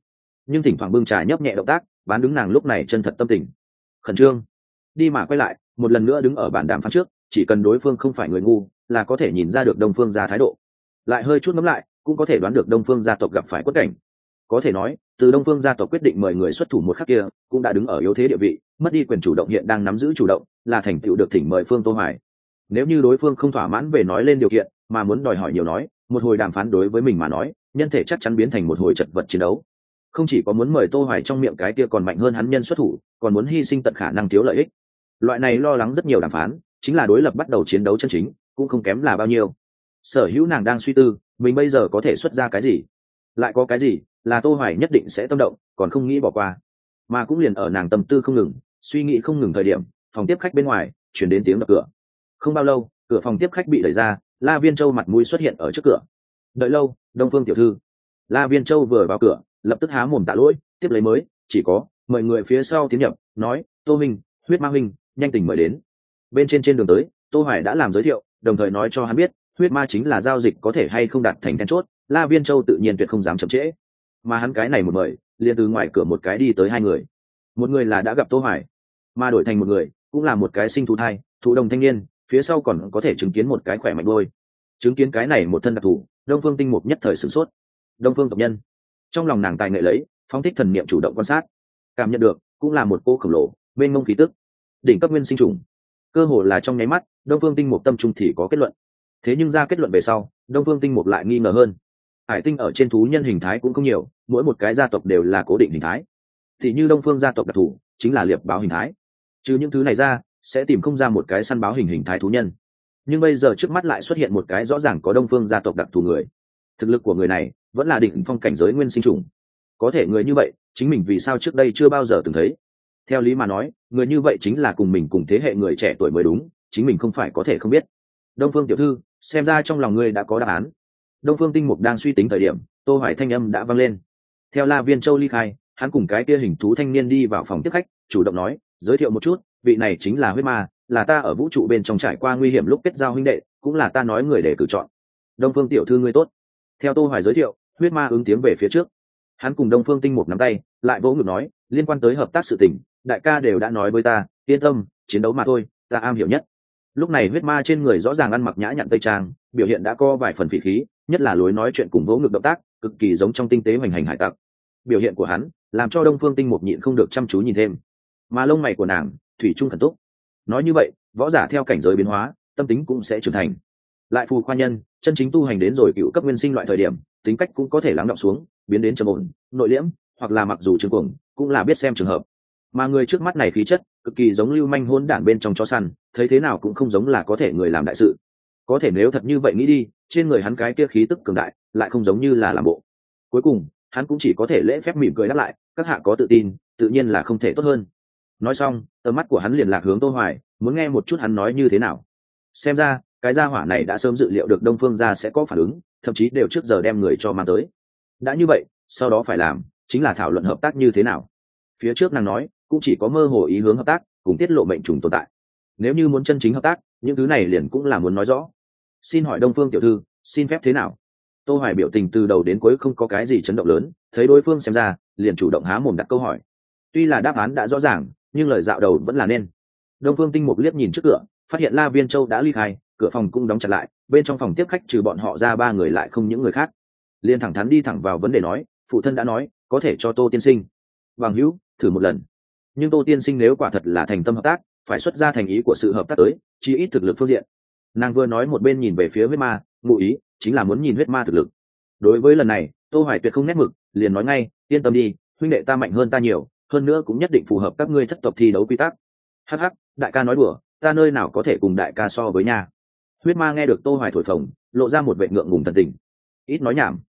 Nhưng thỉnh thoảng bưng trà nhấp nhẹ động tác bán đứng nàng lúc này chân thật tâm tình. Khẩn trương. Đi mà quay lại một lần nữa đứng ở bản đàm phán trước chỉ cần đối phương không phải người ngu là có thể nhìn ra được đông phương ra thái độ. Lại hơi chút ngấm lại cũng có thể đoán được đông phương gia tộc gặp phải quất cảnh có thể nói, từ đông phương gia tộc quyết định mời người xuất thủ một khắc kia, cũng đã đứng ở yếu thế địa vị, mất đi quyền chủ động hiện đang nắm giữ chủ động, là thành tựu được thỉnh mời phương tô hoài. Nếu như đối phương không thỏa mãn về nói lên điều kiện, mà muốn đòi hỏi nhiều nói, một hồi đàm phán đối với mình mà nói, nhân thể chắc chắn biến thành một hồi chật vật chiến đấu. Không chỉ có muốn mời tô hoài trong miệng cái kia còn mạnh hơn hắn nhân xuất thủ, còn muốn hy sinh tận khả năng thiếu lợi ích. Loại này lo lắng rất nhiều đàm phán, chính là đối lập bắt đầu chiến đấu chân chính, cũng không kém là bao nhiêu. Sở hữu nàng đang suy tư, mình bây giờ có thể xuất ra cái gì? Lại có cái gì, là tô hoài nhất định sẽ tâm động, còn không nghĩ bỏ qua. Mà cũng liền ở nàng tâm tư không ngừng, suy nghĩ không ngừng thời điểm, phòng tiếp khách bên ngoài, chuyển đến tiếng đập cửa. Không bao lâu, cửa phòng tiếp khách bị đẩy ra, la viên châu mặt mũi xuất hiện ở trước cửa. Đợi lâu, đông phương tiểu thư. La viên châu vừa vào cửa, lập tức há mồm tạ lỗi, tiếp lấy mới, chỉ có, mời người phía sau tiến nhập, nói, tô minh, huyết ma huynh, nhanh tình mời đến. Bên trên trên đường tới, tô hoài đã làm giới thiệu, đồng thời nói cho hắn biết, huyết ma chính là giao dịch có thể hay không đạt thành then chốt la viên châu tự nhiên tuyệt không dám chậm trễ. Mà hắn cái này một mời, liền từ ngoài cửa một cái đi tới hai người. Một người là đã gặp tô hoài, mà đổi thành một người, cũng là một cái sinh thú thai thụ đồng thanh niên, phía sau còn có thể chứng kiến một cái khỏe mạnh đôi. Chứng kiến cái này một thân đặc thù, đông phương tinh mục nhất thời sửng sốt. Đông phương tộc nhân. Trong lòng nàng tài nghệ lấy, phóng thích thần niệm chủ động quan sát. Cảm nhận được, cũng là một cô khổng lồ bên ngông khí tức. Đỉnh cấp nguyên sinh trùng. Cơ hồ là trong nháy mắt, đông phương tinh mục tâm trung thì có kết luận. Thế nhưng ra kết luận về sau, đông phương tinh mục lại nghi ngờ hơn hải tinh ở trên thú nhân hình thái cũng không nhiều, mỗi một cái gia tộc đều là cố định hình thái. Thì như đông phương gia tộc đặc thù, chính là liệp báo hình thái. Chứ những thứ này ra, sẽ tìm không ra một cái săn báo hình hình thái thú nhân. Nhưng bây giờ trước mắt lại xuất hiện một cái rõ ràng có đông phương gia tộc đặc thù người. Thực lực của người này vẫn là định phong cảnh giới nguyên sinh trùng có thể người như vậy, chính mình vì sao trước đây chưa bao giờ từng thấy? Theo lý mà nói, người như vậy chính là cùng mình cùng thế hệ người trẻ tuổi mới đúng, chính mình không phải có thể không biết. Đông phương tiểu thư, xem ra trong lòng ngươi đã có đáp án đông phương tinh mục đang suy tính thời điểm, tô hoài thanh âm đã vang lên. Theo la viên châu ly khai, hắn cùng cái kia hình thú thanh niên đi vào phòng tiếp khách, chủ động nói, giới thiệu một chút, vị này chính là huyết ma, là ta ở vũ trụ bên trong trải qua nguy hiểm lúc kết giao huynh đệ, cũng là ta nói người để cử chọn. Đông phương tiểu thư ngươi tốt. Theo tô hoài giới thiệu, huyết ma ứng tiếng về phía trước. Hắn cùng đông phương tinh mục nắm tay, lại vỗ ngực nói, liên quan tới hợp tác sự tình, đại ca đều đã nói với ta, yên tâm, chiến đấu mà thôi, ta am hiểu nhất. Lúc này huyết ma trên người rõ ràng ăn mặc nhã nhặn tây trang, biểu hiện đã có vài phần phỉ khí nhất là lối nói chuyện cùng vỗ ngực động tác, cực kỳ giống trong tinh tế hoành hành hải tặc. Biểu hiện của hắn, làm cho đông phương tinh mục nhịn không được chăm chú nhìn thêm. Mà lông mày của nàng, thủy trung thần túc. Nói như vậy, võ giả theo cảnh giới biến hóa, tâm tính cũng sẽ trưởng thành. Lại phù khoa nhân, chân chính tu hành đến rồi cựu cấp nguyên sinh loại thời điểm, tính cách cũng có thể lắng động xuống, biến đến trầm ổn, nội liễm, hoặc là mặc dù trường cuồng, cũng là biết xem trường hợp. Mà người trước mắt này khí chất, cực kỳ giống lưu manh hôn đản bên trong chó săn, thấy thế nào cũng không giống là có thể người làm đại sự có thể nếu thật như vậy nghĩ đi, trên người hắn cái kia khí tức cường đại, lại không giống như là làm bộ. Cuối cùng, hắn cũng chỉ có thể lễ phép mỉm cười đáp lại, các hạ có tự tin, tự nhiên là không thể tốt hơn. Nói xong, tầm mắt của hắn liền lạc hướng tô hoài, muốn nghe một chút hắn nói như thế nào. Xem ra, cái gia hỏa này đã sớm dự liệu được đông phương gia sẽ có phản ứng, thậm chí đều trước giờ đem người cho mang tới. Đã như vậy, sau đó phải làm, chính là thảo luận hợp tác như thế nào. Phía trước nàng nói, cũng chỉ có mơ hồ ý hướng hợp tác, cùng tiết lộ mệnh trùng tồn tại. Nếu như muốn chân chính hợp tác, những thứ này liền cũng là muốn nói rõ xin hỏi đông phương tiểu thư, xin phép thế nào? Tô hoài biểu tình từ đầu đến cuối không có cái gì chấn động lớn, thấy đối phương xem ra, liền chủ động há mồm đặt câu hỏi. Tuy là đáp án đã rõ ràng, nhưng lời dạo đầu vẫn là nên. Đông phương tinh mục liếc nhìn trước cửa, phát hiện la viên châu đã ly khai, cửa phòng cũng đóng chặt lại, bên trong phòng tiếp khách trừ bọn họ ra ba người lại không những người khác. Liền thẳng thắn đi thẳng vào vấn đề nói, phụ thân đã nói, có thể cho tô tiên sinh. Bằng hữu, thử một lần. Nhưng tô tiên sinh nếu quả thật là thành tâm hợp tác, phải xuất ra thành ý của sự hợp tác tới chi ít thực lực phương diện nàng vừa nói một bên nhìn về phía huyết ma, ngụ ý chính là muốn nhìn huyết ma thực lực. Đối với lần này, tô hoài tuyệt không nét mực, liền nói ngay, yên tâm đi, huynh đệ ta mạnh hơn ta nhiều, hơn nữa cũng nhất định phù hợp các ngươi thất tộc thi đấu quy tắc. Hắc hắc, đại ca nói đùa, ta nơi nào có thể cùng đại ca so với nhà. Huyết ma nghe được tô hoài thổi phồng, lộ ra một vệ ngượng ngùng thần tình. Ít nói nhảm.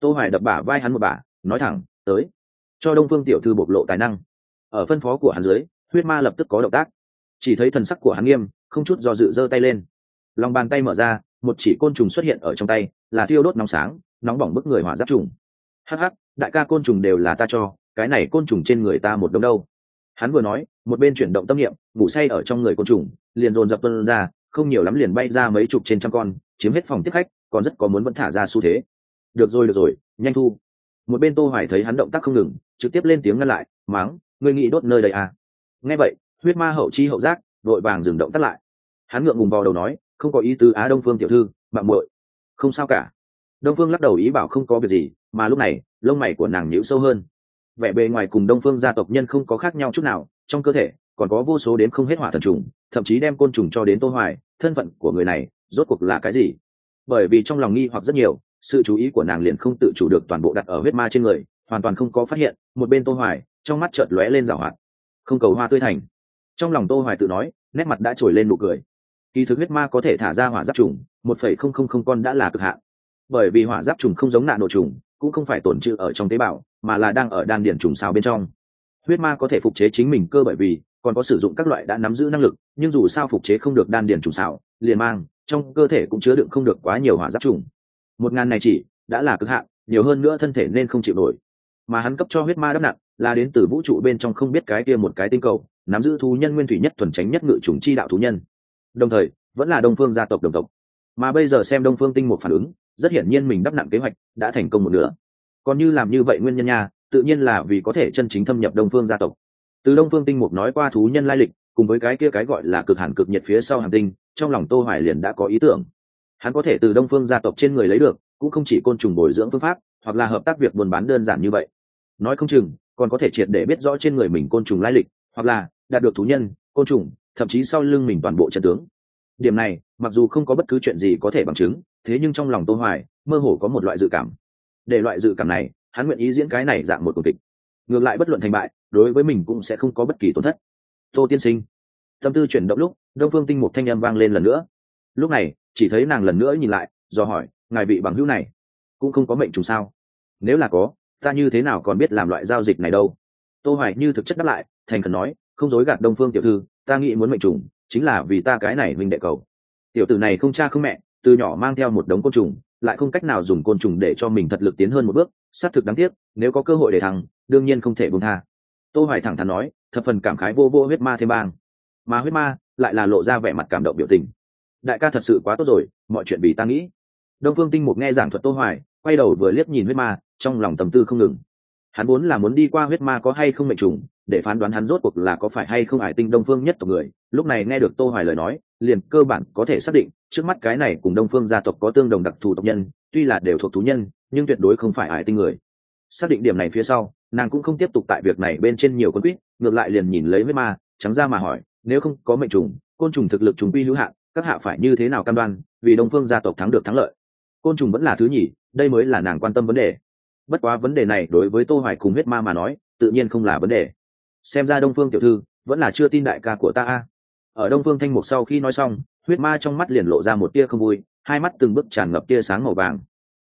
Tô hoài đập bả vai hắn một bả, nói thẳng, tới. Cho đông phương tiểu thư bộc lộ tài năng. Ở phân phó của hắn dưới, huyết ma lập tức có động tác. Chỉ thấy thần sắc của hắn nghiêm, không chút do dự giơ tay lên lòng bàn tay mở ra, một chỉ côn trùng xuất hiện ở trong tay, là thiêu đốt nóng sáng, nóng bỏng bức người hỏa giáp trùng. Hắc hắc, đại ca côn trùng đều là ta cho, cái này côn trùng trên người ta một đông đâu. Hắn vừa nói, một bên chuyển động tâm niệm, ngủ say ở trong người côn trùng, liền dồn dập tuân ra, không nhiều lắm liền bay ra mấy chục trên trăm con, chiếm hết phòng tiếp khách, còn rất có muốn vẫn thả ra xu thế. Được rồi được rồi, nhanh thu. Một bên tô hoài thấy hắn động tác không ngừng, trực tiếp lên tiếng ngăn lại, máng, ngươi nghĩ đốt nơi đây à? Nghe vậy, huyết ma hậu chi hậu giác đội vàng dừng động tác lại. Hắn ngượng ngùng vào đầu nói không có ý tứ á đông phương tiểu thư, mạng muội. Không sao cả. Đông phương lắc đầu ý bảo không có việc gì, mà lúc này, lông mày của nàng nhíu sâu hơn. Vẻ bề ngoài cùng đông phương gia tộc nhân không có khác nhau chút nào, trong cơ thể, còn có vô số đến không hết hỏa thần trùng, thậm chí đem côn trùng cho đến tô hoài, thân phận của người này, rốt cuộc là cái gì? Bởi vì trong lòng nghi hoặc rất nhiều, sự chú ý của nàng liền không tự chủ được toàn bộ đặt ở huyết ma trên người, hoàn toàn không có phát hiện, một bên tô hoài, trong mắt chợt lóe lên rào hoạt. Không cầu hoa tươi thành. Trong lòng tô hoài tự nói, nét mặt đã trồi lên nụ cười kỳ thực huyết ma có thể thả ra hỏa giáp trùng, một phẩy không không không con đã là cực hạn. Bởi vì hỏa giáp trùng không giống nạn nổ trùng, cũng không phải tổn trữ ở trong tế bào, mà là đang ở đan điển trùng sao bên trong. Huyết ma có thể phục chế chính mình cơ bởi vì, còn có sử dụng các loại đã nắm giữ năng lực, nhưng dù sao phục chế không được đan điển trùng sao liền mang, trong cơ thể cũng chứa đựng không được quá nhiều hỏa giáp trùng. Một ngàn này chỉ, đã là cực hạn, nhiều hơn nữa thân thể nên không chịu nổi. Mà hắn cấp cho huyết ma đắp nặng, là đến từ vũ trụ bên trong không biết cái kia một cái tinh cầu, nắm giữ thú nhân nguyên thủy nhất thuần tránh nhất ngự trùng chi đạo thú nhân đồng thời, vẫn là đông phương gia tộc đồng tộc. Mà bây giờ xem đông phương tinh một phản ứng, rất hiển nhiên mình đắp nặng kế hoạch đã thành công một nửa. Còn như làm như vậy nguyên nhân nha, tự nhiên là vì có thể chân chính thâm nhập đông phương gia tộc. Từ đông phương tinh mục nói qua thú nhân lai lịch, cùng với cái kia cái gọi là cực hẳn cực nhiệt phía sau hàn tinh, trong lòng tô hoài liền đã có ý tưởng. Hắn có thể từ đông phương gia tộc trên người lấy được, cũng không chỉ côn trùng bồi dưỡng phương pháp, hoặc là hợp tác việc buôn bán đơn giản như vậy. Nói không chừng, còn có thể triệt để biết rõ trên người mình côn trùng lai lịch, hoặc là đạt được thú nhân, côn trùng thậm chí sau lưng mình toàn bộ trận tướng. Điểm này, mặc dù không có bất cứ chuyện gì có thể bằng chứng, thế nhưng trong lòng tô hoài, mơ hồ có một loại dự cảm. Để loại dự cảm này, hắn nguyện ý diễn cái này dạng một cuộc kịch. Ngược lại bất luận thành bại, đối với mình cũng sẽ không có bất kỳ tổn thất. Tô tiên sinh. Tâm tư chuyển động lúc, đông phương tinh một thanh âm vang lên lần nữa. Lúc này, chỉ thấy nàng lần nữa nhìn lại, do hỏi, ngài vị bằng hữu này, cũng không có mệnh trùng sao? Nếu là có, ta như thế nào còn biết làm loại giao dịch này đâu? Tô hoài như thực chất đáp lại, thành khẩn nói, không dối gạt đông phương tiểu thư ta nghĩ muốn mệnh trùng, chính là vì ta cái này mình đệ cầu. Tiểu tử này không cha không mẹ, từ nhỏ mang theo một đống côn trùng, lại không cách nào dùng côn trùng để cho mình thật lực tiến hơn một bước, xác thực đáng tiếc, nếu có cơ hội để thắng, đương nhiên không thể buông tha. Tô hoài thẳng thắn nói, thập phần cảm khái vô vô huyết ma thêm bang. Mà huyết ma lại là lộ ra vẻ mặt cảm động biểu tình. Đại ca thật sự quá tốt rồi, mọi chuyện vì ta nghĩ. Đông phương tinh mục nghe giảng thuật tô hoài, quay đầu vừa liếc nhìn huyết ma, trong lòng tâm tư không ngừng hắn vốn là muốn đi qua huyết ma có hay không mệnh trùng, để phán đoán hắn rốt cuộc là có phải hay không ải tinh đông phương nhất tộc người. Lúc này nghe được tô hoài lời nói, liền cơ bản có thể xác định, trước mắt cái này cùng đông phương gia tộc có tương đồng đặc thù tộc nhân, tuy là đều thuộc thú nhân, nhưng tuyệt đối không phải ải tinh người. Xác định điểm này phía sau, nàng cũng không tiếp tục tại việc này bên trên nhiều con quýt, ngược lại liền nhìn lấy huyết ma, trắng ra mà hỏi, nếu không có mệnh trùng, côn trùng thực lực chúng quy hữu hạn, các hạ phải như thế nào cam đoan, vì đông phương gia tộc thắng được thắng lợi? Côn trùng vẫn là thứ nhì, đây mới là nàng quan tâm vấn đề bất quá vấn đề này đối với tô hoài cùng huyết ma mà nói tự nhiên không là vấn đề. Xem ra đông phương tiểu thư vẫn là chưa tin đại ca của ta a. Ở đông phương thanh mục sau khi nói xong huyết ma trong mắt liền lộ ra một tia không vui hai mắt từng bước tràn ngập tia sáng màu vàng.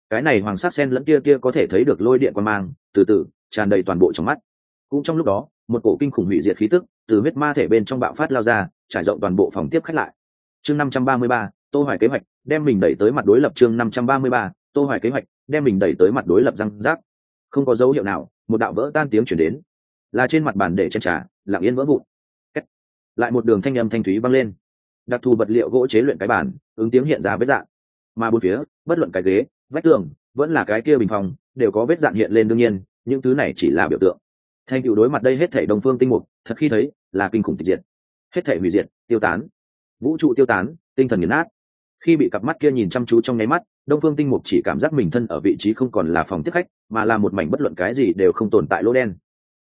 Cái này hoàng sắc sen lẫn tia tia có thể thấy được lôi điện quan mang từ từ tràn đầy toàn bộ trong mắt. Cũng trong lúc đó một cổ kinh khủng hủy diệt khí tức từ huyết ma thể bên trong bạo phát lao ra trải rộng toàn bộ phòng tiếp khách lại. Chương 533, tô hoài kế hoạch đem mình đẩy tới mặt đối lập chương 533, tô hoài kế hoạch, đem mình đẩy tới mặt đối lập răng rác. Không có dấu hiệu nào, một đạo vỡ tan tiếng chuyển đến. Là trên mặt bàn để chân trà, lặng yên vỡ vụn. Lại một đường thanh âm thanh thúy vang lên. Đặc thù vật liệu gỗ chế luyện cái bàn, ứng tiếng hiện ra vết dạng. Mà bốn phía, bất luận cái ghế, vách tường, vẫn là cái kia bình phòng, đều có vết dạng hiện lên đương nhiên, những thứ này chỉ là biểu tượng. Thanh cựu đối mặt đây hết thể đồng phương tinh mục, thật khi thấy là kinh khủng tịch diệt. Hết thể hủy diệt, tiêu tán. Vũ trụ tiêu tán, tinh thần nghiền nát khi bị cặp mắt kia nhìn chăm chú trong nháy mắt, đông phương tinh mục chỉ cảm giác mình thân ở vị trí không còn là phòng tiếp khách, mà là một mảnh bất luận cái gì đều không tồn tại lỗ đen.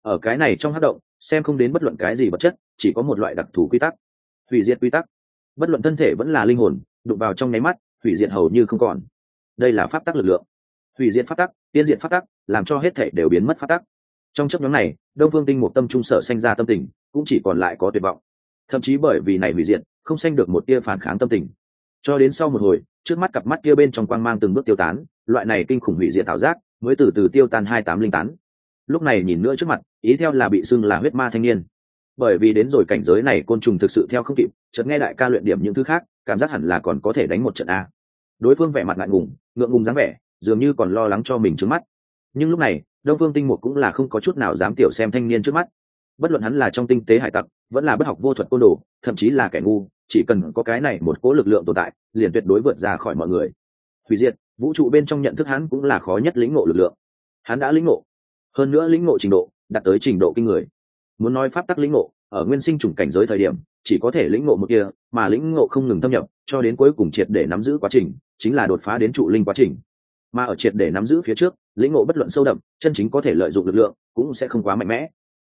Ở cái này trong hát động, xem không đến bất luận cái gì vật chất, chỉ có một loại đặc thù quy tắc. Hủy diệt quy tắc. Bất luận thân thể vẫn là linh hồn, đụng vào trong nháy mắt, hủy diệt hầu như không còn. Đây là pháp tắc lực lượng. Hủy diệt pháp tắc, tiên diệt pháp tắc, làm cho hết thể đều biến mất pháp tắc. Trong chấp nhóm này, đông phương tinh một tâm trung sở sanh ra tâm tình, cũng chỉ còn lại có tuyệt vọng. Thậm chí bởi vì này hủy diệt, không sanh được một tia phản kháng tâm tình cho đến sau một hồi, trước mắt cặp mắt kia bên trong quang mang từng bước tiêu tán, loại này kinh khủng hủy diệt thảo giác mới từ từ tiêu tan hai tám linh tán. Lúc này nhìn nữa trước mặt, ý theo là bị xưng là huyết ma thanh niên. Bởi vì đến rồi cảnh giới này, côn trùng thực sự theo không kịp, chợt nghe đại ca luyện điểm những thứ khác, cảm giác hẳn là còn có thể đánh một trận a. Đối phương vẻ mặt ngại ngùng, ngượng ngùng dáng vẻ, dường như còn lo lắng cho mình trước mắt. Nhưng lúc này, đông phương tinh một cũng là không có chút nào dám tiểu xem thanh niên trước mắt. Bất luận hắn là trong tinh tế hải tặc, vẫn là bất học vô thuật côn đồ, thậm chí là kẻ ngu chỉ cần có cái này một cố lực lượng tồn tại, liền tuyệt đối vượt ra khỏi mọi người. Hủy diệt, vũ trụ bên trong nhận thức hắn cũng là khó nhất lĩnh ngộ lực lượng. Hắn đã lĩnh ngộ. Hơn nữa lĩnh ngộ trình độ, đạt tới trình độ kinh người. Muốn nói pháp tắc lĩnh ngộ, ở nguyên sinh chủng cảnh giới thời điểm, chỉ có thể lĩnh ngộ một kia, mà lĩnh ngộ không ngừng thâm nhập, cho đến cuối cùng triệt để nắm giữ quá trình, chính là đột phá đến trụ linh quá trình. Mà ở triệt để nắm giữ phía trước, lĩnh ngộ bất luận sâu đậm, chân chính có thể lợi dụng lực lượng, cũng sẽ không quá mạnh mẽ.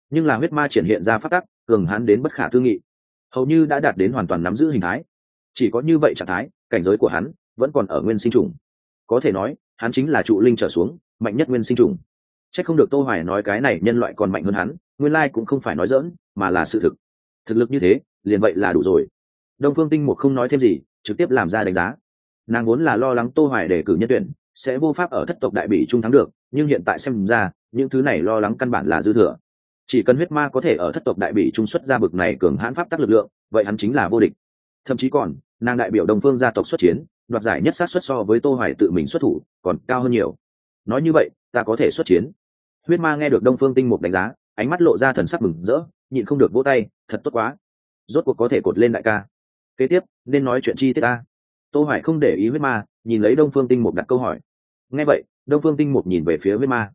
Nhưng là huyết ma triển hiện ra pháp tắc, cường hắn đến bất khả tư nghị hầu như đã đạt đến hoàn toàn nắm giữ hình thái. Chỉ có như vậy trạng thái, cảnh giới của hắn vẫn còn ở nguyên sinh trùng. Có thể nói, hắn chính là trụ linh trở xuống, mạnh nhất nguyên sinh trùng. C h ắ c không được tô hoài nói cái này nhân loại còn mạnh hơn hắn, nguyên lai cũng không phải nói dỡn mà là sự thực. Thực lực như thế, liền vậy là đủ rồi. Đông phương tinh mục không nói thêm gì, trực tiếp làm ra đánh giá. Nàng vốn là lo lắng tô hoài để cử nhân tuyển, sẽ vô pháp ở thất tộc đại bỉ trung thắng được, nhưng hiện tại xem ra, những thứ này lo lắng căn bản là dư thừa chỉ cần huyết ma có thể ở thất tộc đại bị trung xuất ra bực này cường hãn pháp tắc lực lượng, vậy hắn chính là vô địch. Thậm chí còn, nàng đại biểu đồng phương gia tộc xuất chiến, đoạt giải nhất sát xuất so với tô hoài tự mình xuất thủ, còn cao hơn nhiều. Nói như vậy, ta có thể xuất chiến. Huyết ma nghe được đông phương tinh mục đánh giá, ánh mắt lộ ra thần sắc mừng rỡ, nhịn không được vỗ tay, thật tốt quá. Rốt cuộc có thể cột lên đại ca. Kế tiếp, nên nói chuyện chi tiết ta. Tô hoài không để ý huyết ma, nhìn lấy đông phương tinh mục đặt câu hỏi. Nghe vậy, đông phương tinh mục nhìn về phía huyết ma.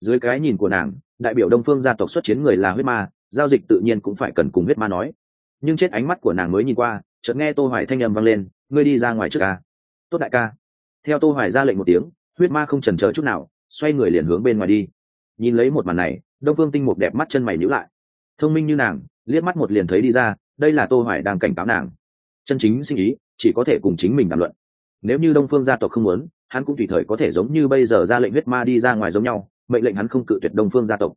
Dưới cái nhìn của nàng đại biểu đông phương gia tộc xuất chiến người là huyết ma, giao dịch tự nhiên cũng phải cần cùng huyết ma nói. Nhưng chết ánh mắt của nàng mới nhìn qua, chợt nghe tô hoài thanh âm vang lên, ngươi đi ra ngoài trước ca. Tốt đại ca. Theo tô hoài ra lệnh một tiếng, huyết ma không chần chờ chút nào, xoay người liền hướng bên ngoài đi. Nhìn lấy một màn này, đông phương tinh mục đẹp mắt chân mày nhíu lại. Thông minh như nàng, liếc mắt một liền thấy đi ra, đây là tô hoài đang cảnh cáo nàng. Chân chính sinh ý, chỉ có thể cùng chính mình đàm luận. Nếu như đông phương gia tộc không muốn, hắn cũng tùy thời có thể giống như bây giờ ra lệnh huyết ma đi ra ngoài giống nhau mệnh lệnh hắn không cự tuyệt đông phương gia tộc.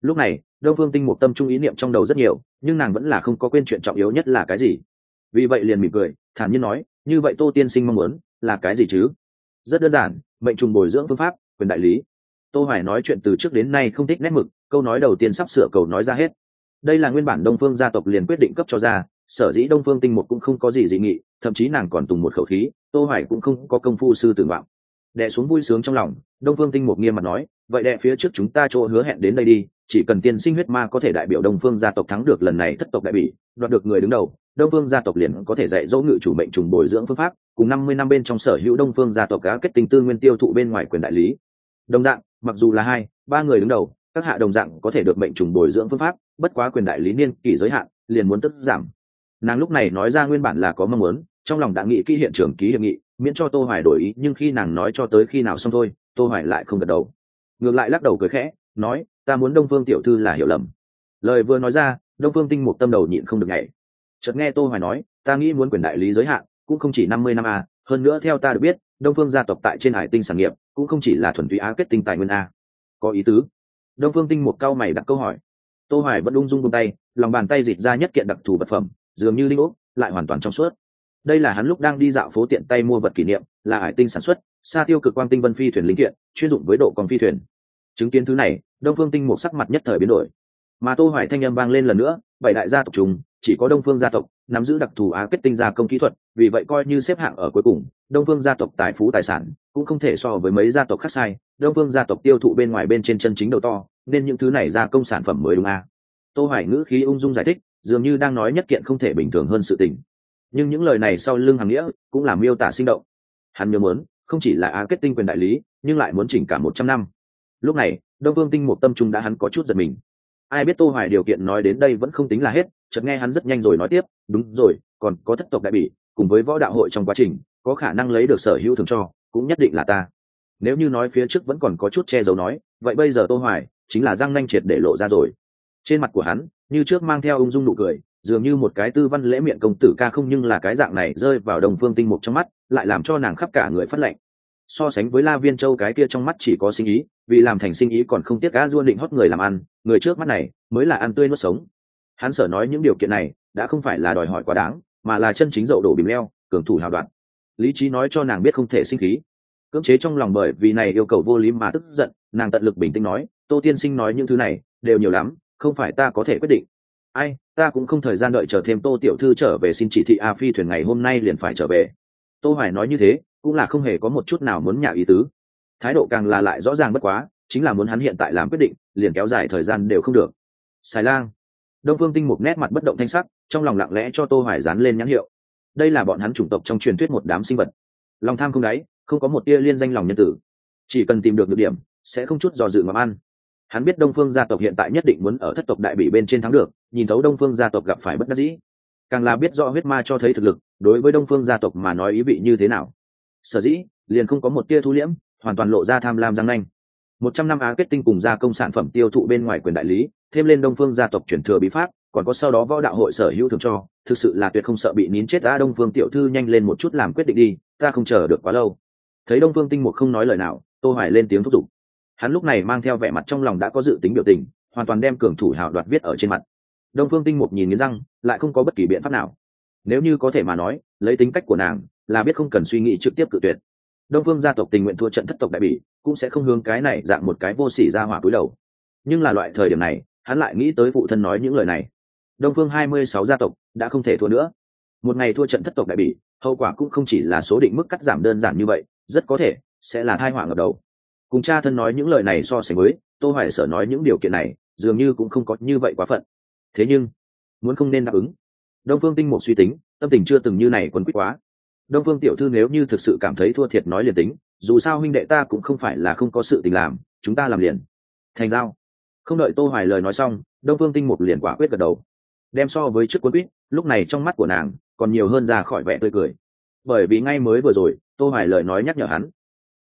Lúc này, đông phương tinh mục tâm trung ý niệm trong đầu rất nhiều, nhưng nàng vẫn là không có quên chuyện trọng yếu nhất là cái gì. Vì vậy liền mỉm cười, thản nhiên nói, như vậy tô tiên sinh mong muốn là cái gì chứ? Rất đơn giản, mệnh trùng bồi dưỡng phương pháp, quyền đại lý. Tô hoài nói chuyện từ trước đến nay không thích nét mực, câu nói đầu tiên sắp sửa cầu nói ra hết. Đây là nguyên bản đông phương gia tộc liền quyết định cấp cho ra, sở dĩ đông phương tinh một cũng không có gì dị nghị, thậm chí nàng còn tùng một khẩu khí, tô hoài cũng không có công phu sư tử vọng. Đệ xuống vui sướng trong lòng, đông phương tinh một nghiêm mặt nói vậy đệ phía trước chúng ta chỗ hứa hẹn đến đây đi, chỉ cần tiên sinh huyết ma có thể đại biểu đông phương gia tộc thắng được lần này thất tộc đại bỉ, đoạt được người đứng đầu, đông phương gia tộc liền có thể dạy dỗ ngự chủ mệnh trùng bồi dưỡng phương pháp, cùng năm mươi năm bên trong sở hữu đông phương gia tộc cá kết tinh tư nguyên tiêu thụ bên ngoài quyền đại lý. Đồng dạng, mặc dù là hai, ba người đứng đầu, các hạ đồng dạng có thể được mệnh trùng bồi dưỡng phương pháp, bất quá quyền đại lý niên kỷ giới hạn, liền muốn tức giảm. Nàng lúc này nói ra nguyên bản là có mong muốn, trong lòng đã nghĩ kỹ hiện trường ký hiệp nghị, miễn cho tô hoài đổi ý, nhưng khi nàng nói cho tới khi nào xong thôi, tô hoài lại không gật đầu ngược lại lắc đầu cười khẽ, nói, ta muốn đông phương tiểu thư là hiểu lầm. Lời vừa nói ra, đông phương tinh Mục tâm đầu nhịn không được nhảy. Chợt nghe tô hoài nói, ta nghĩ muốn quyền đại lý giới hạn, cũng không chỉ 50 năm a, hơn nữa theo ta được biết, đông phương gia tộc tại trên hải tinh sản nghiệp, cũng không chỉ là thuần túy á kết tinh tài nguyên a. Có ý tứ. Đông phương tinh Mục cao mày đặt câu hỏi. Tô hoài vẫn ung dung buông tay, lòng bàn tay dịch ra nhất kiện đặc thù vật phẩm, dường như linh ốc lại hoàn toàn trong suốt đây là hắn lúc đang đi dạo phố tiện tay mua vật kỷ niệm, là hải tinh sản xuất xa tiêu cực quang tinh vân phi thuyền linh kiện, chuyên dụng với độ còn phi thuyền. Chứng kiến thứ này, đông phương tinh một sắc mặt nhất thời biến đổi. Mà tô hoài thanh âm vang lên lần nữa, bảy đại gia tộc chúng chỉ có đông phương gia tộc, nắm giữ đặc thù á kết tinh gia công kỹ thuật, vì vậy coi như xếp hạng ở cuối cùng, đông phương gia tộc tài phú tài sản cũng không thể so với mấy gia tộc khác sai, đông phương gia tộc tiêu thụ bên ngoài bên trên chân chính đầu to, nên những thứ này gia công sản phẩm mới đúng a. À. tô hoài ngữ khí ung dung giải thích, dường như đang nói nhất kiện không thể bình thường hơn sự tình nhưng những lời này sau lưng hàng nghĩa cũng là miêu tả sinh động. Hắn nhớ muốn, không chỉ là á kết tinh quyền đại lý, nhưng lại muốn chỉnh cả một trăm năm. Lúc này, đông vương tinh một tâm trung đã hắn có chút giật mình. Ai biết tô hoài điều kiện nói đến đây vẫn không tính là hết, chợt nghe hắn rất nhanh rồi nói tiếp, đúng rồi, còn có thất tộc đại bỉ, cùng với võ đạo hội trong quá trình, có khả năng lấy được sở hữu thường cho, cũng nhất định là ta. Nếu như nói phía trước vẫn còn có chút che giấu nói, vậy bây giờ tô hoài chính là răng nanh triệt để lộ ra rồi. Trên mặt của hắn, như trước mang theo ung dung nụ cười dường như một cái tư văn lễ miệng công tử ca không nhưng là cái dạng này rơi vào đồng phương tinh mục trong mắt, lại làm cho nàng khắp cả người phát lệnh. So sánh với la viên châu cái kia trong mắt chỉ có sinh ý, vì làm thành sinh ý còn không tiếc cá duôn định hót người làm ăn, người trước mắt này mới là ăn tươi nuốt sống. Hắn sở nói những điều kiện này đã không phải là đòi hỏi quá đáng, mà là chân chính dậu đổ bìm leo, cường thủ hào đoạn. Lý trí nói cho nàng biết không thể sinh khí. Cưỡng chế trong lòng bởi vì này yêu cầu vô lý mà tức giận, nàng tận lực bình tĩnh nói, tô tiên sinh nói những thứ này đều nhiều lắm, không phải ta có thể quyết định ai, ta cũng không thời gian đợi chờ thêm tô tiểu thư trở về xin chỉ thị a phi thuyền ngày hôm nay liền phải trở về. Tô hoài nói như thế, cũng là không hề có một chút nào muốn nhà ý tứ. Thái độ càng là lại rõ ràng bất quá, chính là muốn hắn hiện tại làm quyết định, liền kéo dài thời gian đều không được. Xài lang. Đông phương tinh một nét mặt bất động thanh sắc, trong lòng lặng lẽ cho tô hoài dán lên nhãn hiệu. Đây là bọn hắn chủng tộc trong truyền thuyết một đám sinh vật. Lòng tham không đáy, không có một tia liên danh lòng nhân tử. Chỉ cần tìm được được điểm, sẽ không chút dò dự mà ăn hắn biết đông phương gia tộc hiện tại nhất định muốn ở thất tộc đại bị bên trên thắng được, nhìn thấu đông phương gia tộc gặp phải bất đắc dĩ. Càng là biết rõ huyết ma cho thấy thực lực, đối với đông phương gia tộc mà nói ý vị như thế nào. Sở dĩ, liền không có một tia thu liễm, hoàn toàn lộ ra tham lam giang nanh. Một trăm năm á kết tinh cùng gia công sản phẩm tiêu thụ bên ngoài quyền đại lý, thêm lên đông phương gia tộc chuyển thừa bí pháp, còn có sau đó võ đạo hội sở hữu thường cho, thực sự là tuyệt không sợ bị nín chết đã đông phương tiểu thư nhanh lên một chút làm quyết định đi, ta không chờ được quá lâu. Thấy đông phương tinh mục không nói lời nào, tô hoài lên tiếng thúc giục hắn lúc này mang theo vẻ mặt trong lòng đã có dự tính biểu tình, hoàn toàn đem cường thủ hào đoạt viết ở trên mặt. Đông phương tinh mục nhìn nghiến răng, lại không có bất kỳ biện pháp nào. Nếu như có thể mà nói, lấy tính cách của nàng, là biết không cần suy nghĩ trực tiếp cự tuyệt. Đông phương gia tộc tình nguyện thua trận thất tộc đại bỉ, cũng sẽ không hướng cái này dạng một cái vô sỉ ra hỏa cúi đầu. Nhưng là loại thời điểm này, hắn lại nghĩ tới phụ thân nói những lời này. Đông phương hai mươi sáu gia tộc đã không thể thua nữa. Một ngày thua trận thất tộc đại bỉ, hậu quả cũng không chỉ là số định mức cắt giảm đơn giản như vậy, rất có thể sẽ là thai họa ngập đầu cùng cha thân nói những lời này so sánh với, tô hoài sở nói những điều kiện này, dường như cũng không có như vậy quá phận. Thế nhưng, muốn không nên đáp ứng. Đông phương tinh một suy tính, tâm tình chưa từng như này quấn quýt quá. Đông phương tiểu thư nếu như thực sự cảm thấy thua thiệt nói liền tính, dù sao huynh đệ ta cũng không phải là không có sự tình làm, chúng ta làm liền. Thành giao. Không đợi tô hoài lời nói xong, đông phương tinh một liền quả quyết gật đầu. Đem so với trước quấn quýt, lúc này trong mắt của nàng còn nhiều hơn ra khỏi vẻ tươi cười. Bởi vì ngay mới vừa rồi, tô hoài lời nói nhắc nhở hắn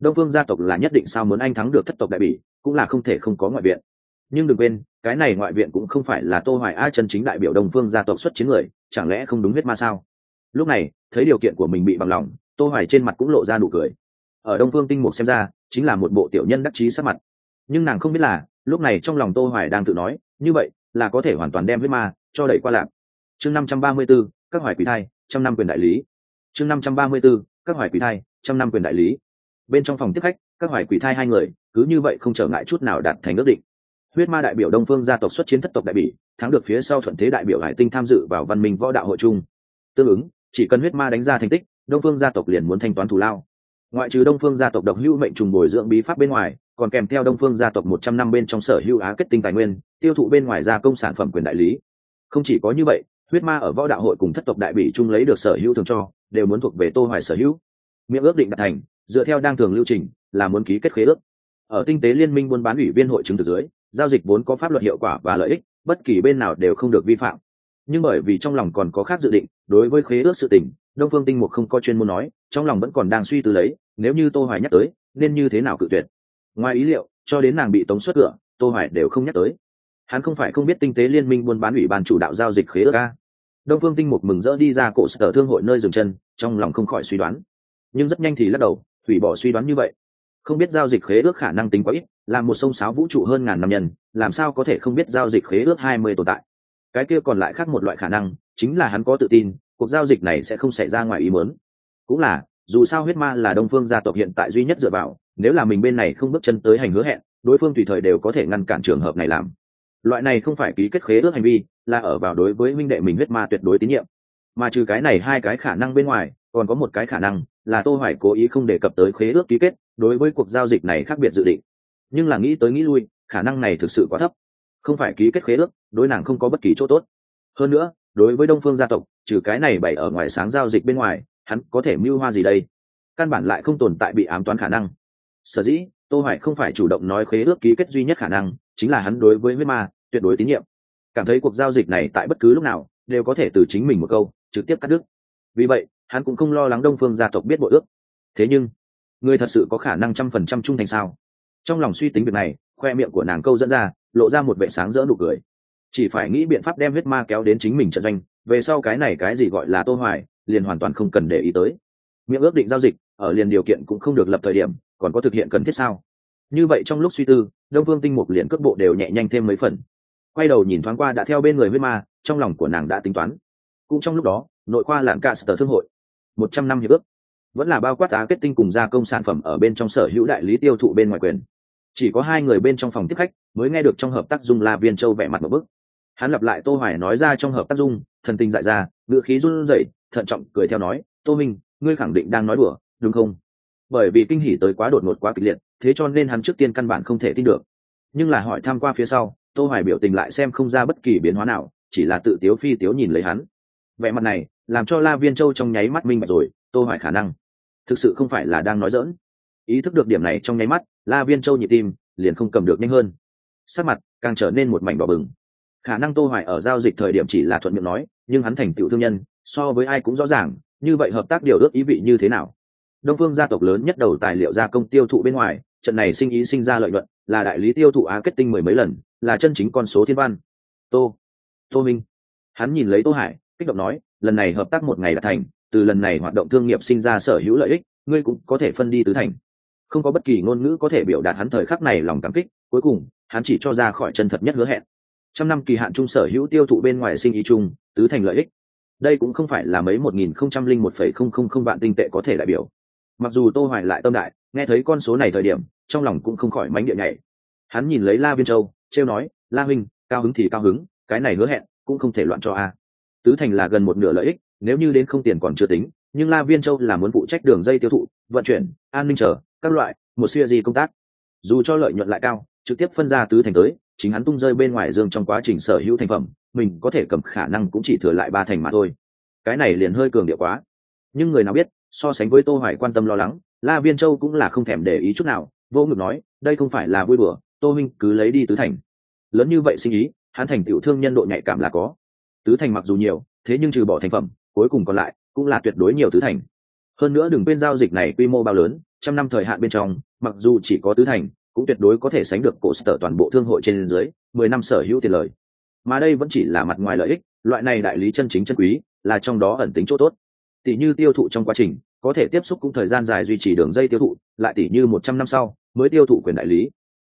đông phương gia tộc là nhất định sao muốn anh thắng được thất tộc đại bỉ cũng là không thể không có ngoại viện. Nhưng đừng quên cái này ngoại viện cũng không phải là tô hoài ai chân chính đại biểu đông phương gia tộc xuất chiến người chẳng lẽ không đúng huyết ma sao? Lúc này thấy điều kiện của mình bị bằng lòng tô hoài trên mặt cũng lộ ra nụ cười. Ở đông phương tinh mục xem ra chính là một bộ tiểu nhân đắc chí sát mặt. Nhưng nàng không biết là lúc này trong lòng tô hoài đang tự nói như vậy là có thể hoàn toàn đem huyết ma cho đẩy qua lạc. Chương 534, các hoài quý thai trăm năm quyền đại lý. Chương 534, các hoài quý thai trăm năm quyền đại lý bên trong phòng tiếp khách, các hoài quỷ thai hai người, cứ như vậy không trở ngại chút nào đạt thành ước định. Huyết ma đại biểu đông phương gia tộc xuất chiến thất tộc đại bỉ, thắng được phía sau thuận thế đại biểu hải tinh tham dự vào văn minh võ đạo hội chung. Tương ứng, chỉ cần huyết ma đánh ra thành tích, đông phương gia tộc liền muốn thanh toán thù lao. Ngoại trừ đông phương gia tộc độc hữu mệnh trùng bồi dưỡng bí pháp bên ngoài, còn kèm theo đông phương gia tộc một trăm năm bên trong sở hữu á kết tinh tài nguyên, tiêu thụ bên ngoài gia công sản phẩm quyền đại lý. Không chỉ có như vậy, huyết ma ở võ đạo hội cùng thất tộc đại bỉ chung lấy được sở hữu thường cho, đều muốn thuộc về tô hoài sở hữu. Miệng ước định đạt thành dựa theo đang thường lưu trình, là muốn ký kết khế ước. Ở tinh tế liên minh buôn bán ủy viên hội chứng từ dưới, giao dịch vốn có pháp luật hiệu quả và lợi ích, bất kỳ bên nào đều không được vi phạm. Nhưng bởi vì trong lòng còn có khác dự định, đối với khế ước sự tình, đông phương tinh mục không có chuyên môn nói, trong lòng vẫn còn đang suy tư lấy, nếu như tô hoài nhắc tới, nên như thế nào cự tuyệt? Ngoài ý liệu, cho đến nàng bị tống xuất cửa, tô hoài đều không nhắc tới. Hắn không phải không biết tinh tế liên minh buôn bán ủy ban chủ đạo giao dịch khế ước a. Đông phương tinh mục mừng rỡ đi ra cổ sở thương hội nơi dừng chân, trong lòng không khỏi suy đoán. Nhưng rất nhanh thì lắc đầu hủy bỏ suy đoán như vậy. Không biết giao dịch khế ước khả năng tính quá ít, là một sông sáo vũ trụ hơn ngàn năm nhân, làm sao có thể không biết giao dịch khế ước hai mươi tồn tại? Cái kia còn lại khác một loại khả năng, chính là hắn có tự tin, cuộc giao dịch này sẽ không xảy ra ngoài ý muốn. Cũng là, dù sao huyết ma là đông phương gia tộc hiện tại duy nhất dựa vào, nếu là mình bên này không bước chân tới hành hứa hẹn, đối phương tùy thời đều có thể ngăn cản trường hợp này làm. Loại này không phải ký kết khế ước hành vi, là ở vào đối với minh đệ mình huyết ma tuyệt đối tín nhiệm. Mà trừ cái này hai cái khả năng bên ngoài, còn có một cái khả năng là tô hoài cố ý không đề cập tới khế ước ký kết, đối với cuộc giao dịch này khác biệt dự định. Nhưng là nghĩ tới nghĩ lui, khả năng này thực sự quá thấp. Không phải ký kết khế ước, đối nàng không có bất kỳ chỗ tốt. Hơn nữa, đối với đông phương gia tộc, trừ cái này bày ở ngoài sáng giao dịch bên ngoài, hắn có thể mưu hoa gì đây? Căn bản lại không tồn tại bị ám toán khả năng. Sở dĩ, tô hoài không phải chủ động nói khế ước ký kết duy nhất khả năng, chính là hắn đối với huyết ma, tuyệt đối tín nhiệm. Cảm thấy cuộc giao dịch này tại bất cứ lúc nào, đều có thể từ chính mình một câu, trực tiếp cắt đứt. Vì vậy hắn cũng không lo lắng đông phương gia tộc biết bộ ước. Thế nhưng người thật sự có khả năng trăm phần trăm trung thành sao? Trong lòng suy tính việc này, khoe miệng của nàng câu dẫn ra, lộ ra một vệ sáng rỡ nụ cười. Chỉ phải nghĩ biện pháp đem huyết ma kéo đến chính mình trận doanh, về sau cái này cái gì gọi là tô hoài, liền hoàn toàn không cần để ý tới. Miệng ước định giao dịch, ở liền điều kiện cũng không được lập thời điểm, còn có thực hiện cần thiết sao? Như vậy trong lúc suy tư, đông vương tinh mục liền cước bộ đều nhẹ nhanh thêm mấy phần. Quay đầu nhìn thoáng qua đã theo bên người huyết ma, trong lòng của nàng đã tính toán. Cũng trong lúc đó, nội khoa lạng cả sở thương hội một trăm năm hiệp ước. Vẫn là bao quát á kết tinh cùng gia công sản phẩm ở bên trong sở hữu đại lý tiêu thụ bên ngoài quyền. Chỉ có hai người bên trong phòng tiếp khách mới nghe được trong hợp tác dung la viên châu vẻ mặt một bức. Hắn lặp lại tô hoài nói ra trong hợp tác dung, thần tình dại ra ngựa khí run rẩy, thận trọng cười theo nói, tô minh, ngươi khẳng định đang nói đùa, đúng không? Bởi vì kinh hỉ tới quá đột ngột quá kịch liệt, thế cho nên hắn trước tiên căn bản không thể tin được. Nhưng là hỏi tham qua phía sau, tô hoài biểu tình lại xem không ra bất kỳ biến hóa nào, chỉ là tự tiếu phi tiếu nhìn lấy hắn vẻ mặt này làm cho la viên châu trong nháy mắt minh bạch rồi, tô hoài khả năng. Thực sự không phải là đang nói dỡn ý thức được điểm này trong nháy mắt, la viên châu nhịp tim liền không cầm được nhanh hơn. Sắc mặt càng trở nên một mảnh đỏ bừng. Khả năng tô hoài ở giao dịch thời điểm chỉ là thuận miệng nói, nhưng hắn thành tựu thương nhân, so với ai cũng rõ ràng, như vậy hợp tác điều ước ý vị như thế nào? Đông phương gia tộc lớn nhất đầu tài liệu gia công tiêu thụ bên ngoài, trận này sinh ý sinh ra lợi nhuận, là đại lý tiêu thụ á kết tinh mười mấy lần, là chân chính con số thiên văn. Tô tô minh. Hắn nhìn lấy tô hải kích động nói, lần này hợp tác một ngày là thành, từ lần này hoạt động thương nghiệp sinh ra sở hữu lợi ích, ngươi cũng có thể phân đi tứ thành. Không có bất kỳ ngôn ngữ có thể biểu đạt hắn thời khắc này lòng cảm kích, cuối cùng, hắn chỉ cho ra khỏi chân thật nhất hứa hẹn. Trăm năm kỳ hạn chung sở hữu tiêu thụ bên ngoài sinh ý chung, tứ thành lợi ích. Đây cũng không phải là mấy một nghìn không trăm linh một phẩy không không không vạn tinh tệ có thể đại biểu. Mặc dù tô hoài lại tâm đại, nghe thấy con số này thời điểm, trong lòng cũng không khỏi mánh địa nhảy. Hắn nhìn lấy la viên châu, trêu nói, la huynh, cao hứng thì cao hứng, cái này hứa hẹn cũng không thể loạn cho a tứ thành là gần một nửa lợi ích, nếu như đến không tiền còn chưa tính, nhưng la viên châu là muốn phụ trách đường dây tiêu thụ, vận chuyển, an ninh chờ, các loại, một siêu di công tác. Dù cho lợi nhuận lại cao, trực tiếp phân ra tứ thành tới, chính hắn tung rơi bên ngoài dương trong quá trình sở hữu thành phẩm, mình có thể cầm khả năng cũng chỉ thừa lại ba thành mà thôi. Cái này liền hơi cường điệu quá. Nhưng người nào biết, so sánh với tô hoài quan tâm lo lắng, la viên châu cũng là không thèm để ý chút nào, vô ngực nói, đây không phải là vui bừa tô minh cứ lấy đi tứ thành. Lớn như vậy sinh ý hắn thành tiểu thương nhân độ nhạy cảm là có tứ thành mặc dù nhiều, thế nhưng trừ bỏ thành phẩm, cuối cùng còn lại cũng là tuyệt đối nhiều tứ thành. Hơn nữa đừng quên giao dịch này quy mô bao lớn, trăm năm thời hạn bên trong, mặc dù chỉ có tứ thành, cũng tuyệt đối có thể sánh được cổ sở toàn bộ thương hội trên dưới, mười năm sở hữu tiền lời. Mà đây vẫn chỉ là mặt ngoài lợi ích, loại này đại lý chân chính chân quý, là trong đó ẩn tính chỗ tốt. Tỷ như tiêu thụ trong quá trình, có thể tiếp xúc cũng thời gian dài duy trì đường dây tiêu thụ, lại tỷ như một trăm năm sau, mới tiêu thụ quyền đại lý.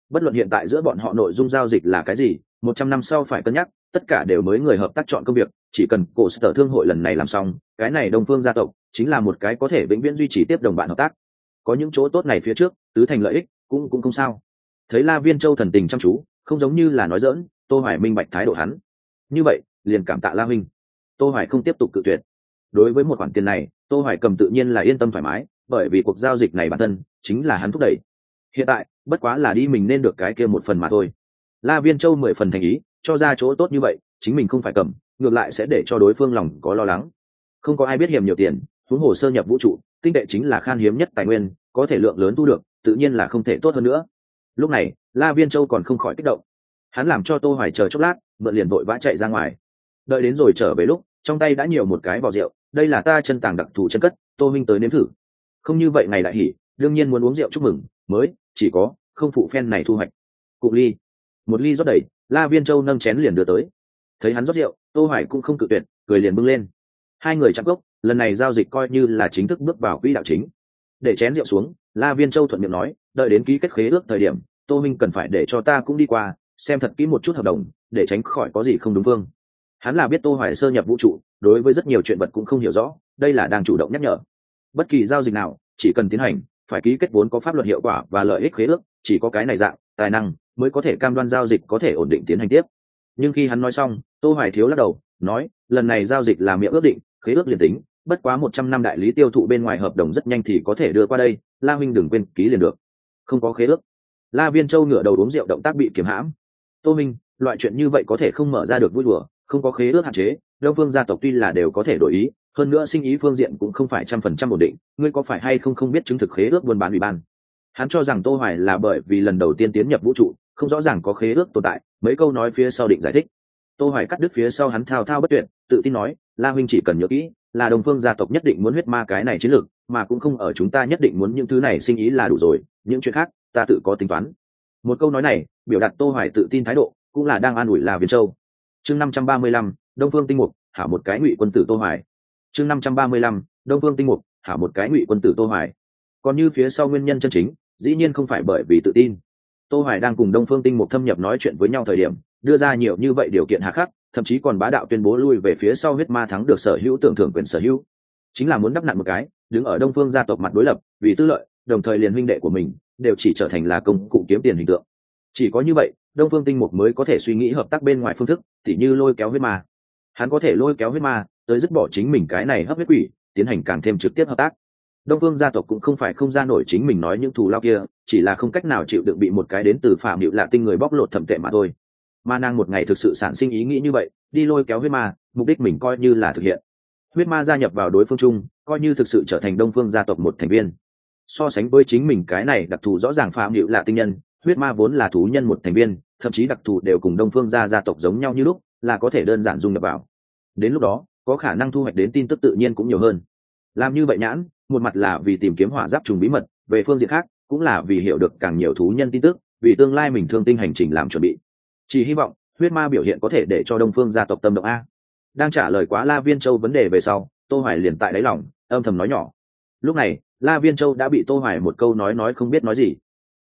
Bất luận hiện tại giữa bọn họ nội dung giao dịch là cái gì, một trăm năm sau phải cân nhắc tất cả đều mới người hợp tác chọn công việc, chỉ cần cổ sở thương hội lần này làm xong, cái này đông phương gia tộc chính là một cái có thể vĩnh viễn duy trì tiếp đồng bạn hợp tác. Có những chỗ tốt này phía trước, tứ thành lợi ích cũng cũng không sao. Thấy la viên châu thần tình chăm chú, không giống như là nói dỡn tô hoài minh bạch thái độ hắn. Như vậy, liền cảm tạ la minh tô hoài không tiếp tục cự tuyệt. Đối với một khoản tiền này, tô hoài cầm tự nhiên là yên tâm thoải mái, bởi vì cuộc giao dịch này bản thân chính là hắn thúc đẩy. Hiện tại, bất quá là đi mình nên được cái kia một phần mà thôi. La viên châu mười phần thành ý cho ra chỗ tốt như vậy, chính mình không phải cầm, ngược lại sẽ để cho đối phương lòng có lo lắng. Không có ai biết hiểm nhiều tiền, huống hồ sơ nhập vũ trụ, tinh tệ chính là khan hiếm nhất tài nguyên, có thể lượng lớn thu được, tự nhiên là không thể tốt hơn nữa. Lúc này, la viên châu còn không khỏi kích động. Hắn làm cho tô hoài chờ chốc lát, mượn liền vội vã chạy ra ngoài. Đợi đến rồi trở về lúc, trong tay đã nhiều một cái vỏ rượu, đây là ta chân tàng đặc thù chân cất, tô minh tới nếm thử. Không như vậy ngày lại hỉ, đương nhiên muốn uống rượu chúc mừng, mới, chỉ có, không phụ phen này thu hoạch. Cụ ly. Một ly rót đầy la viên châu nâng chén liền đưa tới. Thấy hắn rót rượu, tô hoài cũng không cự tuyệt, cười liền bưng lên. Hai người chạm gốc, lần này giao dịch coi như là chính thức bước vào quỹ đạo chính. Để chén rượu xuống, la viên châu thuận miệng nói, đợi đến ký kết khế ước thời điểm, tô minh cần phải để cho ta cũng đi qua, xem thật kỹ một chút hợp đồng, để tránh khỏi có gì không đúng phương hắn là biết tô hoài sơ nhập vũ trụ, đối với rất nhiều chuyện vật cũng không hiểu rõ, đây là đang chủ động nhắc nhở. Bất kỳ giao dịch nào, chỉ cần tiến hành, phải ký kết vốn có pháp luật hiệu quả và lợi ích khế ước, chỉ có cái này dạng, tài năng mới có thể cam đoan giao dịch có thể ổn định tiến hành tiếp. Nhưng khi hắn nói xong, tô hoài thiếu lắc đầu, nói, lần này giao dịch là miệng ước định, khế ước liền tính, bất quá một trăm năm đại lý tiêu thụ bên ngoài hợp đồng rất nhanh thì có thể đưa qua đây, la huynh đừng quên ký liền được. Không có khế ước. La viên châu ngửa đầu uống rượu động tác bị kiềm hãm. Tô minh, loại chuyện như vậy có thể không mở ra được vui đùa, không có khế ước hạn chế, đông phương gia tộc tuy là đều có thể đổi ý, hơn nữa sinh ý phương diện cũng không phải trăm phần trăm ổn định, ngươi có phải hay không không biết chứng thực khế ước buôn bán ủy ban? Hắn cho rằng tô hoài là bởi vì lần đầu tiên tiến nhập vũ trụ không rõ ràng có khế ước tồn tại mấy câu nói phía sau định giải thích. Tô hoài cắt đứt phía sau hắn thao thao bất tuyệt tự tin nói la huynh chỉ cần nhớ kỹ là đồng phương gia tộc nhất định muốn huyết ma cái này chiến lược mà cũng không ở chúng ta nhất định muốn những thứ này sinh ý là đủ rồi những chuyện khác ta tự có tính toán. Một câu nói này biểu đạt tô hoài tự tin thái độ cũng là đang an ủi là viên châu. Chương 535, đông phương tinh mục hảo một cái ngụy quân tử tô hoài. Chương 535, đông phương tinh mục hảo một cái ngụy quân tử tô hoài. Còn như phía sau nguyên nhân chân chính dĩ nhiên không phải bởi vì tự tin tô hoài đang cùng đông phương tinh mục thâm nhập nói chuyện với nhau thời điểm, đưa ra nhiều như vậy điều kiện hà khắc, thậm chí còn bá đạo tuyên bố lui về phía sau huyết ma thắng được sở hữu tưởng thưởng quyền sở hữu. Chính là muốn đắp nặn một cái, đứng ở đông phương gia tộc mặt đối lập, vì tư lợi, đồng thời liền huynh đệ của mình, đều chỉ trở thành là công cụ kiếm tiền hình tượng. Chỉ có như vậy, đông phương tinh mục mới có thể suy nghĩ hợp tác bên ngoài phương thức, tỉ như lôi kéo huyết ma. Hắn có thể lôi kéo huyết ma, tới dứt bỏ chính mình cái này hấp huyết quỷ, tiến hành càng thêm trực tiếp hợp tác. Đông phương gia tộc cũng không phải không ra nổi chính mình nói những thù lao kia chỉ là không cách nào chịu đựng bị một cái đến từ phạm hiệu lạ tinh người bóc lột thẩm tệ mà thôi. Ma nàng một ngày thực sự sản sinh ý nghĩ như vậy, đi lôi kéo huyết ma, mục đích mình coi như là thực hiện. Huyết ma gia nhập vào đối phương chung, coi như thực sự trở thành đông phương gia tộc một thành viên. So sánh với chính mình cái này đặc thù rõ ràng phạm hiệu là tinh nhân, huyết ma vốn là thú nhân một thành viên, thậm chí đặc thù đều cùng đông phương gia gia tộc giống nhau như lúc, là có thể đơn giản dung nhập vào. Đến lúc đó, có khả năng thu hoạch đến tin tức tự nhiên cũng nhiều hơn. Làm như vậy nhãn, một mặt là vì tìm kiếm hỏa giáp trùng bí mật, về phương diện khác cũng là vì hiểu được càng nhiều thú nhân tin tức, vì tương lai mình thương tinh hành trình làm chuẩn bị. Chỉ hy vọng, huyết ma biểu hiện có thể để cho đông phương gia tộc tâm động a. Đang trả lời quá la viên châu vấn đề về sau, tô hoài liền tại đáy lòng, âm thầm nói nhỏ. Lúc này, la viên châu đã bị tô hoài một câu nói nói không biết nói gì.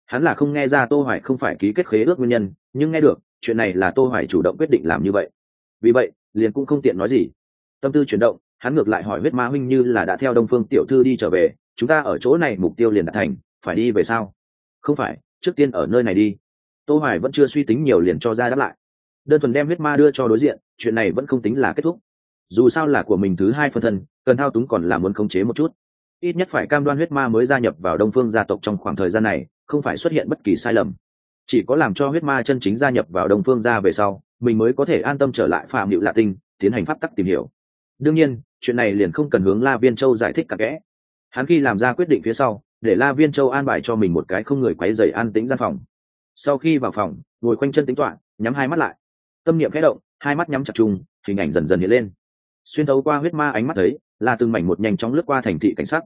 Hắn là không nghe ra tô hoài không phải ký kết khế ước nguyên nhân, nhưng nghe được, chuyện này là tô hoài chủ động quyết định làm như vậy. Vì vậy, liền cũng không tiện nói gì. Tâm tư chuyển động, hắn ngược lại hỏi huyết ma huynh như là đã theo đông phương tiểu thư đi trở về, chúng ta ở chỗ này mục tiêu liền đã thành phải đi về sao? Không phải, trước tiên ở nơi này đi. Tô hoài vẫn chưa suy tính nhiều liền cho ra đáp lại. Đơn thuần đem huyết ma đưa cho đối diện, chuyện này vẫn không tính là kết thúc. Dù sao là của mình thứ hai phân thân, cần thao túng còn là muốn khống chế một chút. Ít nhất phải cam đoan huyết ma mới gia nhập vào đông phương gia tộc trong khoảng thời gian này, không phải xuất hiện bất kỳ sai lầm. Chỉ có làm cho huyết ma chân chính gia nhập vào đông phương gia về sau, mình mới có thể an tâm trở lại phạm hiệu lạ tinh, tiến hành pháp tắc tìm hiểu. Đương nhiên, chuyện này liền không cần hướng la viên châu giải thích cả kẽ. Hắn khi làm ra quyết định phía sau để la viên châu an bài cho mình một cái không người quấy dày an tĩnh gian phòng. Sau khi vào phòng, ngồi quanh chân tính toạ nhắm hai mắt lại. Tâm niệm khẽ động, hai mắt nhắm chặt chung, hình ảnh dần dần hiện lên. Xuyên thấu qua huyết ma ánh mắt thấy là từng mảnh một nhanh chóng lướt qua thành thị cảnh sát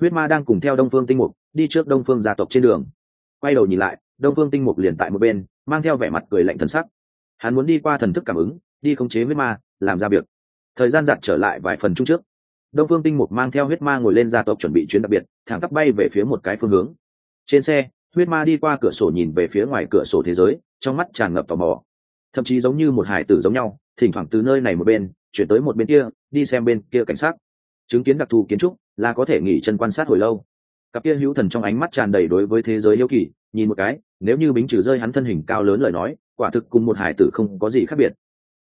huyết ma đang cùng theo đông phương tinh mục, đi trước đông phương gia tộc trên đường. Quay đầu nhìn lại, đông phương tinh mục liền tại một bên, mang theo vẻ mặt cười lạnh thần sắc. Hắn muốn đi qua thần thức cảm ứng, đi khống chế huyết ma, làm ra việc. Thời gian giặt trở lại vài phần chung trước đông phương tinh mục mang theo huyết ma ngồi lên gia tộc chuẩn bị chuyến đặc biệt, thẳng tắp bay về phía một cái phương hướng. Trên xe, huyết ma đi qua cửa sổ nhìn về phía ngoài cửa sổ thế giới, trong mắt tràn ngập tò mò. Thậm chí giống như một hải tử giống nhau, thỉnh thoảng từ nơi này một bên, chuyển tới một bên kia, đi xem bên kia cảnh sát. Chứng kiến đặc thù kiến trúc là có thể nghỉ chân quan sát hồi lâu. Cặp kia hữu thần trong ánh mắt tràn đầy đối với thế giới yêu kỳ, nhìn một cái, nếu như bính trừ rơi hắn thân hình cao lớn lời nói, quả thực cùng một hải tử không có gì khác biệt.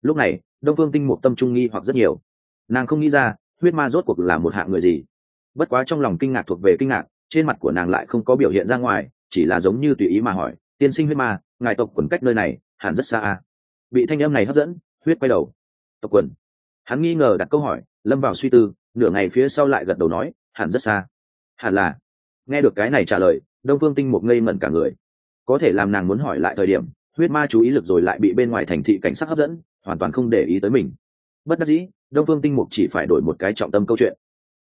Lúc này, đông phương tinh một tâm trung nghi hoặc rất nhiều. Nàng không nghĩ ra huyết ma rốt cuộc là một hạng người gì? Bất quá trong lòng kinh ngạc thuộc về kinh ngạc, trên mặt của nàng lại không có biểu hiện ra ngoài, chỉ là giống như tùy ý mà hỏi, tiên sinh huyết ma, ngài tộc quần cách nơi này, hẳn rất xa à. bị thanh âm này hấp dẫn, huyết quay đầu. Tộc quần? Hắn nghi ngờ đặt câu hỏi, lâm vào suy tư, nửa ngày phía sau lại gật đầu nói, hẳn rất xa. Hẳn là. Nghe được cái này trả lời, đông phương tinh một ngây mẩn cả người. Có thể làm nàng muốn hỏi lại thời điểm, huyết ma chú ý lực rồi lại bị bên ngoài thành thị cảnh sát hấp dẫn, hoàn toàn không để ý tới mình bất đắc dĩ, đông phương tinh mục chỉ phải đổi một cái trọng tâm câu chuyện.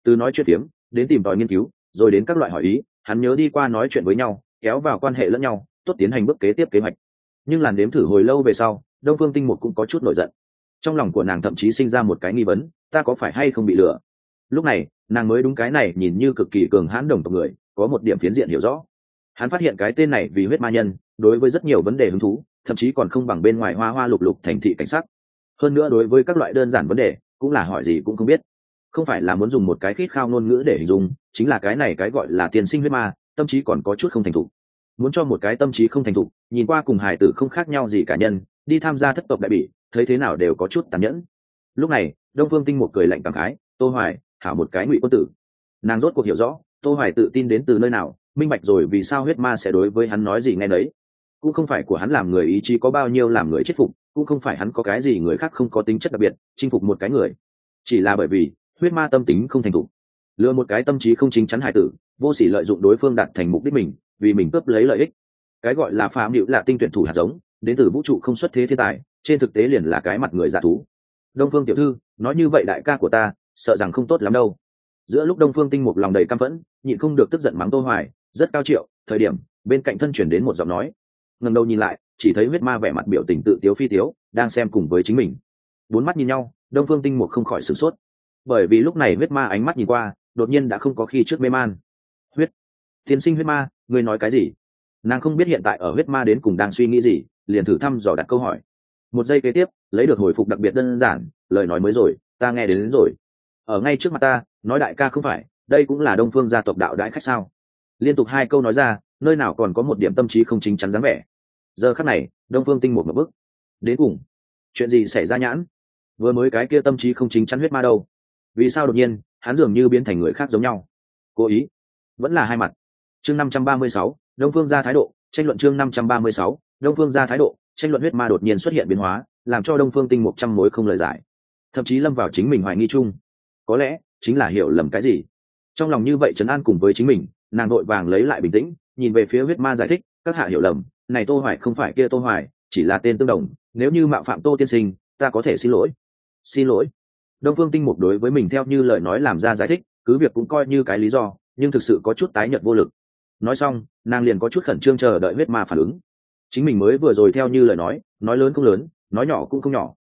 Từ nói chuyện tiếng đến tìm tòi nghiên cứu, rồi đến các loại hỏi ý, hắn nhớ đi qua nói chuyện với nhau, kéo vào quan hệ lẫn nhau, tốt tiến hành bước kế tiếp kế hoạch. Nhưng làn đếm thử hồi lâu về sau, đông phương tinh mục cũng có chút nổi giận. Trong lòng của nàng thậm chí sinh ra một cái nghi vấn, ta có phải hay không bị lừa? Lúc này, nàng mới đúng cái này nhìn như cực kỳ cường hãn đồng tộc người, có một điểm phiến diện hiểu rõ. Hắn phát hiện cái tên này vì huyết ma nhân, đối với rất nhiều vấn đề hứng thú, thậm chí còn không bằng bên ngoài hoa hoa lục lục thành thị cảnh sắc hơn nữa đối với các loại đơn giản vấn đề, cũng là hỏi gì cũng không biết. Không phải là muốn dùng một cái khít khao ngôn ngữ để hình dung, chính là cái này cái gọi là tiền sinh huyết ma, tâm trí còn có chút không thành thục. Muốn cho một cái tâm trí không thành thục, nhìn qua cùng hài tử không khác nhau gì cả nhân, đi tham gia thất tộc đại bỉ, thấy thế nào đều có chút tàn nhẫn. Lúc này, đông phương tinh một cười lạnh cảm khái, tô hoài, hảo một cái ngụy quân tử. Nàng rốt cuộc hiểu rõ, tô hoài tự tin đến từ nơi nào, minh bạch rồi vì sao huyết ma sẽ đối với hắn nói gì nghe đấy cũng không phải của hắn làm người ý chí có bao nhiêu làm người chết phục, cũng không phải hắn có cái gì người khác không có tính chất đặc biệt, chinh phục một cái người. Chỉ là bởi vì, huyết ma tâm tính không thành thục. Lừa một cái tâm trí không chính chắn hải tử, vô sỉ lợi dụng đối phương đạt thành mục đích mình, vì mình cướp lấy lợi ích. Cái gọi là phàm hiệu là tinh tuyển thủ hạt giống, đến từ vũ trụ không xuất thế thiên tài, trên thực tế liền là cái mặt người giả thú. Đông phương tiểu thư, nói như vậy đại ca của ta, sợ rằng không tốt lắm đâu. Giữa lúc đông phương tinh một lòng đầy căm phẫn, nhịn không được tức giận mắng tô hoài, rất cao triệu, thời điểm, bên cạnh thân chuyển đến một giọng nói ngẩng đầu nhìn lại chỉ thấy huyết ma vẻ mặt biểu tình tự tiếu phi tiếu đang xem cùng với chính mình. Bốn mắt nhìn nhau đông phương tinh một không khỏi sửng sốt. Bởi vì lúc này huyết ma ánh mắt nhìn qua đột nhiên đã không có khi trước mê man. Huyết tiên sinh huyết ma ngươi nói cái gì? Nàng không biết hiện tại ở huyết ma đến cùng đang suy nghĩ gì liền thử thăm dò đặt câu hỏi. Một giây kế tiếp lấy được hồi phục đặc biệt đơn giản lời nói mới rồi ta nghe đến, đến rồi. Ở ngay trước mặt ta nói đại ca không phải đây cũng là đông phương gia tộc đạo đãi khách sao? Liên tục hai câu nói ra nơi nào còn có một điểm tâm trí không chính chắn dáng vẻ. Giờ khắc này, đông phương tinh một một bức đến cùng, chuyện gì xảy ra nhãn? Vừa mới cái kia tâm trí không chính chắn huyết ma đâu? Vì sao đột nhiên, hắn dường như biến thành người khác giống nhau? Cố ý. Vẫn là hai mặt. Chương năm trăm ba mươi sáu, đông phương ra thái độ, tranh luận chương năm trăm ba mươi sáu, đông phương ra thái độ, tranh luận huyết ma đột nhiên xuất hiện biến hóa, làm cho đông phương tinh một trăm mối không lời giải. Thậm chí lâm vào chính mình hoài nghi chung. Có lẽ, chính là hiểu lầm cái gì? Trong lòng như vậy trấn an cùng với chính mình, nàng đội vàng lấy lại bình tĩnh nhìn về phía huyết ma giải thích, các hạ hiểu lầm, này tô hoài không phải kia tô hoài, chỉ là tên tương đồng, nếu như mạo phạm tô tiên sinh, ta có thể xin lỗi. Xin lỗi. Đông phương tinh mục đối với mình theo như lời nói làm ra giải thích, cứ việc cũng coi như cái lý do, nhưng thực sự có chút tái nhợt vô lực. Nói xong, nàng liền có chút khẩn trương chờ đợi huyết ma phản ứng. Chính mình mới vừa rồi theo như lời nói nói lớn không lớn, nói nhỏ cũng không nhỏ.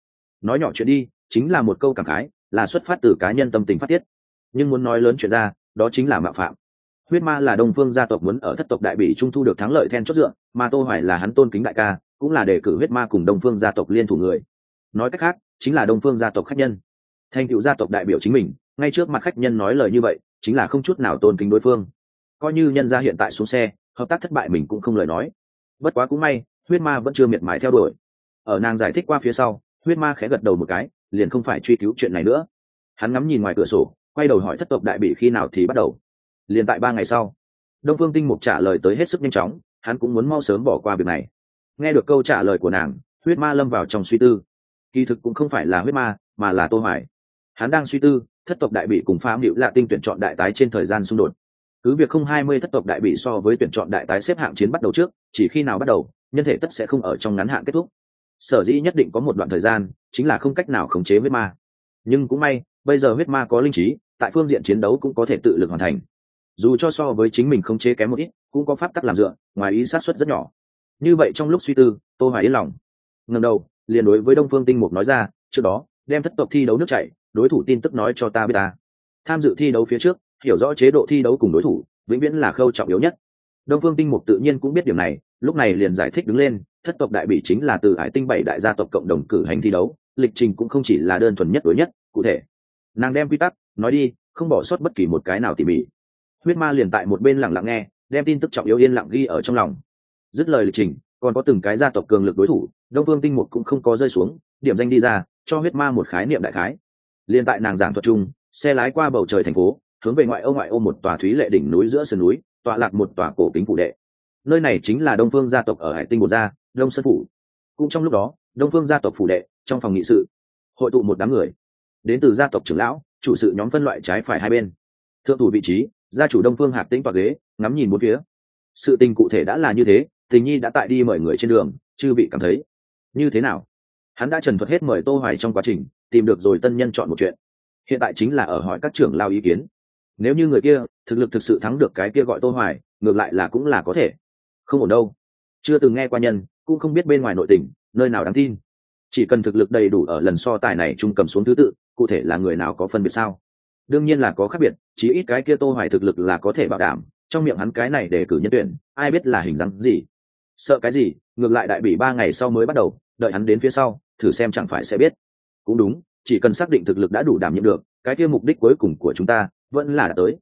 Nói nhỏ chuyện đi, chính là một câu cảm khái, là xuất phát từ cá nhân tâm tình phát tiết. Nhưng muốn nói lớn chuyện ra, đó chính là mạo phạm huyết ma là đông phương gia tộc muốn ở thất tộc đại Bỉ trung thu được thắng lợi then chốt dựa, mà tô hoài là hắn tôn kính đại ca, cũng là đề cử huyết ma cùng đông phương gia tộc liên thủ người. Nói cách khác, chính là đông phương gia tộc khách nhân. Thành cựu gia tộc đại biểu chính mình, ngay trước mặt khách nhân nói lời như vậy, chính là không chút nào tôn kính đối phương. Coi như nhân gia hiện tại xuống xe, hợp tác thất bại mình cũng không lời nói. Bất quá cũng may, huyết ma vẫn chưa miệt mài theo đuổi. Ở nàng giải thích qua phía sau, huyết ma khẽ gật đầu một cái, liền không phải truy cứu chuyện này nữa. Hắn ngắm nhìn ngoài cửa sổ, quay đầu hỏi thất tộc đại bị khi nào thì bắt đầu liền tại ba ngày sau, đông phương tinh mục trả lời tới hết sức nhanh chóng, hắn cũng muốn mau sớm bỏ qua việc này. Nghe được câu trả lời của nàng, huyết ma lâm vào trong suy tư. Kỳ thực cũng không phải là huyết ma, mà là tô hoài. Hắn đang suy tư, thất tộc đại bị cùng phá hữu lạ tinh tuyển chọn đại tái trên thời gian xung đột. Cứ việc không hai mươi thất tộc đại bị so với tuyển chọn đại tái xếp hạng chiến bắt đầu trước, chỉ khi nào bắt đầu, nhân thể tất sẽ không ở trong ngắn hạn kết thúc. Sở dĩ nhất định có một đoạn thời gian, chính là không cách nào khống chế huyết ma. Nhưng cũng may, bây giờ huyết ma có linh trí, tại phương diện chiến đấu cũng có thể tự lực hoàn thành dù cho so với chính mình không chế kém một ít, cũng có pháp tắc làm dựa, ngoài ý sát xuất rất nhỏ. Như vậy trong lúc suy tư, tô hoài yên lòng. Ngẩng đầu, liền đối với đông phương tinh mục nói ra, trước đó, đem thất tộc thi đấu nước chảy, đối thủ tin tức nói cho ta biết ta. Tham dự thi đấu phía trước, hiểu rõ chế độ thi đấu cùng đối thủ, vĩnh viễn là khâu trọng yếu nhất. Đông phương tinh mục tự nhiên cũng biết điểm này, lúc này liền giải thích đứng lên, thất tộc đại bỉ chính là từ hải tinh bảy đại gia tộc cộng đồng cử hành thi đấu, lịch trình cũng không chỉ là đơn thuần nhất đối nhất, cụ thể. Nàng đem quy tắc, nói đi, không bỏ sót bất kỳ một cái nào tỉ mỉ huyết ma liền tại một bên lặng lặng nghe, đem tin tức trọng yếu yên lặng ghi ở trong lòng. Dứt lời lịch trình, còn có từng cái gia tộc cường lực đối thủ, đông phương tinh mục cũng không có rơi xuống, điểm danh đi ra, cho huyết ma một khái niệm đại khái. Liền tại nàng giảng thuật chung, xe lái qua bầu trời thành phố, hướng về ngoại ô ngoại ô một tòa thúy lệ đỉnh núi giữa sườn núi, tọa lạc một tòa cổ kính phủ đệ. Nơi này chính là đông phương gia tộc ở hải tinh bột gia, đông sơn phủ. Cũng trong lúc đó, đông phương gia tộc phủ đệ, trong phòng nghị sự, hội tụ một đám người. Đến từ gia tộc trưởng lão, chủ sự nhóm phân loại trái phải hai bên. Thượng thủ vị trí gia chủ đông phương hạc tĩnh tòa ghế, ngắm nhìn bốn phía. Sự tình cụ thể đã là như thế, tình nhi đã tại đi mời người trên đường, chư vị cảm thấy. Như thế nào? Hắn đã trần thuật hết mời tô hoài trong quá trình, tìm được rồi tân nhân chọn một chuyện. Hiện tại chính là ở hỏi các trưởng lao ý kiến. Nếu như người kia, thực lực thực sự thắng được cái kia gọi tô hoài, ngược lại là cũng là có thể. Không ổn đâu. Chưa từng nghe qua nhân, cũng không biết bên ngoài nội tình, nơi nào đáng tin. Chỉ cần thực lực đầy đủ ở lần so tài này trung cầm xuống thứ tự, cụ thể là người nào có phân biệt sao? Đương nhiên là có khác biệt chỉ ít cái kia tô hoài thực lực là có thể bảo đảm, trong miệng hắn cái này để cử nhân tuyển, ai biết là hình dáng gì. Sợ cái gì, ngược lại đại bỉ ba ngày sau mới bắt đầu, đợi hắn đến phía sau, thử xem chẳng phải sẽ biết. Cũng đúng, chỉ cần xác định thực lực đã đủ đảm nhiệm được, cái kia mục đích cuối cùng của chúng ta vẫn là đã tới.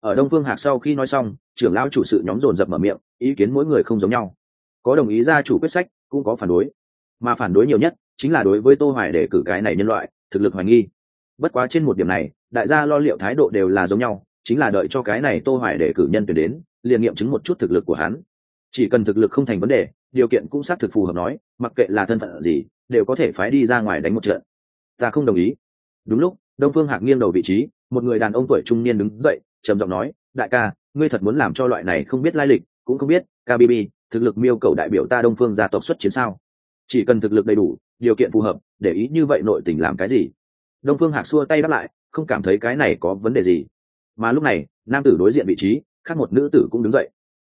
Ở đông phương hạc sau khi nói xong, trưởng lão chủ sự nhóm dồn dập mở miệng, ý kiến mỗi người không giống nhau. Có đồng ý ra chủ quyết sách, cũng có phản đối. Mà phản đối nhiều nhất chính là đối với tô hoài để cử cái này nhân loại, thực lực hoài nghi. Bất quá trên một điểm này đại gia lo liệu thái độ đều là giống nhau, chính là đợi cho cái này tô hoài để cử nhân tuyển đến, liền nghiệm chứng một chút thực lực của hắn. Chỉ cần thực lực không thành vấn đề, điều kiện cũng xác thực phù hợp nói, mặc kệ là thân phận gì, đều có thể phái đi ra ngoài đánh một trận. Ta không đồng ý. Đúng lúc, đông phương hạc nghiêng đầu vị trí, một người đàn ông tuổi trung niên đứng dậy, trầm giọng nói, đại ca, ngươi thật muốn làm cho loại này không biết lai lịch, cũng không biết kbb thực lực miêu cầu đại biểu ta đông phương gia tộc xuất chiến sao? Chỉ cần thực lực đầy đủ, điều kiện phù hợp, để ý như vậy nội tình làm cái gì? Đông phương hạc xua tay đáp lại không cảm thấy cái này có vấn đề gì. Mà lúc này, nam tử đối diện vị trí, khác một nữ tử cũng đứng dậy.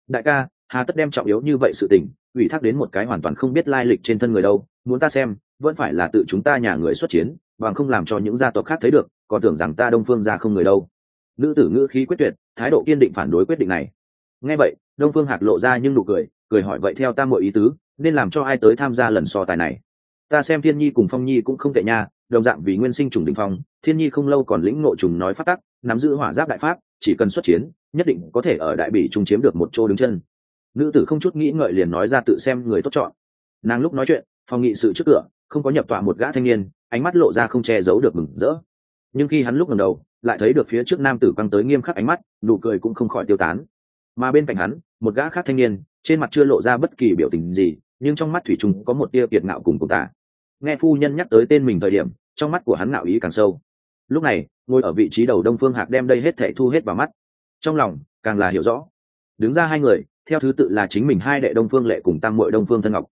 Đại ca, hà tất đem trọng yếu như vậy sự tình, ủy thác đến một cái hoàn toàn không biết lai lịch trên thân người đâu, muốn ta xem, vẫn phải là tự chúng ta nhà người xuất chiến, bằng không làm cho những gia tộc khác thấy được, còn tưởng rằng ta đông phương ra không người đâu. Nữ tử ngữ khí quyết tuyệt, thái độ kiên định phản đối quyết định này. Nghe vậy, đông phương hạc lộ ra nhưng nụ cười cười hỏi vậy theo ta mọi ý tứ, nên làm cho ai tới tham gia lần so tài này? Ta xem thiên nhi cùng phong nhi cũng không tệ nha đồng dạng vì nguyên sinh trùng đỉnh phong, thiên nhi không lâu còn lĩnh ngộ trùng nói phát tắc, nắm giữ hỏa giáp đại pháp, chỉ cần xuất chiến, nhất định có thể ở đại bỉ trung chiếm được một chỗ đứng chân. Nữ tử không chút nghĩ ngợi liền nói ra tự xem người tốt chọn. Nàng lúc nói chuyện, phòng nghị sự trước cửa, không có nhập tọa một gã thanh niên, ánh mắt lộ ra không che giấu được mừng rỡ. Nhưng khi hắn lúc ngẩng đầu, lại thấy được phía trước nam tử quăng tới nghiêm khắc ánh mắt, nụ cười cũng không khỏi tiêu tán. Mà bên cạnh hắn, một gã khác thanh niên, trên mặt chưa lộ ra bất kỳ biểu tình gì, nhưng trong mắt thủy trùng có một tia kiệt ngạo cùng cùng ta nghe phu nhân nhắc tới tên mình thời điểm, trong mắt của hắn ngạo ý càng sâu. Lúc này, ngồi ở vị trí đầu đông phương hạc đem đây hết thệ thu hết vào mắt. Trong lòng, càng là hiểu rõ. Đứng ra hai người, theo thứ tự là chính mình hai đệ đông phương lệ cùng tăng mội đông phương thân ngọc.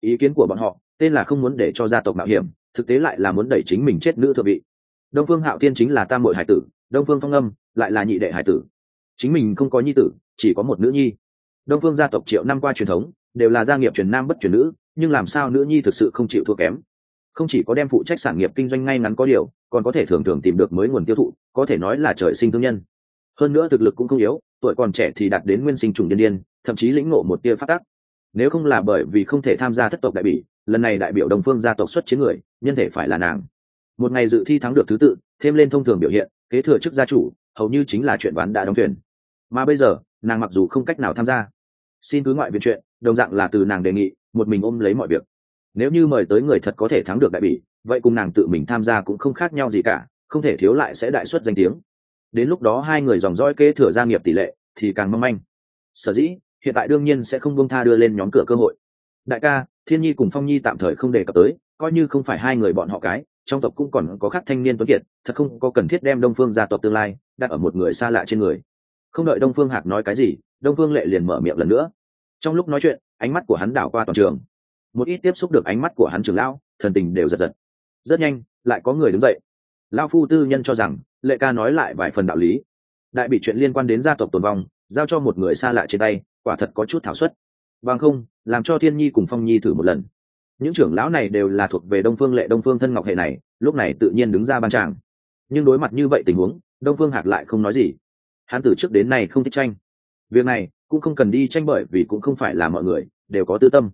Ý kiến của bọn họ, tên là không muốn để cho gia tộc mạo hiểm, thực tế lại là muốn đẩy chính mình chết nữ thượng vị. Đông phương hạo tiên chính là tam mội hải tử, đông phương phong âm lại là nhị đệ hải tử. Chính mình không có nhi tử, chỉ có một nữ nhi. Đông phương gia tộc triệu năm qua truyền thống, đều là gia nghiệp truyền nam bất truyền nữ, nhưng làm sao nữ nhi thực sự không chịu thua kém? Không chỉ có đem phụ trách sản nghiệp kinh doanh ngay ngắn có điều, còn có thể thường thường tìm được mới nguồn tiêu thụ, có thể nói là trời sinh thương nhân. Hơn nữa thực lực cũng không yếu, tuổi còn trẻ thì đạt đến nguyên sinh trùng điên điên, thậm chí lĩnh ngộ một tia phát tác. Nếu không là bởi vì không thể tham gia thất tộc đại bỉ, lần này đại biểu đồng phương gia tộc xuất chiến người, nhân thể phải là nàng. Một ngày dự thi thắng được thứ tự, thêm lên thông thường biểu hiện, kế thừa chức gia chủ, hầu như chính là chuyện bán đã đóng thuyền. Mà bây giờ, nàng mặc dù không cách nào tham gia. Xin cứ ngoại viện chuyện, đồng dạng là từ nàng đề nghị, một mình ôm lấy mọi việc nếu như mời tới người thật có thể thắng được đại bỉ, vậy cùng nàng tự mình tham gia cũng không khác nhau gì cả, không thể thiếu lại sẽ đại xuất danh tiếng. Đến lúc đó hai người dòng dõi kế thừa gia nghiệp tỷ lệ thì càng mong manh. Sở dĩ, hiện tại đương nhiên sẽ không buông tha đưa lên nhóm cửa cơ hội. Đại ca, thiên nhi cùng phong nhi tạm thời không đề cập tới, coi như không phải hai người bọn họ cái, trong tộc cũng còn có khác thanh niên tuấn kiệt, thật không có cần thiết đem đông phương gia tộc tương lai đặt ở một người xa lạ trên người. Không đợi đông phương hạc nói cái gì, đông phương lệ liền mở miệng lần nữa. Trong lúc nói chuyện, ánh mắt của hắn đảo qua toàn trường một ít tiếp xúc được ánh mắt của hắn trưởng lão, thần tình đều giật giật. Rất nhanh, lại có người đứng dậy. Lao phu tư nhân cho rằng, lệ ca nói lại vài phần đạo lý. Đại bị chuyện liên quan đến gia tộc tồn vong, giao cho một người xa lạ trên tay, quả thật có chút thảo suất. Bằng không, làm cho thiên nhi cùng phong nhi thử một lần. Những trưởng lão này đều là thuộc về đông phương lệ, đông phương thân ngọc hệ này, lúc này tự nhiên đứng ra ban tràng. Nhưng đối mặt như vậy tình huống, đông phương hạc lại không nói gì. Hắn từ trước đến nay không thích tranh. Việc này cũng không cần đi tranh bởi vì cũng không phải là mọi người, đều có tư tâm.